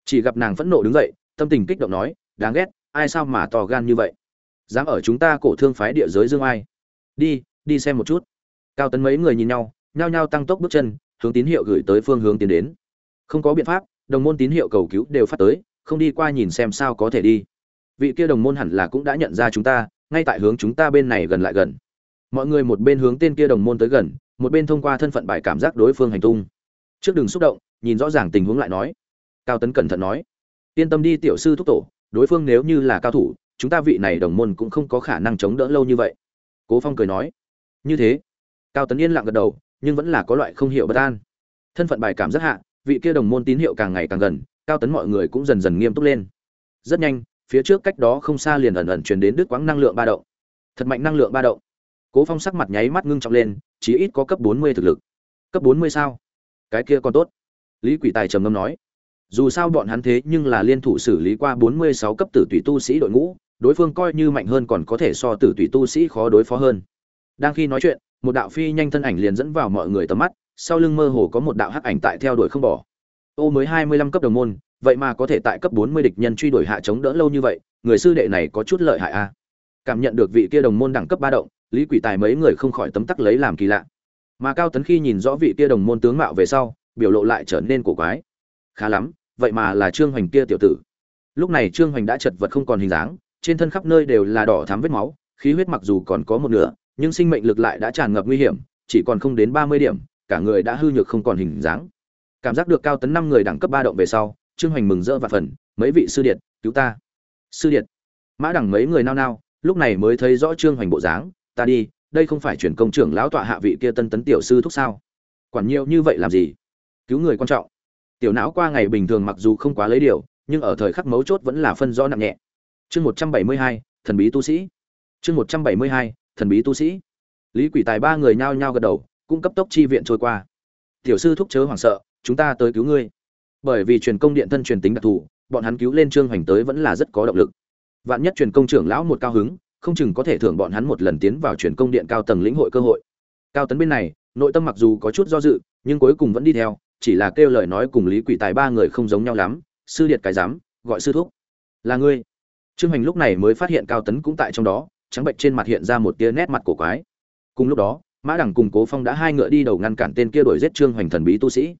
[SPEAKER 1] Chỉ gặp nàng phẫn nộ đứng dậy, tâm tình kích động nói, đáng ghét, ai sao mà to gan như vậy? Dám ở chúng ta cổ thương phái địa giới dương ai? Đi đi xem một chút. Cao tấn mấy người nhìn nhau, nhao nhao tăng tốc bước chân, hướng tín hiệu gửi tới phương hướng tiến đến. Không có biện pháp, đồng môn tín hiệu cầu cứu đều phát tới, không đi qua nhìn xem sao có thể đi. Vị kia đồng môn hẳn là cũng đã nhận ra chúng ta, ngay tại hướng chúng ta bên này gần lại gần. Mọi người một bên hướng tên kia đồng môn tới gần, một bên thông qua thân phận bài cảm giác đối phương hành tung. Trước đừng xúc động nhìn rõ ràng tình huống lại nói. Cao tấn cẩn thận nói, yên tâm đi, tiểu sư thúc tổ, đối phương nếu như là cao thủ, chúng ta vị này đồng môn cũng không có khả năng chống đỡ lâu như vậy. Cố phong cười nói, như thế. Cao tấn yên lặng gật đầu, nhưng vẫn là có loại không hiểu bất an. Thân phận bài cảm rất hạ, vị kia đồng môn tín hiệu càng ngày càng gần, cao tấn mọi người cũng dần dần nghiêm túc lên. Rất nhanh, phía trước cách đó không xa liền ẩn ẩn truyền đến đứt quãng năng lượng ba động. Thật mạnh năng lượng ba động. Cố phong sắc mặt nháy mắt ngưng trọng lên, chí ít có cấp 40 thực lực. Cấp 40 sao? Cái kia còn tốt lý quỷ tài trầm ngâm nói, dù sao bọn hắn thế nhưng là liên thủ xử lý qua 46 cấp tử tùy tu sĩ đội ngũ, đối phương coi như mạnh hơn còn có thể so tử tùy tu sĩ khó đối phó hơn. Đang khi nói chuyện, một đạo phi nhanh thân ảnh liền dẫn vào mọi người tầm mắt, sau lưng mơ hồ có một đạo hắc ảnh tại theo đuổi không bỏ. Ô mới 25 cấp đồng môn, vậy mà có thể tại cấp 40 địch nhân truy đuổi hạ chống đỡ lâu như vậy, người sư đệ này có chút lợi hại a cảm nhận được vị kia đồng môn đẳng cấp ba động, lý quỷ tài mấy người không khỏi tấm tắc lấy làm kỳ lạ. Mà cao tấn khi nhìn rõ vị kia đồng môn tướng mạo về sau biểu lộ lại trở nên cổ quái. Khá lắm, vậy mà là trương hoành kia tiểu tử. Lúc này trương hoành đã chật vật không còn hình dáng, trên thân khắp nơi đều là đỏ thắm vết máu, khí huyết mặc dù còn có một nửa, nhưng sinh mệnh lực lại đã tràn ngập nguy hiểm, chỉ còn không đến ba mươi điểm, cả người đã hư nhược không còn hình dáng. Cảm giác được cao tấn năm người đẳng cấp ba động về sau, trương hoành mừng rỡ và phần mấy vị sư điện cứu ta. Sư điện mã đẳng mấy người nao nao, lúc này mới thấy rõ trương hoành bộ dáng, ta đi, đây không phải chuyển công trưởng lão tọa hạ vị kia tân tấn tiểu sư thúc sao? Quản nhiều như vậy làm gì? Cứu người quan trọng. Tiểu não qua ngày bình thường mặc dù không quá lấy điều, nhưng ở thời khắc mấu chốt vẫn là phân rõ nặng nhẹ. Chương một trăm bảy mươi hai, thần bí tu sĩ. Chương một trăm bảy mươi hai, thần bí tu sĩ. Lý quỷ tài ba người nhao nhao gật đầu, cũng cấp tốc chi viện trôi qua. Tiểu sư thúc chớ hoảng sợ, chúng ta tới cứu ngươi. Bởi vì truyền công điện thân truyền tính đặc thù, bọn hắn cứu lên trương hoành tới vẫn là rất có động lực. Vạn nhất truyền công trưởng lão một cao hứng, không chừng có thể thưởng bọn hắn một lần tiến vào truyền công điện cao tầng lĩnh hội cơ hội. Cao tấn bên này, nội tâm mặc dù có chút do dự, nhưng cuối cùng vẫn đi theo chỉ là kêu lời nói cùng lý quỷ tài ba người không giống nhau lắm, sư điệt cái dám gọi sư thúc. Là ngươi. Trương hành lúc này mới phát hiện cao tấn cũng tại trong đó, trắng bệnh trên mặt hiện ra một tia nét mặt cổ quái. Cùng lúc đó, mã Đằng cùng cố phong đã hai ngựa đi đầu ngăn cản tên kia đuổi giết trương hoành thần bí tu sĩ.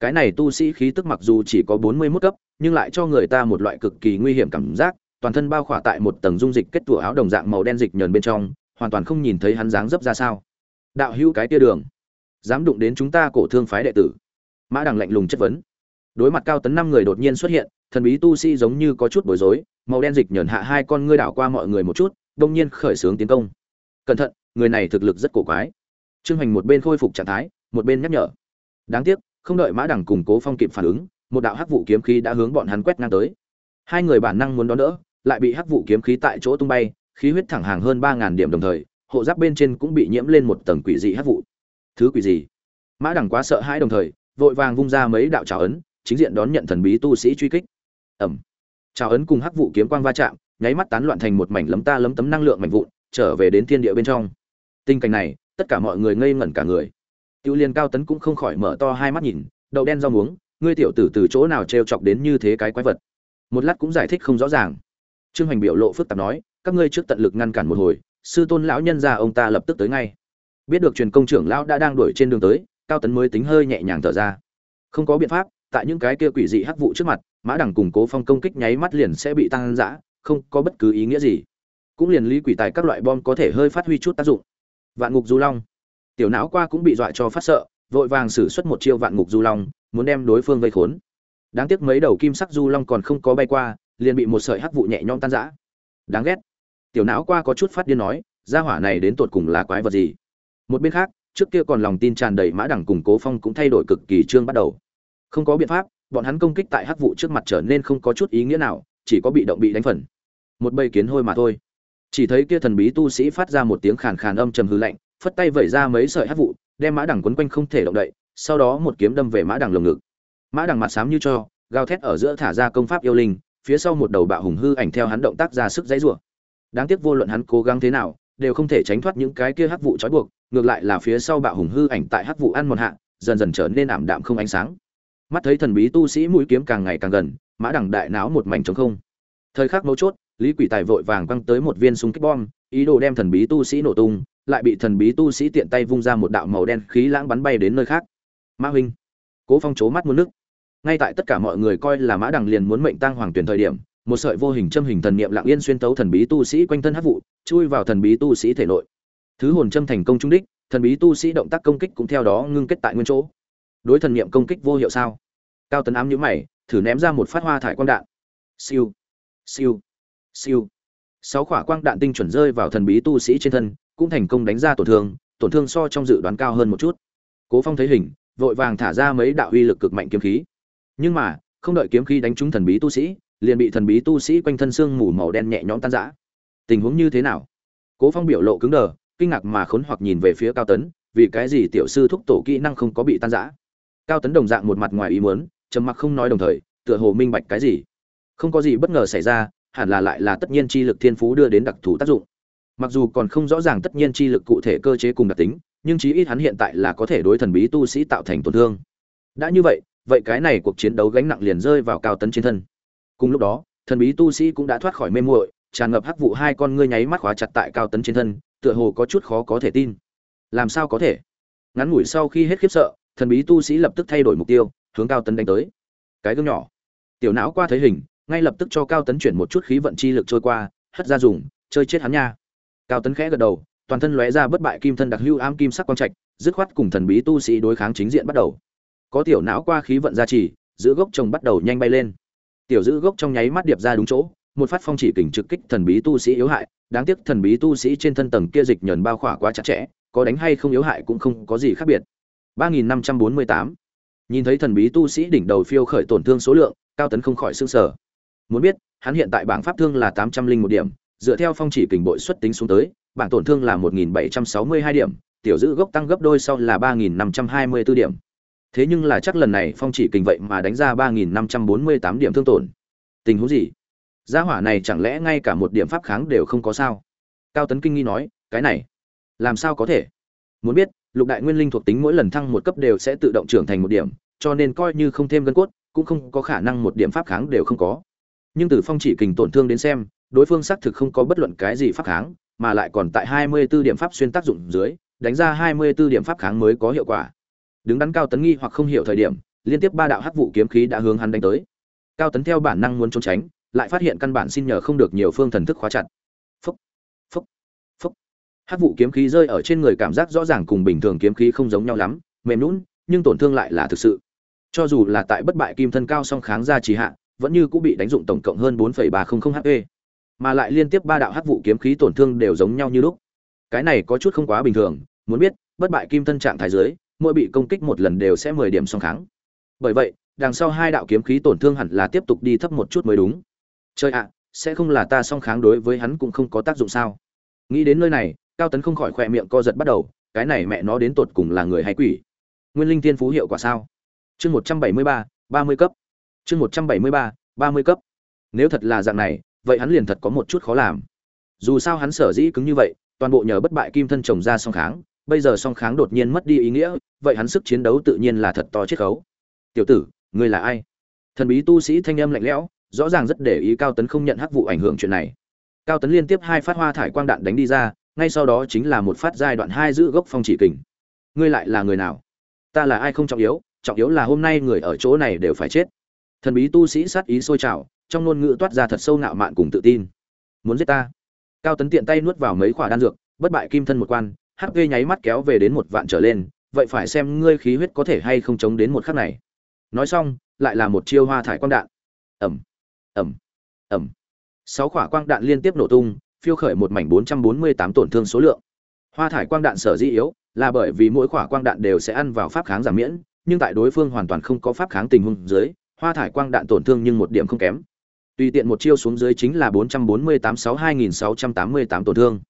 [SPEAKER 1] Cái này tu sĩ khí tức mặc dù chỉ có bốn mươi mốt cấp, nhưng lại cho người ta một loại cực kỳ nguy hiểm cảm giác, toàn thân bao khỏa tại một tầng dung dịch kết tủa áo đồng dạng màu đen dịch nhờn bên trong, hoàn toàn không nhìn thấy hắn dáng dấp ra sao. Đạo hữu cái tia đường. Dám đụng đến chúng ta cổ thương phái đệ tử mã đằng lạnh lùng chất vấn. Đối mặt cao tấn năm người đột nhiên xuất hiện, thần bí tu sĩ giống như có chút bối rối, màu đen dịch nhởn hạ hai con ngươi đảo qua mọi người một chút, đông nhiên khởi xướng tiến công. Cẩn thận, người này thực lực rất cổ quái. Trương hành một bên khôi phục trạng thái, một bên nhắc nhở. Đáng tiếc, không đợi mã đằng cùng cố phong kịp phản ứng, một đạo hắc vụ kiếm khí đã hướng bọn hắn quét ngang tới. Hai người bản năng muốn đón đỡ, lại bị hắc vụ kiếm khí tại chỗ tung bay, khí huyết thẳng hàng hơn ba ngàn điểm đồng thời, hộ giáp bên trên cũng bị nhiễm lên một tầng quỷ dị hắc vụ. Thứ quỷ gì? Mã đằng quá sợ hãi đồng thời vội vàng vung ra mấy đạo trào ấn, chính diện đón nhận thần bí tu sĩ truy kích. Ẩm. Trào ấn cùng hắc vụ kiếm quang va chạm, nháy mắt tán loạn thành một mảnh lấm ta lấm tấm năng lượng mảnh vụn, trở về đến thiên địa bên trong. Tình cảnh này, tất cả mọi người ngây ngẩn cả người. Tiêu liên cao tấn cũng không khỏi mở to hai mắt nhìn, đậu đen rau muống, ngươi tiểu tử từ chỗ nào t chọc đến như thế cái quái vật? Một lát cũng giải thích không rõ ràng. Trương hoành biểu lộ phức tạp nói, các ngươi trước tận lực ngăn cản một hồi, sư tôn lão nhân ra ông ta lập tức tới ngay. Biết được truyền công trưởng lão đã đang đuổi trên đường tới cao tấn mới tính hơi nhẹ nhàng thở ra. Không có biện pháp, tại những cái kia quỷ dị hắc vụ trước mặt, mã đẳng củng cố phong công kích nháy mắt liền sẽ bị tăng giã không có bất cứ ý nghĩa gì. Cũng liền lý quỷ tài các loại bom có thể hơi phát huy chút tác dụng. Vạn ngục du long. Tiểu não qua cũng bị dọa cho phát sợ, vội vàng sử xuất một chiêu vạn ngục du long, muốn đem đối phương vây khốn. Đáng tiếc mấy đầu kim sắc du long còn không có bay qua, liền bị một sợi hắc vụ nhẹ nhõm tan rã đáng ghét. Tiểu não qua có chút phát điên nói, gia hỏa này đến tột cùng là quái vật gì? Một bên khác trước kia còn lòng tin tràn đầy mã đẳng cùng cố phong cũng thay đổi cực kỳ trương bắt đầu. Không có biện pháp bọn hắn công kích tại hắc vụ trước mặt trở nên không có chút ý nghĩa nào chỉ có bị động bị đánh phần. Một bầy kiến hôi mà thôi. Chỉ thấy kia thần bí tu sĩ phát ra một tiếng khàn khàn âm trầm hư lạnh phất tay vẩy ra mấy sợi hắc vụ đem mã đẳng quấn quanh không thể động đậy sau đó một kiếm đâm về mã đẳng lồng ngực. Mã đẳng mặt xám như cho gào thét ở giữa thả ra công pháp yêu linh phía sau một đầu bạo hùng hư ảnh theo hắn động tác ra sức dãy rủa. Đáng tiếc vô luận hắn cố gắng thế nào, đều không thể tránh thoát những cái kia hắc vụ trói buộc, ngược lại là phía sau bạo hùng hư ảnh tại hắc vụ ăn một hạ, dần dần trở nên ảm đạm không ánh sáng. Mắt thấy thần bí tu sĩ mũi kiếm càng ngày càng gần, Mã Đằng đại náo một mảnh trống không. Thời khắc mấu chốt, lý quỷ tài vội vàng quăng tới một viên súng kích bom ý đồ đem thần bí tu sĩ nổ tung lại bị thần bí tu sĩ tiện tay vung ra một đạo màu đen khí lãng bắn bay đến nơi khác mã huynh cố phong chố mắt muốn nước ngay tại tất cả mọi người coi là mã đằng liền muốn mệnh tăng hoàng tuyển thời điểm một sợi vô hình châm hình thần niệm lặng yên xuyên tấu thần bí tu sĩ quanh thân hát vụ chui vào thần bí tu sĩ thể nội thứ hồn châm thành công trung đích, thần bí tu sĩ động tác công kích cũng theo đó ngưng kết tại nguyên chỗ. Đối thần niệm công kích vô hiệu sao? Cao tấn ám nhíu mày, thử ném ra một phát hoa thải quang đạn. Siêu siêu siêu. Sáu quả quang đạn tinh chuẩn rơi vào thần bí tu sĩ trên thân, cũng thành công đánh ra tổn thương tổn thương so trong dự đoán cao hơn một chút. Cố phong thấy hình, vội vàng thả ra mấy đạo uy lực cực mạnh kiếm khí. Nhưng mà, không đợi kiếm khí đánh trúng thần bí tu sĩ, liền bị thần bí tu sĩ quanh thân xương mù màu đen nhẹ nhõm tan rã. Tình huống như thế nào? Cố phong biểu lộ cứng đờ kinh ngạc mà khốn hoặc nhìn về phía cao tấn, vì cái gì tiểu sư thúc tổ kỹ năng không có bị tan rã? Cao tấn đồng dạng một mặt ngoài ý muốn, trầm mặc không nói đồng thời, tựa hồ minh bạch cái gì. Không có gì bất ngờ xảy ra, hẳn là lại là tất nhiên chi lực thiên phú đưa đến đặc thù tác dụng. Mặc dù còn không rõ ràng tất nhiên chi lực cụ thể cơ chế cùng đặc tính, nhưng chí ít hắn hiện tại là có thể đối thần bí tu sĩ tạo thành tổn thương. Đã như vậy vậy cái này cuộc chiến đấu gánh nặng liền rơi vào cao tấn trên thân. Cùng lúc đó, thần bí tu sĩ cũng đã thoát khỏi mê muội, tràn ngập hắc vụ hai con ngươi nháy mắt khóa chặt tại cao tấn trên thân tựa hồ có chút khó có thể tin. Làm sao có thể? Ngắn ngủi sau khi hết khiếp sợ, thần bí tu sĩ lập tức thay đổi mục tiêu, hướng cao tấn đánh tới. Cái gương nhỏ. Tiểu não qua thấy hình, ngay lập tức cho cao tấn chuyển một chút khí vận chi lực trôi qua, hất ra dùng, chơi chết hắn nha. Cao tấn khẽ gật đầu, toàn thân lóe ra bất bại kim thân đặc hưu ám kim sắc quang trạch, dứt khoát cùng thần bí tu sĩ đối kháng chính diện bắt đầu. Có tiểu não qua khí vận gia trì, giữ gốc trồng bắt đầu nhanh bay lên. Tiểu giữ gốc trong nháy mắt điệp ra đúng chỗ một phát phong chỉ kình trực kích thần bí tu sĩ yếu hại, đáng tiếc thần bí tu sĩ trên thân tầng kia dịch nhẫn bao khỏa quá chặt chẽ, có đánh hay không yếu hại cũng không có gì khác biệt. 3548 nhìn thấy thần bí tu sĩ đỉnh đầu phiêu khởi tổn thương số lượng, cao tấn không khỏi sửng sở muốn biết, hắn hiện tại bảng pháp thương là tám trăm linh một điểm, dựa theo phong chỉ kình bội xuất tính xuống tới, bảng tổn thương là một nghìn bảy trăm sáu mươi hai điểm, tiểu giữ gốc tăng gấp đôi sau là ba nghìn năm trăm hai mươi b ố điểm. Thế nhưng là chắc lần này phong chỉ kình vậy mà đánh ra ba nghìn năm trăm bốn mươi tám điểm thương tổn. Tình huống gì? Gia hỏa này chẳng lẽ ngay cả một điểm pháp kháng đều không có sao? Cao tấn kinh nghi nói, cái này, làm sao có thể? Muốn biết, lục đại nguyên linh thuộc tính mỗi lần thăng một cấp đều sẽ tự động trưởng thành một điểm, cho nên coi như không thêm gân cốt, cũng không có khả năng một điểm pháp kháng đều không có. Nhưng từ phong chỉ kình tổn thương đến xem, đối phương xác thực không có bất luận cái gì pháp kháng, mà lại còn tại 24 điểm pháp xuyên tác dụng dưới, đánh ra 24 điểm pháp kháng mới có hiệu quả. Đứng đắn cao tấn nghi hoặc không hiểu thời điểm, liên tiếp ba đạo hắc vụ kiếm khí đã hướng hắn đánh tới. Cao tấn theo bản năng muốn trốn tránh lại phát hiện căn bản xin nhờ không được nhiều phương thần thức khóa chặt phúc phúc phúc hắc vụ kiếm khí rơi ở trên người cảm giác rõ ràng cùng bình thường kiếm khí không giống nhau lắm mềm lún nhưng tổn thương lại là thực sự cho dù là tại bất bại kim thân cao song kháng ra trì hạ vẫn như cũng bị đánh dụng tổng cộng hơn 4,300 HP. Mà lại liên tiếp ba đạo hắc vụ kiếm khí tổn thương đều giống nhau như lúc. Cái này có chút không quá bình thường, muốn biết, bất bại kim thân trạng thái dưới, mỗi bị công kích một lần đều sẽ 10 điểm song kháng. Bởi vậy, đằng sau hai đạo kiếm khí tổn thương hẳn là tiếp tục đi thấp một chút mới đúng. Chơi ạ, sẽ không là ta song kháng đối với hắn cũng không có tác dụng sao? Nghĩ đến nơi này, Cao Tấn không khỏi khỏe miệng co giật bắt đầu, cái này mẹ nó đến tột cùng là người hay quỷ? Nguyên linh tiên phú hiệu quả sao? Chương 173, 30 cấp chương một trăm bảy mươi ba ba mươi cấp nếu thật là dạng này vậy hắn liền thật có một chút khó làm dù sao hắn sở dĩ cứng như vậy toàn bộ nhờ bất bại kim thân trồng ra song kháng bây giờ song kháng đột nhiên mất đi ý nghĩa vậy hắn sức chiến đấu tự nhiên là thật to chiết khấu tiểu tử ngươi là ai thần bí tu sĩ thanh âm lạnh lẽo rõ ràng rất để ý cao tấn không nhận hắc vụ ảnh hưởng chuyện này. Cao tấn liên tiếp hai phát hoa thải quang đạn đánh đi ra, ngay sau đó chính là một phát giai đoạn hai giữ gốc phong chỉ kình. Ngươi lại là người nào? Ta là ai không trọng yếu trọng yếu là hôm nay người ở chỗ này đều phải chết. Thần bí tu sĩ sát ý sôi trào, trong ngôn ngữ toát ra thật sâu ngạo mạn cùng tự tin. Muốn giết ta? Cao tấn tiện tay nuốt vào mấy khoả đan dược, bất bại kim thân một quan hp nháy mắt kéo về đến một vạn trở lên, vậy phải xem ngươi khí huyết có thể hay không chống đến một khắc này. Nói xong, lại là một chiêu hoa thải quang đạn. Ẩm ẩm. Ẩm. Sáu quả quang đạn liên tiếp nổ tung, phiêu khởi một mảnh bốn trăm bốn mươi tám tổn thương số lượng. Hoa thải quang đạn sở di yếu là bởi vì mỗi quả quang đạn đều sẽ ăn vào pháp kháng giảm miễn, nhưng tại đối phương hoàn toàn không có pháp kháng tình huống dưới, hoa thải quang đạn tổn thương nhưng một điểm không kém. Tùy tiện một chiêu xuống dưới chính là bốn trăm bốn mươi tám sáu hai nghìn sáu trăm tám mươi tám tổn thương.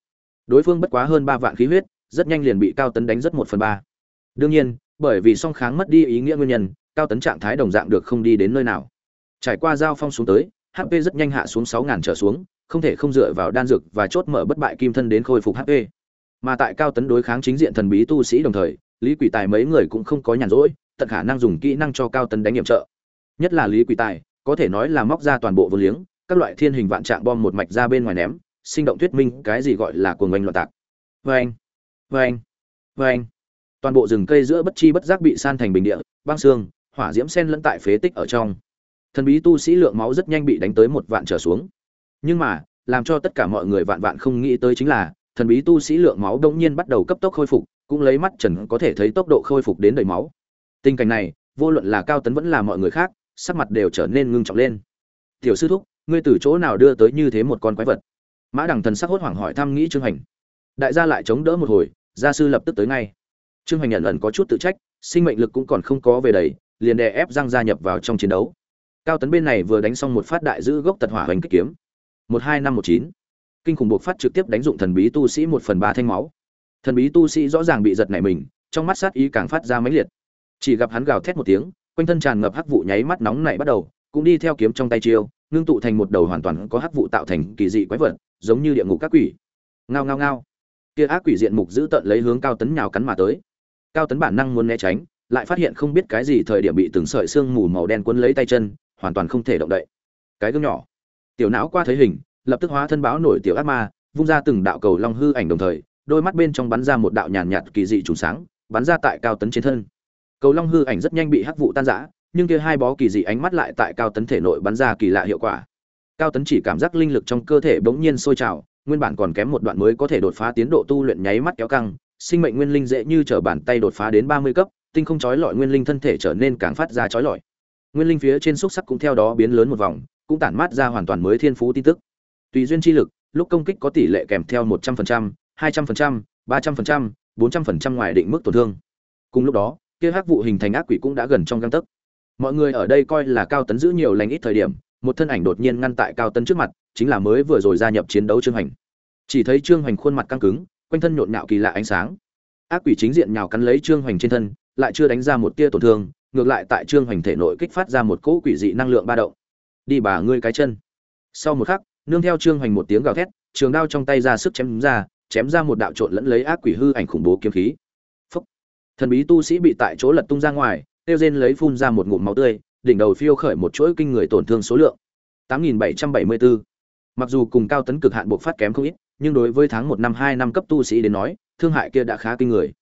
[SPEAKER 1] Đối phương bất quá hơn ba vạn khí huyết, rất nhanh liền bị cao tấn đánh rất một phần ba. Đương nhiên, bởi vì song kháng mất đi ý nghĩa nguyên nhân, cao tấn trạng thái đồng dạng được không đi đến nơi nào. Trải qua giao phong xuống tới hp rất nhanh hạ xuống sáu ngàn trở xuống, không thể không dựa vào đan dược và chốt mở bất bại kim thân đến khôi phục hp mà tại cao tấn đối kháng chính diện thần bí tu sĩ đồng thời, lý quỷ tài mấy người cũng không có nhàn rỗi, tận khả năng dùng kỹ năng cho cao tấn đánh nhiệm trợ. Nhất là lý quỷ tài, có thể nói là móc ra toàn bộ vô liếng, các loại thiên hình vạn trạng bom một mạch ra bên ngoài ném, sinh động thuyết minh cái gì gọi là cuồng oanh loạn tạc. Vê anh vê toàn bộ rừng cây giữa bất chi bất giác bị san thành bình địa, băng xương, hỏa diễm sen lẫn tại phế tích ở trong thần bí tu sĩ lượng máu rất nhanh bị đánh tới một vạn trở xuống. Nhưng mà, làm cho tất cả mọi người vạn vạn không nghĩ tới chính là, thần bí tu sĩ lượng máu đông nhiên bắt đầu cấp tốc khôi phục, cũng lấy mắt trần có thể thấy tốc độ khôi phục đến đầy máu. Tình cảnh này, vô luận là cao tấn vẫn là mọi người khác, sắc mặt đều trở nên ngưng trọng lên. Tiểu sư thúc, ngươi từ chỗ nào đưa tới như thế một con quái vật? Mã đằng thần sắc hốt hoảng hỏi thăm nghĩ trương hành. Đại gia lại chống đỡ một hồi, gia sư lập tức tới ngay. Trương hành nhận ẩn có chút tự trách, sinh mệnh lực cũng còn không có về đầy, liền đè ép răng gia nhập vào trong chiến đấu cao tấn bên này vừa đánh xong một phát đại giữ gốc tật hỏa hoành kích kiếm. Một hai năm một chín. Kinh khủng buộc phát trực tiếp đánh dụng thần bí tu sĩ một phần ba thanh máu. Thần bí tu sĩ rõ ràng bị giật nảy mình, trong mắt sát ý càng phát ra mãnh liệt. Chỉ gặp hắn gào thét một tiếng, quanh thân tràn ngập hắc vụ nháy mắt nóng nảy bắt đầu, cũng đi theo kiếm trong tay chiêu, ngưng tụ thành một đầu hoàn toàn có hắc vụ tạo thành kỳ dị quái vật, giống như địa ngục các quỷ. Ngao ngao ngao. Kia ác quỷ diện mục giữ tận lấy hướng cao tấn nhào cắn mà tới. Cao tấn bản năng muốn né tránh, lại phát hiện không biết cái gì thời điểm bị từng sợi xương mù màu đen quấn lấy tay chân hoàn toàn không thể động đậy. Cái gương nhỏ. Tiểu não qua thấy hình, lập tức hóa thân báo nổi tiểu ác ma, vung ra từng đạo cầu long hư ảnh đồng thời, đôi mắt bên trong bắn ra một đạo nhàn nhạt kỳ dị trùng sáng, bắn ra tại cao tấn trên thân. Cầu long hư ảnh rất nhanh bị hắc vụ tan rã, nhưng kia hai bó kỳ dị ánh mắt lại tại cao tấn thể nội bắn ra kỳ lạ hiệu quả. Cao tấn chỉ cảm giác linh lực trong cơ thể bỗng nhiên sôi trào, nguyên bản còn kém một đoạn mới có thể đột phá tiến độ tu luyện nháy mắt kéo căng, sinh mệnh nguyên linh dễ như trở bàn tay đột phá đến ba mươi cấp, tinh không chói lọi nguyên linh thân thể trở nên càng phát ra chói lọi nguyên linh phía trên xúc sắc cũng theo đó biến lớn một vòng, cũng tản mát ra hoàn toàn mới thiên phú tin tức. Tùy duyên chi lực, lúc công kích có tỷ lệ kèm theo một trăm phần trăm, hai trăm phần trăm, ba trăm phần trăm, bốn trăm phần trăm ngoài định mức tổn thương. Cùng lúc đó, kia hắc vụ hình thành ác quỷ cũng đã gần trong găng tấc. Mọi người ở đây coi là cao tấn giữ nhiều lành ít thời điểm, một thân ảnh đột nhiên ngăn tại cao tấn trước mặt, chính là mới vừa rồi gia nhập chiến đấu trương hành chỉ thấy trương hành khuôn mặt căng cứng, quanh thân nhộn nhạo kỳ lạ ánh sáng. Ác quỷ chính diện nhào cắn lấy trương hành trên thân, lại chưa đánh ra một tia tổn thương ngược lại tại trương hành thể nội kích phát ra một cỗ quỷ dị năng lượng ba động. Đi bà ngươi cái chân. Sau một khắc, nương theo trương hành một tiếng gào thét, trường đao trong tay ra sức chém ra chém ra một đạo trộn lẫn lấy ác quỷ hư ảnh khủng bố kiếm khí. Phúc. thần bí tu sĩ bị tại chỗ lật tung ra ngoài, tiêu rên lấy phun ra một ngụm máu tươi, đỉnh đầu phiêu khởi một chuỗi kinh người tổn thương số lượng. 8774. mặc dù cùng cao tấn cực hạn buộc phát kém không ít, nhưng đối với tháng một năm hai năm cấp tu sĩ đến nói, thương hại kia đã khá kinh người.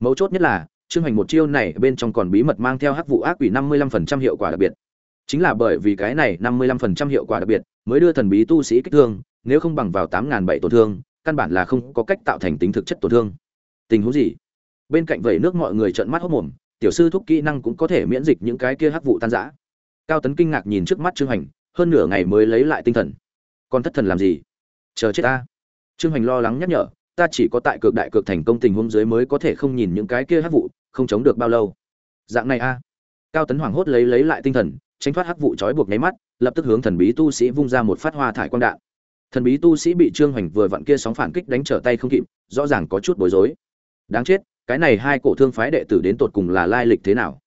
[SPEAKER 1] Mấu chốt nhất là trương hành một chiêu này bên trong còn bí mật mang theo hắc vụ ác quỷ 55% hiệu quả đặc biệt. Chính là bởi vì cái này 55% hiệu quả đặc biệt mới đưa thần bí tu sĩ kích thương, nếu không bằng vào 8.700 tổn thương, căn bản là không có cách tạo thành tính thực chất tổn thương. Tình huống gì? Bên cạnh vẩy nước mọi người trợn mắt hốt mồm, tiểu sư thúc kỹ năng cũng có thể miễn dịch những cái kia hắc vụ tan rã. Cao tấn kinh ngạc nhìn trước mắt trương hành hơn nửa ngày mới lấy lại tinh thần. Còn thất thần làm gì? Chờ chết ta. Trương hành lo lắng nhắc nhở ta chỉ có tại cực đại cực thành công tình huống dưới mới có thể không nhìn những cái kia hắc vụ, không chống được bao lâu. Dạng này a. Cao tấn hoảng hốt lấy lấy lại tinh thần, tránh thoát hắc vụ trói buộc nháy mắt, lập tức hướng thần bí tu sĩ vung ra một phát hoa thải quang đạn. Thần bí tu sĩ bị trương hoành vừa vặn kia sóng phản kích đánh trở tay không kịp, rõ ràng có chút bối rối. Đáng chết, cái này hai cổ thương phái đệ tử đến tột cùng là lai lịch thế nào?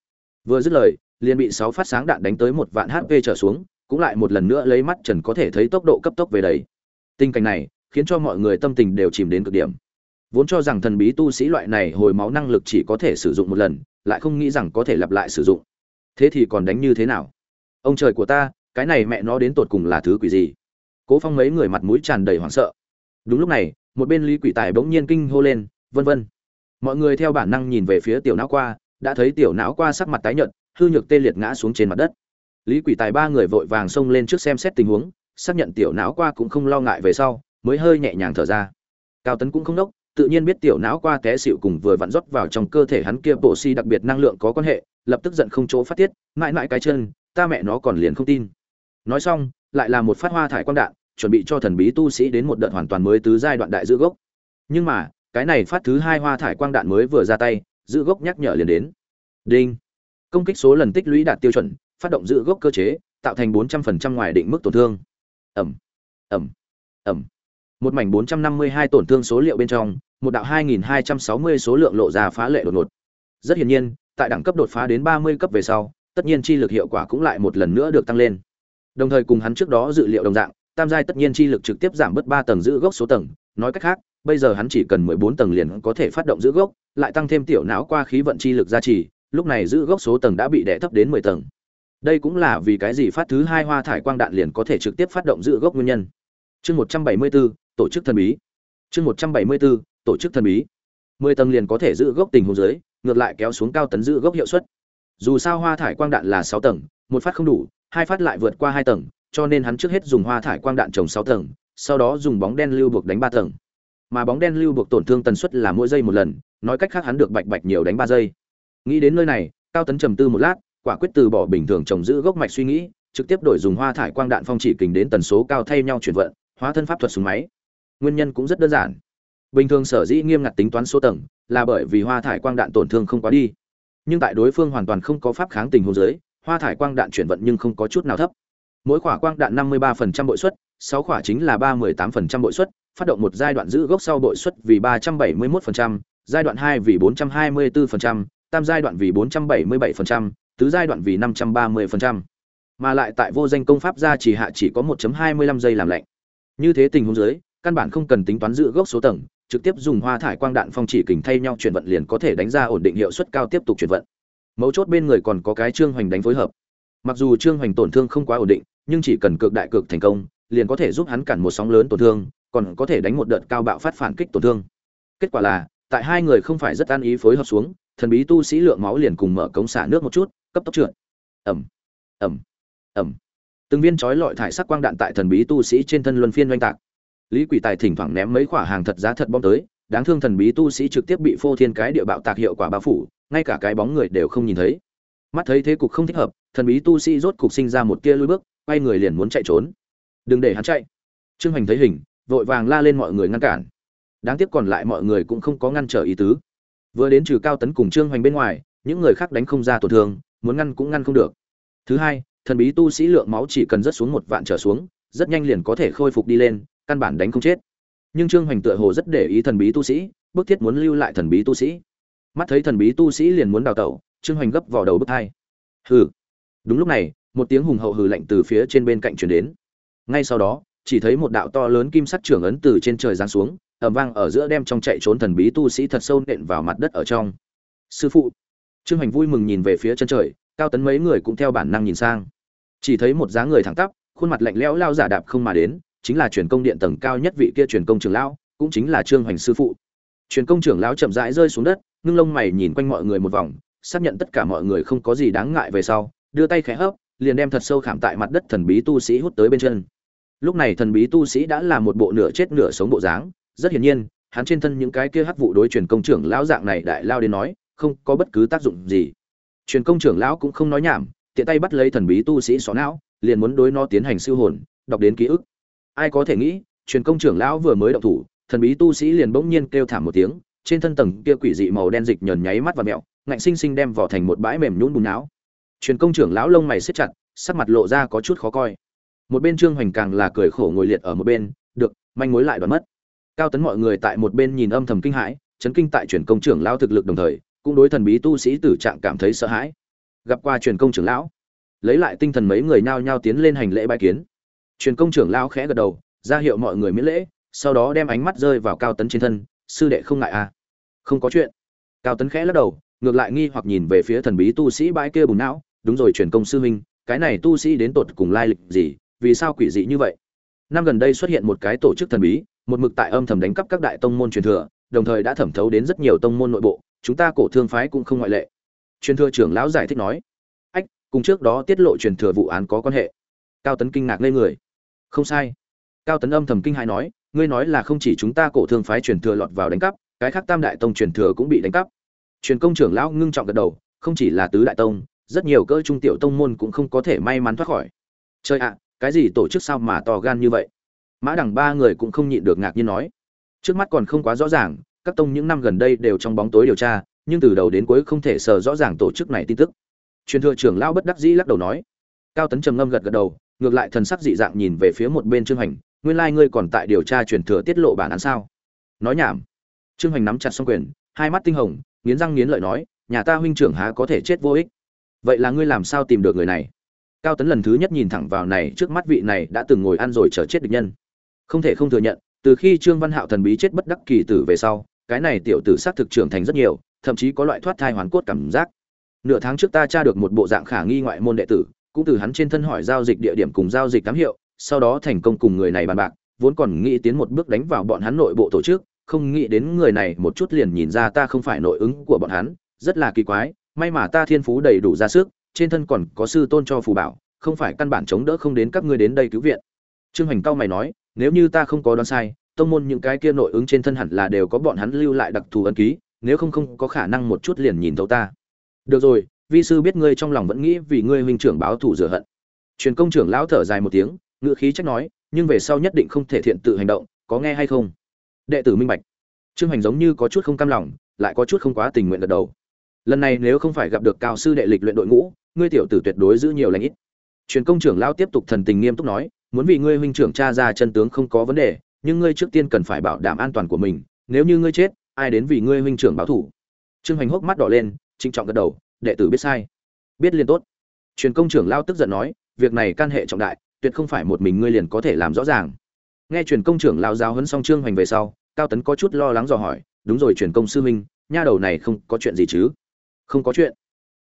[SPEAKER 1] Vừa dứt lời, liền bị sáu phát sáng đạn đánh tới một vạn hp trở xuống, cũng lại một lần nữa lấy mắt trần có thể thấy tốc độ cấp tốc về đầy. Tình cảnh này khiến cho mọi người tâm tình đều chìm đến cực điểm. Vốn cho rằng thần bí tu sĩ loại này hồi máu năng lực chỉ có thể sử dụng một lần, lại không nghĩ rằng có thể lặp lại sử dụng. Thế thì còn đánh như thế nào? Ông trời của ta, cái này mẹ nó đến tột cùng là thứ quỷ gì? Cố phong mấy người mặt mũi tràn đầy hoảng sợ. Đúng lúc này, một bên lý quỷ tài bỗng nhiên kinh hô lên, vân vân. Mọi người theo bản năng nhìn về phía tiểu não qua, đã thấy tiểu não qua sắc mặt tái nhợt, hư nhược tê liệt ngã xuống trên mặt đất. Lý quỷ tài ba người vội vàng xông lên trước xem xét tình huống, xác nhận tiểu não qua cũng không lo ngại về sau mới hơi nhẹ nhàng thở ra. Cao tấn cũng không đốc, tự nhiên biết tiểu não qua té xịu cùng vừa vặn rót vào trong cơ thể hắn kia bộ si đặc biệt năng lượng có quan hệ, lập tức giận không chỗ phát tiết, mãi mãi cái chân, ta mẹ nó còn liền không tin. Nói xong, lại là một phát hoa thải quang đạn, chuẩn bị cho thần bí tu sĩ đến một đợt hoàn toàn mới tứ giai đoạn đại giữ gốc. Nhưng mà, cái này phát thứ hai hoa thải quang đạn mới vừa ra tay, giữ gốc nhắc nhở liền đến. Đinh. Công kích số lần tích lũy đạt tiêu chuẩn, phát động giữ gốc cơ chế, tạo thành bốn trăm phần trăm ngoài định mức tổn thương. Ẩm ẩm ẩm một mảnh 452 tổn thương số liệu bên trong một đạo 2260 số lượng lộ ra phá lệ đột ngột. Rất hiển nhiên tại đẳng cấp đột phá đến 30 cấp về sau tất nhiên chi lực hiệu quả cũng lại một lần nữa được tăng lên. Đồng thời cùng hắn trước đó dự liệu đồng dạng tam giai tất nhiên chi lực trực tiếp giảm bớt 3 tầng giữ gốc số tầng. Nói cách khác bây giờ hắn chỉ cần 14 tầng liền có thể phát động giữ gốc lại tăng thêm tiểu não qua khí vận chi lực gia trì lúc này giữ gốc số tầng đã bị đè thấp đến 10 tầng. Đây cũng là vì cái gì phát thứ hai hoa thải quang đạn liền có thể trực tiếp phát động giữ gốc nguyên nhân. Chương 174, tổ chức thần bí. Chương một trăm bảy mươi bốn tổ chức thần bí. Mười tầng liền có thể giữ gốc tình huống dưới ngược lại kéo xuống cao tấn giữ gốc hiệu suất. Dù sao hoa thải quang đạn là sáu tầng, một phát không đủ, hai phát lại vượt qua hai tầng, cho nên hắn trước hết dùng hoa thải quang đạn trồng sáu tầng, sau đó dùng bóng đen lưu buộc đánh ba tầng. Mà bóng đen lưu buộc tổn thương tần suất là mỗi giây một lần, nói cách khác hắn được bạch bạch nhiều đánh ba giây. Nghĩ đến nơi này, cao tấn trầm tư một lát, quả quyết từ bỏ bình thường trồng giữ gốc mạch suy nghĩ, trực tiếp đổi dùng hoa thải quang đạn phong chỉ kình đến tần số cao thay nhau chuyển vận, hóa thân pháp thuật súng máy nguyên nhân cũng rất đơn giản bình thường sở dĩ nghiêm ngặt tính toán số tầng là bởi vì hoa thải quang đạn tổn thương không quá đi nhưng tại đối phương hoàn toàn không có pháp kháng tình huống dưới hoa thải quang đạn chuyển vận nhưng không có chút nào thấp mỗi khỏa quang đạn 53% bội suất 6 khỏa chính là 318% bội suất phát động một giai đoạn giữ gốc sau bội suất vì 371%, giai đoạn 2 vì 424%, tam giai đoạn vì 477%, tứ giai đoạn vì 530%. Mà lại tại vô danh công pháp gia chỉ hạ chỉ có 1.25 giây làm lạnh. Như thế tình huống dưới, căn bản không cần tính toán giữ gốc số tầng, trực tiếp dùng hoa thải quang đạn phong chỉ kình thay nhau chuyển vận liền có thể đánh ra ổn định hiệu suất cao tiếp tục chuyển vận. Mấu chốt bên người còn có cái trương hoành đánh phối hợp. Mặc dù trương hoành tổn thương không quá ổn định, nhưng chỉ cần cực đại cực thành công, liền có thể giúp hắn cản một sóng lớn tổn thương, còn có thể đánh một đợt cao bạo phát phản kích tổn thương. Kết quả là, tại hai người không phải rất an ý phối hợp xuống, thần bí tu sĩ lượng máu liền cùng mở cống xả nước một chút, cấp tốc trượt. ẩm ẩm ẩm. Từng viên chói lọi thải sắc quang đạn tại thần bí tu sĩ trên thân luân phiên oanh tạc. Lý Quỷ Tài thỉnh thoảng ném mấy quả hàng thật giá thật bom tới, đáng thương thần bí tu sĩ trực tiếp bị phô thiên cái địa bạo tạc hiệu quả bao phủ, ngay cả cái bóng người đều không nhìn thấy. Mắt thấy thế cục không thích hợp, thần bí tu sĩ rốt cục sinh ra một tia lùi bước, quay người liền muốn chạy trốn. Đừng để hắn chạy. Trương Hoành thấy hình, vội vàng la lên mọi người ngăn cản. Đáng tiếc còn lại mọi người cũng không có ngăn trở ý tứ. Vừa đến trừ Cao Tấn cùng Trương Hoành bên ngoài, những người khác đánh không ra tổn thương, muốn ngăn cũng ngăn không được. Thứ hai, thần bí tu sĩ lượng máu chỉ cần rất xuống một vạn trở xuống, rất nhanh liền có thể khôi phục đi lên, căn bản đánh không chết. Nhưng trương hoành tựa hồ rất để ý thần bí tu sĩ, bức thiết muốn lưu lại thần bí tu sĩ. Mắt thấy thần bí tu sĩ liền muốn đào tẩu, trương hoành gấp vào đầu bức thai. Hừ. Đúng lúc này, một tiếng hùng hậu hừ lạnh từ phía trên bên cạnh truyền đến. Ngay sau đó, chỉ thấy một đạo to lớn kim sắc trưởng ấn từ trên trời giáng xuống, ầm vang ở giữa đem trong chạy trốn thần bí tu sĩ thật sâu nện vào mặt đất ở trong. Sư phụ. Trương hoành vui mừng nhìn về phía chân trời, cao tấn mấy người cũng theo bản năng nhìn sang. Chỉ thấy một dáng người thẳng tắp, khuôn mặt lạnh lẽo lao giả đạp không mà đến chính là truyền công điện tầng cao nhất vị kia truyền công trưởng lão, cũng chính là Trương Hoành sư phụ. Truyền công trưởng lão chậm rãi rơi xuống đất, ngưng lông mày nhìn quanh mọi người một vòng, xác nhận tất cả mọi người không có gì đáng ngại về sau, đưa tay khẽ hấp, liền đem thật sâu khảm tại mặt đất thần bí tu sĩ hút tới bên chân. Lúc này thần bí tu sĩ đã là một bộ nửa chết nửa sống bộ dáng, rất hiển nhiên, hắn trên thân những cái kia hắc vụ đối truyền công trưởng lão dạng này đại lao đến nói, không có bất cứ tác dụng gì. Truyền công trưởng lão cũng không nói nhảm, tiện tay bắt lấy thần bí tu sĩ xó não, liền muốn đối nó tiến hành siêu hồn, đọc đến ký ức ai có thể nghĩ, truyền công trưởng lão vừa mới động thủ, thần bí tu sĩ liền bỗng nhiên kêu thảm một tiếng, trên thân tầng kia quỷ dị màu đen dịch nhờn nháy mắt và mẹo, ngạnh sinh sinh đem vỏ thành một bãi mềm nhũn bùn não. Truyền công trưởng lão lông mày xếp chặt, sắc mặt lộ ra có chút khó coi. Một bên trương hoành càng là cười khổ ngồi liệt ở một bên, được, manh mối lại đoán mất. Cao tấn mọi người tại một bên nhìn âm thầm kinh hãi, chấn kinh tại truyền công trưởng lão thực lực đồng thời, cũng đối thần bí tu sĩ tử trạng cảm thấy sợ hãi. Gặp qua truyền công trưởng lão, lấy lại tinh thần mấy người nhao nhao tiến lên hành lễ bài kiến truyền công trưởng lão khẽ gật đầu, ra hiệu mọi người miễn lễ, sau đó đem ánh mắt rơi vào cao tấn trên thân, sư đệ không ngại à? Không có chuyện. Cao tấn khẽ lắc đầu, ngược lại nghi hoặc nhìn về phía thần bí tu sĩ bãi kia bùn não, đúng rồi, truyền công sư huynh, cái này tu sĩ đến tột cùng lai lịch gì? Vì sao quỷ dị như vậy? Năm gần đây xuất hiện một cái tổ chức thần bí, một mực tại âm thầm đánh cắp các đại tông môn truyền thừa, đồng thời đã thẩm thấu đến rất nhiều tông môn nội bộ, chúng ta cổ thương phái cũng không ngoại lệ. Truyền thừa trưởng lão giải thích nói, ách, cùng trước đó tiết lộ truyền thừa vụ án có quan hệ cao tấn kinh ngạc lên người. Không sai. Cao tấn âm thầm kinh hãi nói, ngươi nói là không chỉ chúng ta cổ thương phái truyền thừa lọt vào đánh cắp, cái khác tam đại tông truyền thừa cũng bị đánh cắp. Truyền công trưởng lão ngưng trọng gật đầu, không chỉ là tứ đại tông, rất nhiều cỡ trung tiểu tông môn cũng không có thể may mắn thoát khỏi. Chơi ạ, cái gì tổ chức sao mà to gan như vậy? Mã đẳng ba người cũng không nhịn được ngạc nhiên nói. Trước mắt còn không quá rõ ràng, các tông những năm gần đây đều trong bóng tối điều tra, nhưng từ đầu đến cuối không thể sờ rõ ràng tổ chức này tin tức. Truyền thừa trưởng lão bất đắc dĩ lắc đầu nói. Cao tấn trầm ngâm gật gật đầu ngược lại thần sắc dị dạng nhìn về phía một bên trương hành nguyên lai ngươi còn tại điều tra truyền thừa tiết lộ bản án sao? Nói nhảm. Trương hành nắm chặt xong quyền, hai mắt tinh hồng, nghiến răng nghiến lợi nói, nhà ta huynh trưởng há có thể chết vô ích? Vậy là ngươi làm sao tìm được người này? Cao tấn lần thứ nhất nhìn thẳng vào này, trước mắt vị này đã từng ngồi ăn rồi chờ chết địch nhân. Không thể không thừa nhận, từ khi trương văn hạo thần bí chết bất đắc kỳ tử về sau, cái này tiểu tử xác thực trưởng thành rất nhiều, thậm chí có loại thoát thai hoàn cốt cảm giác. Nửa tháng trước ta tra được một bộ dạng khả nghi ngoại môn đệ tử cũng từ hắn trên thân hỏi giao dịch địa điểm cùng giao dịch cám hiệu, sau đó thành công cùng người này bàn bạc, vốn còn nghĩ tiến một bước đánh vào bọn hắn nội bộ tổ chức, không nghĩ đến người này một chút liền nhìn ra ta không phải nội ứng của bọn hắn, rất là kỳ quái, may mà ta thiên phú đầy đủ ra sức, trên thân còn có sư tôn cho phù bảo, không phải căn bản chống đỡ không đến các ngươi đến đây cứu viện. Trương hoành cao mày nói, nếu như ta không có đoán sai, tông môn những cái kia nội ứng trên thân hẳn là đều có bọn hắn lưu lại đặc thù ấn ký, nếu không không có khả năng một chút liền nhìn thấu ta. Được rồi vi sư biết ngươi trong lòng vẫn nghĩ vì ngươi huynh trưởng báo thù rửa hận. Truyền công trưởng lão thở dài một tiếng, ngữ khí trách nói, nhưng về sau nhất định không thể thiện tự hành động, có nghe hay không? Đệ tử minh bạch. Trương hành giống như có chút không cam lòng, lại có chút không quá tình nguyện gật đầu. Lần này nếu không phải gặp được cao sư đệ lịch luyện đội ngũ, ngươi tiểu tử tuyệt đối giữ nhiều lãnh ít. Truyền công trưởng lão tiếp tục thần tình nghiêm túc nói, muốn vì ngươi huynh trưởng cha ra chân tướng không có vấn đề, nhưng ngươi trước tiên cần phải bảo đảm an toàn của mình, nếu như ngươi chết, ai đến vì ngươi huynh trưởng báo thủ trương hành hốc mắt đỏ lên trinh trọng gật đầu đệ tử biết sai. Biết liên tốt. Truyền công trưởng lao tức giận nói, việc này can hệ trọng đại, tuyệt không phải một mình ngươi liền có thể làm rõ ràng. Nghe truyền công trưởng lao giáo huấn xong trương hoành về sau, cao tấn có chút lo lắng dò hỏi, đúng rồi truyền công sư minh nha đầu này không có chuyện gì chứ? Không có chuyện.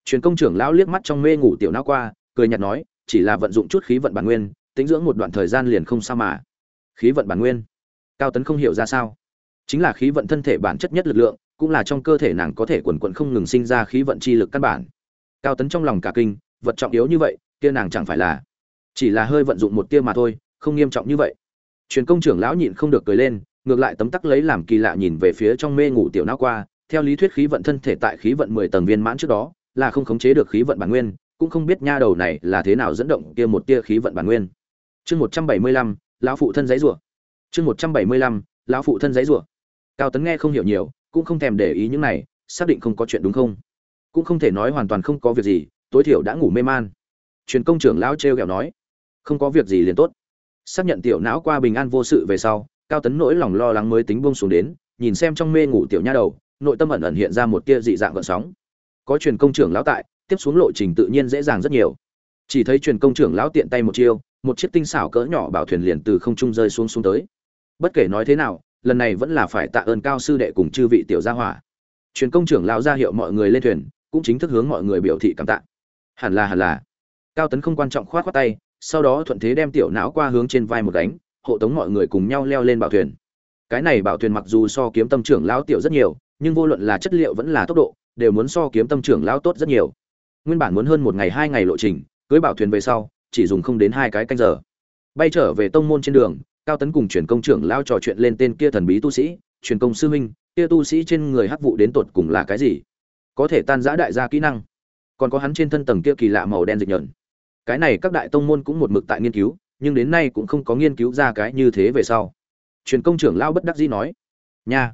[SPEAKER 1] Truyền công trưởng lão liếc mắt trong mê ngủ tiểu não qua, cười nhạt nói, chỉ là vận dụng chút khí vận bản nguyên, tính dưỡng một đoạn thời gian liền không sao mà. Khí vận bản nguyên. Cao tấn không hiểu ra sao. Chính là khí vận thân thể bản chất nhất lực lượng cũng là trong cơ thể nàng có thể quần quận không ngừng sinh ra khí vận chi lực căn bản. Cao tấn trong lòng cả kinh, vật trọng yếu như vậy, kia nàng chẳng phải là chỉ là hơi vận dụng một tia mà thôi, không nghiêm trọng như vậy. Truyền công trưởng lão nhịn không được cười lên, ngược lại tấm tắc lấy làm kỳ lạ nhìn về phía trong mê ngủ tiểu não qua, theo lý thuyết khí vận thân thể tại khí vận mười tầng viên mãn trước đó, là không khống chế được khí vận bản nguyên, cũng không biết nha đầu này là thế nào dẫn động kia một tia khí vận bản nguyên. Chương một trăm bảy mươi lăm, lão phụ thân giấy rủa. Chương một trăm bảy mươi lăm, lão phụ thân giấy rủa. Cao tấn nghe không hiểu nhiều cũng không thèm để ý những này, xác định không có chuyện đúng không? Cũng không thể nói hoàn toàn không có việc gì, tối thiểu đã ngủ mê man. Truyền công trưởng lão trêu ghẹo nói, không có việc gì liền tốt. Xác nhận tiểu não qua bình an vô sự về sau, cao tấn nỗi lòng lo lắng mới tính buông xuống đến, nhìn xem trong mê ngủ tiểu nha đầu, nội tâm ẩn ẩn hiện ra một tia dị dạng gợn sóng. Có truyền công trưởng lão tại, tiếp xuống lộ trình tự nhiên dễ dàng rất nhiều. Chỉ thấy truyền công trưởng lão tiện tay một chiêu, một chiếc tinh xảo cỡ nhỏ bảo thuyền liền từ không trung rơi xuống xuống tới. Bất kể nói thế nào lần này vẫn là phải tạ ơn cao sư đệ cùng chư vị tiểu gia hỏa. Truyền công trưởng lão ra hiệu mọi người lên thuyền, cũng chính thức hướng mọi người biểu thị cảm tạ. Hẳn là hẳn là. Cao tấn không quan trọng khoát khoát tay, sau đó thuận thế đem tiểu não qua hướng trên vai một đánh hộ tống mọi người cùng nhau leo lên bảo thuyền. Cái này bảo thuyền mặc dù so kiếm tâm trưởng lão tiểu rất nhiều, nhưng vô luận là chất liệu vẫn là tốc độ, đều muốn so kiếm tâm trưởng lão tốt rất nhiều. Nguyên bản muốn hơn một ngày, hai ngày lộ trình, cưới bảo thuyền về sau, chỉ dùng không đến hai cái canh giờ. Bay trở về tông môn trên đường cao tấn cùng truyền công trưởng lao trò chuyện lên tên kia thần bí tu sĩ, truyền công sư minh kia tu sĩ trên người hắc vụ đến tột cùng là cái gì? Có thể tan giã đại gia kỹ năng, còn có hắn trên thân tầng kia kỳ lạ màu đen dịch nhợn cái này các đại tông môn cũng một mực tại nghiên cứu, nhưng đến nay cũng không có nghiên cứu ra cái như thế về sau. Truyền công trưởng lao bất đắc dĩ nói, nha.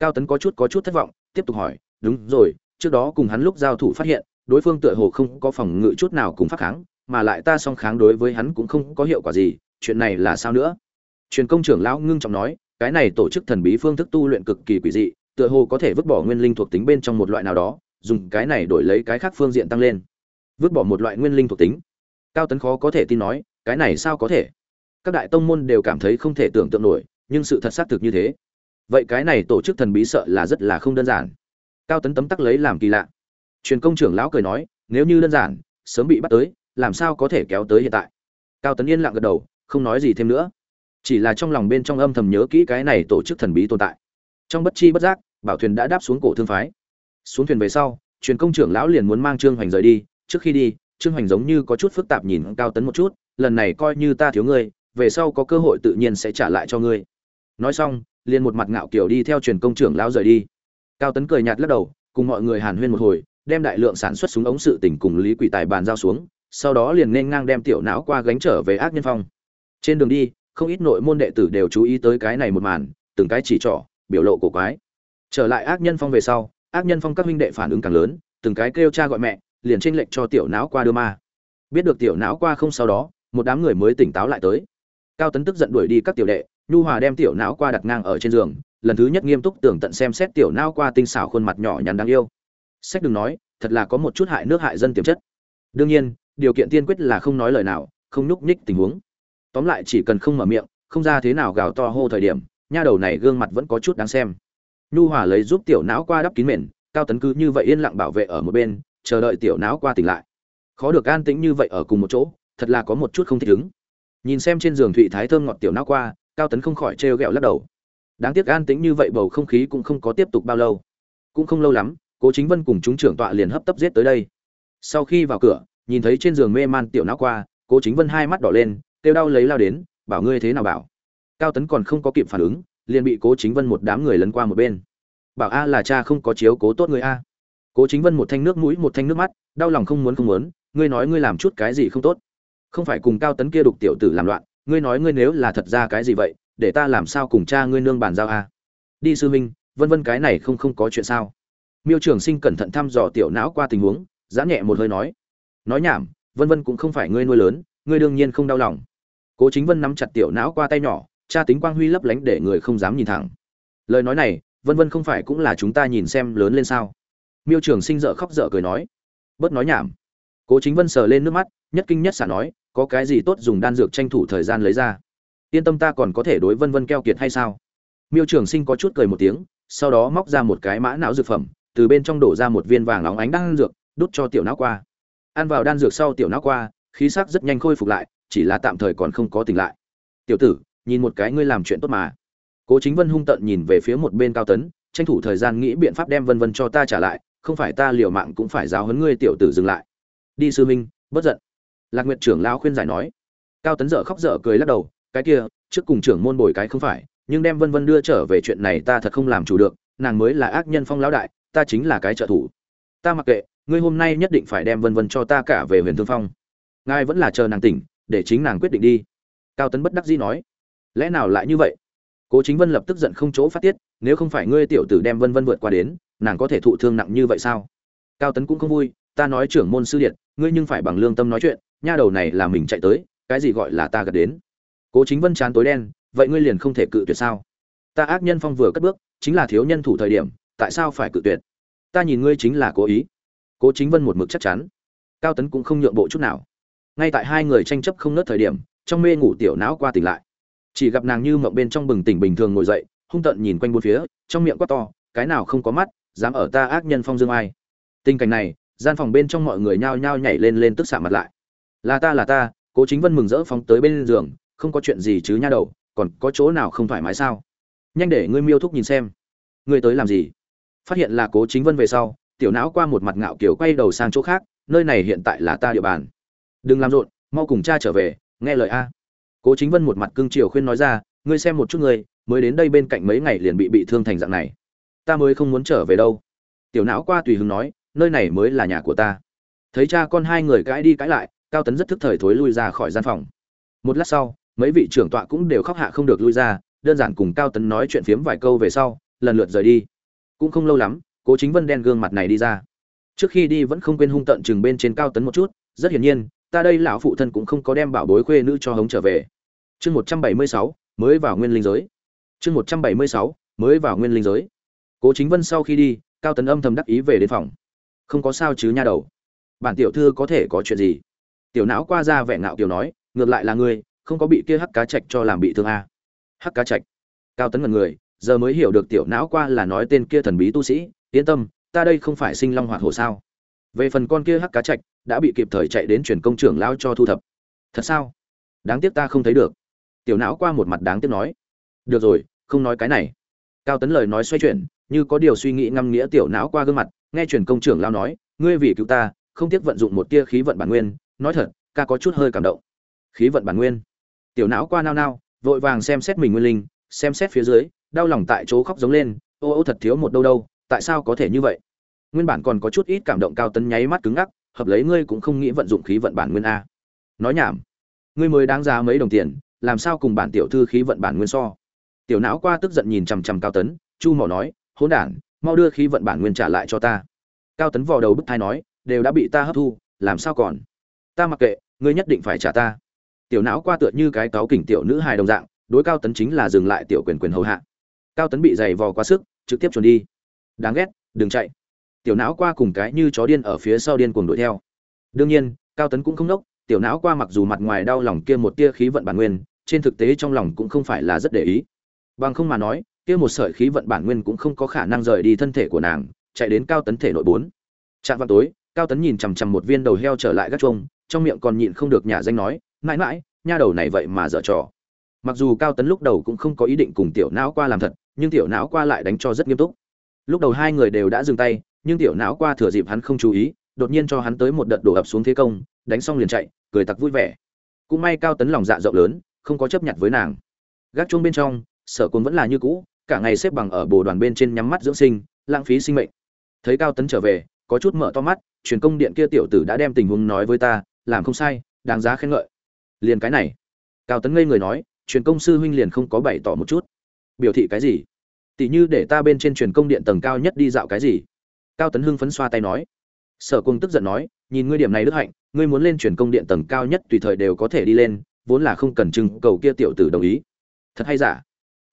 [SPEAKER 1] Cao tấn có chút có chút thất vọng, tiếp tục hỏi, đúng rồi, trước đó cùng hắn lúc giao thủ phát hiện, đối phương tựa hồ không có phòng ngự chút nào cùng phát kháng, mà lại ta song kháng đối với hắn cũng không có hiệu quả gì, chuyện này là sao nữa? Truyền công trưởng lão ngưng trọng nói, cái này tổ chức thần bí phương thức tu luyện cực kỳ quỷ dị, tựa hồ có thể vứt bỏ nguyên linh thuộc tính bên trong một loại nào đó, dùng cái này đổi lấy cái khác phương diện tăng lên. Vứt bỏ một loại nguyên linh thuộc tính. Cao tấn khó có thể tin nói, cái này sao có thể? Các đại tông môn đều cảm thấy không thể tưởng tượng nổi, nhưng sự thật xác thực như thế. Vậy cái này tổ chức thần bí sợ là rất là không đơn giản. Cao tấn tấm tắc lấy làm kỳ lạ. Truyền công trưởng lão cười nói, nếu như đơn giản, sớm bị bắt tới, làm sao có thể kéo tới hiện tại? Cao tấn yên lặng gật đầu, không nói gì thêm nữa chỉ là trong lòng bên trong âm thầm nhớ kỹ cái này tổ chức thần bí tồn tại. Trong bất chi bất giác, bảo thuyền đã đáp xuống cổ thương phái. Xuống thuyền về sau, truyền công trưởng lão liền muốn mang trương hoành rời đi. Trước khi đi, trương hoành giống như có chút phức tạp nhìn cao tấn một chút, lần này coi như ta thiếu ngươi, về sau có cơ hội tự nhiên sẽ trả lại cho ngươi. Nói xong, liền một mặt ngạo kiểu đi theo truyền công trưởng lão rời đi. Cao tấn cười nhạt lắc đầu, cùng mọi người hàn huyên một hồi, đem đại lượng sản xuất súng ống sự tỉnh cùng lý quỷ tài bàn giao xuống, sau đó liền nên ngang đem tiểu não qua gánh trở về ác nhân phong. Trên đường đi không ít nội môn đệ tử đều chú ý tới cái này một màn, từng cái chỉ trỏ, biểu lộ cổ quái. Trở lại ác nhân phong về sau, ác nhân phong các huynh đệ phản ứng càng lớn, từng cái kêu cha gọi mẹ, liền tranh lệnh cho tiểu não qua đưa ma. Biết được tiểu não qua không sau đó, một đám người mới tỉnh táo lại tới. Cao tấn tức giận đuổi đi các tiểu đệ, nhu hòa đem tiểu não qua đặt ngang ở trên giường, lần thứ nhất nghiêm túc tưởng tận xem xét tiểu não qua tinh xảo khuôn mặt nhỏ nhắn đáng yêu. Sách đừng nói, thật là có một chút hại nước hại dân tiềm chất. Đương nhiên, điều kiện tiên quyết là không nói lời nào, không nhúc nhích tình huống tóm lại chỉ cần không mở miệng, không ra thế nào gào to hô thời điểm, nha đầu này gương mặt vẫn có chút đáng xem. Nhu hòa lấy giúp tiểu não qua đắp kín mền, cao tấn cứ như vậy yên lặng bảo vệ ở một bên, chờ đợi tiểu não qua tỉnh lại. Khó được an tĩnh như vậy ở cùng một chỗ, thật là có một chút không thích ứng. Nhìn xem trên giường thụy thái thơm ngọt tiểu não qua, cao tấn không khỏi trêu ghẹo lắc đầu. Đáng tiếc an tĩnh như vậy bầu không khí cũng không có tiếp tục bao lâu. Cũng không lâu lắm, cố chính vân cùng chúng trưởng tọa liền hấp tấp giết tới đây. Sau khi vào cửa, nhìn thấy trên giường mê man tiểu não qua, cố chính vân hai mắt đỏ lên kêu đau lấy lao đến, bảo ngươi thế nào bảo? Cao tấn còn không có kịp phản ứng, liền bị cố chính vân một đám người lấn qua một bên. Bảo a là cha không có chiếu cố tốt người a. Cố chính vân một thanh nước mũi, một thanh nước mắt, đau lòng không muốn không muốn, ngươi nói ngươi làm chút cái gì không tốt? Không phải cùng cao tấn kia đục tiểu tử làm loạn, ngươi nói ngươi nếu là thật ra cái gì vậy, để ta làm sao cùng cha ngươi nương bàn giao a? Đi sư minh vân vân cái này không không có chuyện sao? Miêu trường sinh cẩn thận thăm dò tiểu não qua tình huống giã nhẹ một hơi nói. Nói nhảm, vân vân cũng không phải ngươi nuôi lớn, ngươi đương nhiên không đau lòng cố chính vân nắm chặt tiểu não qua tay nhỏ, cha tính quang huy lấp lánh để người không dám nhìn thẳng. Lời nói này, vân vân không phải cũng là chúng ta nhìn xem lớn lên sao? Miêu trường sinh dợ khóc dở cười nói. Bớt nói nhảm. Cố chính vân sờ lên nước mắt, nhất kinh nhất xả nói, có cái gì tốt dùng đan dược tranh thủ thời gian lấy ra? Yên tâm ta còn có thể đối vân vân keo kiệt hay sao? Miêu trường sinh có chút cười một tiếng, sau đó móc ra một cái mã não dược phẩm, từ bên trong đổ ra một viên vàng óng ánh đan dược, đút cho tiểu não qua. Ăn vào đan dược sau tiểu não qua, khí sắc rất nhanh khôi phục lại chỉ là tạm thời còn không có tỉnh lại. Tiểu tử, nhìn một cái ngươi làm chuyện tốt mà. Cố chính vân hung tận nhìn về phía một bên cao tấn, tranh thủ thời gian nghĩ biện pháp đem vân vân cho ta trả lại, không phải ta liều mạng cũng phải giáo huấn ngươi tiểu tử dừng lại. Đi sư minh bất giận. Lạc nguyệt trưởng lao khuyên giải nói. Cao tấn dở khóc dở cười lắc đầu, cái kia, trước cùng trưởng môn bồi cái không phải, nhưng đem vân vân đưa trở về chuyện này ta thật không làm chủ được, nàng mới là ác nhân phong lão đại, ta chính là cái trợ thủ. Ta mặc kệ, ngươi hôm nay nhất định phải đem vân vân cho ta cả về huyền thương phong. Ngài vẫn là chờ nàng tỉnh để chính nàng quyết định đi. Cao tấn bất đắc dĩ nói, lẽ nào lại như vậy? Cố chính vân lập tức giận không chỗ phát tiết, nếu không phải ngươi tiểu tử đem vân vân vượt qua đến, nàng có thể thụ thương nặng như vậy sao? Cao tấn cũng không vui, ta nói trưởng môn sư điện ngươi nhưng phải bằng lương tâm nói chuyện, nha đầu này là mình chạy tới, cái gì gọi là ta gật đến? Cố chính vân chán tối đen, vậy ngươi liền không thể cự tuyệt sao? Ta ác nhân phong vừa cất bước, chính là thiếu nhân thủ thời điểm, tại sao phải cự tuyệt? Ta nhìn ngươi chính là cố ý. Cố chính vân một mực chắc chắn. Cao tấn cũng không nhượng bộ chút nào ngay tại hai người tranh chấp không nớt thời điểm, trong mê ngủ tiểu não qua tỉnh lại. Chỉ gặp nàng như mộng bên trong bừng tỉnh bình thường ngồi dậy, hung tợn nhìn quanh bốn phía, trong miệng quát to, cái nào không có mắt, dám ở ta ác nhân phong dương ai? Tình cảnh này, gian phòng bên trong mọi người nhao nhao nhảy lên lên tức xạ mặt lại. Là ta là ta, cố chính vân mừng rỡ phóng tới bên giường, không có chuyện gì chứ nha đầu, còn có chỗ nào không thoải mái sao? Nhanh để ngươi miêu thúc nhìn xem. Ngươi tới làm gì? Phát hiện là cố chính vân về sau, tiểu não qua một mặt ngạo kiểu quay đầu sang chỗ khác, nơi này hiện tại là ta địa bàn đừng làm rộn, mau cùng cha trở về, nghe lời a. Cố chính vân một mặt cương triều khuyên nói ra, ngươi xem một chút ngươi, mới đến đây bên cạnh mấy ngày liền bị bị thương thành dạng này. Ta mới không muốn trở về đâu. Tiểu não qua tùy hứng nói, nơi này mới là nhà của ta. Thấy cha con hai người cãi đi cãi lại, cao tấn rất thức thời thối lui ra khỏi gian phòng. Một lát sau, mấy vị trưởng tọa cũng đều khóc hạ không được lui ra, đơn giản cùng cao tấn nói chuyện phiếm vài câu về sau, lần lượt rời đi. Cũng không lâu lắm, cố chính vân đen gương mặt này đi ra. Trước khi đi vẫn không quên hung tận chừng bên trên cao tấn một chút, rất hiển nhiên ta đây lão phụ thân cũng không có đem bảo bối khuê nữ cho hống trở về. Chương một trăm bảy mươi sáu, mới vào nguyên linh giới. Chương một trăm bảy mươi sáu, mới vào nguyên linh giới. Cố chính vân sau khi đi, cao tấn âm thầm đắc ý về đến phòng. Không có sao chứ nha đầu. Bản tiểu thư có thể có chuyện gì? Tiểu não qua ra vẻ ngạo kiều nói, ngược lại là ngươi, không có bị kia hắc cá trạch cho làm bị thương a à. hắc cá trạch cao tấn ngần người, giờ mới hiểu được tiểu não qua là nói tên kia thần bí tu sĩ, yên tâm, ta đây không phải sinh long hoạt hổ sao? Về phần con kia hắc cá trạch đã bị kịp thời chạy đến truyền công trưởng lao cho thu thập. Thật sao? Đáng tiếc ta không thấy được. Tiểu não qua một mặt đáng tiếc nói. Được rồi, không nói cái này. Cao tấn lời nói xoay chuyển, như có điều suy nghĩ ngâm nghĩa tiểu não qua gương mặt, nghe truyền công trưởng lao nói, ngươi vì cứu ta, không tiếc vận dụng một tia khí vận bản nguyên. Nói thật, ca có chút hơi cảm động. Khí vận bản nguyên? Tiểu não qua nao nao, vội vàng xem xét mình nguyên linh, xem xét phía dưới, đau lòng tại chỗ khóc giống lên, ô ô, thật thiếu một đâu đâu, tại sao có thể như vậy? Nguyên bản còn có chút ít cảm động cao tấn nháy mắt cứng ngắc hợp lấy ngươi cũng không nghĩ vận dụng khí vận bản nguyên a. Nói nhảm. Ngươi mới đáng giá mấy đồng tiền, làm sao cùng bản tiểu thư khí vận bản nguyên so? Tiểu não qua tức giận nhìn chằm chằm cao tấn, chu mỏ nói, hỗn đản, mau đưa khí vận bản nguyên trả lại cho ta. Cao tấn vò đầu bức thai nói, đều đã bị ta hấp thu, làm sao còn? Ta mặc kệ, ngươi nhất định phải trả ta. Tiểu não qua tựa như cái cáo kỉnh tiểu nữ hài đồng dạng, đối cao tấn chính là dừng lại tiểu quyền quyền hầu hạ. Cao tấn bị giày vò quá sức, trực tiếp chuồn đi. Đáng ghét, đừng chạy tiểu não qua cùng cái như chó điên ở phía sau điên cuồng đuổi theo. Đương nhiên, cao tấn cũng không nốc, tiểu não qua mặc dù mặt ngoài đau lòng kia một tia khí vận bản nguyên, trên thực tế trong lòng cũng không phải là rất để ý. Bằng không mà nói, kia một sợi khí vận bản nguyên cũng không có khả năng rời đi thân thể của nàng, chạy đến cao tấn thể nội bốn. Trạm vào tối, cao tấn nhìn chằm chằm một viên đầu heo trở lại gác chuông, trong miệng còn nhịn không được nhả danh nói, mãi mãi, nha đầu này vậy mà dở trò. Mặc dù cao tấn lúc đầu cũng không có ý định cùng tiểu não qua làm thật, nhưng tiểu não qua lại đánh cho rất nghiêm túc. Lúc đầu hai người đều đã dừng tay nhưng tiểu não qua thừa dịp hắn không chú ý, đột nhiên cho hắn tới một đợt đổ ập xuống thế công, đánh xong liền chạy, cười tặc vui vẻ. Cũng may cao tấn lòng dạ rộng lớn, không có chấp nhận với nàng. Gác chuông bên trong, sở côn vẫn là như cũ, cả ngày xếp bằng ở bồ đoàn bên trên nhắm mắt dưỡng sinh, lãng phí sinh mệnh. Thấy cao tấn trở về, có chút mở to mắt, truyền công điện kia tiểu tử đã đem tình huống nói với ta, làm không sai, đáng giá khen ngợi. Liền cái này. Cao tấn ngây người nói, truyền công sư huynh liền không có bày tỏ một chút. Biểu thị cái gì? Tỷ như để ta bên trên truyền công điện tầng cao nhất đi dạo cái gì? Cao tấn hưng phấn xoa tay nói. Sở cung tức giận nói, nhìn ngươi điểm này đức hạnh, ngươi muốn lên truyền công điện tầng cao nhất tùy thời đều có thể đi lên, vốn là không cần trưng cầu kia tiểu tử đồng ý. Thật hay giả?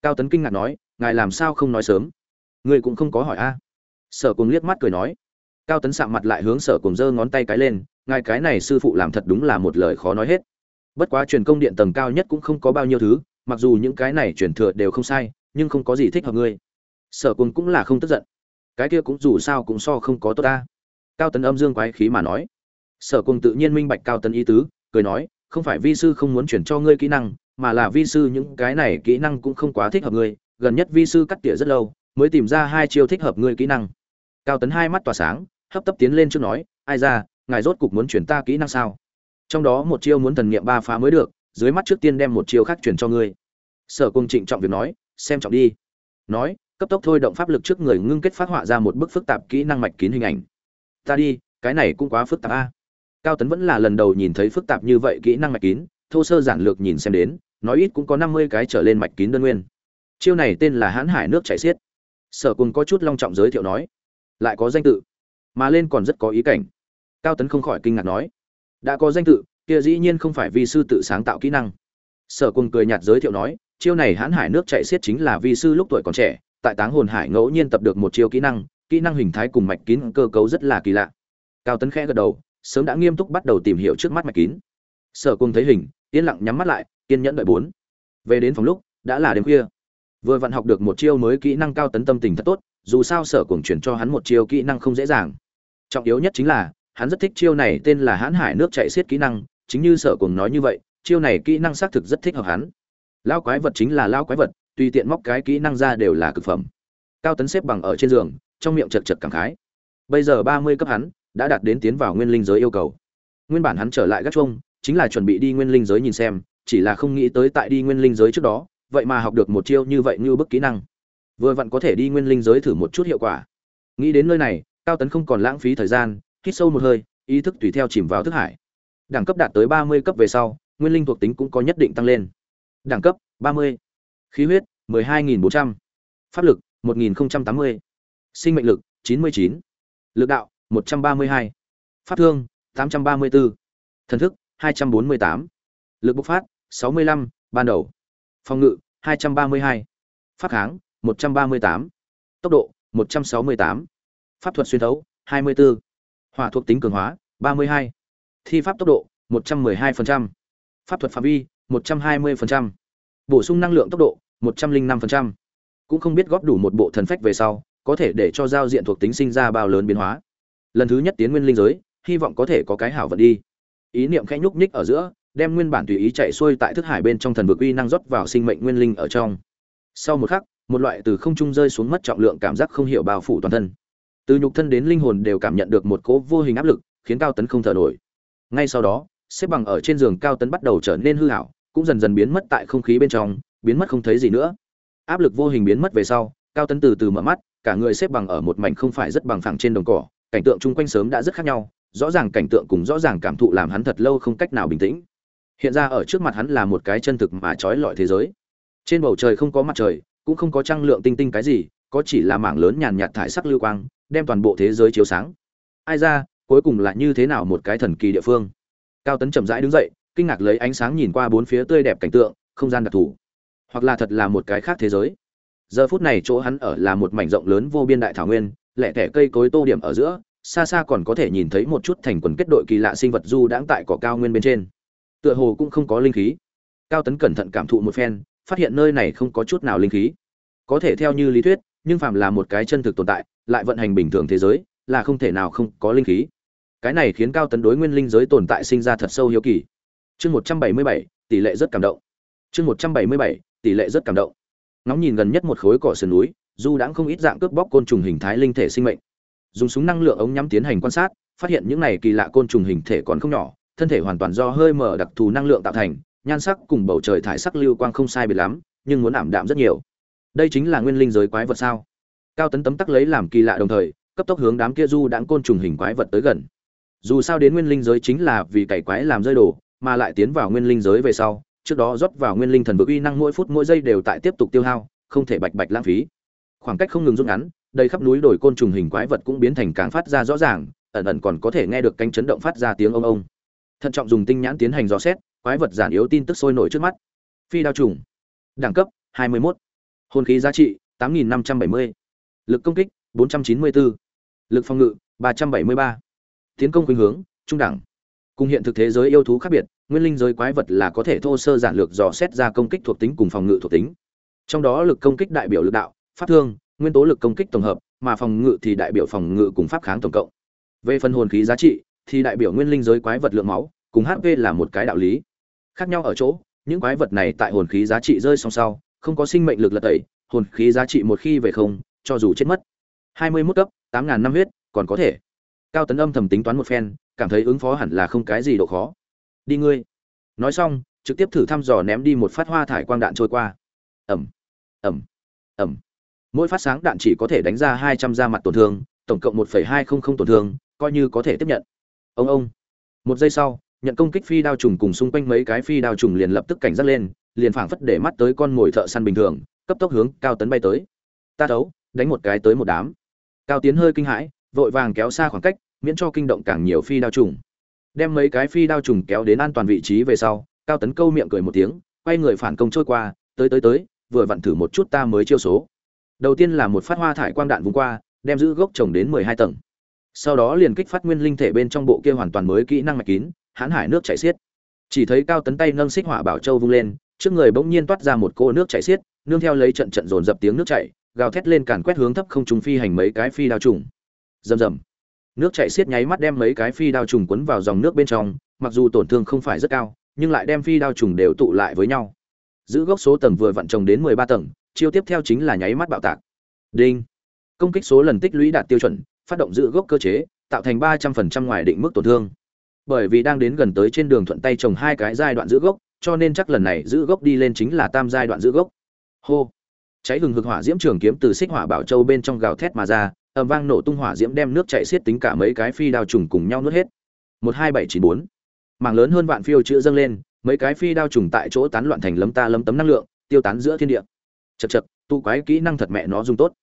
[SPEAKER 1] Cao tấn kinh ngạc nói, ngài làm sao không nói sớm? Ngươi cũng không có hỏi a. Sở cùng liếc mắt cười nói. Cao tấn sạm mặt lại hướng sở cùng giơ ngón tay cái lên, ngài cái này sư phụ làm thật đúng là một lời khó nói hết. Bất quá truyền công điện tầng cao nhất cũng không có bao nhiêu thứ, mặc dù những cái này truyền thừa đều không sai, nhưng không có gì thích hợp ngươi. Sở cùng cũng là không tức giận cái kia cũng dù sao cũng so không có tốt ta. Cao tấn âm dương quái khí mà nói. Sở cùng tự nhiên minh bạch cao tấn ý tứ, cười nói, không phải vi sư không muốn chuyển cho ngươi kỹ năng, mà là vi sư những cái này kỹ năng cũng không quá thích hợp ngươi, gần nhất vi sư cắt tỉa rất lâu, mới tìm ra hai chiêu thích hợp ngươi kỹ năng. Cao tấn hai mắt tỏa sáng, hấp tấp tiến lên trước nói, ai ra, ngài rốt cục muốn chuyển ta kỹ năng sao? Trong đó một chiêu muốn thần nghiệm ba phá mới được, dưới mắt trước tiên đem một chiêu khác chuyển cho ngươi. Sở cung trịnh trọng việc nói, xem trọng đi. Nói cấp tốc thôi động pháp lực trước người ngưng kết phát họa ra một bức phức tạp kỹ năng mạch kín hình ảnh. Ta đi, cái này cũng quá phức tạp a. Cao tấn vẫn là lần đầu nhìn thấy phức tạp như vậy kỹ năng mạch kín, thô sơ giản lược nhìn xem đến, nói ít cũng có năm mươi cái trở lên mạch kín đơn nguyên. Chiêu này tên là hãn hải nước chảy xiết. Sở cùng có chút long trọng giới thiệu nói, lại có danh tự, mà lên còn rất có ý cảnh. Cao tấn không khỏi kinh ngạc nói, đã có danh tự, kia dĩ nhiên không phải vi sư tự sáng tạo kỹ năng. Sở cùng cười nhạt giới thiệu nói, chiêu này hãn hải nước chạy xiết chính là vi sư lúc tuổi còn trẻ tại táng hồn hải ngẫu nhiên tập được một chiêu kỹ năng kỹ năng hình thái cùng mạch kín cơ cấu rất là kỳ lạ. Cao tấn khẽ gật đầu, sớm đã nghiêm túc bắt đầu tìm hiểu trước mắt mạch kín. Sở Cung thấy hình, yên lặng nhắm mắt lại, kiên nhẫn đợi bốn. Về đến phòng lúc, đã là đêm khuya. Vừa vặn học được một chiêu mới kỹ năng cao tấn tâm tình thật tốt, dù sao sở Cung chuyển cho hắn một chiêu kỹ năng không dễ dàng. Trọng yếu nhất chính là, hắn rất thích chiêu này tên là hãn hải nước chảy xiết kỹ năng, chính như sở Cung nói như vậy, chiêu này kỹ năng xác thực rất thích hợp hắn. Lao quái vật chính là lao quái vật tùy tiện móc cái kỹ năng ra đều là cực phẩm. Cao tấn xếp bằng ở trên giường, trong miệng chật chật cảm khái. Bây giờ ba mươi cấp hắn, đã đạt đến tiến vào nguyên linh giới yêu cầu. Nguyên bản hắn trở lại gác chuông, chính là chuẩn bị đi nguyên linh giới nhìn xem, chỉ là không nghĩ tới tại đi nguyên linh giới trước đó, vậy mà học được một chiêu như vậy như bức kỹ năng. Vừa vặn có thể đi nguyên linh giới thử một chút hiệu quả. Nghĩ đến nơi này, cao tấn không còn lãng phí thời gian, hít sâu một hơi, ý thức tùy theo chìm vào thức hải. Đẳng cấp đạt tới ba mươi cấp về sau, nguyên linh thuộc tính cũng có nhất định tăng lên. Đẳng cấp ba mươi khí huyết mười hai nghìn bốn trăm. Pháp lực một nghìn tám mươi. Sinh mệnh lực chín mươi chín. Lực đạo một trăm ba mươi hai. Pháp thương tám trăm ba mươi bốn thần thức hai trăm bốn mươi tám. Lực bộc phát sáu mươi lăm. Ban đầu. Phòng ngự 232, pháp kháng 138, tốc độ 168, pháp thuật xuyên thấu 24, hỏa thuộc tính cường hóa 32, thi pháp tốc độ 112%, pháp thuật phạm vi 120%, bổ sung năng lượng tốc độ 105%. cũng không biết góp đủ một bộ thần phách về sau có thể để cho giao diện thuộc tính sinh ra bao lớn biến hóa lần thứ nhất tiến nguyên linh giới hy vọng có thể có cái hảo vận đi ý niệm khẽ nhúc nhích ở giữa đem nguyên bản tùy ý chạy xuôi tại thức hải bên trong thần vực uy năng rót vào sinh mệnh nguyên linh ở trong. Sau một khắc, một loại từ không trung rơi xuống mất trọng lượng cảm giác không hiểu bao phủ toàn thân. Từ nhục thân đến linh hồn đều cảm nhận được một cỗ vô hình áp lực, khiến Cao Tấn không thở nổi. Ngay sau đó, xếp bằng ở trên giường Cao Tấn bắt đầu trở nên hư ảo, cũng dần dần biến mất tại không khí bên trong, biến mất không thấy gì nữa. Áp lực vô hình biến mất về sau, Cao Tấn từ từ mở mắt, cả người xếp bằng ở một mảnh không phải rất bằng phẳng trên đồng cỏ, cảnh tượng chung quanh sớm đã rất khác nhau, rõ ràng cảnh tượng cùng rõ ràng cảm thụ làm hắn thật lâu không cách nào bình tĩnh. Hiện ra ở trước mặt hắn là một cái chân thực mà trói lọi thế giới. Trên bầu trời không có mặt trời cũng không có trăng lượng tinh tinh cái gì có chỉ là mảng lớn nhàn nhạt thải sắc lưu quang đem toàn bộ thế giới chiếu sáng. Ai ra cuối cùng là như thế nào một cái thần kỳ địa phương? Cao tấn chậm rãi đứng dậy kinh ngạc lấy ánh sáng nhìn qua bốn phía tươi đẹp cảnh tượng, không gian đặc thù. Hoặc là thật là một cái khác thế giới. Giờ phút này chỗ hắn ở là một mảnh rộng lớn vô biên đại thảo nguyên, lẻ tẻ cây cối tô điểm ở giữa, xa xa còn có thể nhìn thấy một chút thành quần kết đội kỳ lạ sinh vật du đãng tại cỏ cao nguyên bên trên. Tựa hồ cũng không có linh khí. Cao tấn cẩn thận cảm thụ một phen, phát hiện nơi này không có chút nào linh khí. Có thể theo như lý thuyết, nhưng phàm là một cái chân thực tồn tại, lại vận hành bình thường thế giới, là không thể nào không có linh khí. Cái này khiến cao tấn đối nguyên linh giới tồn tại sinh ra thật sâu hiếu kỳ chương một trăm bảy mươi bảy, tỷ lệ rất cảm động. Chương một trăm bảy mươi bảy, tỷ lệ rất cảm động. Ngóng nhìn gần nhất một khối cỏ sườn núi du đãng không ít dạng cướp bóc côn trùng hình thái linh thể sinh mệnh. Dùng súng năng lượng ống nhắm tiến hành quan sát, phát hiện những này kỳ lạ côn trùng hình thể còn không nhỏ, thân thể hoàn toàn do hơi mở đặc thù năng lượng tạo thành, nhan sắc cùng bầu trời thải sắc lưu quang không sai biệt lắm, nhưng muốn ảm đạm rất nhiều. Đây chính là nguyên linh giới quái vật sao? Cao tấn tấm tắc lấy làm kỳ lạ đồng thời, cấp tốc hướng đám kia du đãng côn trùng hình quái vật tới gần. Dù sao đến nguyên linh giới chính là vì cày quái làm rơi đồ mà lại tiến vào nguyên linh giới về sau, trước đó rót vào nguyên linh thần vực uy năng mỗi phút mỗi giây đều tại tiếp tục tiêu hao, không thể bạch bạch lãng phí khoảng cách không ngừng rút ngắn, đầy khắp núi đồi côn trùng hình quái vật cũng biến thành càng phát ra rõ ràng, ẩn ẩn còn có thể nghe được cánh chấn động phát ra tiếng ông ông thận trọng dùng tinh nhãn tiến hành dò xét, quái vật giản yếu tin tức sôi nổi trước mắt phi đao trùng đẳng cấp 21. hồn khí giá trị 8.570. lực công kích 494. lực phòng ngự 373. tiến công khuynh hướng, trung đẳng cùng hiện thực thế giới yêu thú khác biệt, nguyên linh giới quái vật là có thể thô sơ giản lược dò xét ra công kích thuộc tính cùng phòng ngự thuộc tính. Trong đó lực công kích đại biểu lực đạo, pháp thương, nguyên tố lực công kích tổng hợp, mà phòng ngự thì đại biểu phòng ngự cùng pháp kháng tổng cộng. Về phần hồn khí giá trị, thì đại biểu nguyên linh giới quái vật lượng máu, cùng hp là một cái đạo lý. Khác nhau ở chỗ, những quái vật này tại hồn khí giá trị rơi song sau, không có sinh mệnh lực lật tẩy, hồn khí giá trị một khi về không, cho dù chết mất. Hai mươi 21 cấp, tám ngàn năm huyết, còn có thể. Cao tấn âm thầm tính toán một phen cảm thấy ứng phó hẳn là không cái gì độ khó. Đi ngươi. Nói xong, trực tiếp thử thăm dò ném đi một phát hoa thải quang đạn trôi qua. Ẩm. Ẩm. Ẩm. Mỗi phát sáng đạn chỉ có thể đánh ra hai trăm da mặt tổn thương, tổng cộng một phẩy hai không không tổn thương, coi như có thể tiếp nhận. Ông ông. Một giây sau, nhận công kích phi đao trùng cùng xung quanh mấy cái phi đao trùng liền lập tức cảnh giác lên, liền phảng phất để mắt tới con mồi thợ săn bình thường, cấp tốc hướng cao tấn bay tới. Ta thấu đánh một cái tới một đám. Cao tiến hơi kinh hãi, vội vàng kéo xa khoảng cách miễn cho kinh động càng nhiều phi đao trùng. Đem mấy cái phi đao trùng kéo đến an toàn vị trí về sau, cao tấn câu miệng cười một tiếng, quay người phản công trôi qua, tới tới tới, vừa vặn thử một chút ta mới chiêu số. Đầu tiên là một phát hoa thải quang đạn vùng qua, đem giữ gốc trồng đến mười hai tầng. Sau đó liền kích phát nguyên linh thể bên trong bộ kia hoàn toàn mới kỹ năng mạch kín, hãn hải nước chảy xiết. Chỉ thấy cao tấn tay nâng xích hỏa bảo châu vung lên, trước người bỗng nhiên toát ra một cô nước chảy xiết, nương theo lấy trận trận dồn dập tiếng nước chảy, gào thét lên càn quét hướng thấp không trùng phi hành mấy cái phi đao trùng. Rầm rầm nước chảy xiết nháy mắt đem mấy cái phi đao trùng quấn vào dòng nước bên trong, mặc dù tổn thương không phải rất cao, nhưng lại đem phi đao trùng đều tụ lại với nhau. Giữ gốc số tầng vừa vặn trồng đến mười ba tầng, chiêu tiếp theo chính là nháy mắt bạo tạc. Đinh. Công kích số lần tích lũy đạt tiêu chuẩn, phát động giữ gốc cơ chế, tạo thành ba trăm phần trăm ngoài định mức tổn thương. Bởi vì đang đến gần tới trên đường thuận tay trồng hai cái giai đoạn giữ gốc, cho nên chắc lần này giữ gốc đi lên chính là tam giai đoạn giữ gốc. Hô. Cháy hừng hực hỏa diễm trường kiếm từ xích hỏa bảo châu bên trong gào thét mà ra ầm vang nổ tung hỏa diễm đem nước chảy xiết tính cả mấy cái phi đao trùng cùng nhau nuốt hết. Một hai bảy chín bốn. Mảng lớn hơn vạn phiêu chữ dâng lên, mấy cái phi đao trùng tại chỗ tán loạn thành lấm ta lấm tấm năng lượng, tiêu tán giữa thiên địa. Chật chật tu quái kỹ năng thật mẹ nó dùng tốt.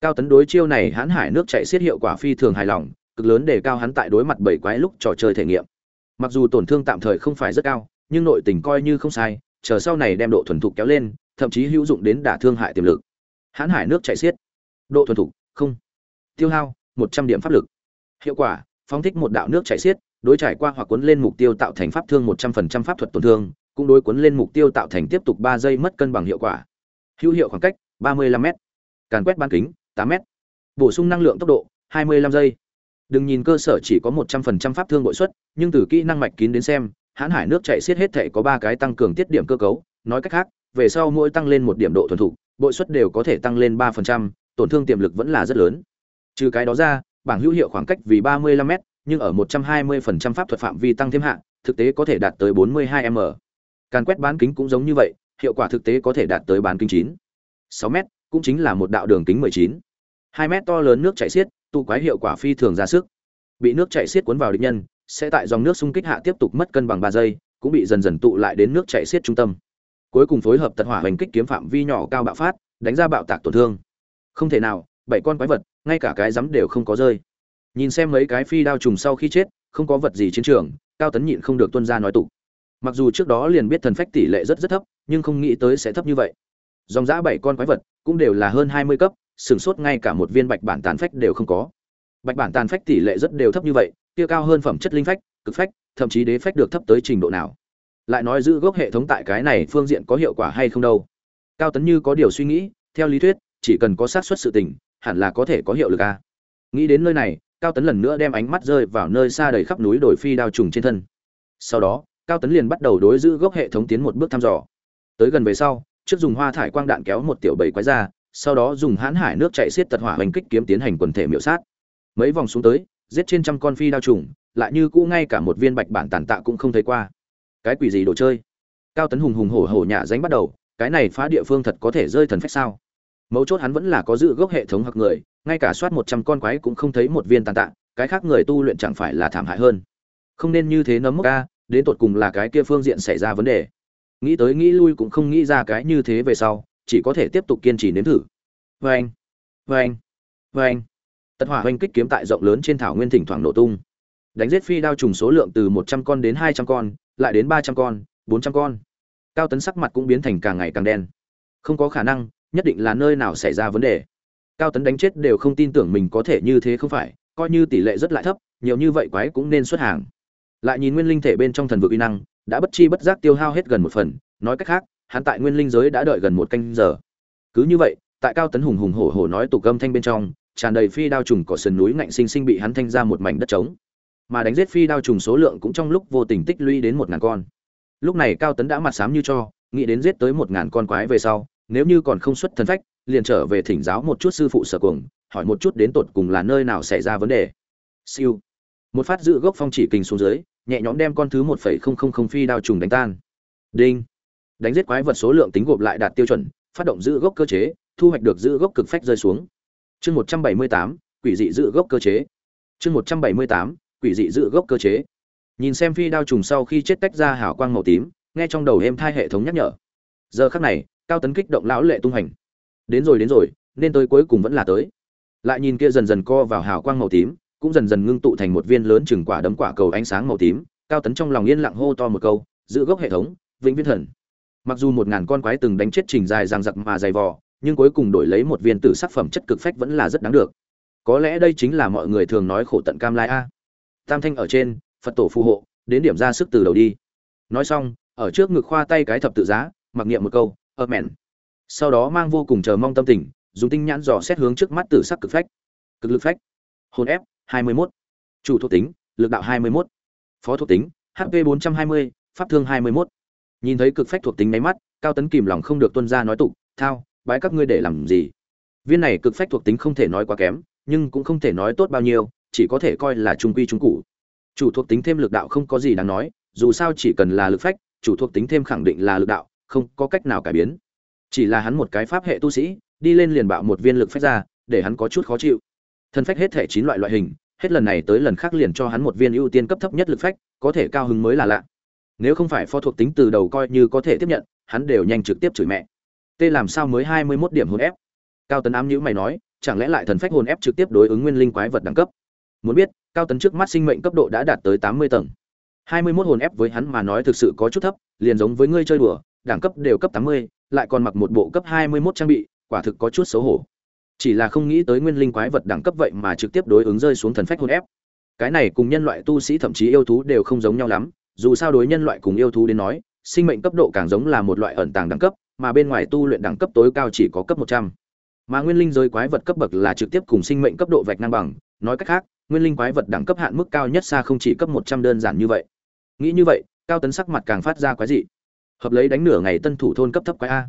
[SPEAKER 1] Cao tấn đối chiêu này hãn hải nước chảy xiết hiệu quả phi thường hài lòng, cực lớn để cao hắn tại đối mặt bảy quái lúc trò chơi thể nghiệm. Mặc dù tổn thương tạm thời không phải rất cao, nhưng nội tình coi như không sai, chờ sau này đem độ thuần thục kéo lên, thậm chí hữu dụng đến đả thương hại tiềm lực. Hãn hải nước chảy xiết. Độ thuần thục, không tiêu hao, một trăm điểm pháp lực. Hiệu quả, phóng thích một đạo nước chảy xiết, đối trải qua hoặc cuốn lên mục tiêu tạo thành pháp thương một trăm phần trăm pháp thuật tổn thương, cũng đối cuốn lên mục tiêu tạo thành tiếp tục ba giây mất cân bằng hiệu quả. Hữu hiệu khoảng cách, ba mươi lăm m càn quét bán kính, tám m bổ sung năng lượng tốc độ, hai mươi lăm giây. Đừng nhìn cơ sở chỉ có một trăm phần trăm pháp thương bội suất, nhưng từ kỹ năng mạch kín đến xem, hãn hải nước chảy xiết hết thể có ba cái tăng cường tiết điểm cơ cấu. Nói cách khác, về sau mỗi tăng lên một điểm độ thuần thục, bội suất đều có thể tăng lên ba phần trăm, tổn thương tiềm lực vẫn là rất lớn trừ cái đó ra, bảng hữu hiệu khoảng cách vì ba mươi lăm m nhưng ở một trăm hai mươi phần trăm pháp thuật phạm vi tăng thêm hạ, thực tế có thể đạt tới bốn mươi hai m. Càn quét bán kính cũng giống như vậy, hiệu quả thực tế có thể đạt tới bán kính chín. sáu m cũng chính là một đạo đường kính mười chín. hai m to lớn nước chảy xiết, tụ quái hiệu quả phi thường ra sức. Bị nước chảy xiết cuốn vào địch nhân, sẽ tại dòng nước xung kích hạ tiếp tục mất cân bằng ba giây, cũng bị dần dần tụ lại đến nước chảy xiết trung tâm. Cuối cùng phối hợp tật hỏa hành kích kiếm phạm vi nhỏ cao bạo phát, đánh ra bạo tạc tổn thương. Không thể nào bảy con quái vật, ngay cả cái rắm đều không có rơi. Nhìn xem mấy cái phi đao trùng sau khi chết, không có vật gì chiến trường, cao tấn nhịn không được tuân ra nói tục. Mặc dù trước đó liền biết thần phách tỷ lệ rất rất thấp, nhưng không nghĩ tới sẽ thấp như vậy. Dòng giã bảy con quái vật cũng đều là hơn hai mươi cấp sửng sốt ngay cả một viên bạch bản tàn phách đều không có. Bạch bản tàn phách tỷ lệ rất đều thấp như vậy, kia cao hơn phẩm chất linh phách, cực phách, thậm chí đế phách được thấp tới trình độ nào. Lại nói giữ gốc hệ thống tại cái này phương diện có hiệu quả hay không đâu. Cao tấn như có điều suy nghĩ, theo lý thuyết, chỉ cần có xác suất sự tình hẳn là có thể có hiệu lực a nghĩ đến nơi này, cao tấn lần nữa đem ánh mắt rơi vào nơi xa đầy khắp núi đồi phi đao trùng trên thân. Sau đó, cao tấn liền bắt đầu đối giữ gốc hệ thống tiến một bước thăm dò. Tới gần về sau, trước dùng hoa thải quang đạn kéo một tiểu bảy quái ra, sau đó dùng hãn hải nước chạy xiết tật hỏa hành kích kiếm tiến hành quần thể miểu sát. Mấy vòng xuống tới, giết trên trăm con phi đao trùng, lại như cũ ngay cả một viên bạch bản tàn tạ cũng không thấy qua. Cái quỷ gì đồ chơi? Cao tấn hùng hùng hổ hổ nhả dánh bắt đầu, cái này phá địa phương thật có thể rơi thần phách sao? Mấu chốt hắn vẫn là có dự gốc hệ thống hoặc người, ngay cả soát một trăm con quái cũng không thấy một viên tàn tạ, cái khác người tu luyện chẳng phải là thảm hại hơn. Không nên như thế nấm mốc ca đến tột cùng là cái kia phương diện xảy ra vấn đề. Nghĩ tới nghĩ lui cũng không nghĩ ra cái như thế về sau, chỉ có thể tiếp tục kiên trì nếm thử. Vê anh vê anh vê anh tật hỏa oanh kích kiếm tại rộng lớn trên thảo nguyên thỉnh thoảng nổ tung. Đánh giết phi đao trùng số lượng từ một trăm con đến hai trăm con, lại đến ba trăm con, bốn trăm con. Cao tấn sắc mặt cũng biến thành càng ngày càng đen. Không có khả năng nhất định là nơi nào xảy ra vấn đề. Cao tấn đánh chết đều không tin tưởng mình có thể như thế không phải, coi như tỷ lệ rất lại thấp, nhiều như vậy quái cũng nên xuất hàng. Lại nhìn nguyên linh thể bên trong thần vực uy năng, đã bất chi bất giác tiêu hao hết gần một phần, nói cách khác, hắn tại nguyên linh giới đã đợi gần một canh giờ. Cứ như vậy, tại cao tấn hùng hùng hổ hổ nói tục âm thanh bên trong, tràn đầy phi đao trùng cỏ sườn núi ngạnh sinh sinh bị hắn thanh ra một mảnh đất trống. Mà đánh giết phi đao trùng số lượng cũng trong lúc vô tình tích lũy đến một ngàn con. Lúc này cao tấn đã mặt sám như cho, nghĩ đến giết tới một ngàn con quái về sau nếu như còn không xuất thân phách, liền trở về thỉnh giáo một chút sư phụ sở cùng hỏi một chút đến tột cùng là nơi nào xảy ra vấn đề. Siêu. Một phát dự gốc phong chỉ kình xuống dưới, nhẹ nhõm đem con thứ một phẩy không không không phi đao trùng đánh tan. Đinh. Đánh giết quái vật số lượng tính gộp lại đạt tiêu chuẩn, phát động giữ gốc cơ chế, thu hoạch được giữ gốc cực phách rơi xuống. Chương một trăm bảy mươi tám, quỷ dị giữ gốc cơ chế. Chương một trăm bảy mươi tám, quỷ dị giữ gốc cơ chế. Nhìn xem phi đao trùng sau khi chết tách ra hào quang màu tím, nghe trong đầu êm thai hệ thống nhắc nhở. Giờ khắc này cao tấn kích động lão lệ tung hành. Đến rồi đến rồi, nên tới cuối cùng vẫn là tới. Lại nhìn kia dần dần co vào hào quang màu tím, cũng dần dần ngưng tụ thành một viên lớn chừng quả đấm quả cầu ánh sáng màu tím, cao tấn trong lòng yên lặng hô to một câu, giữ gốc hệ thống, vĩnh viễn thần. Mặc dù một ngàn con quái từng đánh chết trình dài ràng giặc mà dày vò, nhưng cuối cùng đổi lấy một viên tử sắc phẩm chất cực phách vẫn là rất đáng được. Có lẽ đây chính là mọi người thường nói khổ tận cam lai a. Tam thanh ở trên, phật tổ phù hộ, đến điểm ra sức từ đầu đi. Nói xong, ở trước ngực khoa tay cái thập tự giá, mặc niệm một câu ơ mẹn sau đó mang vô cùng chờ mong tâm tình dùng tinh nhãn dò xét hướng trước mắt tử sắc cực phách cực lực phách hồn ép 21. chủ thuộc tính lực đạo 21. phó thuộc tính hp 420, pháp thương 21. nhìn thấy cực phách thuộc tính máy mắt cao tấn kìm lòng không được tuân ra nói tục thao bái các ngươi để làm gì viên này cực phách thuộc tính không thể nói quá kém nhưng cũng không thể nói tốt bao nhiêu chỉ có thể coi là trung quy trung cụ chủ thuộc tính thêm lực đạo không có gì đáng nói dù sao chỉ cần là lực phách chủ thuộc tính thêm khẳng định là lực đạo không có cách nào cải biến. Chỉ là hắn một cái pháp hệ tu sĩ, đi lên liền bạo một viên lực phách ra, để hắn có chút khó chịu. Thân phách hết thể chín loại loại hình, hết lần này tới lần khác liền cho hắn một viên ưu tiên cấp thấp nhất lực phách, có thể cao hứng mới là lạ. Nếu không phải phó thuộc tính từ đầu coi như có thể tiếp nhận, hắn đều nhanh trực tiếp chửi mẹ. Tê làm sao mới hai mươi mốt điểm hồn ép? Cao tấn ám nhữ mày nói, chẳng lẽ lại thần phách hồn ép trực tiếp đối ứng nguyên linh quái vật đẳng cấp? Muốn biết, cao tấn trước mắt sinh mệnh cấp độ đã đạt tới tám mươi tầng. hai mươi mốt hồn ép với hắn mà nói thực sự có chút thấp, liền giống với ngươi chơi đùa đẳng cấp đều cấp tám mươi, lại còn mặc một bộ cấp hai mươi 21 trang bị, quả thực có chút xấu hổ. Chỉ là không nghĩ tới nguyên linh quái vật đẳng cấp vậy mà trực tiếp đối ứng rơi xuống thần phách hồn ép. Cái này cùng nhân loại tu sĩ thậm chí yêu thú đều không giống nhau lắm, dù sao đối nhân loại cùng yêu thú đến nói, sinh mệnh cấp độ càng giống là một loại ẩn tàng đẳng cấp, mà bên ngoài tu luyện đẳng cấp tối cao chỉ có cấp một trăm. Mà nguyên linh giới quái vật cấp bậc là trực tiếp cùng sinh mệnh cấp độ vạch ngang bằng, nói cách khác, nguyên linh quái vật đẳng cấp hạn mức cao nhất xa không chỉ cấp một trăm đơn giản như vậy. Nghĩ như vậy, cao tấn sắc mặt càng phát ra quái dị hợp lấy đánh nửa ngày tân thủ thôn cấp thấp quái a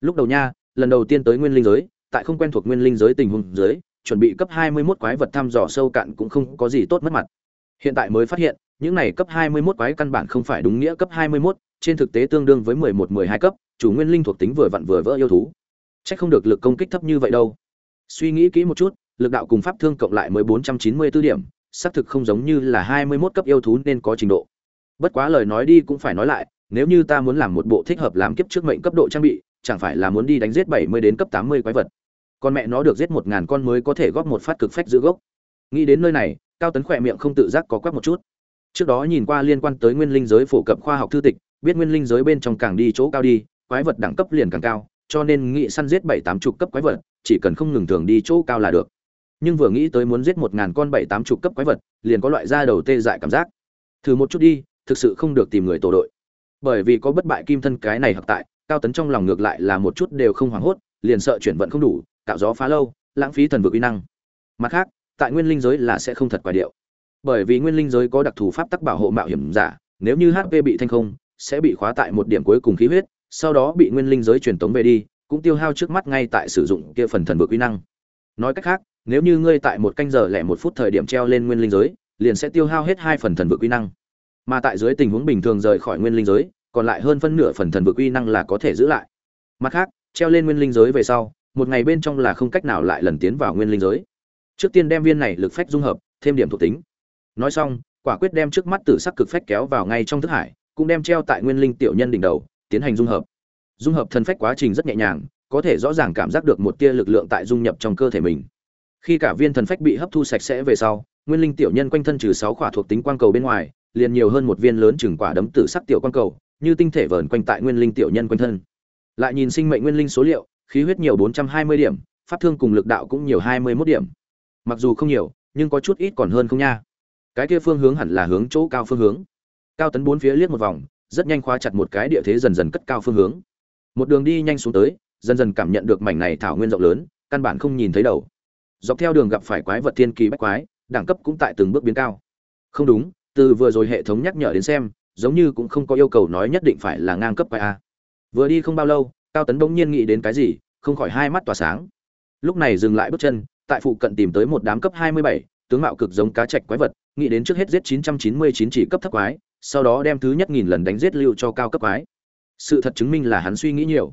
[SPEAKER 1] lúc đầu nha lần đầu tiên tới nguyên linh giới tại không quen thuộc nguyên linh giới tình huống dưới chuẩn bị cấp 21 quái vật thăm dò sâu cạn cũng không có gì tốt mất mặt hiện tại mới phát hiện những này cấp 21 quái căn bản không phải đúng nghĩa cấp 21, trên thực tế tương đương với 11 12 cấp, chủ nguyên linh thuộc tính vừa vặn vừa vỡ yêu thú. Chắc không được lực công kích thấp như vậy đâu. Suy nghĩ kỹ một chút, lực đạo cùng pháp thương cộng lại mới 494 điểm, xác thực không giống như là 21 cấp yêu thú nên có trình độ. Bất quá lời nói đi cũng phải nói lại, nếu như ta muốn làm một bộ thích hợp làm kiếp trước mệnh cấp độ trang bị, chẳng phải là muốn đi đánh giết 70 đến cấp 80 quái vật. Con mẹ nó được giết 1000 con mới có thể góp một phát cực phách giữ gốc. Nghĩ đến nơi này, Cao Tấn khỏe miệng không tự giác có quắc một chút. Trước đó nhìn qua liên quan tới nguyên linh giới phổ cập khoa học thư tịch, biết nguyên linh giới bên trong càng đi chỗ cao đi, quái vật đẳng cấp liền càng cao, cho nên nghĩ săn giết 7, 8 chục cấp quái vật, chỉ cần không ngừng thường đi chỗ cao là được. Nhưng vừa nghĩ tới muốn giết 1000 con 7, 8 chục cấp quái vật, liền có loại da đầu tê dại cảm giác. Thử một chút đi, thực sự không được tìm người tổ đội. Bởi vì có bất bại kim thân cái này hợp tại, cao tấn trong lòng ngược lại là một chút đều không hoảng hốt liền sợ chuyển vận không đủ tạo gió phá lâu lãng phí thần vực uy năng. Mặt khác tại nguyên linh giới là sẽ không thật quả điệu. Bởi vì nguyên linh giới có đặc thù pháp tắc bảo hộ mạo hiểm giả nếu như hp bị thanh không sẽ bị khóa tại một điểm cuối cùng khí huyết sau đó bị nguyên linh giới truyền tống về đi cũng tiêu hao trước mắt ngay tại sử dụng kia phần thần vực uy năng. Nói cách khác nếu như ngươi tại một canh giờ lẻ một phút thời điểm treo lên nguyên linh giới liền sẽ tiêu hao hết hai phần thần vực uy năng mà tại dưới tình huống bình thường rời khỏi nguyên linh giới, còn lại hơn phân nửa phần thần vực uy năng là có thể giữ lại. Mặt khác, treo lên nguyên linh giới về sau, một ngày bên trong là không cách nào lại lần tiến vào nguyên linh giới. Trước tiên đem viên này lực phách dung hợp, thêm điểm thuộc tính. Nói xong, quả quyết đem trước mắt tử sắc cực phách kéo vào ngay trong thức hải, cũng đem treo tại nguyên linh tiểu nhân đỉnh đầu, tiến hành dung hợp. Dung hợp thần phách quá trình rất nhẹ nhàng, có thể rõ ràng cảm giác được một tia lực lượng tại dung nhập trong cơ thể mình. Khi cả viên thần phách bị hấp thu sạch sẽ về sau, nguyên linh tiểu nhân quanh thân trừ sáu khỏa thuộc tính quang cầu bên ngoài liền nhiều hơn một viên lớn chừng quả đấm tử sắc tiểu quan cầu, như tinh thể vờn quanh tại nguyên linh tiểu nhân quanh thân. Lại nhìn sinh mệnh nguyên linh số liệu, khí huyết nhiều bốn trăm hai mươi điểm, pháp thương cùng lực đạo cũng nhiều hai mươi 21 điểm. Mặc dù không nhiều, nhưng có chút ít còn hơn không nha. Cái kia phương hướng hẳn là hướng chỗ cao phương hướng. Cao tấn bốn phía liếc một vòng, rất nhanh khóa chặt một cái địa thế dần dần cất cao phương hướng. Một đường đi nhanh xuống tới, dần dần cảm nhận được mảnh này thảo nguyên rộng lớn, căn bản không nhìn thấy đầu. Dọc theo đường gặp phải quái vật thiên kỳ bách quái, đẳng cấp cũng tại từng bước biến cao. Không đúng từ vừa rồi hệ thống nhắc nhở đến xem giống như cũng không có yêu cầu nói nhất định phải là ngang cấp quái a. Vừa đi không bao lâu cao tấn bỗng nhiên nghĩ đến cái gì không khỏi hai mắt tỏa sáng. Lúc này dừng lại bước chân tại phụ cận tìm tới một đám cấp 27, tướng mạo cực giống cá trạch quái vật nghĩ đến trước hết giết 999 chỉ cấp thấp quái sau đó đem thứ nhất nghìn lần đánh giết lưu cho cao cấp quái. Sự thật chứng minh là hắn suy nghĩ nhiều.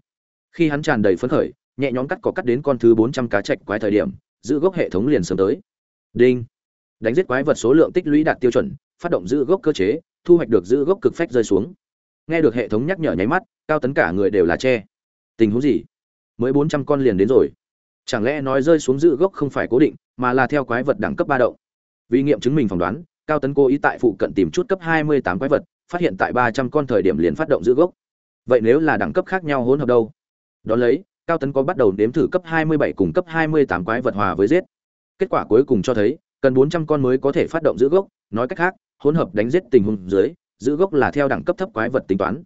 [SPEAKER 1] Khi hắn tràn đầy phấn khởi nhẹ nhõm cắt có cắt đến con thứ 400 cá trạch quái thời điểm giữ gốc hệ thống liền sớm tới. Đinh. Đánh giết quái vật số lượng tích lũy đạt tiêu chuẩn phát động giữ gốc cơ chế, thu hoạch được giữ gốc cực phách rơi xuống. Nghe được hệ thống nhắc nhở nháy mắt, cao tấn cả người đều là che. Tình huống gì? Mới bốn trăm con liền đến rồi. Chẳng lẽ nói rơi xuống giữ gốc không phải cố định, mà là theo quái vật đẳng cấp ba động? Vì nghiệm chứng mình phỏng đoán, cao tấn cố ý tại phụ cận tìm chút cấp hai mươi tám quái vật, phát hiện tại ba trăm con thời điểm liền phát động giữ gốc. Vậy nếu là đẳng cấp khác nhau hỗn hợp đâu? Đón lấy, cao tấn có bắt đầu đếm thử cấp hai mươi bảy cùng cấp hai mươi tám quái vật hòa với giết. Kết quả cuối cùng cho thấy, cần bốn trăm con mới có thể phát động giữ gốc, nói cách khác hỗn hợp đánh giết tình huống dưới giữ gốc là theo đẳng cấp thấp quái vật tính toán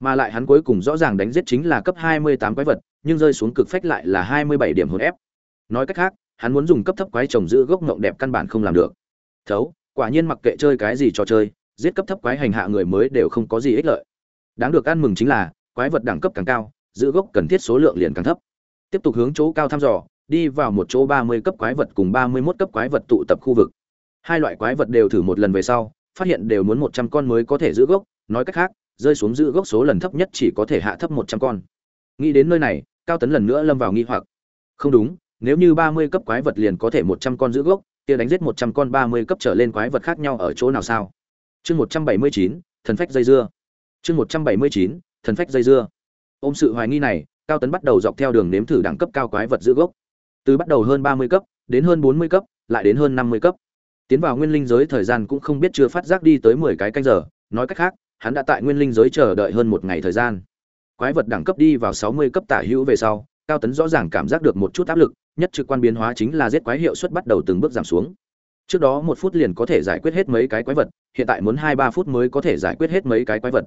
[SPEAKER 1] mà lại hắn cuối cùng rõ ràng đánh giết chính là cấp 28 quái vật, nhưng rơi xuống cực phách lại là 27 điểm hồn ép. Nói cách khác, hắn muốn dùng cấp thấp quái trồng giữ gốc ngộng đẹp căn bản không làm được. Thấu, quả nhiên mặc kệ chơi cái gì trò chơi, giết cấp thấp quái hành hạ người mới đều không có gì ích lợi. Đáng được ăn mừng chính là, quái vật đẳng cấp càng cao, giữ gốc cần thiết số lượng liền càng thấp. Tiếp tục hướng chỗ cao thăm dò, đi vào một chỗ 30 cấp quái vật cùng 31 cấp quái vật tụ tập khu vực. Hai loại quái vật đều thử một lần về sau, phát hiện đều muốn 100 con mới có thể giữ gốc, nói cách khác, rơi xuống giữ gốc số lần thấp nhất chỉ có thể hạ thấp một trăm con. Nghĩ đến nơi này cao tấn lần nữa lâm vào nghi hoặc. Không đúng nếu như ba mươi cấp quái vật liền có thể một trăm con giữ gốc kia đánh giết một trăm con ba mươi cấp trở lên quái vật khác nhau ở chỗ nào sao? Chương một trăm bảy mươi chín thần phách dây dưa. Chương một trăm bảy mươi chín thần phách dây dưa. Ôm sự hoài nghi này cao tấn bắt đầu dọc theo đường nếm thử đẳng cấp cao quái vật giữ gốc. Từ bắt đầu hơn ba mươi cấp đến hơn bốn mươi cấp lại đến hơn năm mươi cấp tiến vào nguyên linh giới thời gian cũng không biết chưa phát giác đi tới mười cái canh giờ, nói cách khác, hắn đã tại nguyên linh giới chờ đợi hơn một ngày thời gian. Quái vật đẳng cấp đi vào sáu mươi cấp tả hữu về sau, cao tấn rõ ràng cảm giác được một chút áp lực, nhất trực quan biến hóa chính là giết quái hiệu suất bắt đầu từng bước giảm xuống. Trước đó một phút liền có thể giải quyết hết mấy cái quái vật, hiện tại muốn hai ba phút mới có thể giải quyết hết mấy cái quái vật.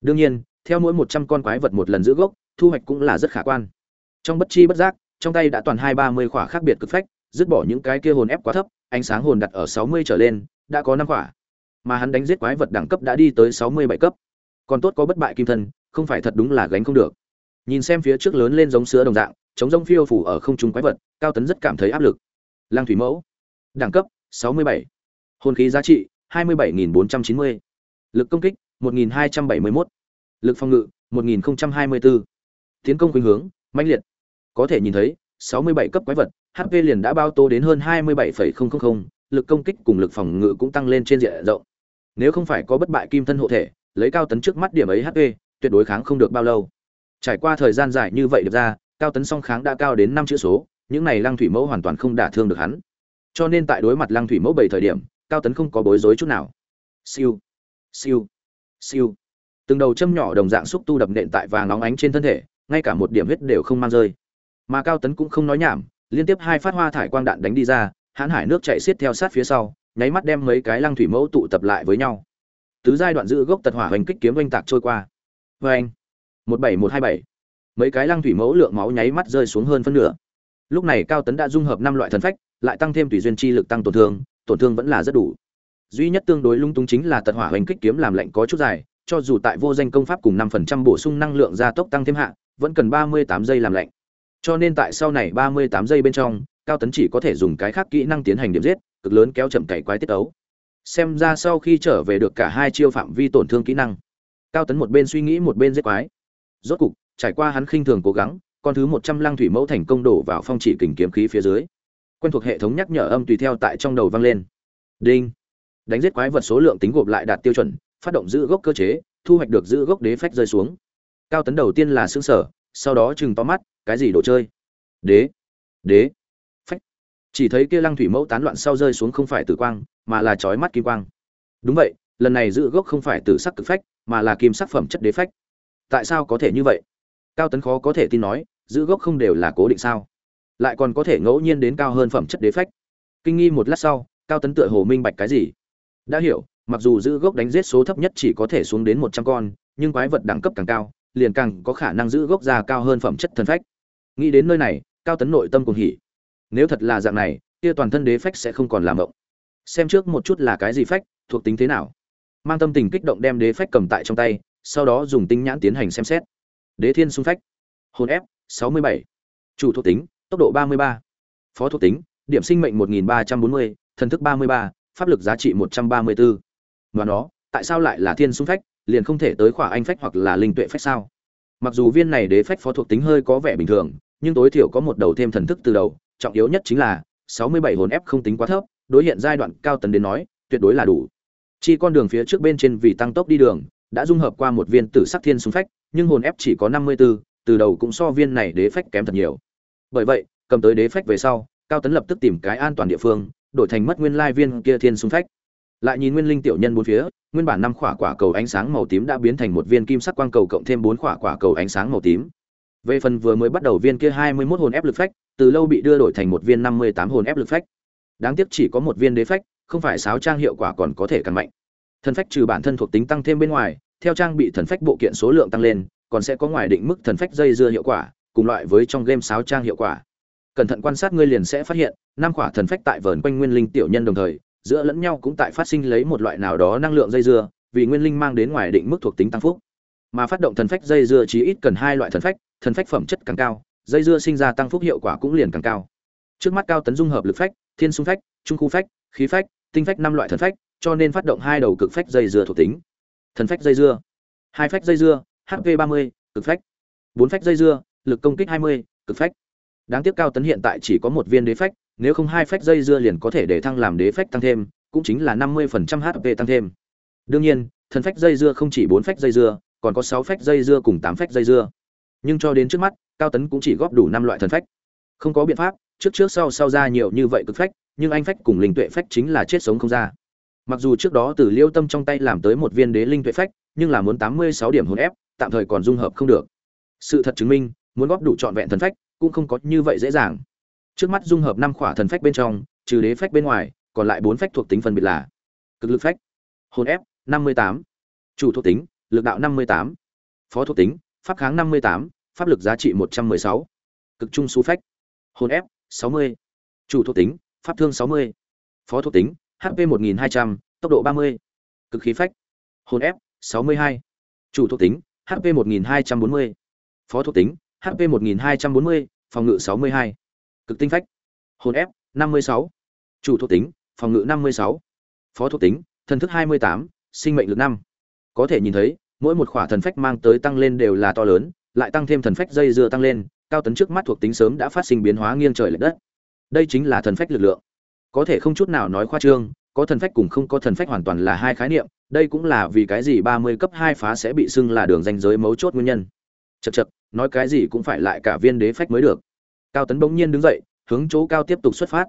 [SPEAKER 1] Đương nhiên, theo mỗi một trăm con quái vật một lần giữ gốc, thu hoạch cũng là rất khả quan. Trong bất chi bất giác, trong tay đã toàn hai ba mươi khỏa khác biệt cực phách, dứt bỏ những cái kia hồn ép quá thấp ánh sáng hồn đặt ở sáu mươi trở lên đã có năm quả, mà hắn đánh giết quái vật đẳng cấp đã đi tới sáu mươi bảy cấp. Còn tốt có bất bại kim thân không phải thật đúng là gánh không được. Nhìn xem phía trước lớn lên giống sữa đồng dạng chống rông phiêu phủ ở không trung quái vật cao tấn rất cảm thấy áp lực. Lang thủy mẫu đẳng cấp sáu mươi bảy. Hồn khí giá trị hai mươi bảy bốn trăm chín mươi. Lực công kích một nghìn hai trăm bảy mươi mốt. Lực phòng ngự một nghìn hai mươi bốn tiến công khuynh hướng mãnh liệt. Có thể nhìn thấy sáu mươi bảy cấp quái vật hp liền đã bao tô đến hơn hai mươi bảy lực công kích cùng lực phòng ngự cũng tăng lên trên diện rộng. Nếu không phải có bất bại kim thân hộ thể, lấy cao tấn trước mắt điểm ấy hp tuyệt đối kháng không được bao lâu. Trải qua thời gian dài như vậy được ra, cao tấn song kháng đã cao đến năm chữ số, những này lăng thủy mẫu hoàn toàn không đả thương được hắn. Cho nên tại đối mặt lăng thủy mẫu bảy thời điểm, cao tấn không có bối rối chút nào. Siêu siêu siêu. Từng đầu châm nhỏ đồng dạng xúc tu đập nện tại vàng nóng ánh trên thân thể, ngay cả một điểm huyết đều không mang rơi mà cao tấn cũng không nói nhảm, liên tiếp hai phát hoa thải quang đạn đánh đi ra, hãn hải nước chạy xiết theo sát phía sau, nháy mắt đem mấy cái lăng thủy mẫu tụ tập lại với nhau. Tứ giai đoạn giữ gốc tật hỏa hoành kích kiếm oanh tạc trôi qua. Vê anh một bảy một hai bảy. Mấy cái lăng thủy mẫu lượng máu nháy mắt rơi xuống hơn phân nửa. Lúc này cao tấn đã dung hợp năm loại thần phách, lại tăng thêm tùy duyên chi lực tăng tổn thương tổn thương vẫn là rất đủ. Duy nhất tương đối lung túng chính là tật hỏa hoành kích kiếm làm lạnh có chút dài, cho dù tại vô danh công pháp cùng năm phần trăm bổ sung năng lượng gia tốc tăng thêm hạ, vẫn cần 38 giây làm lạnh cho nên tại sau này 38 giây bên trong, cao tấn chỉ có thể dùng cái khác kỹ năng tiến hành điểm giết, cực lớn kéo chậm cày quái tiết ấu. Xem ra sau khi trở về được cả hai chiêu phạm vi tổn thương kỹ năng, cao tấn một bên suy nghĩ một bên giết quái. Rốt cục, trải qua hắn khinh thường cố gắng, con thứ một trăm lăng thủy mẫu thành công đổ vào phong chỉ kình kiếm khí phía dưới. Quen thuộc hệ thống nhắc nhở âm tùy theo tại trong đầu vang lên. Đinh. Đánh giết quái vật số lượng tính gộp lại đạt tiêu chuẩn, phát động giữ gốc cơ chế, thu hoạch được giữ gốc đế phách rơi xuống. Cao tấn đầu tiên là xương sở sau đó chừng to mắt cái gì đồ chơi? Đế. Đế. Phách. Chỉ thấy kia lăng thủy mẫu tán loạn sau rơi xuống không phải tử quang, mà là chói mắt kim quang. Đúng vậy, lần này giữ gốc không phải tử sắc cực phách, mà là kim sắc phẩm chất đế phách. Tại sao có thể như vậy? Cao tấn khó có thể tin nói, giữ gốc không đều là cố định sao? Lại còn có thể ngẫu nhiên đến cao hơn phẩm chất đế phách. Kinh nghi một lát sau, cao tấn tựa hồ minh bạch cái gì? Đã hiểu, mặc dù giữ gốc đánh giết số thấp nhất chỉ có thể xuống đến một trăm con, nhưng quái vật đẳng cấp càng cao, liền càng có khả năng giữ gốc ra cao hơn phẩm chất thần phách nghĩ đến nơi này cao tấn nội tâm cùng hỉ nếu thật là dạng này kia toàn thân đế phách sẽ không còn làm động xem trước một chút là cái gì phách thuộc tính thế nào mang tâm tình kích động đem đế phách cầm tại trong tay sau đó dùng tinh nhãn tiến hành xem xét đế thiên xung phách hồn ép 67. chủ thuộc tính tốc độ 33. phó thuộc tính điểm sinh mệnh 1340, thần thức 33, pháp lực giá trị 134. Và nó, tại sao lại là thiên xung phách, liền không thể tới khỏa anh phách hoặc là linh tuệ phách sao? Mặc dù viên này đế phách phó thuộc tính hơi có vẻ bình thường, nhưng tối thiểu có một đầu thêm thần thức từ đầu, trọng yếu nhất chính là 67 hồn ép không tính quá thấp, đối hiện giai đoạn cao tần đến nói, tuyệt đối là đủ. Chi con đường phía trước bên trên vì tăng tốc đi đường, đã dung hợp qua một viên tử sắc thiên xung phách, nhưng hồn ép chỉ có 54, từ đầu cũng so viên này đế phách kém thật nhiều. Bởi vậy, cầm tới đế phách về sau, Cao Tấn lập tức tìm cái an toàn địa phương, đổi thành mất nguyên lai viên kia thiên xung phách. Lại nhìn nguyên linh tiểu nhân bốn phía, nguyên bản năm quả quả cầu ánh sáng màu tím đã biến thành một viên kim sắc quang cầu cộng thêm bốn quả quả cầu ánh sáng màu tím. Về phần vừa mới bắt đầu viên kia 21 hồn ép lực phách, từ lâu bị đưa đổi thành một viên 58 hồn ép lực phách. Đáng tiếc chỉ có một viên đế phách, không phải sáo trang hiệu quả còn có thể càng mạnh. Thần phách trừ bản thân thuộc tính tăng thêm bên ngoài, theo trang bị thần phách bộ kiện số lượng tăng lên, còn sẽ có ngoài định mức thần phách dây dưa hiệu quả, cùng loại với trong game sáo trang hiệu quả. Cẩn thận quan sát ngươi liền sẽ phát hiện, năm quả thần phách tại vờn quanh nguyên linh tiểu nhân đồng thời, giữa lẫn nhau cũng tại phát sinh lấy một loại nào đó năng lượng dây dưa, vì nguyên linh mang đến ngoài định mức thuộc tính tăng phúc. Mà phát động thần phách dây dưa chí ít cần hai loại thần phách, thần phách phẩm chất càng cao, dây dưa sinh ra tăng phúc hiệu quả cũng liền càng cao. Trước mắt cao tấn dung hợp lực phách, thiên xung phách, trung khu phách, khí phách, tinh phách năm loại thần phách, cho nên phát động hai đầu cực phách dây dưa thuộc tính. Thần phách dây dưa, hai phách dây dưa, HP 30, cực phách. bốn phách dây dưa, lực công kích 20, cực phách. Đáng tiếc cao tấn hiện tại chỉ có một viên đế phách, nếu không hai phách dây dưa liền có thể để thăng làm đế phách tăng thêm, cũng chính là 50% HP tăng thêm. Đương nhiên, thần phách dây dưa không chỉ bốn phách dây dưa, còn có sáu phách dây dưa cùng tám phách dây dưa. Nhưng cho đến trước mắt, cao tấn cũng chỉ góp đủ năm loại thần phách. Không có biện pháp, trước trước sau sau ra nhiều như vậy cực phách, nhưng anh phách cùng linh tuệ phách chính là chết sống không ra. Mặc dù trước đó từ Liêu Tâm trong tay làm tới một viên đế linh tuệ phách, nhưng là muốn 86 điểm hồn ép, tạm thời còn dung hợp không được. Sự thật chứng minh, muốn góp đủ trọn vẹn thần phách, cũng không có như vậy dễ dàng. Trước mắt dung hợp năm khỏa thần phách bên trong, trừ đế phách bên ngoài, còn lại bốn phách thuộc tính phân biệt là: Cực lực phách, hồn ép 58, chủ thuộc tính, lực đạo 58, phó thuộc tính, pháp kháng 58, pháp lực giá trị 116, cực trung su phách, hồn ép 60, chủ thuộc tính, pháp thương 60, phó thuộc tính, HP 1200, tốc độ 30, cực khí phách, hồn ép 62, chủ thuộc tính, HP 1240, phó thuộc tính, HP 1240, phòng ngự 62, cực tinh phách, hồn ép 56, chủ thuộc tính, phòng ngự 56, phó thuộc tính, thần thức 28, sinh mệnh lực 5. Có thể nhìn thấy, mỗi một khỏa thần phách mang tới tăng lên đều là to lớn, lại tăng thêm thần phách dây dưa tăng lên, cao tấn trước mắt thuộc tính sớm đã phát sinh biến hóa nghiêng trời lệch đất. Đây chính là thần phách lực lượng. Có thể không chút nào nói khoa trương, có thần phách cùng không có thần phách hoàn toàn là hai khái niệm, đây cũng là vì cái gì 30 cấp 2 phá sẽ bị xưng là đường danh giới mấu chốt nguyên nhân. Chậc chậc, nói cái gì cũng phải lại cả viên đế phách mới được. Cao Tấn bỗng nhiên đứng dậy, hướng chỗ cao tiếp tục xuất phát.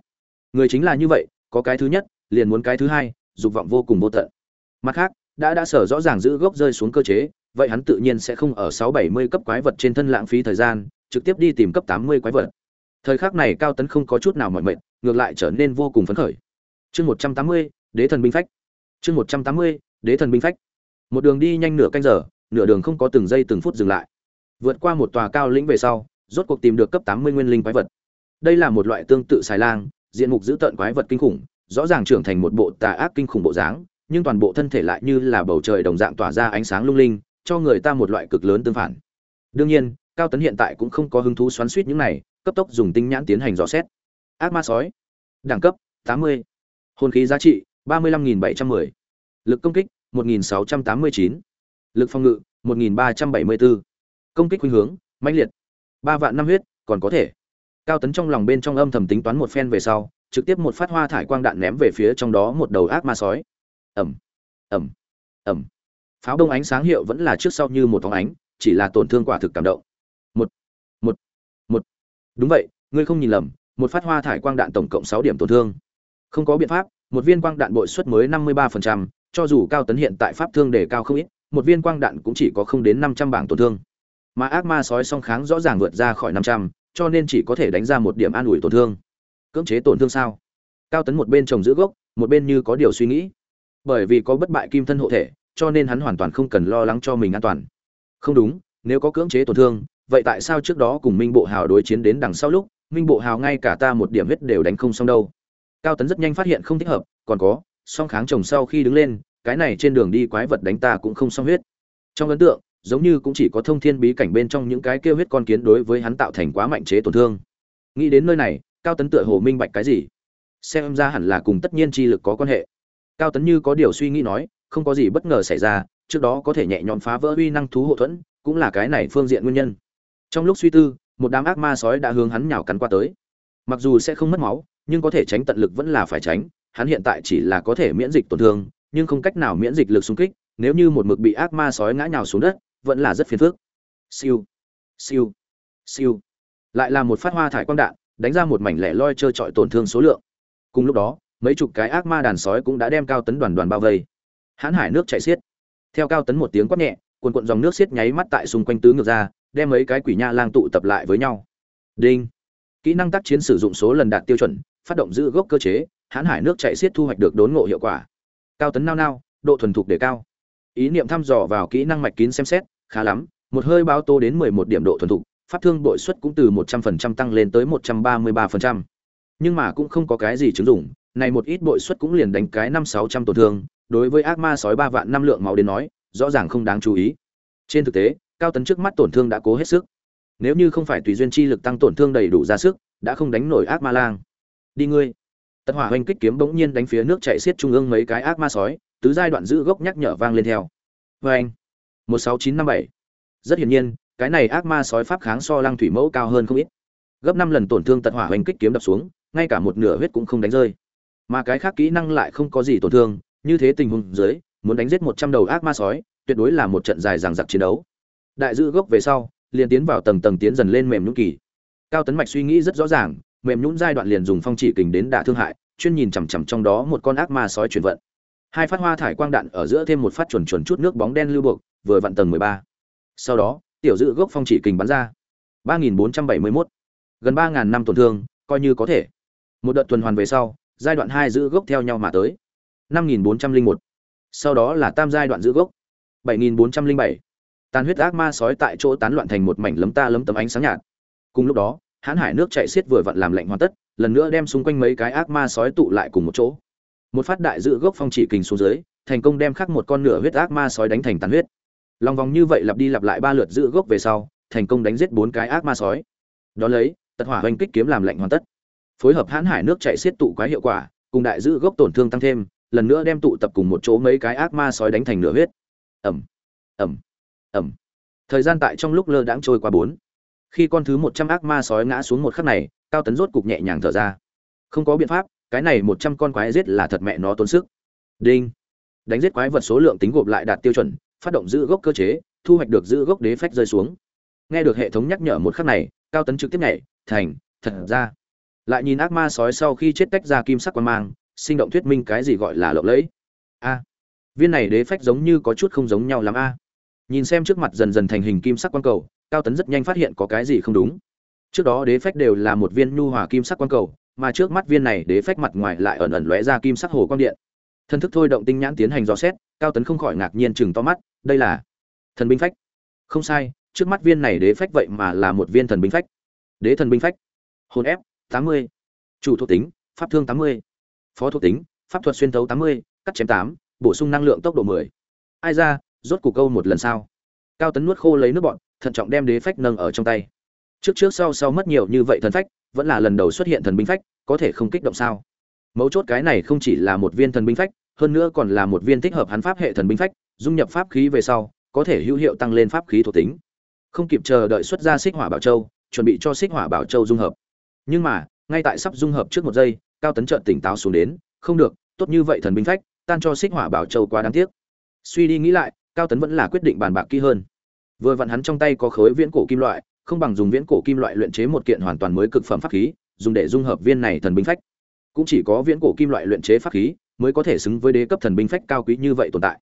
[SPEAKER 1] Người chính là như vậy, có cái thứ nhất, liền muốn cái thứ hai, dục vọng vô cùng vô tận. Mặt khác, đã đã sở rõ ràng giữ gốc rơi xuống cơ chế, vậy hắn tự nhiên sẽ không ở 670 cấp quái vật trên thân lãng phí thời gian, trực tiếp đi tìm cấp 80 quái vật. Thời khắc này Cao Tấn không có chút nào mỏi mệt, ngược lại trở nên vô cùng phấn khởi. Chương 180, Đế thần binh phách. Chương 180, Đế thần binh phách. Một đường đi nhanh nửa canh giờ, nửa đường không có từng giây từng phút dừng lại. Vượt qua một tòa cao lĩnh về sau, rốt cuộc tìm được cấp 80 nguyên linh quái vật. Đây là một loại tương tự xài lang, diện mục dữ tợn quái vật kinh khủng rõ ràng trưởng thành một bộ tà ác kinh khủng bộ dáng nhưng toàn bộ thân thể lại như là bầu trời đồng dạng tỏa ra ánh sáng lung linh, cho người ta một loại cực lớn tương phản đương nhiên, cao tấn hiện tại cũng không có hứng thú xoắn suýt những này, cấp tốc dùng tinh nhãn tiến hành dò xét ác ma sói đẳng cấp 80. hồn khí giá trị 35.710. lực công kích 1.689. lực phòng ngự 1.374. công kích khuynh hướng, mãnh liệt ba vạn năm huyết, còn có thể cao tấn trong lòng bên trong âm thầm tính toán một phen về sau, trực tiếp một phát hoa thải quang đạn ném về phía trong đó một đầu ác ma sói ẩm ẩm ẩm pháo đông ánh sáng hiệu vẫn là trước sau như một phóng ánh, chỉ là tổn thương quả thực cảm động. Một một một. Đúng vậy, ngươi không nhìn lầm, một phát hoa thải quang đạn tổng cộng sáu điểm tổn thương. Không có biện pháp, một viên quang đạn bội suất mới năm mươi ba phần trăm, cho dù cao tấn hiện tại pháp thương đề cao không ít, một viên quang đạn cũng chỉ có không đến năm trăm bảng tổn thương. Mà ác ma sói song kháng rõ ràng vượt ra khỏi năm trăm, cho nên chỉ có thể đánh ra một điểm an ủi tổn thương. Cưỡng chế tổn thương sao? Cao tấn một bên trồng giữ gốc, một bên như có điều suy nghĩ bởi vì có bất bại kim thân hộ thể, cho nên hắn hoàn toàn không cần lo lắng cho mình an toàn. Không đúng, nếu có cưỡng chế tổn thương, vậy tại sao trước đó cùng minh bộ hào đối chiến đến đằng sau lúc, minh bộ hào ngay cả ta một điểm huyết đều đánh không xong đâu. Cao tấn rất nhanh phát hiện không thích hợp, còn có, song kháng chồng sau khi đứng lên, cái này trên đường đi quái vật đánh ta cũng không xong huyết. Trong ấn tượng, giống như cũng chỉ có thông thiên bí cảnh bên trong những cái kêu huyết con kiến đối với hắn tạo thành quá mạnh chế tổn thương. Nghĩ đến nơi này, cao tấn tựa hồ minh bạch cái gì? Xem ra hẳn là cùng tất nhiên chi lực có quan hệ cao tấn như có điều suy nghĩ nói, không có gì bất ngờ xảy ra, trước đó có thể nhẹ nhõm phá vỡ uy năng thú hộ thuẫn, cũng là cái này phương diện nguyên nhân. Trong lúc suy tư, một đám ác ma sói đã hướng hắn nhào cắn qua tới. Mặc dù sẽ không mất máu, nhưng có thể tránh tận lực vẫn là phải tránh, hắn hiện tại chỉ là có thể miễn dịch tổn thương, nhưng không cách nào miễn dịch lực xung kích, nếu như một mực bị ác ma sói ngã nhào xuống đất, vẫn là rất phiền phức. Siêu siêu siêu. Lại là một phát hoa thải quang đạn, đánh ra một mảnh lẻ loi trơ trọi tổn thương số lượng. Cùng lúc đó mấy chục cái ác ma đàn sói cũng đã đem cao tấn đoàn đoàn bao vây. Hãn hải nước chảy xiết. Theo cao tấn một tiếng quát nhẹ, cuồn cuộn dòng nước xiết nháy mắt tại xung quanh tứ ngược ra, đem mấy cái quỷ nha lang tụ tập lại với nhau. Đinh. Kỹ năng tác chiến sử dụng số lần đạt tiêu chuẩn, phát động giữ gốc cơ chế, hãn hải nước chảy xiết thu hoạch được đốn ngộ hiệu quả. Cao tấn nao nao, độ thuần thục đề cao. Ý niệm thăm dò vào kỹ năng mạch kín xem xét, khá lắm, một hơi bao tô đến mười một điểm độ thuần thục, pháp thương bội suất cũng từ một trăm phần trăm tăng lên tới một trăm ba mươi ba phần trăm. Nhưng mà cũng không có cái gì chứng dụng này một ít bội suất cũng liền đánh cái năm sáu trăm tổn thương, đối với ác ma sói ba vạn năm lượng máu đến nói, rõ ràng không đáng chú ý. Trên thực tế, cao tấn trước mắt tổn thương đã cố hết sức. Nếu như không phải tùy duyên chi lực tăng tổn thương đầy đủ ra sức, đã không đánh nổi ác ma lang. Đi ngươi. Tật hỏa hoành kích kiếm bỗng nhiên đánh phía nước chạy xiết trung ương mấy cái ác ma sói, tứ giai đoạn giữ gốc nhắc nhở vang lên theo. Vê anh một sáu chín năm bảy. Rất hiển nhiên, cái này ác ma sói pháp kháng so lăng thủy mẫu cao hơn không ít. Gấp năm lần tổn thương tật hỏa hoành kích kiếm đập xuống, ngay cả một nửa huyết cũng không đánh rơi mà cái khác kỹ năng lại không có gì tổn thương, như thế tình huống dưới, muốn đánh giết một trăm đầu ác ma sói, tuyệt đối là một trận dài dằng dặc chiến đấu. Đại giữ gốc về sau, liền tiến vào tầng tầng tiến dần lên mềm nhũng kỳ. Cao tấn mạch suy nghĩ rất rõ ràng, mềm nhũng giai đoạn liền dùng phong chỉ kình đến đả thương hại, chuyên nhìn chằm chằm trong đó một con ác ma sói chuyển vận. Hai phát hoa thải quang đạn ở giữa thêm một phát chuẩn chuẩn chút nước bóng đen lưu buộc, vừa vặn tầng mười ba. Sau đó, tiểu dự gốc phong chỉ kình bắn ra. ba nghìn bốn trăm bảy mươi mốt. Gần ba ngàn năm tổn thương, coi như có thể. Một đợt tuần hoàn về sau giai đoạn hai giữ gốc theo nhau mà tới. năm nghìn bốn trăm linh một. Sau đó là tam giai đoạn giữ gốc. bảy nghìn bốn trăm linh bảy. Tàn huyết ác ma sói tại chỗ tán loạn thành một mảnh lấm ta lấm tấm ánh sáng nhạt. Cùng lúc đó, hãn hải nước chạy xiết vừa vặn làm lạnh hoàn tất, lần nữa đem xung quanh mấy cái ác ma sói tụ lại cùng một chỗ. Một phát đại giữ gốc phong chỉ kình xuống dưới, thành công đem khắc một con nửa huyết ác ma sói đánh thành tàn huyết. Lòng vòng như vậy lặp đi lặp lại ba lượt giữ gốc về sau, thành công đánh giết bốn cái ác ma sói. Đó lấy, tật hỏa hoành kích kiếm làm lạnh hoàn tất phối hợp hãn hải nước chạy xiết tụ quái hiệu quả, cùng đại giữ gốc tổn thương tăng thêm, lần nữa đem tụ tập cùng một chỗ mấy cái ác ma sói đánh thành nửa huyết. Ẩm ẩm ẩm thời gian tại trong lúc lơ đãng trôi qua bốn. Khi con thứ một trăm ác ma sói ngã xuống một khắc này, cao tấn rốt cục nhẹ nhàng thở ra. Không có biện pháp, cái này một trăm con quái giết là thật mẹ nó tốn sức. Đinh. Đánh giết quái vật số lượng tính gộp lại đạt tiêu chuẩn, phát động giữ gốc cơ chế, thu hoạch được giữ gốc đế phách rơi xuống. Nghe được hệ thống nhắc nhở một khắc này, cao tấn trực tiếp nhảy, thành, thật ra lại nhìn ác ma sói sau khi chết tách ra kim sắc quan mang, sinh động thuyết minh cái gì gọi là lộng lẫy. A, viên này đế phách giống như có chút không giống nhau lắm a. Nhìn xem trước mặt dần dần thành hình kim sắc quan cầu, cao tấn rất nhanh phát hiện có cái gì không đúng. Trước đó đế phách đều là một viên nhu hòa kim sắc quan cầu, mà trước mắt viên này đế phách mặt ngoài lại ẩn ẩn lóe ra kim sắc hồ quang điện. Thân thức thôi động tinh nhãn tiến hành dò xét, cao tấn không khỏi ngạc nhiên chừng to mắt, đây là thần binh phách. Không sai, trước mắt viên này đế phách vậy mà là một viên thần binh phách. Đế thần binh phách. Hồn ép tám mươi. Chủ thuộc tính, pháp thương tám mươi. Phó thuộc tính, pháp thuật xuyên thấu tám mươi, cắt chém tám, bổ sung năng lượng tốc độ mười. Ai ra, rốt cục câu một lần sau. Cao tấn nuốt khô lấy nước bọn thận trọng đem đế phách nâng ở trong tay. Trước trước sau sau mất nhiều như vậy thần phách, vẫn là lần đầu xuất hiện thần binh phách, có thể không kích động sao? Mấu chốt cái này không chỉ là một viên thần binh phách, hơn nữa còn là một viên thích hợp hắn pháp hệ thần binh phách, dung nhập pháp khí về sau, có thể hữu hiệu tăng lên pháp khí thuộc tính. Không kịp chờ đợi xuất ra xích hỏa bảo châu, chuẩn bị cho xích hỏa bảo châu dung hợp nhưng mà, ngay tại sắp dung hợp trước một giây, cao tấn trợn tỉnh táo xuống đến, không được, tốt như vậy thần binh phách, tan cho xích hỏa bảo châu quá đáng tiếc. Suy đi nghĩ lại, cao tấn vẫn là quyết định bàn bạc kỹ hơn. Vừa vặn hắn trong tay có khối viễn cổ kim loại, không bằng dùng viễn cổ kim loại luyện chế một kiện hoàn toàn mới cực phẩm pháp khí, dùng để dung hợp viên này thần binh phách. Cũng chỉ có viễn cổ kim loại luyện chế pháp khí mới có thể xứng với đế cấp thần binh phách cao quý như vậy tồn tại.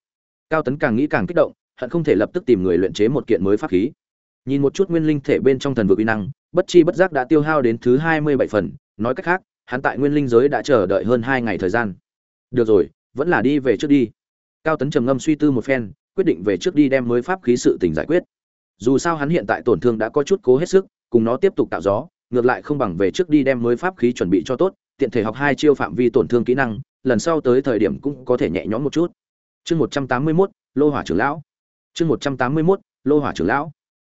[SPEAKER 1] Cao tấn càng nghĩ càng kích động, hận không thể lập tức tìm người luyện chế một kiện mới pháp khí nhìn một chút nguyên linh thể bên trong thần vực uy năng, bất chi bất giác đã tiêu hao đến thứ hai mươi bảy phần. Nói cách khác, hắn tại nguyên linh giới đã chờ đợi hơn hai ngày thời gian. Được rồi, vẫn là đi về trước đi. Cao tấn trầm ngâm suy tư một phen, quyết định về trước đi đem mới pháp khí sự tình giải quyết. Dù sao hắn hiện tại tổn thương đã có chút cố hết sức, cùng nó tiếp tục tạo gió, ngược lại không bằng về trước đi đem mới pháp khí chuẩn bị cho tốt, tiện thể học hai chiêu phạm vi tổn thương kỹ năng, lần sau tới thời điểm cũng có thể nhẹ nhõm một chút. Chương một trăm tám mươi mốt, lô hỏa trưởng lão. Chương một trăm tám mươi mốt, lô hỏa trưởng lão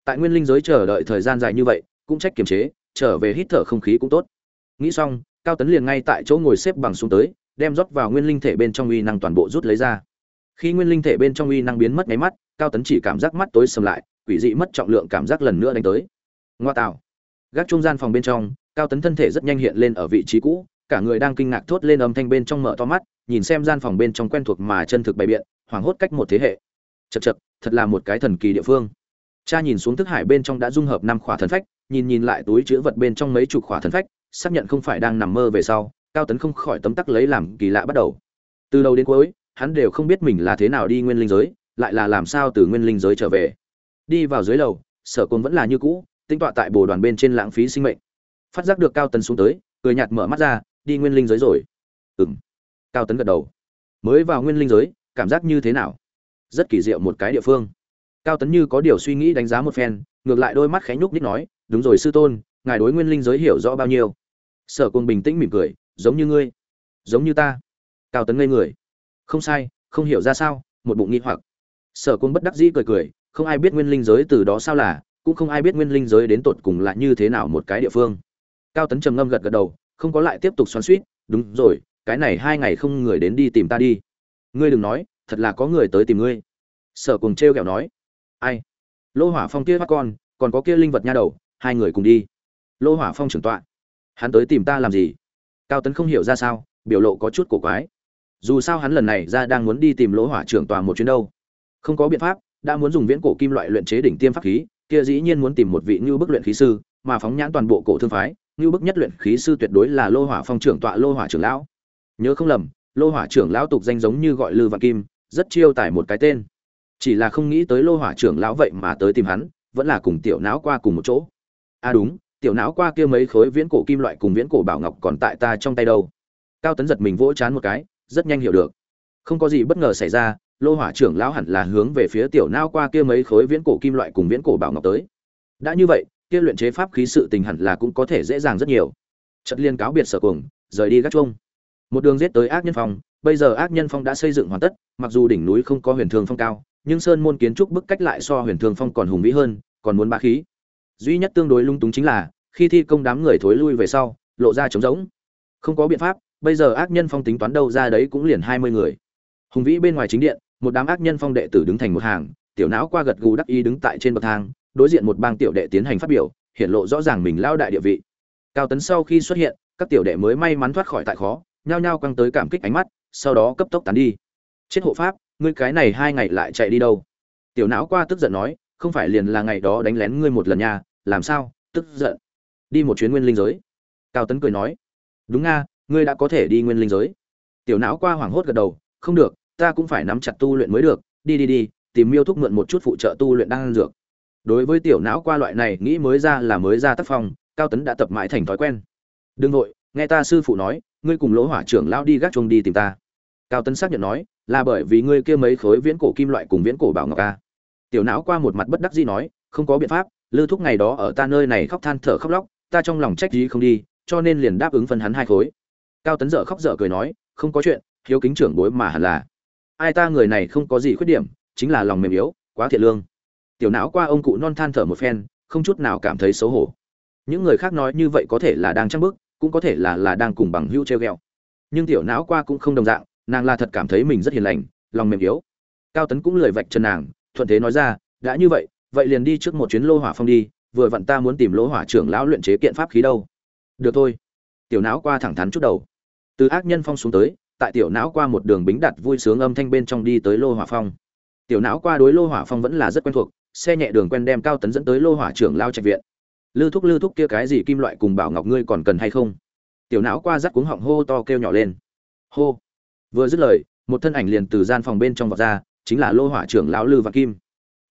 [SPEAKER 1] tại nguyên linh giới chờ đợi thời gian dài như vậy, cũng trách kiềm chế, trở về hít thở không khí cũng tốt. Nghĩ xong, cao tấn liền ngay tại chỗ ngồi xếp bằng xuống tới, đem rót vào nguyên linh thể bên trong uy năng toàn bộ rút lấy ra. Khi nguyên linh thể bên trong uy năng biến mất nháy mắt, cao tấn chỉ cảm giác mắt tối sầm lại, quỷ dị mất trọng lượng cảm giác lần nữa đánh tới. Ngoa tạo. Gác trung gian phòng bên trong, cao tấn thân thể rất nhanh hiện lên ở vị trí cũ, cả người đang kinh ngạc thốt lên âm thanh bên trong mở to mắt, nhìn xem gian phòng bên trong quen thuộc mà chân thực bày biện, hoảng hốt cách một thế hệ. Chật chật thật là một cái thần kỳ địa phương cha nhìn xuống thức hải bên trong đã dung hợp năm khỏa thần phách, nhìn nhìn lại túi chứa vật bên trong mấy chục khỏa thần phách, xác nhận không phải đang nằm mơ về sau, cao tấn không khỏi tấm tắc lấy làm kỳ lạ bắt đầu. Từ đầu đến cuối, hắn đều không biết mình là thế nào đi nguyên linh giới, lại là làm sao từ nguyên linh giới trở về. Đi vào dưới lầu, sở côn vẫn là như cũ tinh tọa tại bồ đoàn bên trên lãng phí sinh mệnh. Phát giác được cao tấn xuống tới, cười nhạt mở mắt ra, đi nguyên linh giới rồi. Ừng cao tấn gật đầu. Mới vào nguyên linh giới, cảm giác như thế nào? Rất kỳ diệu một cái địa phương cao tấn như có điều suy nghĩ đánh giá một phen, ngược lại đôi mắt khẽ nhúc nhích nói, đúng rồi sư tôn, ngài đối nguyên linh giới hiểu rõ bao nhiêu? Sở côn bình tĩnh mỉm cười, giống như ngươi, giống như ta. Cao tấn ngây người, không sai, không hiểu ra sao, một bụng nghi hoặc. Sở côn bất đắc dĩ cười cười, không ai biết nguyên linh giới từ đó sao là, cũng không ai biết nguyên linh giới đến tột cùng là như thế nào một cái địa phương. Cao tấn trầm ngâm gật gật đầu, không có lại tiếp tục xoắn suýt đúng rồi, cái này hai ngày không người đến đi tìm ta đi. Ngươi đừng nói, thật là có người tới tìm ngươi. Sở cùng t r e o kẹo nói ai? Lô hỏa phong kia bắt con, còn có kia linh vật nha đầu, hai người cùng đi. Lô hỏa phong trưởng tọa. Hắn tới tìm ta làm gì? Cao tấn không hiểu ra sao, biểu lộ có chút cổ quái. Dù sao hắn lần này ra đang muốn đi tìm lỗ hỏa trưởng tòa một chuyến đâu. Không có biện pháp, đã muốn dùng viễn cổ kim loại luyện chế đỉnh tiêm pháp khí, kia dĩ nhiên muốn tìm một vị như bức luyện khí sư, mà phóng nhãn toàn bộ cổ thương phái như bức nhất luyện khí sư tuyệt đối là lô hỏa phong trưởng tọa, lô hỏa trưởng lão. Nhớ không lầm, lô hỏa trưởng lão tục danh giống như gọi lư vạn kim, rất chiêu tải một cái tên chỉ là không nghĩ tới lô hỏa trưởng lão vậy mà tới tìm hắn, vẫn là cùng tiểu não qua cùng một chỗ. À đúng, tiểu não qua kia mấy khối viễn cổ kim loại cùng viễn cổ bảo ngọc còn tại ta trong tay đâu. Cao tấn giật mình vỗ chán một cái, rất nhanh hiểu được. Không có gì bất ngờ xảy ra, lô hỏa trưởng lão hẳn là hướng về phía tiểu não qua kia mấy khối viễn cổ kim loại cùng viễn cổ bảo ngọc tới. Đã như vậy, kia luyện chế pháp khí sự tình hẳn là cũng có thể dễ dàng rất nhiều. Chất liên cáo biệt sở cuồng, rời đi gác chuông. Một đường giết tới ác nhân phong, bây giờ ác nhân phong đã xây dựng hoàn tất, mặc dù đỉnh núi không có huyền thương phong cao nhưng sơn môn kiến trúc bức cách lại so huyền thương phong còn hùng vĩ hơn, còn muốn ba khí. Duy nhất tương đối lung túng chính là, khi thi công đám người thối lui về sau, lộ ra trống rỗng. Không có biện pháp, bây giờ ác nhân phong tính toán đâu ra đấy cũng liền hai mươi người. Hùng vĩ bên ngoài chính điện, một đám ác nhân phong đệ tử đứng thành một hàng, tiểu não qua gật gù đắc y đứng tại trên bậc thang, đối diện một bang tiểu đệ tiến hành phát biểu hiện lộ rõ ràng mình lao đại địa vị. Cao tấn sau khi xuất hiện, các tiểu đệ mới may mắn thoát khỏi tại khó, nhao nhao căng tới cảm kích ánh mắt, sau đó cấp tốc tán đi. Chết hộ pháp ngươi cái này hai ngày lại chạy đi đâu? Tiểu não qua tức giận nói, không phải liền là ngày đó đánh lén ngươi một lần nha, làm sao? Tức giận. Đi một chuyến nguyên linh giới. Cao tấn cười nói, đúng nga, ngươi đã có thể đi nguyên linh giới. Tiểu não qua hoảng hốt gật đầu, không được, ta cũng phải nắm chặt tu luyện mới được, đi đi đi, tìm miêu thúc mượn một chút phụ trợ tu luyện đang ăn dược. Đối với tiểu não qua loại này nghĩ mới ra là mới ra tác phong, cao tấn đã tập mãi thành thói quen. Đương nội nghe ta sư phụ nói, ngươi cùng lỗ hỏa trưởng lao đi gác chuông đi tìm ta. Cao tấn xác nhận nói là bởi vì ngươi kia mấy khối viễn cổ kim loại cùng viễn cổ bảo ngọc a. Tiểu não qua một mặt bất đắc dĩ nói, không có biện pháp, lư thúc ngày đó ở ta nơi này khóc than thở khóc lóc, ta trong lòng trách gì không đi, cho nên liền đáp ứng phân hắn hai khối. Cao tấn dở khóc dở cười nói, không có chuyện, hiếu kính trưởng bối mà hẳn là. Ai ta người này không có gì khuyết điểm, chính là lòng mềm yếu, quá thiệt lương. Tiểu não qua ông cụ non than thở một phen, không chút nào cảm thấy xấu hổ. Những người khác nói như vậy có thể là đang trăng bức cũng có thể là là đang cùng bằng hữu treo ghẹo. Nhưng tiểu não qua cũng không đồng dạng nàng là thật cảm thấy mình rất hiền lành, lòng mềm yếu. Cao tấn cũng lười vạch chân nàng, thuận thế nói ra, đã như vậy vậy liền đi trước một chuyến lô hỏa phong đi, vừa vặn ta muốn tìm lỗ hỏa trưởng lão luyện chế kiện pháp khí đâu. Được thôi. Tiểu não qua thẳng thắn chút đầu. Từ ác nhân phong xuống tới, tại tiểu não qua một đường bính đặt vui sướng âm thanh bên trong đi tới lô hỏa phong. Tiểu não qua đối lô hỏa phong vẫn là rất quen thuộc, xe nhẹ đường quen đem cao tấn dẫn tới lô hỏa trưởng lao trạch viện. Lư thúc lư thúc kia cái gì kim loại cùng bảo ngọc ngươi còn cần hay không? Tiểu não qua rắc cuống họng hô to kêu nhỏ lên. Hô! Vừa dứt lời, một thân ảnh liền từ gian phòng bên trong vọt ra, chính là lô hỏa trưởng lão lư và kim.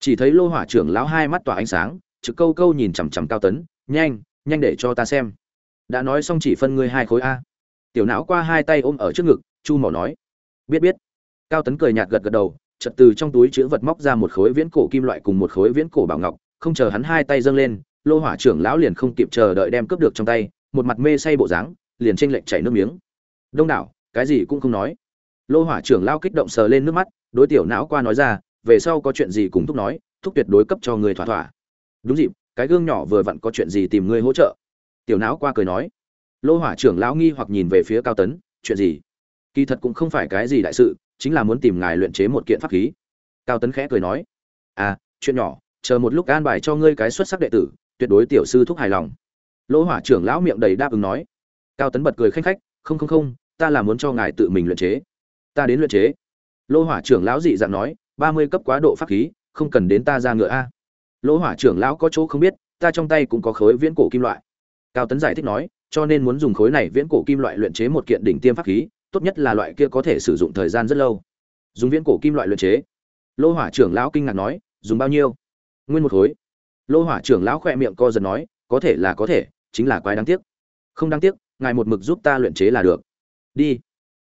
[SPEAKER 1] Chỉ thấy lô hỏa trưởng lão hai mắt tỏa ánh sáng, trực câu câu nhìn chằm chằm cao tấn, nhanh nhanh để cho ta xem. Đã nói xong chỉ phân ngươi hai khối a. Tiểu não qua hai tay ôm ở trước ngực, chu mỏ nói, biết biết. Cao tấn cười nhạt gật gật đầu, chợt từ trong túi chứa vật móc ra một khối viễn cổ kim loại cùng một khối viễn cổ bảo ngọc, không chờ hắn hai tay dâng lên, lô hỏa trưởng lão liền không kịp chờ đợi đem cướp được trong tay, một mặt mê say bộ dáng, liền tranh lệch chảy nước miếng. Đông đảo, cái gì cũng không nói lô hỏa trưởng lao kích động sờ lên nước mắt, đối tiểu não qua nói ra, về sau có chuyện gì cùng thúc nói, thúc tuyệt đối cấp cho người thỏa thỏa. Đúng dịp, cái gương nhỏ vừa vặn có chuyện gì tìm ngươi hỗ trợ. Tiểu não qua cười nói. Lô hỏa trưởng lão nghi hoặc nhìn về phía cao tấn, chuyện gì? Kỳ thật cũng không phải cái gì đại sự, chính là muốn tìm ngài luyện chế một kiện pháp khí. Cao tấn khẽ cười nói. À chuyện nhỏ, chờ một lúc an bài cho ngươi cái xuất sắc đệ tử, tuyệt đối tiểu sư thúc hài lòng. Lỗ hỏa trưởng lão miệng đầy đáp ứng nói. Cao tấn bật cười khanh khách, không không không, ta là muốn cho ngài tự mình luyện chế ta đến luyện chế. Lô hỏa trưởng lão dị dạng nói, ba mươi cấp quá độ pháp khí, không cần đến ta ra ngựa a. Lô hỏa trưởng lão có chỗ không biết, ta trong tay cũng có khối viễn cổ kim loại. Cao tấn giải thích nói, cho nên muốn dùng khối này viễn cổ kim loại luyện chế một kiện đỉnh tiêm pháp khí, tốt nhất là loại kia có thể sử dụng thời gian rất lâu. Dùng viễn cổ kim loại luyện chế. Lô hỏa trưởng lão kinh ngạc nói, dùng bao nhiêu? Nguyên một khối. Lô hỏa trưởng lão khỏe miệng co giật nói, có thể là có thể, chính là quái đáng tiếc. Không đáng tiếc, ngài một mực giúp ta luyện chế là được. Đi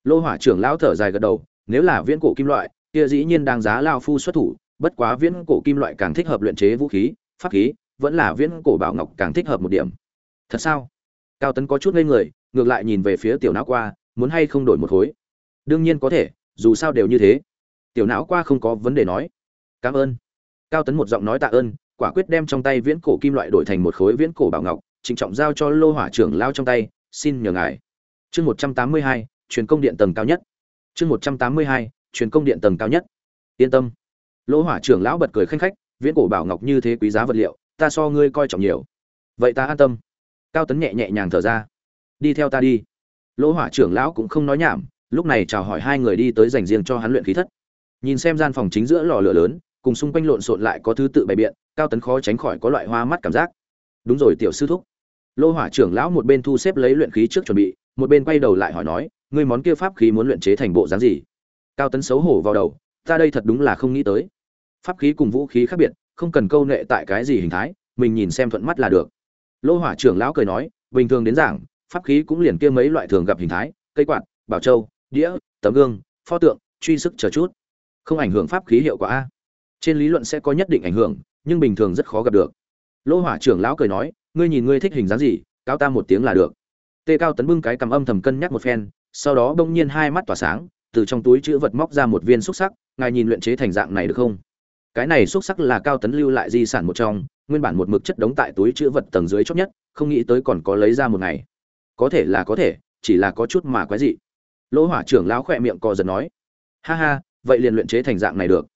[SPEAKER 1] lô hỏa trưởng lão thở dài gật đầu, nếu là viễn cổ kim loại, kia dĩ nhiên đang giá lao phu xuất thủ, bất quá viễn cổ kim loại càng thích hợp luyện chế vũ khí, pháp khí, vẫn là viễn cổ bảo ngọc càng thích hợp một điểm. Thật sao? Cao tấn có chút ngây người, ngược lại nhìn về phía tiểu não qua, muốn hay không đổi một khối? Đương nhiên có thể, dù sao đều như thế. Tiểu não qua không có vấn đề nói. Cảm ơn. Cao tấn một giọng nói tạ ơn, quả quyết đem trong tay viễn cổ kim loại đổi thành một khối viễn cổ bảo ngọc, trịnh trọng giao cho lô hỏa trưởng lao trong tay, xin nhờ ngài. Chương một trăm tám mươi hai truyền công điện tầng cao nhất. Chương một trăm tám mươi hai, truyền công điện tầng cao nhất. Yên tâm. Lô hỏa trưởng lão bật cười khanh khách, viễn cổ bảo ngọc như thế quý giá vật liệu, ta so ngươi coi trọng nhiều. Vậy ta an tâm. Cao tấn nhẹ nhẹ nhàng thở ra. Đi theo ta đi. Lỗ hỏa trưởng lão cũng không nói nhảm, lúc này chào hỏi hai người đi tới dành riêng cho hắn luyện khí thất. Nhìn xem gian phòng chính giữa lò lửa lớn, cùng xung quanh lộn xộn lại có thứ tự bày biện, cao tấn khó tránh khỏi có loại hoa mắt cảm giác. Đúng rồi, tiểu sư thúc. Lô hỏa trưởng lão một bên thu xếp lấy luyện khí trước chuẩn bị, một bên quay đầu lại hỏi nói ngươi món kia pháp khí muốn luyện chế thành bộ dáng gì? Cao tấn xấu hổ vào đầu, ta đây thật đúng là không nghĩ tới. Pháp khí cùng vũ khí khác biệt, không cần câu nệ tại cái gì hình thái, mình nhìn xem thuận mắt là được. Lô hỏa trưởng lão cười nói, bình thường đến giảng, pháp khí cũng liền kia mấy loại thường gặp hình thái, cây quạt, bảo châu, đĩa, tấm gương, pho tượng, truy sức chờ chút. Không ảnh hưởng pháp khí hiệu quả a. Trên lý luận sẽ có nhất định ảnh hưởng, nhưng bình thường rất khó gặp được. Lô hỏa trưởng lão cười nói, ngươi nhìn ngươi thích hình dáng gì, cao ta một tiếng là được. Tê cao tấn bưng cái cầm âm thầm cân nhắc một phen sau đó đông nhiên hai mắt tỏa sáng, từ trong túi chữ vật móc ra một viên xúc sắc, ngài nhìn luyện chế thành dạng này được không? Cái này xúc sắc là cao tấn lưu lại di sản một trong, nguyên bản một mực chất đống tại túi chữ vật tầng dưới chót nhất, không nghĩ tới còn có lấy ra một ngày. Có thể là có thể, chỉ là có chút mà quái dị. Lỗ hỏa trưởng lão khỏe miệng co giật nói, ha ha, vậy liền luyện chế thành dạng này được.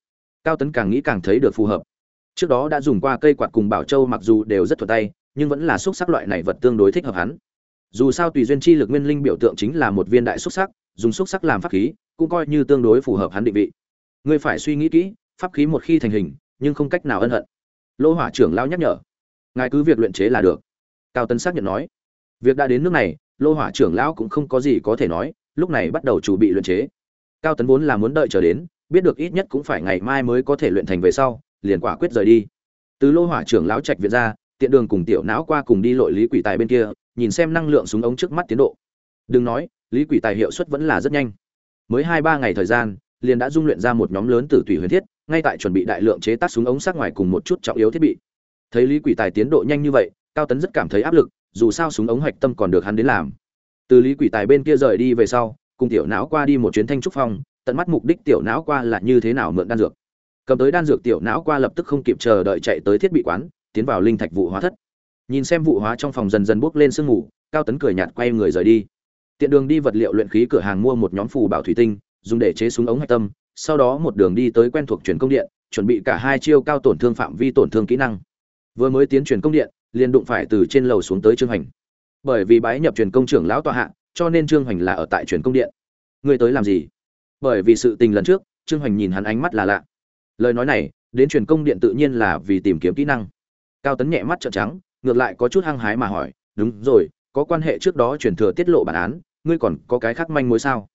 [SPEAKER 1] Cao tấn càng nghĩ càng thấy được phù hợp. Trước đó đã dùng qua cây quạt cùng bảo châu mặc dù đều rất thuận tay, nhưng vẫn là xúc sắc loại này vật tương đối thích hợp hắn dù sao tùy duyên chi lực nguyên linh biểu tượng chính là một viên đại xúc sắc, dùng xúc sắc làm pháp khí, cũng coi như tương đối phù hợp hắn định vị. Ngươi phải suy nghĩ kỹ, pháp khí một khi thành hình, nhưng không cách nào ân hận. Lỗ hỏa trưởng lão nhắc nhở. Ngài cứ việc luyện chế là được. Cao tấn xác nhận nói. Việc đã đến nước này, lô hỏa trưởng lão cũng không có gì có thể nói, lúc này bắt đầu chuẩn bị luyện chế. Cao tấn vốn là muốn đợi chờ đến, biết được ít nhất cũng phải ngày mai mới có thể luyện thành về sau, liền quả quyết rời đi. Từ lô hỏa trưởng lão trạch viện ra, tiện đường cùng tiểu não qua cùng đi lội lý quỷ tài bên kia nhìn xem năng lượng súng ống trước mắt tiến độ. Đừng nói, lý quỷ tài hiệu suất vẫn là rất nhanh. Mới hai ba ngày thời gian, liền đã dung luyện ra một nhóm lớn tử thủy huyền thiết, ngay tại chuẩn bị đại lượng chế tác súng ống sát ngoài cùng một chút trọng yếu thiết bị. Thấy lý quỷ tài tiến độ nhanh như vậy, cao tấn rất cảm thấy áp lực, dù sao súng ống hoạch tâm còn được hắn đến làm. Từ lý quỷ tài bên kia rời đi về sau, cùng tiểu não qua đi một chuyến thanh trúc phong, tận mắt mục đích tiểu não qua là như thế nào mượn đan dược. Cầm tới đan dược tiểu não qua lập tức không kịp chờ đợi chạy tới thiết bị quán, tiến vào linh thạch vụ hóa thất nhìn xem vụ hóa trong phòng dần dần bốc lên sương mù, cao tấn cười nhạt quay người rời đi. Tiện đường đi vật liệu luyện khí cửa hàng mua một nhóm phù bảo thủy tinh, dùng để chế súng ống hạch tâm, sau đó một đường đi tới quen thuộc truyền công điện, chuẩn bị cả hai chiêu cao tổn thương phạm vi tổn thương kỹ năng. Vừa mới tiến truyền công điện, liền đụng phải từ trên lầu xuống tới trương hành bởi vì bái nhập truyền công trưởng lão tọa hạ, cho nên trương Hành là ở tại truyền công điện. Ngươi tới làm gì? Bởi vì sự tình lần trước, trương Hành nhìn hắn ánh mắt là lạ. Lời nói này, đến truyền công điện tự nhiên là vì tìm kiếm kỹ năng. Cao tấn nhẹ mắt trợn trắng ngược lại có chút hăng hái mà hỏi, đúng rồi, có quan hệ trước đó truyền thừa tiết lộ bản án, ngươi còn có cái khác manh mối sao?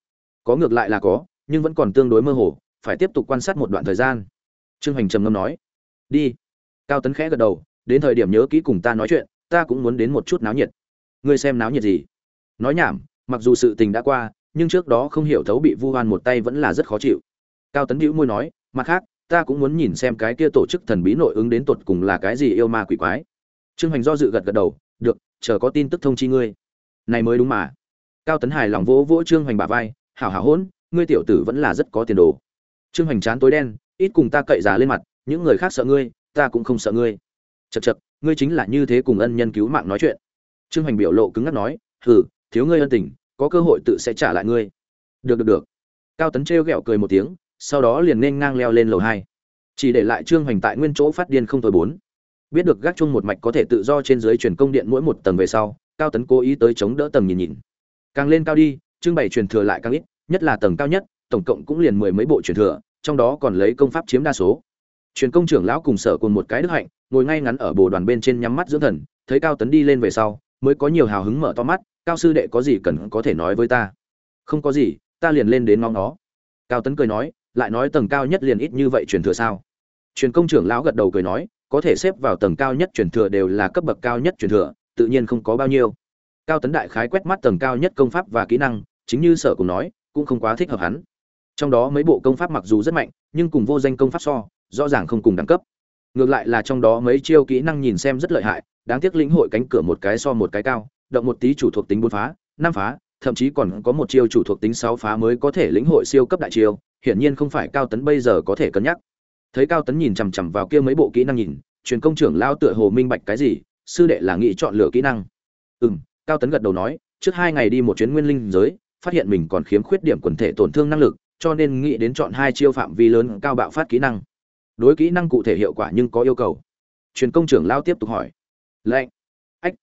[SPEAKER 1] Có ngược lại là có, nhưng vẫn còn tương đối mơ hồ, phải tiếp tục quan sát một đoạn thời gian. Trương hoành trầm ngâm nói, đi. Cao tấn khẽ gật đầu, đến thời điểm nhớ kỹ cùng ta nói chuyện, ta cũng muốn đến một chút náo nhiệt. Ngươi xem náo nhiệt gì? Nói nhảm, mặc dù sự tình đã qua, nhưng trước đó không hiểu thấu bị vu hoan một tay vẫn là rất khó chịu. Cao tấn hữu môi nói, mặt khác, ta cũng muốn nhìn xem cái kia tổ chức thần bí nội ứng đến tột cùng là cái gì yêu ma quỷ quái trương hoành do dự gật gật đầu, được, chờ có tin tức thông chi ngươi. Này mới đúng mà. Cao tấn hài lòng vỗ vỗ trương hoành bả vai, hảo hảo hỗn, ngươi tiểu tử vẫn là rất có tiền đồ. Trương hoành chán tối đen, ít cùng ta cậy giá lên mặt, những người khác sợ ngươi, ta cũng không sợ ngươi. Chật chật ngươi chính là như thế cùng ân nhân cứu mạng nói chuyện. Trương hoành biểu lộ cứng ngắc nói, hừ, thiếu ngươi ân tình, có cơ hội tự sẽ trả lại ngươi. Được được được. Cao tấn trêu ghẹo cười một tiếng, sau đó liền nên ngang leo lên lầu hai. Chỉ để lại trương hoành tại nguyên chỗ phát điên không thôi bốn biết được gác chung một mạch có thể tự do trên dưới truyền công điện mỗi một tầng về sau, cao tấn cố ý tới chống đỡ tầng nhìn nhìn. Càng lên cao đi, trưng bày truyền thừa lại càng ít, nhất là tầng cao nhất, tổng cộng cũng liền mười mấy bộ truyền thừa, trong đó còn lấy công pháp chiếm đa số. Truyền công trưởng lão cùng sở cùng một cái đức hạnh, ngồi ngay ngắn ở bồ đoàn bên trên nhắm mắt dưỡng thần, thấy cao tấn đi lên về sau, mới có nhiều hào hứng mở to mắt, cao sư đệ có gì cần có thể nói với ta? Không có gì, ta liền lên đến ngóng nó. Cao tấn cười nói, lại nói tầng cao nhất liền ít như vậy truyền thừa sao? Truyền công trưởng lão gật đầu cười nói có thể xếp vào tầng cao nhất truyền thừa đều là cấp bậc cao nhất truyền thừa, tự nhiên không có bao nhiêu. Cao tấn đại khái quét mắt tầng cao nhất công pháp và kỹ năng, chính như sở cùng nói, cũng không quá thích hợp hắn. Trong đó mấy bộ công pháp mặc dù rất mạnh, nhưng cùng vô danh công pháp so, rõ ràng không cùng đẳng cấp. Ngược lại là trong đó mấy chiêu kỹ năng nhìn xem rất lợi hại, đáng tiếc lĩnh hội cánh cửa một cái so một cái cao, động một tí chủ thuộc tính bốn phá, năm phá, thậm chí còn có một chiêu chủ thuộc tính sáu phá mới có thể lĩnh hội siêu cấp đại chiêu, hiển nhiên không phải cao tấn bây giờ có thể cân nhắc thấy cao tấn nhìn chằm chằm vào kia mấy bộ kỹ năng nhìn, truyền công trưởng lao tựa hồ minh bạch cái gì, sư đệ là nghĩ chọn lựa kỹ năng. Ừ m cao tấn gật đầu nói, trước hai ngày đi một chuyến nguyên linh giới, phát hiện mình còn khiếm khuyết điểm quần thể tổn thương năng lực, cho nên nghĩ đến chọn hai chiêu phạm vi lớn cao bạo phát kỹ năng. Đối kỹ năng cụ thể hiệu quả nhưng có yêu cầu. Truyền công trưởng lao tiếp tục hỏi. Lệnh. Ách.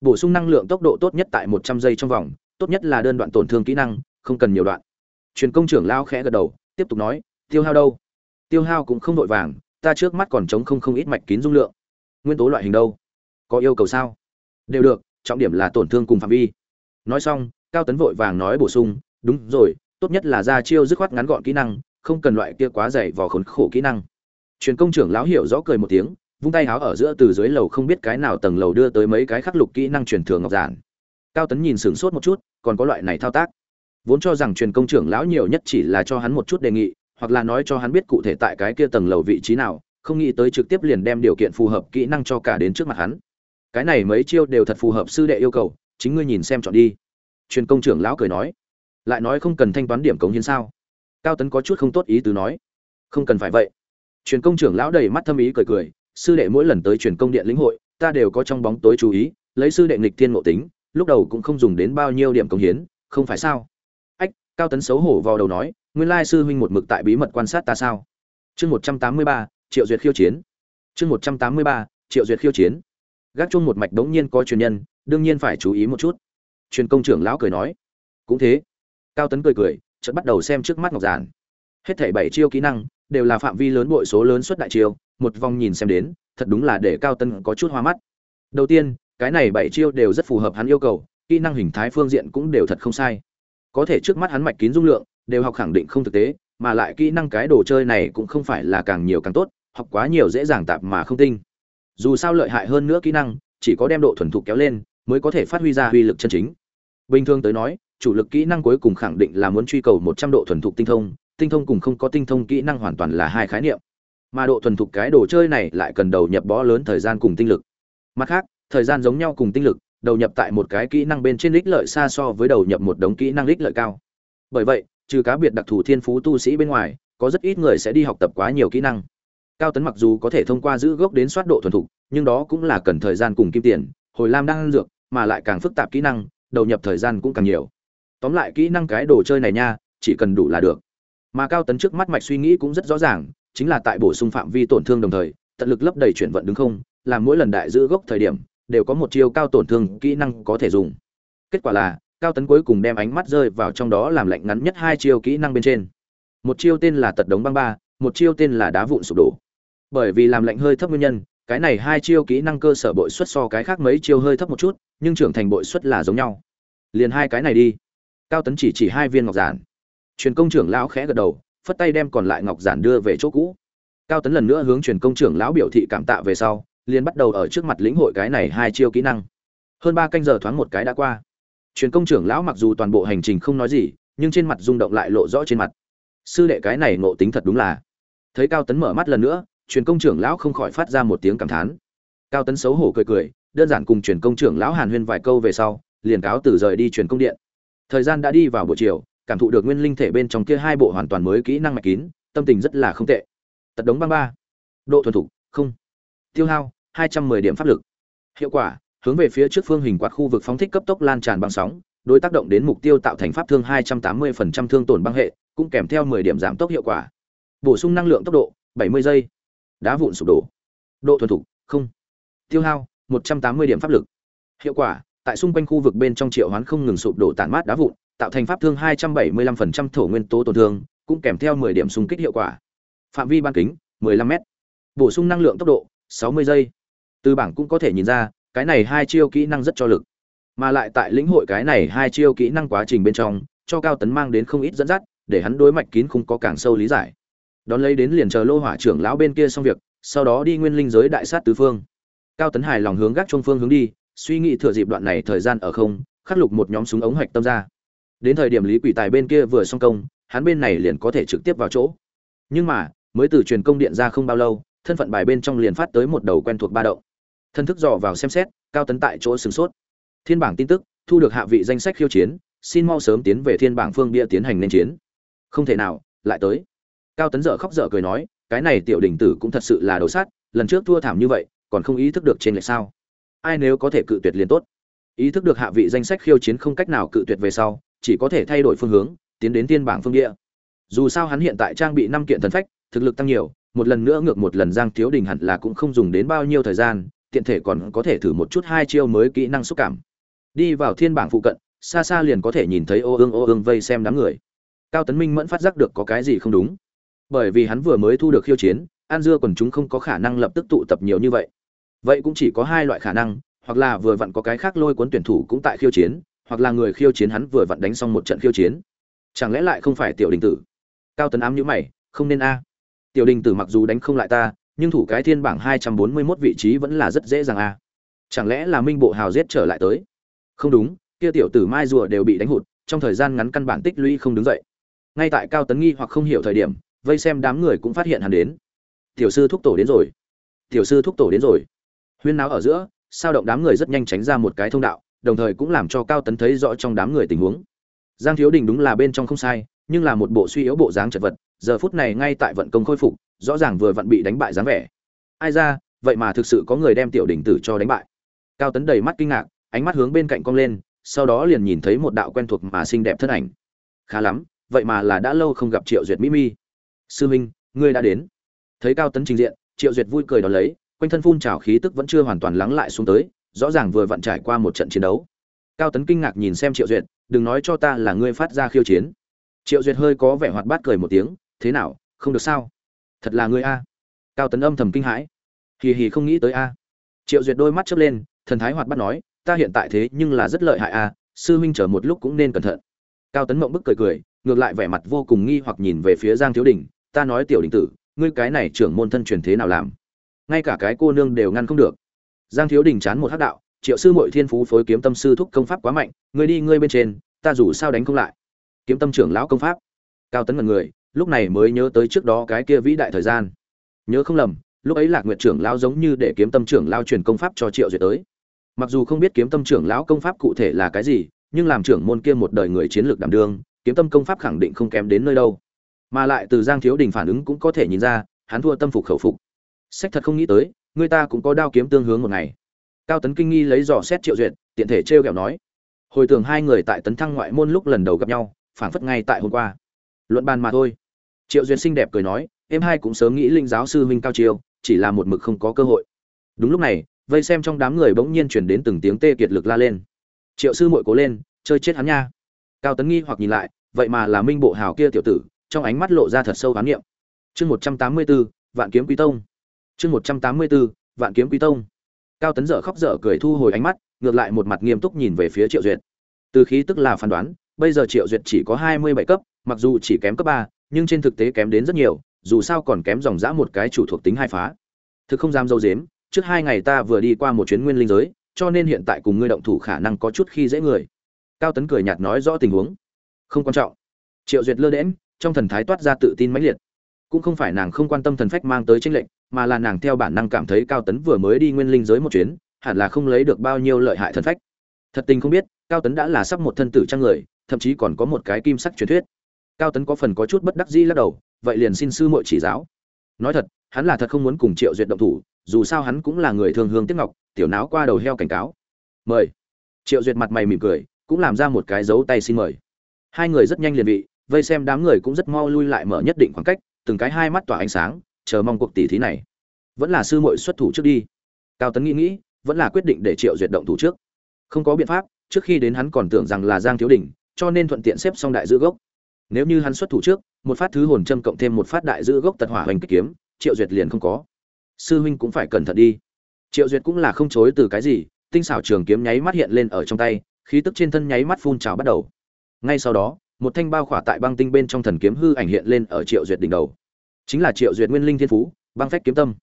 [SPEAKER 1] Bổ sung năng lượng tốc độ tốt nhất tại một trăm giây trong vòng, tốt nhất là đơn đoạn tổn thương kỹ năng, không cần nhiều đoạn. Truyền công trưởng lao khẽ gật đầu, tiếp tục nói, tiêu hao đâu? Tiêu hao cũng không vội vàng, ta trước mắt còn chống không không ít mạch kín dung lượng. Nguyên tố loại hình đâu? Có yêu cầu sao? Đều được, trọng điểm là tổn thương cùng phạm vi. Nói xong, cao tấn vội vàng nói bổ sung, đúng rồi, tốt nhất là ra chiêu dứt khoát ngắn gọn kỹ năng, không cần loại kia quá dày vò khốn khổ kỹ năng. Truyền công trưởng lão hiểu rõ cười một tiếng, vung tay háo ở giữa từ dưới lầu không biết cái nào tầng lầu đưa tới mấy cái khắc lục kỹ năng truyền thường ngọc giản. Cao tấn nhìn sửng sốt một chút, còn có loại này thao tác. Vốn cho rằng truyền công trưởng lão nhiều nhất chỉ là cho hắn một chút đề nghị hoặc là nói cho hắn biết cụ thể tại cái kia tầng lầu vị trí nào, không nghĩ tới trực tiếp liền đem điều kiện phù hợp kỹ năng cho cả đến trước mặt hắn. Cái này mấy chiêu đều thật phù hợp sư đệ yêu cầu, chính ngươi nhìn xem chọn đi. Truyền công trưởng lão cười nói. Lại nói không cần thanh toán điểm cống hiến sao? Cao tấn có chút không tốt ý tứ nói. Không cần phải vậy. Truyền công trưởng lão đầy mắt thâm ý cười cười. Sư đệ mỗi lần tới truyền công điện lĩnh hội, ta đều có trong bóng tối chú ý, lấy sư đệ nghịch thiên ngộ tính, lúc đầu cũng không dùng đến bao nhiêu điểm cống hiến, không phải sao? Ách, cao tấn xấu hổ vào đầu nói nguyên lai sư huynh một mực tại bí mật quan sát ta sao? Chương một trăm tám mươi ba, triệu duyệt khiêu chiến. Chương một trăm tám mươi ba, triệu duyệt khiêu chiến. Gác chung một mạch đống nhiên có truyền nhân, đương nhiên phải chú ý một chút. Truyền công trưởng lão cười nói. Cũng thế. Cao tấn cười cười, chợt bắt đầu xem trước mắt ngọc giản. Hết thảy bảy chiêu kỹ năng đều là phạm vi lớn bội số lớn xuất đại chiêu, một vòng nhìn xem đến, thật đúng là để cao tấn có chút hoa mắt. Đầu tiên, cái này bảy chiêu đều rất phù hợp hắn yêu cầu, kỹ năng hình thái phương diện cũng đều thật không sai. Có thể trước mắt hắn mạch kín dung lượng đều học khẳng định không thực tế, mà lại kỹ năng cái đồ chơi này cũng không phải là càng nhiều càng tốt, học quá nhiều dễ dàng tạp mà không tinh. Dù sao lợi hại hơn nữa kỹ năng, chỉ có đem độ thuần thục kéo lên, mới có thể phát huy ra uy lực chân chính. Bình thường tới nói, chủ lực kỹ năng cuối cùng khẳng định là muốn truy cầu một trăm độ thuần thục tinh thông tinh thông cùng không có tinh thông kỹ năng hoàn toàn là hai khái niệm. Mà độ thuần thục cái đồ chơi này lại cần đầu nhập bó lớn thời gian cùng tinh lực. Mặt khác, thời gian giống nhau cùng tinh lực, đầu nhập tại một cái kỹ năng bên trên lích lợi xa so với đầu nhập một đống kỹ năng lích lợi cao. Bởi vậy trừ cá biệt đặc thù thiên phú tu sĩ bên ngoài, có rất ít người sẽ đi học tập quá nhiều kỹ năng. Cao tấn mặc dù có thể thông qua giữ gốc đến soát độ thuần thục, nhưng đó cũng là cần thời gian cùng kim tiền, hồi lam đang ăn dược, mà lại càng phức tạp kỹ năng, đầu nhập thời gian cũng càng nhiều. Tóm lại kỹ năng cái đồ chơi này nha, chỉ cần đủ là được. Mà cao tấn trước mắt mạch suy nghĩ cũng rất rõ ràng, chính là tại bổ sung phạm vi tổn thương đồng thời, tận lực lấp đầy chuyển vận đứng không làm mỗi lần đại giữ gốc thời điểm, đều có một chiêu cao tổn thương kỹ năng có thể dùng. Kết quả là cao tấn cuối cùng đem ánh mắt rơi vào trong đó làm lạnh ngắn nhất hai chiêu kỹ năng bên trên. Một chiêu tên là tật đống băng ba, một chiêu tên là đá vụn sụp đổ. Bởi vì làm lạnh hơi thấp nguyên nhân, cái này hai chiêu kỹ năng cơ sở bội suất so cái khác mấy chiêu hơi thấp một chút, nhưng trưởng thành bội suất là giống nhau. Liền hai cái này đi. Cao tấn chỉ chỉ hai viên ngọc giản. Truyền công trưởng lão khẽ gật đầu, phất tay đem còn lại ngọc giản đưa về chỗ cũ. Cao tấn lần nữa hướng truyền công trưởng lão biểu thị cảm tạ về sau, liền bắt đầu ở trước mặt lĩnh hội cái này hai chiêu kỹ năng. Hơn ba canh giờ thoáng một cái đã qua truyền công trưởng lão mặc dù toàn bộ hành trình không nói gì, nhưng trên mặt rung động lại lộ rõ trên mặt. Sư đệ cái này ngộ tính thật đúng là. Thấy cao tấn mở mắt lần nữa, truyền công trưởng lão không khỏi phát ra một tiếng cảm thán. Cao tấn xấu hổ cười cười, đơn giản cùng truyền công trưởng lão hàn huyên vài câu về sau, liền cáo từ rời đi truyền công điện. Thời gian đã đi vào buổi chiều, cảm thụ được nguyên linh thể bên trong kia hai bộ hoàn toàn mới kỹ năng mạch kín, tâm tình rất là không tệ. Tật đống băng ba. Độ thuần thục, không. Tiêu hao, hai trăm mười điểm pháp lực. Hiệu quả hướng về phía trước phương hình quạt khu vực phóng thích cấp tốc lan tràn băng sóng đối tác động đến mục tiêu tạo thành pháp thương hai trăm tám mươi phần trăm thương tổn băng hệ cũng kèm theo mười điểm giảm tốc hiệu quả bổ sung năng lượng tốc độ bảy mươi giây đá vụn sụp đổ độ thuần thục không tiêu hao một trăm tám mươi điểm pháp lực hiệu quả tại xung quanh khu vực bên trong triệu hoán không ngừng sụp đổ tản mát đá vụn tạo thành pháp thương 275% thổ nguyên tố tổn thương, cũng kèm theo 10 điểm xung kích hiệu quả. Phạm vi ban kính 15m. Bổ sung năng lượng tốc độ 60 giây. Từ bảng cũng có thể nhìn ra, cái này hai chiêu kỹ năng rất cho lực. Mà lại tại lĩnh hội cái này hai chiêu kỹ năng quá trình bên trong, cho Cao Tấn mang đến không ít dẫn dắt, để hắn đối mạch kín không có càng sâu lý giải. Đón lấy đến liền chờ Lô Hỏa trưởng lão bên kia xong việc, sau đó đi nguyên linh giới đại sát tứ phương. Cao Tấn hài lòng hướng gác trung phương hướng đi, suy nghĩ thừa dịp đoạn này thời gian ở không, khắc lục một nhóm súng ống hạch tâm ra đến thời điểm lý quỷ tài bên kia vừa xong công hắn bên này liền có thể trực tiếp vào chỗ nhưng mà mới từ truyền công điện ra không bao lâu thân phận bài bên trong liền phát tới một đầu quen thuộc ba động thân thức dò vào xem xét, cao tấn tại chỗ sửng sốt. Thiên bảng tin tức, thu được hạ vị danh sách khiêu chiến, xin mau sớm tiến về thiên bảng phương bia tiến hành nên chiến. Không thể nào, lại tới. Cao tấn dở khóc dở cười nói, cái này tiểu đình tử cũng thật sự là đầu sát, lần trước thua thảm như vậy, còn không ý thức được trên lệch sao? Ai nếu có thể cự tuyệt liền tốt. Ý thức được hạ vị danh sách khiêu chiến không cách nào cự tuyệt về sau, chỉ có thể thay đổi phương hướng, tiến đến thiên bảng phương địa dù sao hắn hiện tại trang bị năm kiện thần phách, thực lực tăng nhiều, một lần nữa ngược một lần giang thiếu đình hẳn là cũng không dùng đến bao nhiêu thời gian tiện thể còn có thể thử một chút hai chiêu mới kỹ năng xúc cảm. Đi vào thiên bảng phụ cận, xa xa liền có thể nhìn thấy ô ương ô ương vây xem đám người. Cao tấn minh mẫn phát giác được có cái gì không đúng. Bởi vì hắn vừa mới thu được khiêu chiến an dưa quần chúng không có khả năng lập tức tụ tập nhiều như vậy. Vậy cũng chỉ có hai loại khả năng, hoặc là vừa vặn có cái khác lôi cuốn tuyển thủ cũng tại khiêu chiến, hoặc là người khiêu chiến hắn vừa vặn đánh xong một trận khiêu chiến. Chẳng lẽ lại không phải tiểu đình tử? Cao tấn ám nhữ mày, không nên a. Tiểu đình tử mặc dù đánh không lại ta nhưng thủ cái thiên bảng hai trăm bốn mươi 241 vị trí vẫn là rất dễ dàng a chẳng lẽ là minh bộ hào giết trở lại tới? Không đúng, kia tiểu tử mai rùa đều bị đánh hụt, trong thời gian ngắn căn bản tích lũy không đứng dậy. Ngay tại cao tấn nghi hoặc không hiểu thời điểm, vây xem đám người cũng phát hiện hắn đến. Tiểu sư thúc tổ đến rồi. Tiểu sư thúc tổ đến rồi. Huyên náo ở giữa, sao động đám người rất nhanh tránh ra một cái thông đạo, đồng thời cũng làm cho cao tấn thấy rõ trong đám người tình huống. Giang thiếu đình đúng là bên trong không sai, nhưng là một bộ suy yếu bộ dáng chật vật giờ phút này ngay tại vận công khôi phục, rõ ràng vừa vặn bị đánh bại dáng vẻ. Ai ra, vậy mà thực sự có người đem tiểu đình tử cho đánh bại. Cao tấn đầy mắt kinh ngạc, ánh mắt hướng bên cạnh cong lên, sau đó liền nhìn thấy một đạo quen thuộc mà xinh đẹp thân ảnh. Khá lắm, vậy mà là đã lâu không gặp triệu duyệt mỹ mi sư minh, ngươi đã đến. Thấy cao tấn trình diện, triệu duyệt vui cười đón lấy, quanh thân phun trào khí tức vẫn chưa hoàn toàn lắng lại xuống tới, rõ ràng vừa vặn trải qua một trận chiến đấu. Cao tấn kinh ngạc nhìn xem triệu duyệt, đừng nói cho ta là ngươi phát ra khiêu chiến. Triệu duyệt hơi có vẻ hoạt bát cười một tiếng thế nào, không được sao? Thật là ngươi a. Cao tấn âm thầm kinh hãi. Hì hì không nghĩ tới a. Triệu duyệt đôi mắt chớp lên, thần thái hoạt bát nói, ta hiện tại thế nhưng là rất lợi hại a, sư huynh chờ một lúc cũng nên cẩn thận. Cao tấn mộng bức cười cười, ngược lại vẻ mặt vô cùng nghi hoặc nhìn về phía giang thiếu đình, ta nói tiểu đình tử, ngươi cái này trưởng môn thân truyền thế nào làm? Ngay cả cái cô nương đều ngăn không được. Giang thiếu đình chán một hát đạo, triệu sư mội thiên phú phối kiếm tâm sư thúc công pháp quá mạnh, ngươi đi ngươi bên trên, ta dù sao đánh không lại. Kiếm tâm trưởng lão công pháp. Cao tấn ngần người lúc này mới nhớ tới trước đó cái kia vĩ đại thời gian. Nhớ không lầm, lúc ấy lạc nguyệt trưởng lão giống như để kiếm tâm trưởng lao truyền công pháp cho triệu duyệt tới. Mặc dù không biết kiếm tâm trưởng lão công pháp cụ thể là cái gì, nhưng làm trưởng môn kia một đời người chiến lược đảm đương, kiếm tâm công pháp khẳng định không kém đến nơi đâu. Mà lại từ giang thiếu đình phản ứng cũng có thể nhìn ra, hắn thua tâm phục khẩu phục. Sách thật không nghĩ tới, người ta cũng có đao kiếm tương hướng một ngày. Cao tấn kinh nghi lấy dò xét triệu duyệt, tiện thể trêu kẹo nói, hồi tưởng hai người tại tấn thăng ngoại môn lúc lần đầu gặp nhau, phảng phất ngay tại hôm qua luận bàn mà thôi. Triệu duyệt xinh đẹp cười nói, em hai cũng sớm nghĩ linh giáo sư huynh cao chiêu, chỉ là một mực không có cơ hội. Đúng lúc này, vây xem trong đám người bỗng nhiên chuyển đến từng tiếng tê kiệt lực la lên. Triệu sư muội cố lên, chơi chết hắn nha. Cao tấn nghi hoặc nhìn lại, vậy mà là minh bộ hào kia tiểu tử, trong ánh mắt lộ ra thật sâu khám nghiệm chương một trăm tám mươi b ố vạn kiếm quý tông. Chương một trăm tám mươi b ố vạn kiếm quý tông. Cao tấn dở khóc dở cười thu hồi ánh mắt, ngược lại một mặt nghiêm túc nhìn về phía triệu duyệt. Từ khí tức là phán đoán, bây giờ triệu duyệt chỉ có hai mươi bảy cấp mặc dù chỉ kém cấp ba, nhưng trên thực tế kém đến rất nhiều, dù sao còn kém dòng dã một cái chủ thuộc tính hai phá. Thực không dám dâu dếm, trước hai ngày ta vừa đi qua một chuyến nguyên linh giới, cho nên hiện tại cùng ngươi động thủ khả năng có chút khi dễ người. Cao tấn cười nhạt nói rõ tình huống. Không quan trọng. Triệu duyệt lơ đễm trong thần thái toát ra tự tin mãnh liệt. Cũng không phải nàng không quan tâm thần phách mang tới tranh lệnh mà là nàng theo bản năng cảm thấy cao tấn vừa mới đi nguyên linh giới một chuyến, hẳn là không lấy được bao nhiêu lợi hại thần phách. Thật tình không biết, cao tấn đã là sắp một thân tử trang người, thậm chí còn có một cái kim sắc truyền thuyết cao tấn có phần có chút bất đắc dĩ lắc đầu, vậy liền xin sư muội chỉ giáo. Nói thật, hắn là thật không muốn cùng triệu duyệt động thủ, dù sao hắn cũng là người thường hương tiếc ngọc, tiểu náo qua đầu heo cảnh cáo. Mời. Triệu duyệt mặt mày mỉm cười, cũng làm ra một cái dấu tay xin mời. Hai người rất nhanh liền vị, vây xem đám người cũng rất mau lui lại mở nhất định khoảng cách, từng cái hai mắt tỏa ánh sáng, chờ mong cuộc tỷ thí này. Vẫn là sư muội xuất thủ trước đi. Cao tấn nghĩ nghĩ, vẫn là quyết định để triệu duyệt động thủ trước. Không có biện pháp, trước khi đến hắn còn tưởng rằng là giang thiếu đình, cho nên thuận tiện xếp xong đại giữ gốc nếu như hắn xuất thủ trước, một phát thứ hồn châm cộng thêm một phát đại giữ gốc tật hỏa hoành kích kiếm, triệu duyệt liền không có. Sư huynh cũng phải cẩn thận đi. Triệu duyệt cũng là không chối từ cái gì, tinh xảo trường kiếm nháy mắt hiện lên ở trong tay, khí tức trên thân nháy mắt phun trào bắt đầu. Ngay sau đó, một thanh bao khỏa tại băng tinh bên trong thần kiếm hư ảnh hiện lên ở triệu duyệt đỉnh đầu. Chính là triệu duyệt nguyên linh thiên phú, băng phách kiếm tâm.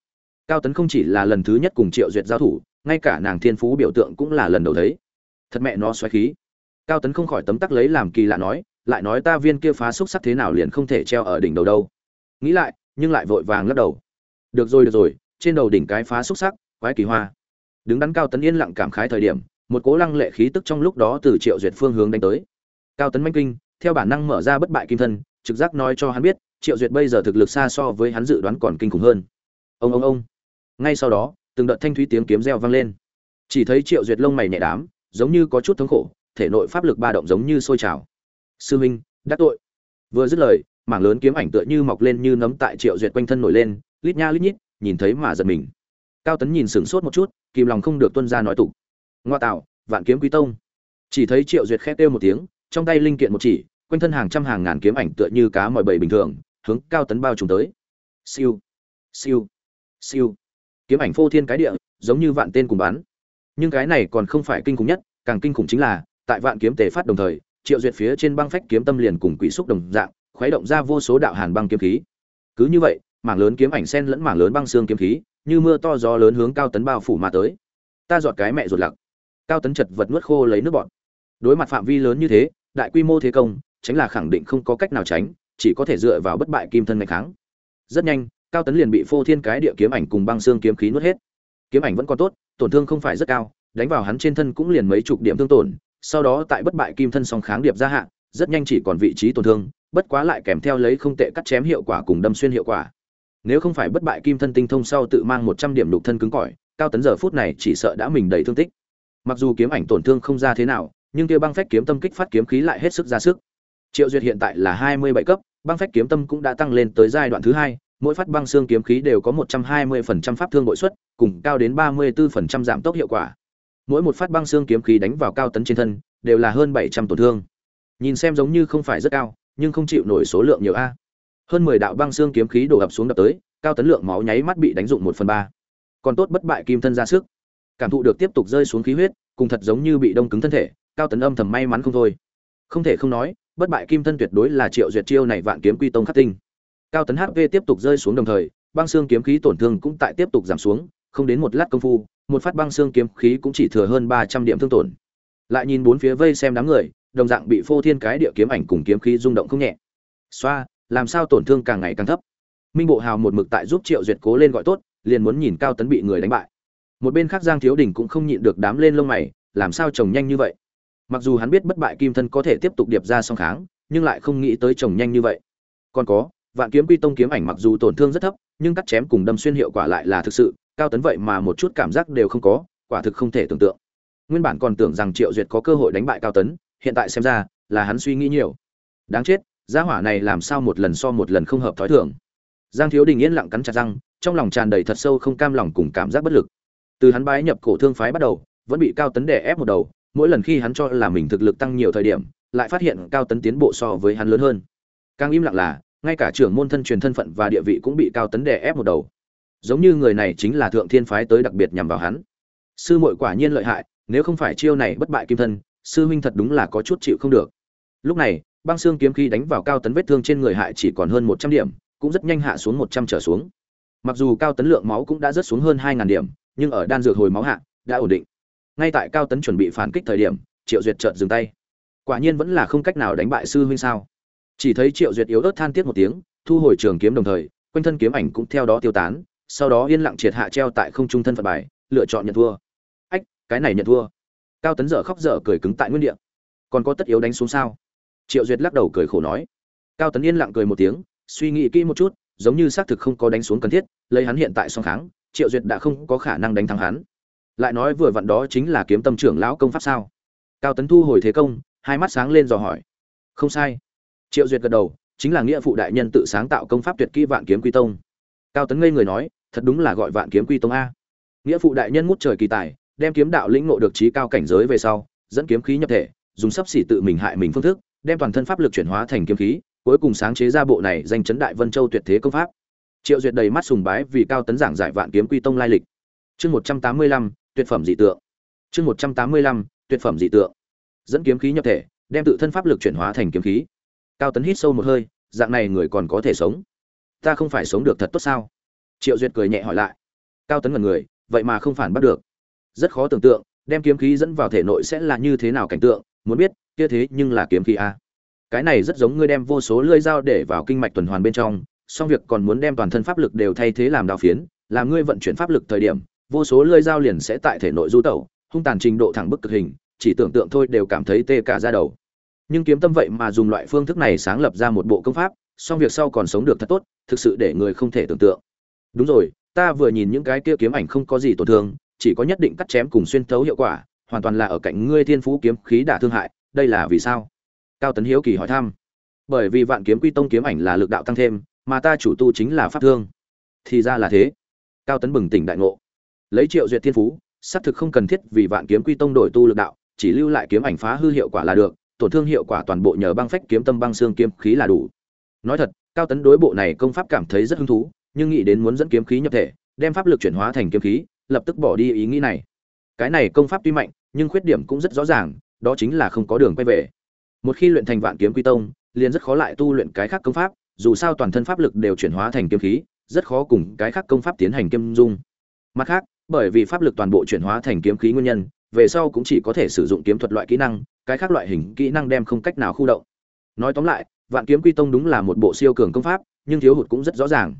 [SPEAKER 1] Cao tấn không chỉ là lần thứ nhất cùng triệu duyệt giao thủ, ngay cả nàng thiên phú biểu tượng cũng là lần đầu thấy. Thật mẹ nó xoáy khí. Cao tấn không khỏi tấm tắc lấy làm kỳ lạ nói lại nói ta viên kia phá xúc sắc thế nào liền không thể treo ở đỉnh đầu đâu. Nghĩ lại, nhưng lại vội vàng lắc đầu. Được rồi được rồi, trên đầu đỉnh cái phá xúc sắc, quái kỳ hoa. Đứng đắn cao tấn yên lặng cảm khái thời điểm, một cố lăng lệ khí tức trong lúc đó từ triệu duyệt phương hướng đánh tới. Cao tấn manh kinh, theo bản năng mở ra bất bại kim thân, trực giác nói cho hắn biết, triệu duyệt bây giờ thực lực xa so với hắn dự đoán còn kinh khủng hơn. Ông ông ông. Ngay sau đó, từng đợt thanh thúy tiếng kiếm reo vang lên. Chỉ thấy triệu duyệt lông mày nhẹ đám, giống như có chút thống khổ, thể nội pháp lực ba động giống như sôi trào sư huynh, đắc tội. Vừa dứt lời, mảng lớn kiếm ảnh tựa như mọc lên như nấm tại triệu duyệt quanh thân nổi lên, lít nha lít nhít, nhìn thấy mà giật mình. Cao tấn nhìn sửng sốt một chút, kìm lòng không được tuân ra nói tục. Ngoa tạo, vạn kiếm quý tông. Chỉ thấy triệu duyệt khét kêu một tiếng, trong tay linh kiện một chỉ, quanh thân hàng trăm hàng ngàn kiếm ảnh tựa như cá mọi bầy bình thường, hướng cao tấn bao trùm tới. Siêu siêu siêu. Kiếm ảnh phô thiên cái địa, giống như vạn tên cùng bắn. Nhưng cái này còn không phải kinh khủng nhất, càng kinh khủng chính là, tại vạn kiếm tề phát đồng thời triệu duyệt phía trên băng phách kiếm tâm liền cùng quỷ xúc đồng dạng, khuấy động ra vô số đạo hàn băng kiếm khí. Cứ như vậy, mảng lớn kiếm ảnh sen lẫn mảng lớn băng xương kiếm khí, như mưa to gió lớn hướng cao tấn bao phủ mà tới. Ta dọn cái mẹ ruột lặc. Cao tấn chật vật nuốt khô lấy nước bọt. đối mặt phạm vi lớn như thế, đại quy mô thế công, tránh là khẳng định không có cách nào tránh, chỉ có thể dựa vào bất bại kim thân ngày kháng. Rất nhanh, cao tấn liền bị phô thiên cái địa kiếm ảnh cùng băng xương kiếm khí nuốt hết. Kiếm ảnh vẫn còn tốt, tổn thương không phải rất cao, đánh vào hắn trên thân cũng liền mấy chục điểm thương tổn sau đó tại bất bại kim thân song kháng điệp gia hạn rất nhanh chỉ còn vị trí tổn thương, bất quá lại kèm theo lấy không tệ cắt chém hiệu quả cùng đâm xuyên hiệu quả. Nếu không phải bất bại kim thân tinh thông sau tự mang một trăm điểm lục thân cứng cỏi, cao tấn giờ phút này chỉ sợ đã mình đầy thương tích. Mặc dù kiếm ảnh tổn thương không ra thế nào, nhưng kia băng phách kiếm tâm kích phát kiếm khí lại hết sức ra sức. Triệu duyệt hiện tại là hai mươi bảy cấp, băng phách kiếm tâm cũng đã tăng lên tới giai đoạn thứ hai, mỗi phát băng xương kiếm khí đều có một trăm hai mươi phần trăm pháp thương bội suất, cùng cao đến ba mươi bốn phần trăm giảm tốc hiệu quả mỗi một phát băng xương kiếm khí đánh vào cao tấn trên thân, đều là hơn bảy trăm tổn thương. Nhìn xem giống như không phải rất cao, nhưng không chịu nổi số lượng nhiều a. Hơn mười đạo băng xương kiếm khí đổ ập xuống đập tới, cao tấn lượng máu nháy mắt bị đánh dụng một phần ba. Còn tốt bất bại kim thân ra sức. Cảm thụ được tiếp tục rơi xuống khí huyết, cùng thật giống như bị đông cứng thân thể, cao tấn âm thầm may mắn không thôi. Không thể không nói, bất bại kim thân tuyệt đối là triệu duyệt chiêu này vạn kiếm quy tông khắc tinh. Cao tấn hp tiếp tục rơi xuống đồng thời, băng xương kiếm khí tổn thương cũng tại tiếp tục giảm xuống, không đến một lát công phu một phát băng xương kiếm khí cũng chỉ thừa hơn ba trăm điểm thương tổn. Lại nhìn bốn phía vây xem đám người, đồng dạng bị phô thiên cái địa kiếm ảnh cùng kiếm khí rung động không nhẹ. Xoa, làm sao tổn thương càng ngày càng thấp. Minh bộ hào một mực tại giúp triệu duyệt cố lên gọi tốt, liền muốn nhìn cao tấn bị người đánh bại. Một bên khác giang thiếu đình cũng không nhịn được đám lên lông mày, làm sao chồng nhanh như vậy? Mặc dù hắn biết bất bại kim thân có thể tiếp tục điệp ra song kháng, nhưng lại không nghĩ tới chồng nhanh như vậy. Còn có vạn kiếm quy tông kiếm ảnh mặc dù tổn thương rất thấp, nhưng cắt chém cùng đâm xuyên hiệu quả lại là thực sự, cao tấn vậy mà một chút cảm giác đều không có, quả thực không thể tưởng tượng. Nguyên bản còn tưởng rằng triệu duyệt có cơ hội đánh bại cao tấn, hiện tại xem ra là hắn suy nghĩ nhiều. Đáng chết, gia hỏa này làm sao một lần so một lần không hợp thói thường. Giang thiếu đình yên lặng cắn chặt răng, trong lòng tràn đầy thật sâu không cam lòng cùng cảm giác bất lực. Từ hắn bái nhập cổ thương phái bắt đầu, vẫn bị cao tấn đè ép một đầu, mỗi lần khi hắn cho là mình thực lực tăng nhiều thời điểm, lại phát hiện cao tấn tiến bộ so với hắn lớn hơn. Càng im lặng là ngay cả trưởng môn thân truyền thân phận và địa vị cũng bị cao tấn đè ép một đầu. Giống như người này chính là thượng thiên phái tới đặc biệt nhằm vào hắn. Sư muội quả nhiên lợi hại, nếu không phải chiêu này bất bại kim thân, sư huynh thật đúng là có chút chịu không được. Lúc này, băng xương kiếm khí đánh vào cao tấn vết thương trên người hại chỉ còn hơn một trăm điểm, cũng rất nhanh hạ xuống một trăm trở xuống. Mặc dù cao tấn lượng máu cũng đã rớt xuống hơn hai ngàn điểm, nhưng ở đan dược hồi máu hạ, đã ổn định. Ngay tại cao tấn chuẩn bị phản kích thời điểm, triệu duyệt chợt dừng tay. Quả nhiên vẫn là không cách nào đánh bại sư huynh sao? Chỉ thấy triệu duyệt yếu ớt than tiếc một tiếng, thu hồi trường kiếm đồng thời, quanh thân kiếm ảnh cũng theo đó tiêu tán, sau đó yên lặng triệt hạ treo tại không trung thân phận bài, lựa chọn nhận thua. Ách, cái này nhận thua. Cao tấn dở khóc dở cười cứng tại nguyên địa. Còn có tất yếu đánh xuống sao? Triệu duyệt lắc đầu cười khổ nói. Cao tấn yên lặng cười một tiếng, suy nghĩ kỹ một chút, giống như xác thực không có đánh xuống cần thiết, lấy hắn hiện tại song kháng, triệu duyệt đã không có khả năng đánh thắng hắn. Lại nói vừa vặn đó chính là kiếm tâm trưởng lão công pháp sao? Cao tấn thu hồi thế công, hai mắt sáng lên dò hỏi. Không sai triệu duyệt gật đầu, chính là nghĩa phụ đại nhân tự sáng tạo công pháp tuyệt kỹ vạn kiếm quy tông. Cao tấn ngây người nói, thật đúng là gọi vạn kiếm quy tông a. Nghĩa phụ đại nhân ngút trời kỳ tài, đem kiếm đạo lĩnh ngộ được trí cao cảnh giới về sau, dẫn kiếm khí nhập thể, dùng sắp xỉ tự mình hại mình phương thức, đem toàn thân pháp lực chuyển hóa thành kiếm khí, cuối cùng sáng chế ra bộ này danh chấn đại vân châu tuyệt thế công pháp. Triệu duyệt đầy mắt sùng bái vì cao tấn giảng giải vạn kiếm quy tông lai lịch. Chương một trăm tám mươi lăm, tuyệt phẩm dị tượng. Chương một trăm tám mươi lăm, tuyệt phẩm dị tượng. Dẫn kiếm khí nhập thể, đem tự thân pháp lực chuyển hóa thành kiếm khí cao tấn hít sâu một hơi, dạng này người còn có thể sống. Ta không phải sống được thật tốt sao? Triệu duyệt cười nhẹ hỏi lại. Cao tấn ngần người, vậy mà không phản bắt được. Rất khó tưởng tượng, đem kiếm khí dẫn vào thể nội sẽ là như thế nào cảnh tượng, muốn biết, kia thế nhưng là kiếm khí a. Cái này rất giống ngươi đem vô số lưỡi dao để vào kinh mạch tuần hoàn bên trong song việc còn muốn đem toàn thân pháp lực đều thay thế làm đao phiến làm ngươi vận chuyển pháp lực thời điểm, vô số lưỡi dao liền sẽ tại thể nội du tẩu, hung tàn trình độ thẳng bức cực hình, chỉ tưởng tượng thôi đều cảm thấy tê cả da đầu nhưng kiếm tâm vậy mà dùng loại phương thức này sáng lập ra một bộ công pháp song việc sau còn sống được thật tốt, thực sự để người không thể tưởng tượng. Đúng rồi, ta vừa nhìn những cái kia kiếm ảnh không có gì tổn thương, chỉ có nhất định cắt chém cùng xuyên thấu hiệu quả, hoàn toàn là ở cạnh ngươi thiên phú kiếm khí đả thương hại, đây là vì sao? Cao tấn hiếu kỳ hỏi thăm. Bởi vì vạn kiếm quy tông kiếm ảnh là lực đạo tăng thêm, mà ta chủ tu chính là pháp thương. Thì ra là thế. Cao tấn bừng tỉnh đại ngộ. Lấy triệu duyệt thiên phú, xác thực không cần thiết vì vạn kiếm quy tông đổi tu lực đạo, chỉ lưu lại kiếm ảnh phá hư hiệu quả là được tổn thương hiệu quả toàn bộ nhờ băng phách kiếm tâm băng xương kiếm khí là đủ. Nói thật, cao tấn đối bộ này công pháp cảm thấy rất hứng thú, nhưng nghĩ đến muốn dẫn kiếm khí nhập thể, đem pháp lực chuyển hóa thành kiếm khí, lập tức bỏ đi ý nghĩ này. Cái này công pháp tuy mạnh, nhưng khuyết điểm cũng rất rõ ràng, đó chính là không có đường quay về. Một khi luyện thành vạn kiếm quy tông, liền rất khó lại tu luyện cái khác công pháp, dù sao toàn thân pháp lực đều chuyển hóa thành kiếm khí, rất khó cùng cái khác công pháp tiến hành kiêm dung. Mặt khác, bởi vì pháp lực toàn bộ chuyển hóa thành kiếm khí nguyên nhân, về sau cũng chỉ có thể sử dụng kiếm thuật loại kỹ năng cái khác loại hình kỹ năng đem không cách nào khu động. Nói tóm lại, vạn kiếm quy tông đúng là một bộ siêu cường công pháp, nhưng thiếu hụt cũng rất rõ ràng.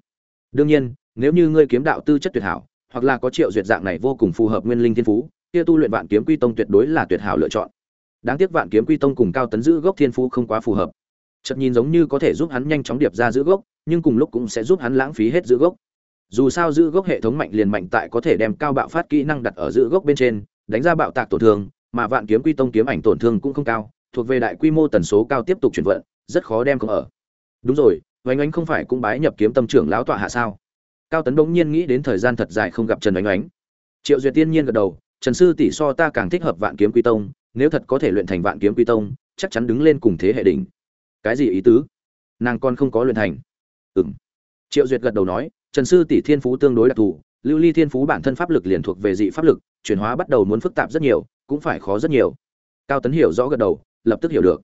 [SPEAKER 1] Đương nhiên, nếu như ngươi kiếm đạo tư chất tuyệt hảo, hoặc là có triệu duyệt dạng này vô cùng phù hợp nguyên linh thiên phú, kia tu luyện vạn kiếm quy tông tuyệt đối là tuyệt hảo lựa chọn. Đáng tiếc vạn kiếm quy tông cùng cao tấn giữ gốc thiên phú không quá phù hợp. Chợt nhìn giống như có thể giúp hắn nhanh chóng điệp ra giữ gốc, nhưng cùng lúc cũng sẽ giúp hắn lãng phí hết giữ gốc. Dù sao giữ gốc hệ thống mạnh liền mạnh tại có thể đem cao bạo phát kỹ năng đặt ở giữ gốc bên trên, đánh ra bạo tạc tổn thương mà vạn kiếm quy tông kiếm ảnh tổn thương cũng không cao, thuộc về đại quy mô tần số cao tiếp tục chuyển vận, rất khó đem không ở. Đúng rồi oanh oánh không phải cũng bái nhập kiếm tâm trưởng lão tọa hạ sao? Cao tấn bỗng nhiên nghĩ đến thời gian thật dài không gặp trần oanh oánh. Triệu duyệt tiên nhiên gật đầu, trần sư tỷ so ta càng thích hợp vạn kiếm quy tông, nếu thật có thể luyện thành vạn kiếm quy tông, chắc chắn đứng lên cùng thế hệ đỉnh. Cái gì ý tứ? Nàng con không có luyện thành. Ừng triệu duyệt gật đầu nói, trần sư tỷ thiên phú tương đối đặc thù, lưu ly thiên phú bản thân pháp lực liền thuộc về dị pháp lực, chuyển hóa bắt đầu muốn phức tạp rất nhiều cũng phải khó rất nhiều. Cao tấn hiểu rõ gật đầu, lập tức hiểu được.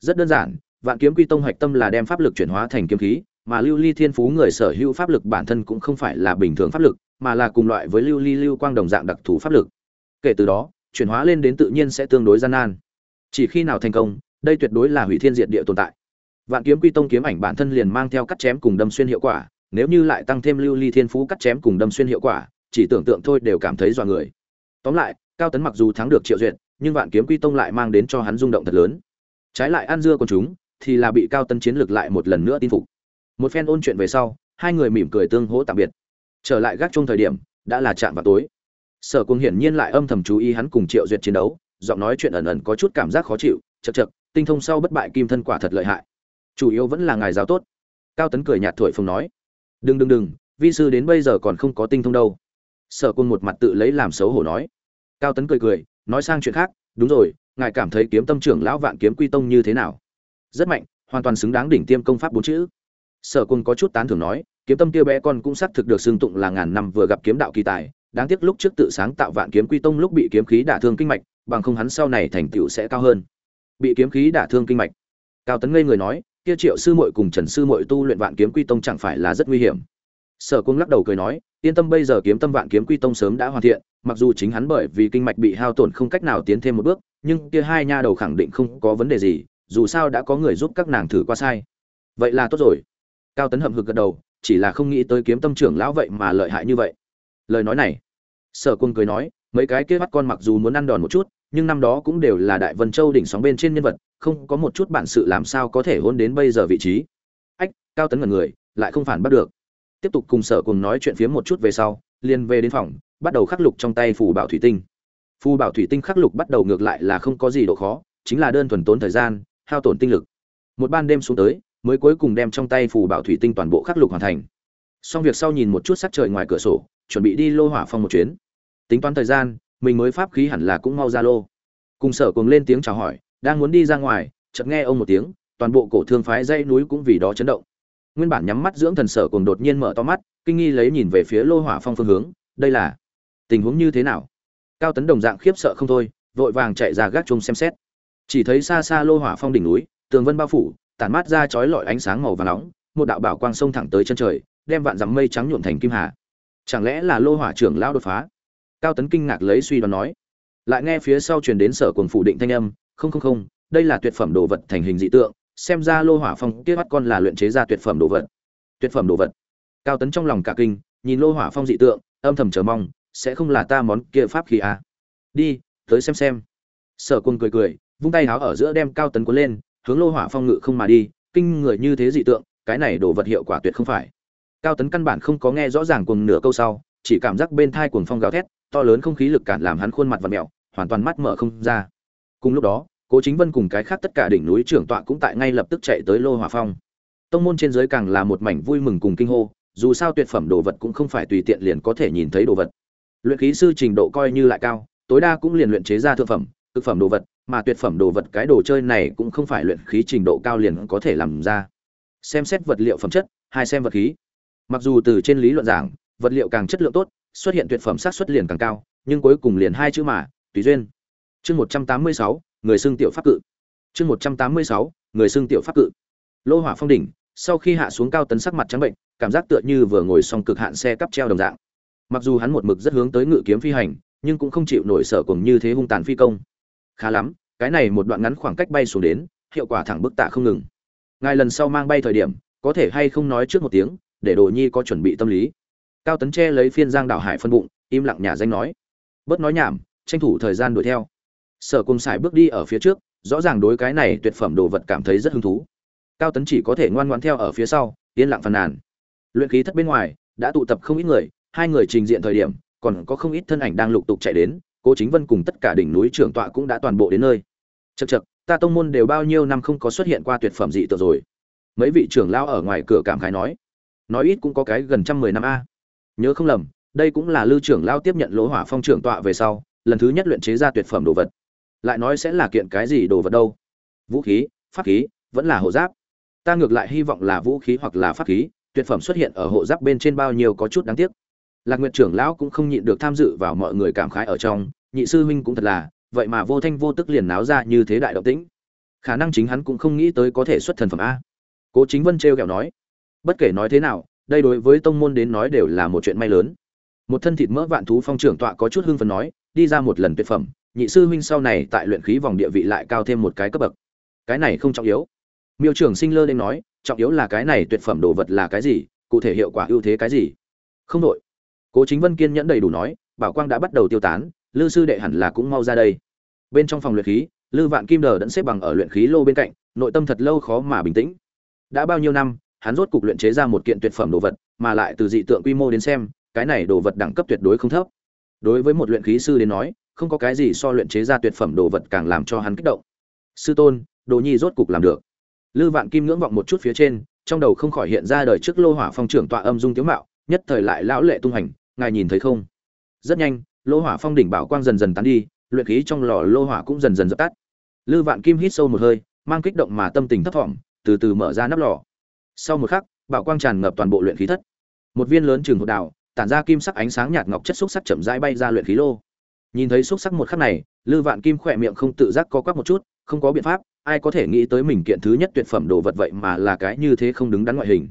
[SPEAKER 1] Rất đơn giản, vạn kiếm quy tông hoạch tâm là đem pháp lực chuyển hóa thành kiếm khí, mà lưu ly thiên phú người sở hữu pháp lực bản thân cũng không phải là bình thường pháp lực, mà là cùng loại với lưu ly lưu quang đồng dạng đặc thù pháp lực. Kể từ đó, chuyển hóa lên đến tự nhiên sẽ tương đối gian nan. Chỉ khi nào thành công, đây tuyệt đối là hủy thiên diệt địa tồn tại. Vạn kiếm quy tông kiếm ảnh bản thân liền mang theo cắt chém cùng đâm xuyên hiệu quả, nếu như lại tăng thêm lưu ly thiên phú cắt chém cùng đâm xuyên hiệu quả, chỉ tưởng tượng thôi đều cảm thấy dọa người. Tóm lại cao tấn mặc dù thắng được triệu duyệt, nhưng vạn kiếm quy tông lại mang đến cho hắn rung động thật lớn. Trái lại ăn dưa còn chúng, thì là bị cao tấn chiến lược lại một lần nữa tin phục. Một phen ôn chuyện về sau, hai người mỉm cười tương hỗ tạm biệt. Trở lại gác chung thời điểm, đã là chạm vào tối. Sở cung hiển nhiên lại âm thầm chú ý hắn cùng triệu duyệt chiến đấu, giọng nói chuyện ẩn ẩn có chút cảm giác khó chịu chật chật tinh thông sau bất bại kim thân quả thật lợi hại. Chủ yếu vẫn là ngài giáo tốt. Cao tấn cười nhạt thổi phồng nói. Đừng đừng đừng, vi sư đến bây giờ còn không có tinh thông đâu. Sở cung một mặt tự lấy làm xấu hổ nói cao tấn cười cười, nói sang chuyện khác, đúng rồi, ngài cảm thấy kiếm tâm trưởng lão vạn kiếm quy tông như thế nào? Rất mạnh, hoàn toàn xứng đáng đỉnh tiêm công pháp bốn chữ. Sở quân có chút tán thưởng nói, kiếm tâm kia bé con cũng xác thực được xưng tụng là ngàn năm vừa gặp kiếm đạo kỳ tài, đáng tiếc lúc trước tự sáng tạo vạn kiếm quy tông lúc bị kiếm khí đả thương kinh mạch, bằng không hắn sau này thành tựu sẽ cao hơn. Bị kiếm khí đả thương kinh mạch? Cao tấn ngây người nói, kia triệu sư muội cùng trần sư muội tu luyện vạn kiếm quy tông chẳng phải là rất nguy hiểm sở cung lắc đầu cười nói, yên tâm, bây giờ kiếm tâm vạn kiếm quy tông sớm đã hoàn thiện, mặc dù chính hắn bởi vì kinh mạch bị hao tổn không cách nào tiến thêm một bước, nhưng kia hai nha đầu khẳng định không có vấn đề gì, dù sao đã có người giúp các nàng thử qua sai. Vậy là tốt rồi. Cao tấn hậm hực gật đầu, chỉ là không nghĩ tới kiếm tâm trưởng lão vậy mà lợi hại như vậy. Lời nói này, sở Cung cười nói, mấy cái kia bắt con mặc dù muốn ăn đòn một chút, nhưng năm đó cũng đều là đại vân châu đỉnh sóng bên trên nhân vật, không có một chút bản sự làm sao có thể hôn đến bây giờ vị trí. Ách, cao tấn ngẩn người, lại không phản bắt được tiếp tục cùng sở cùng nói chuyện phía một chút về sau, liền về đến phòng, bắt đầu khắc lục trong tay phù bảo thủy tinh. Phù bảo thủy tinh khắc lục bắt đầu ngược lại là không có gì độ khó, chính là đơn thuần tốn thời gian, hao tổn tinh lực. Một ban đêm xuống tới, mới cuối cùng đem trong tay phù bảo thủy tinh toàn bộ khắc lục hoàn thành. Xong việc sau nhìn một chút sắc trời ngoài cửa sổ, chuẩn bị đi lô hỏa phong một chuyến. Tính toán thời gian, mình mới pháp khí hẳn là cũng mau ra lô. Cùng sở cùng lên tiếng chào hỏi, đang muốn đi ra ngoài, chợt nghe ông một tiếng, toàn bộ cổ thương phái dãy núi cũng vì đó chấn động nguyên bản nhắm mắt dưỡng thần sở cùng đột nhiên mở to mắt, kinh nghi lấy nhìn về phía lô hỏa phong phương hướng, đây là tình huống như thế nào? Cao tấn đồng dạng khiếp sợ không thôi, vội vàng chạy ra gác chung xem xét. Chỉ thấy xa xa lô hỏa phong đỉnh núi, tường vân bao phủ, tản mát ra chói lọi ánh sáng màu và nóng, một đạo bảo quang sông thẳng tới chân trời, đem vạn dặm mây trắng nhuộm thành kim hà. Chẳng lẽ là lô hỏa trưởng lao đột phá? Cao tấn kinh ngạc lấy suy đoán nói. Lại nghe phía sau truyền đến sở cuồng phủ định thanh âm, không không không, đây là tuyệt phẩm đồ vật thành hình dị tượng xem ra lô hỏa phong kia bắt con là luyện chế ra tuyệt phẩm đồ vật. Tuyệt phẩm đồ vật. Cao tấn trong lòng cả kinh, nhìn lô hỏa phong dị tượng, âm thầm chờ mong, sẽ không là ta món kia pháp khí à. đi, tới xem xem. Sở quân cười cười, vung tay háo ở giữa đem cao tấn cuốn lên, hướng lô hỏa phong ngự không mà đi, kinh người như thế dị tượng, cái này đồ vật hiệu quả tuyệt không phải. Cao tấn căn bản không có nghe rõ ràng cùng nửa câu sau, chỉ cảm giác bên thai cuồng phong gào thét, to lớn không khí lực cản làm hắn khuôn mặt và mẹo hoàn toàn mắt mở không ra. Cùng lúc đó cố chính vân cùng cái khác tất cả đỉnh núi trưởng tọa cũng tại ngay lập tức chạy tới lô hỏa phong. Tông môn trên dưới càng là một mảnh vui mừng cùng kinh hô, dù sao tuyệt phẩm đồ vật cũng không phải tùy tiện liền có thể nhìn thấy đồ vật. Luyện khí sư trình độ coi như lại cao, tối đa cũng liền luyện chế ra thượng phẩm, thực phẩm đồ vật, mà tuyệt phẩm đồ vật cái đồ chơi này cũng không phải luyện khí trình độ cao liền có thể làm ra. Xem xét vật liệu phẩm chất, hai xem vật khí. Mặc dù từ trên lý luận giảng, vật liệu càng chất lượng tốt, xuất hiện tuyệt phẩm sát xuất liền càng cao, nhưng cuối cùng liền hai chữ mà, tùy duyên. Chương một trăm tám mươi sáu người xưng tiểu pháp cự. Chương một trăm tám mươi sáu, người xưng tiểu pháp cự. Lô hỏa phong đỉnh, sau khi hạ xuống cao tấn sắc mặt trắng bệnh, cảm giác tựa như vừa ngồi xong cực hạn xe cắp treo đồng dạng. Mặc dù hắn một mực rất hướng tới ngự kiếm phi hành, nhưng cũng không chịu nổi sở cùng như thế hung tàn phi công. Khá lắm, cái này một đoạn ngắn khoảng cách bay xuống đến, hiệu quả thẳng bức tạ không ngừng. Ngài lần sau mang bay thời điểm, có thể hay không nói trước một tiếng, để đồ nhi có chuẩn bị tâm lý. Cao tấn che lấy phiên giang đảo hải phân bụng, im lặng nhà danh nói. Bớt nói nhảm, tranh thủ thời gian đuổi theo sở cùng sải bước đi ở phía trước, rõ ràng đối cái này tuyệt phẩm đồ vật cảm thấy rất hứng thú. Cao tấn chỉ có thể ngoan ngoãn theo ở phía sau, yên lặng phàn nàn. Luyện khí thất bên ngoài, đã tụ tập không ít người, hai người trình diện thời điểm, còn có không ít thân ảnh đang lục tục chạy đến, cố chính vân cùng tất cả đỉnh núi trưởng tọa cũng đã toàn bộ đến nơi. Chật chật ta tông môn đều bao nhiêu năm không có xuất hiện qua tuyệt phẩm dị tượng rồi. Mấy vị trưởng lao ở ngoài cửa cảm khái nói. Nói ít cũng có cái gần trăm mười năm a. Nhớ không lầm, đây cũng là lưu trưởng lao tiếp nhận lỗ hỏa phong trưởng tọa về sau, lần thứ nhất luyện chế ra tuyệt phẩm đồ vật lại nói sẽ là kiện cái gì đồ vật đâu. Vũ khí, pháp khí, vẫn là hộ giáp. Ta ngược lại hy vọng là vũ khí hoặc là pháp khí, tuyệt phẩm xuất hiện ở hộ giáp bên trên bao nhiêu có chút đáng tiếc. Lạc nguyệt trưởng lão cũng không nhịn được tham dự vào mọi người cảm khái ở trong, nhị sư huynh cũng thật là, vậy mà vô thanh vô tức liền náo ra như thế đại động tĩnh. Khả năng chính hắn cũng không nghĩ tới có thể xuất thần phẩm a. Cố chính vân trêu kẹo nói, bất kể nói thế nào, đây đối với tông môn đến nói đều là một chuyện may lớn. Một thân thịt mỡ vạn thú phong trưởng tọa có chút hưng phấn nói, đi ra một lần tuyệt phẩm nhị sư huynh sau này tại luyện khí vòng địa vị lại cao thêm một cái cấp bậc. Cái này không trọng yếu. Miêu trưởng sinh lơ lên nói, trọng yếu là cái này tuyệt phẩm đồ vật là cái gì, cụ thể hiệu quả ưu thế cái gì? Không đội cố chính vân kiên nhẫn đầy đủ nói, bảo quang đã bắt đầu tiêu tán, lư sư đệ hẳn là cũng mau ra đây. Bên trong phòng luyện khí, lư vạn kim đờ đẫn xếp bằng ở luyện khí lô bên cạnh, nội tâm thật lâu khó mà bình tĩnh. Đã bao nhiêu năm, hắn rốt cục luyện chế ra một kiện tuyệt phẩm đồ vật, mà lại từ dị tượng quy mô đến xem, cái này đồ vật đẳng cấp tuyệt đối không thấp. Đối với một luyện khí sư đến nói không có cái gì so luyện chế ra tuyệt phẩm đồ vật càng làm cho hắn kích động. Sư tôn, đồ nhi rốt cục làm được. Lư vạn kim ngưỡng vọng một chút phía trên, trong đầu không khỏi hiện ra đời trước lô hỏa phong trưởng tọa âm dung tiếu mạo, nhất thời lại lão lệ tung hành, ngài nhìn thấy không? Rất nhanh, lô hỏa phong đỉnh bảo quang dần dần tán đi, luyện khí trong lò lô hỏa cũng dần dần dập tắt. Lư vạn kim hít sâu một hơi, mang kích động mà tâm tình thấp thỏm, từ từ mở ra nắp lò. Sau một khắc, bảo quang tràn ngập toàn bộ luyện khí thất. Một viên lớn trường hột đào, tản ra kim sắc ánh sáng nhạt ngọc chất xúc sắc chậm rãi bay ra luyện khí lô nhìn thấy xúc sắc một khắc này, lư vạn kim khỏe miệng không tự giác co quắp một chút, không có biện pháp, ai có thể nghĩ tới mình kiện thứ nhất tuyệt phẩm đồ vật vậy mà là cái như thế không đứng đắn ngoại hình.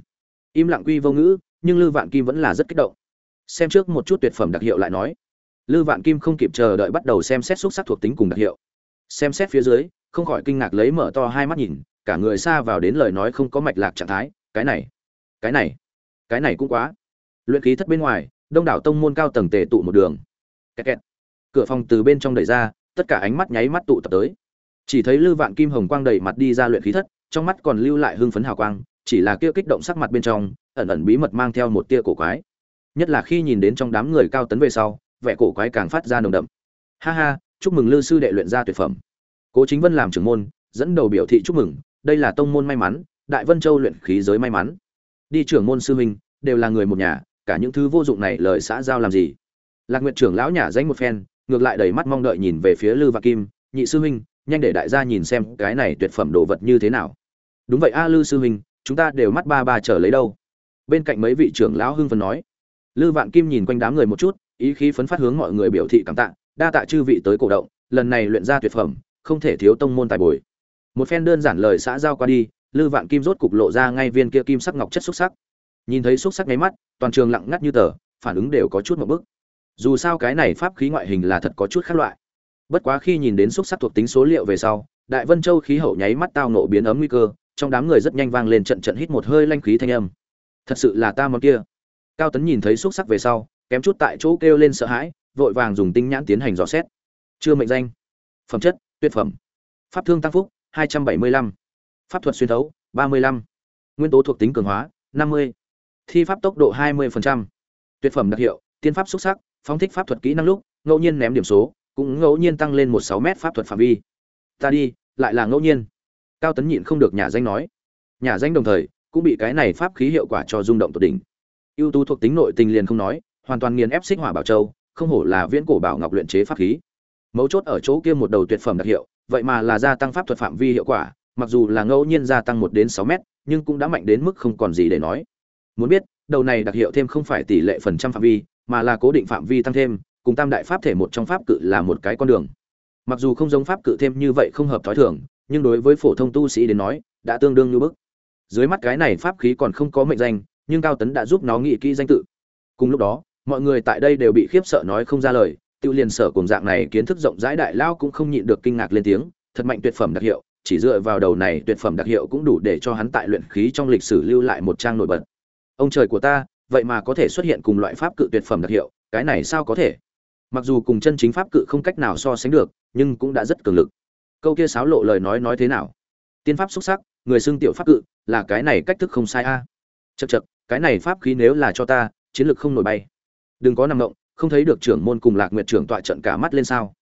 [SPEAKER 1] Im lặng quy vô ngữ, nhưng lư vạn kim vẫn là rất kích động. Xem trước một chút tuyệt phẩm đặc hiệu lại nói. Lư vạn kim không kịp chờ đợi bắt đầu xem xét xúc sắc thuộc tính cùng đặc hiệu. Xem xét phía dưới, không khỏi kinh ngạc lấy mở to hai mắt nhìn, cả người xa vào đến lời nói không có mạch lạc trạng thái, cái này cái này cái này cũng quá. Luyện khí thất bên ngoài, đông đảo tông môn cao tầng tề tụ một đường. Kẹt kẹt cửa phòng từ bên trong đẩy ra, tất cả ánh mắt nháy mắt tụ tập tới. Chỉ thấy lư vạn kim hồng quang đầy mặt đi ra luyện khí thất, trong mắt còn lưu lại hưng phấn hào quang, chỉ là kia kích động sắc mặt bên trong, ẩn ẩn bí mật mang theo một tia cổ quái. Nhất là khi nhìn đến trong đám người cao tấn về sau, vẻ cổ quái càng phát ra nồng đậm. Ha ha, chúc mừng lư sư đệ luyện ra tuyệt phẩm. Cố chính vân làm trưởng môn, dẫn đầu biểu thị chúc mừng, đây là tông môn may mắn, đại vân châu luyện khí giới may mắn. Đi trưởng môn sư huynh, đều là người một nhà, cả những thứ vô dụng này lời xã giao làm gì? Lạc nguyện trưởng lão nhà danh một phen ngược lại đầy mắt mong đợi nhìn về phía lư và kim, nhị sư huynh, nhanh để đại gia nhìn xem cái này tuyệt phẩm đồ vật như thế nào. Đúng vậy a, lư sư huynh, chúng ta đều mắt ba ba chờ lấy đâu. Bên cạnh mấy vị trưởng lão hưng phấn nói. Lư vạn kim nhìn quanh đám người một chút, ý khí phấn phát hướng mọi người biểu thị cảm tạ, đa tạ chư vị tới cổ động, lần này luyện ra tuyệt phẩm, không thể thiếu tông môn tài bồi. Một phen đơn giản lời xã giao qua đi, lư vạn kim rốt cục lộ ra ngay viên kia kim sắc ngọc chất xúc sắc. Nhìn thấy xúc sắc nháy mắt, toàn trường lặng ngắt như tờ, phản ứng đều có chút một bức dù sao cái này pháp khí ngoại hình là thật có chút khác loại bất quá khi nhìn đến xúc sắc thuộc tính số liệu về sau, đại vân châu khí hậu nháy mắt tao nộ biến ấm nguy cơ, trong đám người rất nhanh vang lên trận trận hít một hơi lanh khí thanh âm thật sự là ta món kia cao tấn nhìn thấy xúc sắc về sau, kém chút tại chỗ kêu lên sợ hãi, vội vàng dùng tinh nhãn tiến hành dò xét chưa mệnh danh phẩm chất, tuyệt phẩm pháp thương tăng phúc 275. pháp thuật xuyên thấu 35. nguyên tố thuộc tính cường hóa 50. thi pháp tốc độ 20%. tuyệt phẩm đặc hiệu, tiên pháp xuất sắc phóng thích pháp thuật kỹ năng lúc, ngẫu nhiên ném điểm số, cũng ngẫu nhiên tăng lên một sáu mét pháp thuật phạm vi. Ta đi, lại là ngẫu nhiên. Cao tấn nhịn không được nhà danh nói. Nhà danh đồng thời, cũng bị cái này pháp khí hiệu quả cho rung động tột đỉnh. Ưu tú thuộc tính nội tình liền không nói, hoàn toàn nghiền ép xích hỏa bảo châu, không hổ là viễn cổ bảo ngọc luyện chế pháp khí. Mấu chốt ở chỗ kia một đầu tuyệt phẩm đặc hiệu, vậy mà là gia tăng pháp thuật phạm vi hiệu quả, mặc dù là ngẫu nhiên gia tăng một đến sáu mét, nhưng cũng đã mạnh đến mức không còn gì để nói. Muốn biết, đầu này đặc hiệu thêm không phải tỷ lệ phần trăm phạm vi mà là cố định phạm vi tăng thêm, cùng tam đại pháp thể một trong pháp cự là một cái con đường. Mặc dù không giống pháp cự thêm như vậy không hợp thói thường, nhưng đối với phổ thông tu sĩ đến nói, đã tương đương như bức. Dưới mắt cái này pháp khí còn không có mệnh danh, nhưng cao tấn đã giúp nó nghĩ kỹ danh tự. Cùng lúc đó, mọi người tại đây đều bị khiếp sợ nói không ra lời, tiêu liền sở cùng dạng này kiến thức rộng rãi đại lao cũng không nhịn được kinh ngạc lên tiếng, thật mạnh tuyệt phẩm đặc hiệu, chỉ dựa vào đầu này tuyệt phẩm đặc hiệu cũng đủ để cho hắn tại luyện khí trong lịch sử lưu lại một trang nổi bật. Ông trời của ta vậy mà có thể xuất hiện cùng loại pháp cự tuyệt phẩm đặc hiệu, cái này sao có thể? Mặc dù cùng chân chính pháp cự không cách nào so sánh được, nhưng cũng đã rất cường lực. Câu kia sáo lộ lời nói nói thế nào? Tiên pháp xuất sắc, người xưng tiểu pháp cự, là cái này cách thức không sai a. À. chật chật cái này pháp khí nếu là cho ta, chiến lược không nổi bay. Đừng có nằm động không thấy được trưởng môn cùng lạc nguyệt trưởng tọa trận cả mắt lên sao?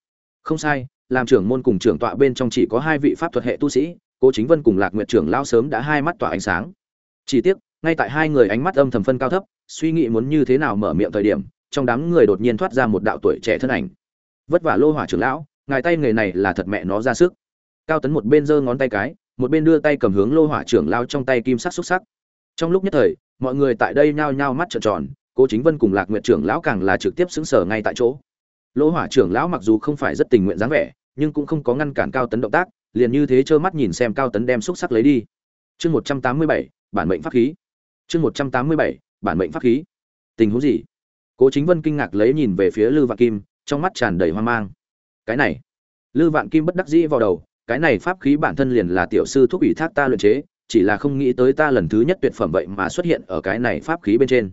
[SPEAKER 1] Không sai, làm trưởng môn cùng trưởng tọa bên trong chỉ có hai vị pháp thuật hệ tu sĩ, cố chính vân cùng lạc nguyệt trưởng lao sớm đã hai mắt tỏa ánh sáng. Chỉ tiếc, ngay tại hai người ánh mắt âm thầm phân cao thấp suy nghĩ muốn như thế nào mở miệng thời điểm, trong đám người đột nhiên thoát ra một đạo tuổi trẻ thân ảnh. Vất vả lô hỏa trưởng lão, ngài tay người này là thật mẹ nó ra sức. Cao tấn một bên giơ ngón tay cái, một bên đưa tay cầm hướng lô hỏa trưởng lao trong tay kim sắc xúc sắc. Trong lúc nhất thời, mọi người tại đây nhao nhao mắt trợn tròn, cố chính vân cùng lạc nguyện trưởng lão càng là trực tiếp xứng sở ngay tại chỗ. Lô hỏa trưởng lão mặc dù không phải rất tình nguyện dáng vẻ, nhưng cũng không có ngăn cản cao tấn động tác, liền như thế trơ mắt nhìn xem cao tấn đem xúc sắc lấy đi. Chương một trăm tám mươi bảy, bản mệnh pháp khí. Chương một trăm tám mươi bảy bản mệnh pháp khí. Tình huống gì? Cố chính vân kinh ngạc lấy nhìn về phía lư vạn kim, trong mắt tràn đầy hoang mang. Cái này. Lư vạn kim bất đắc dĩ vào đầu, cái này pháp khí bản thân liền là tiểu sư thuốc ủy thác ta luyện chế, chỉ là không nghĩ tới ta lần thứ nhất tuyệt phẩm vậy mà xuất hiện ở cái này pháp khí bên trên.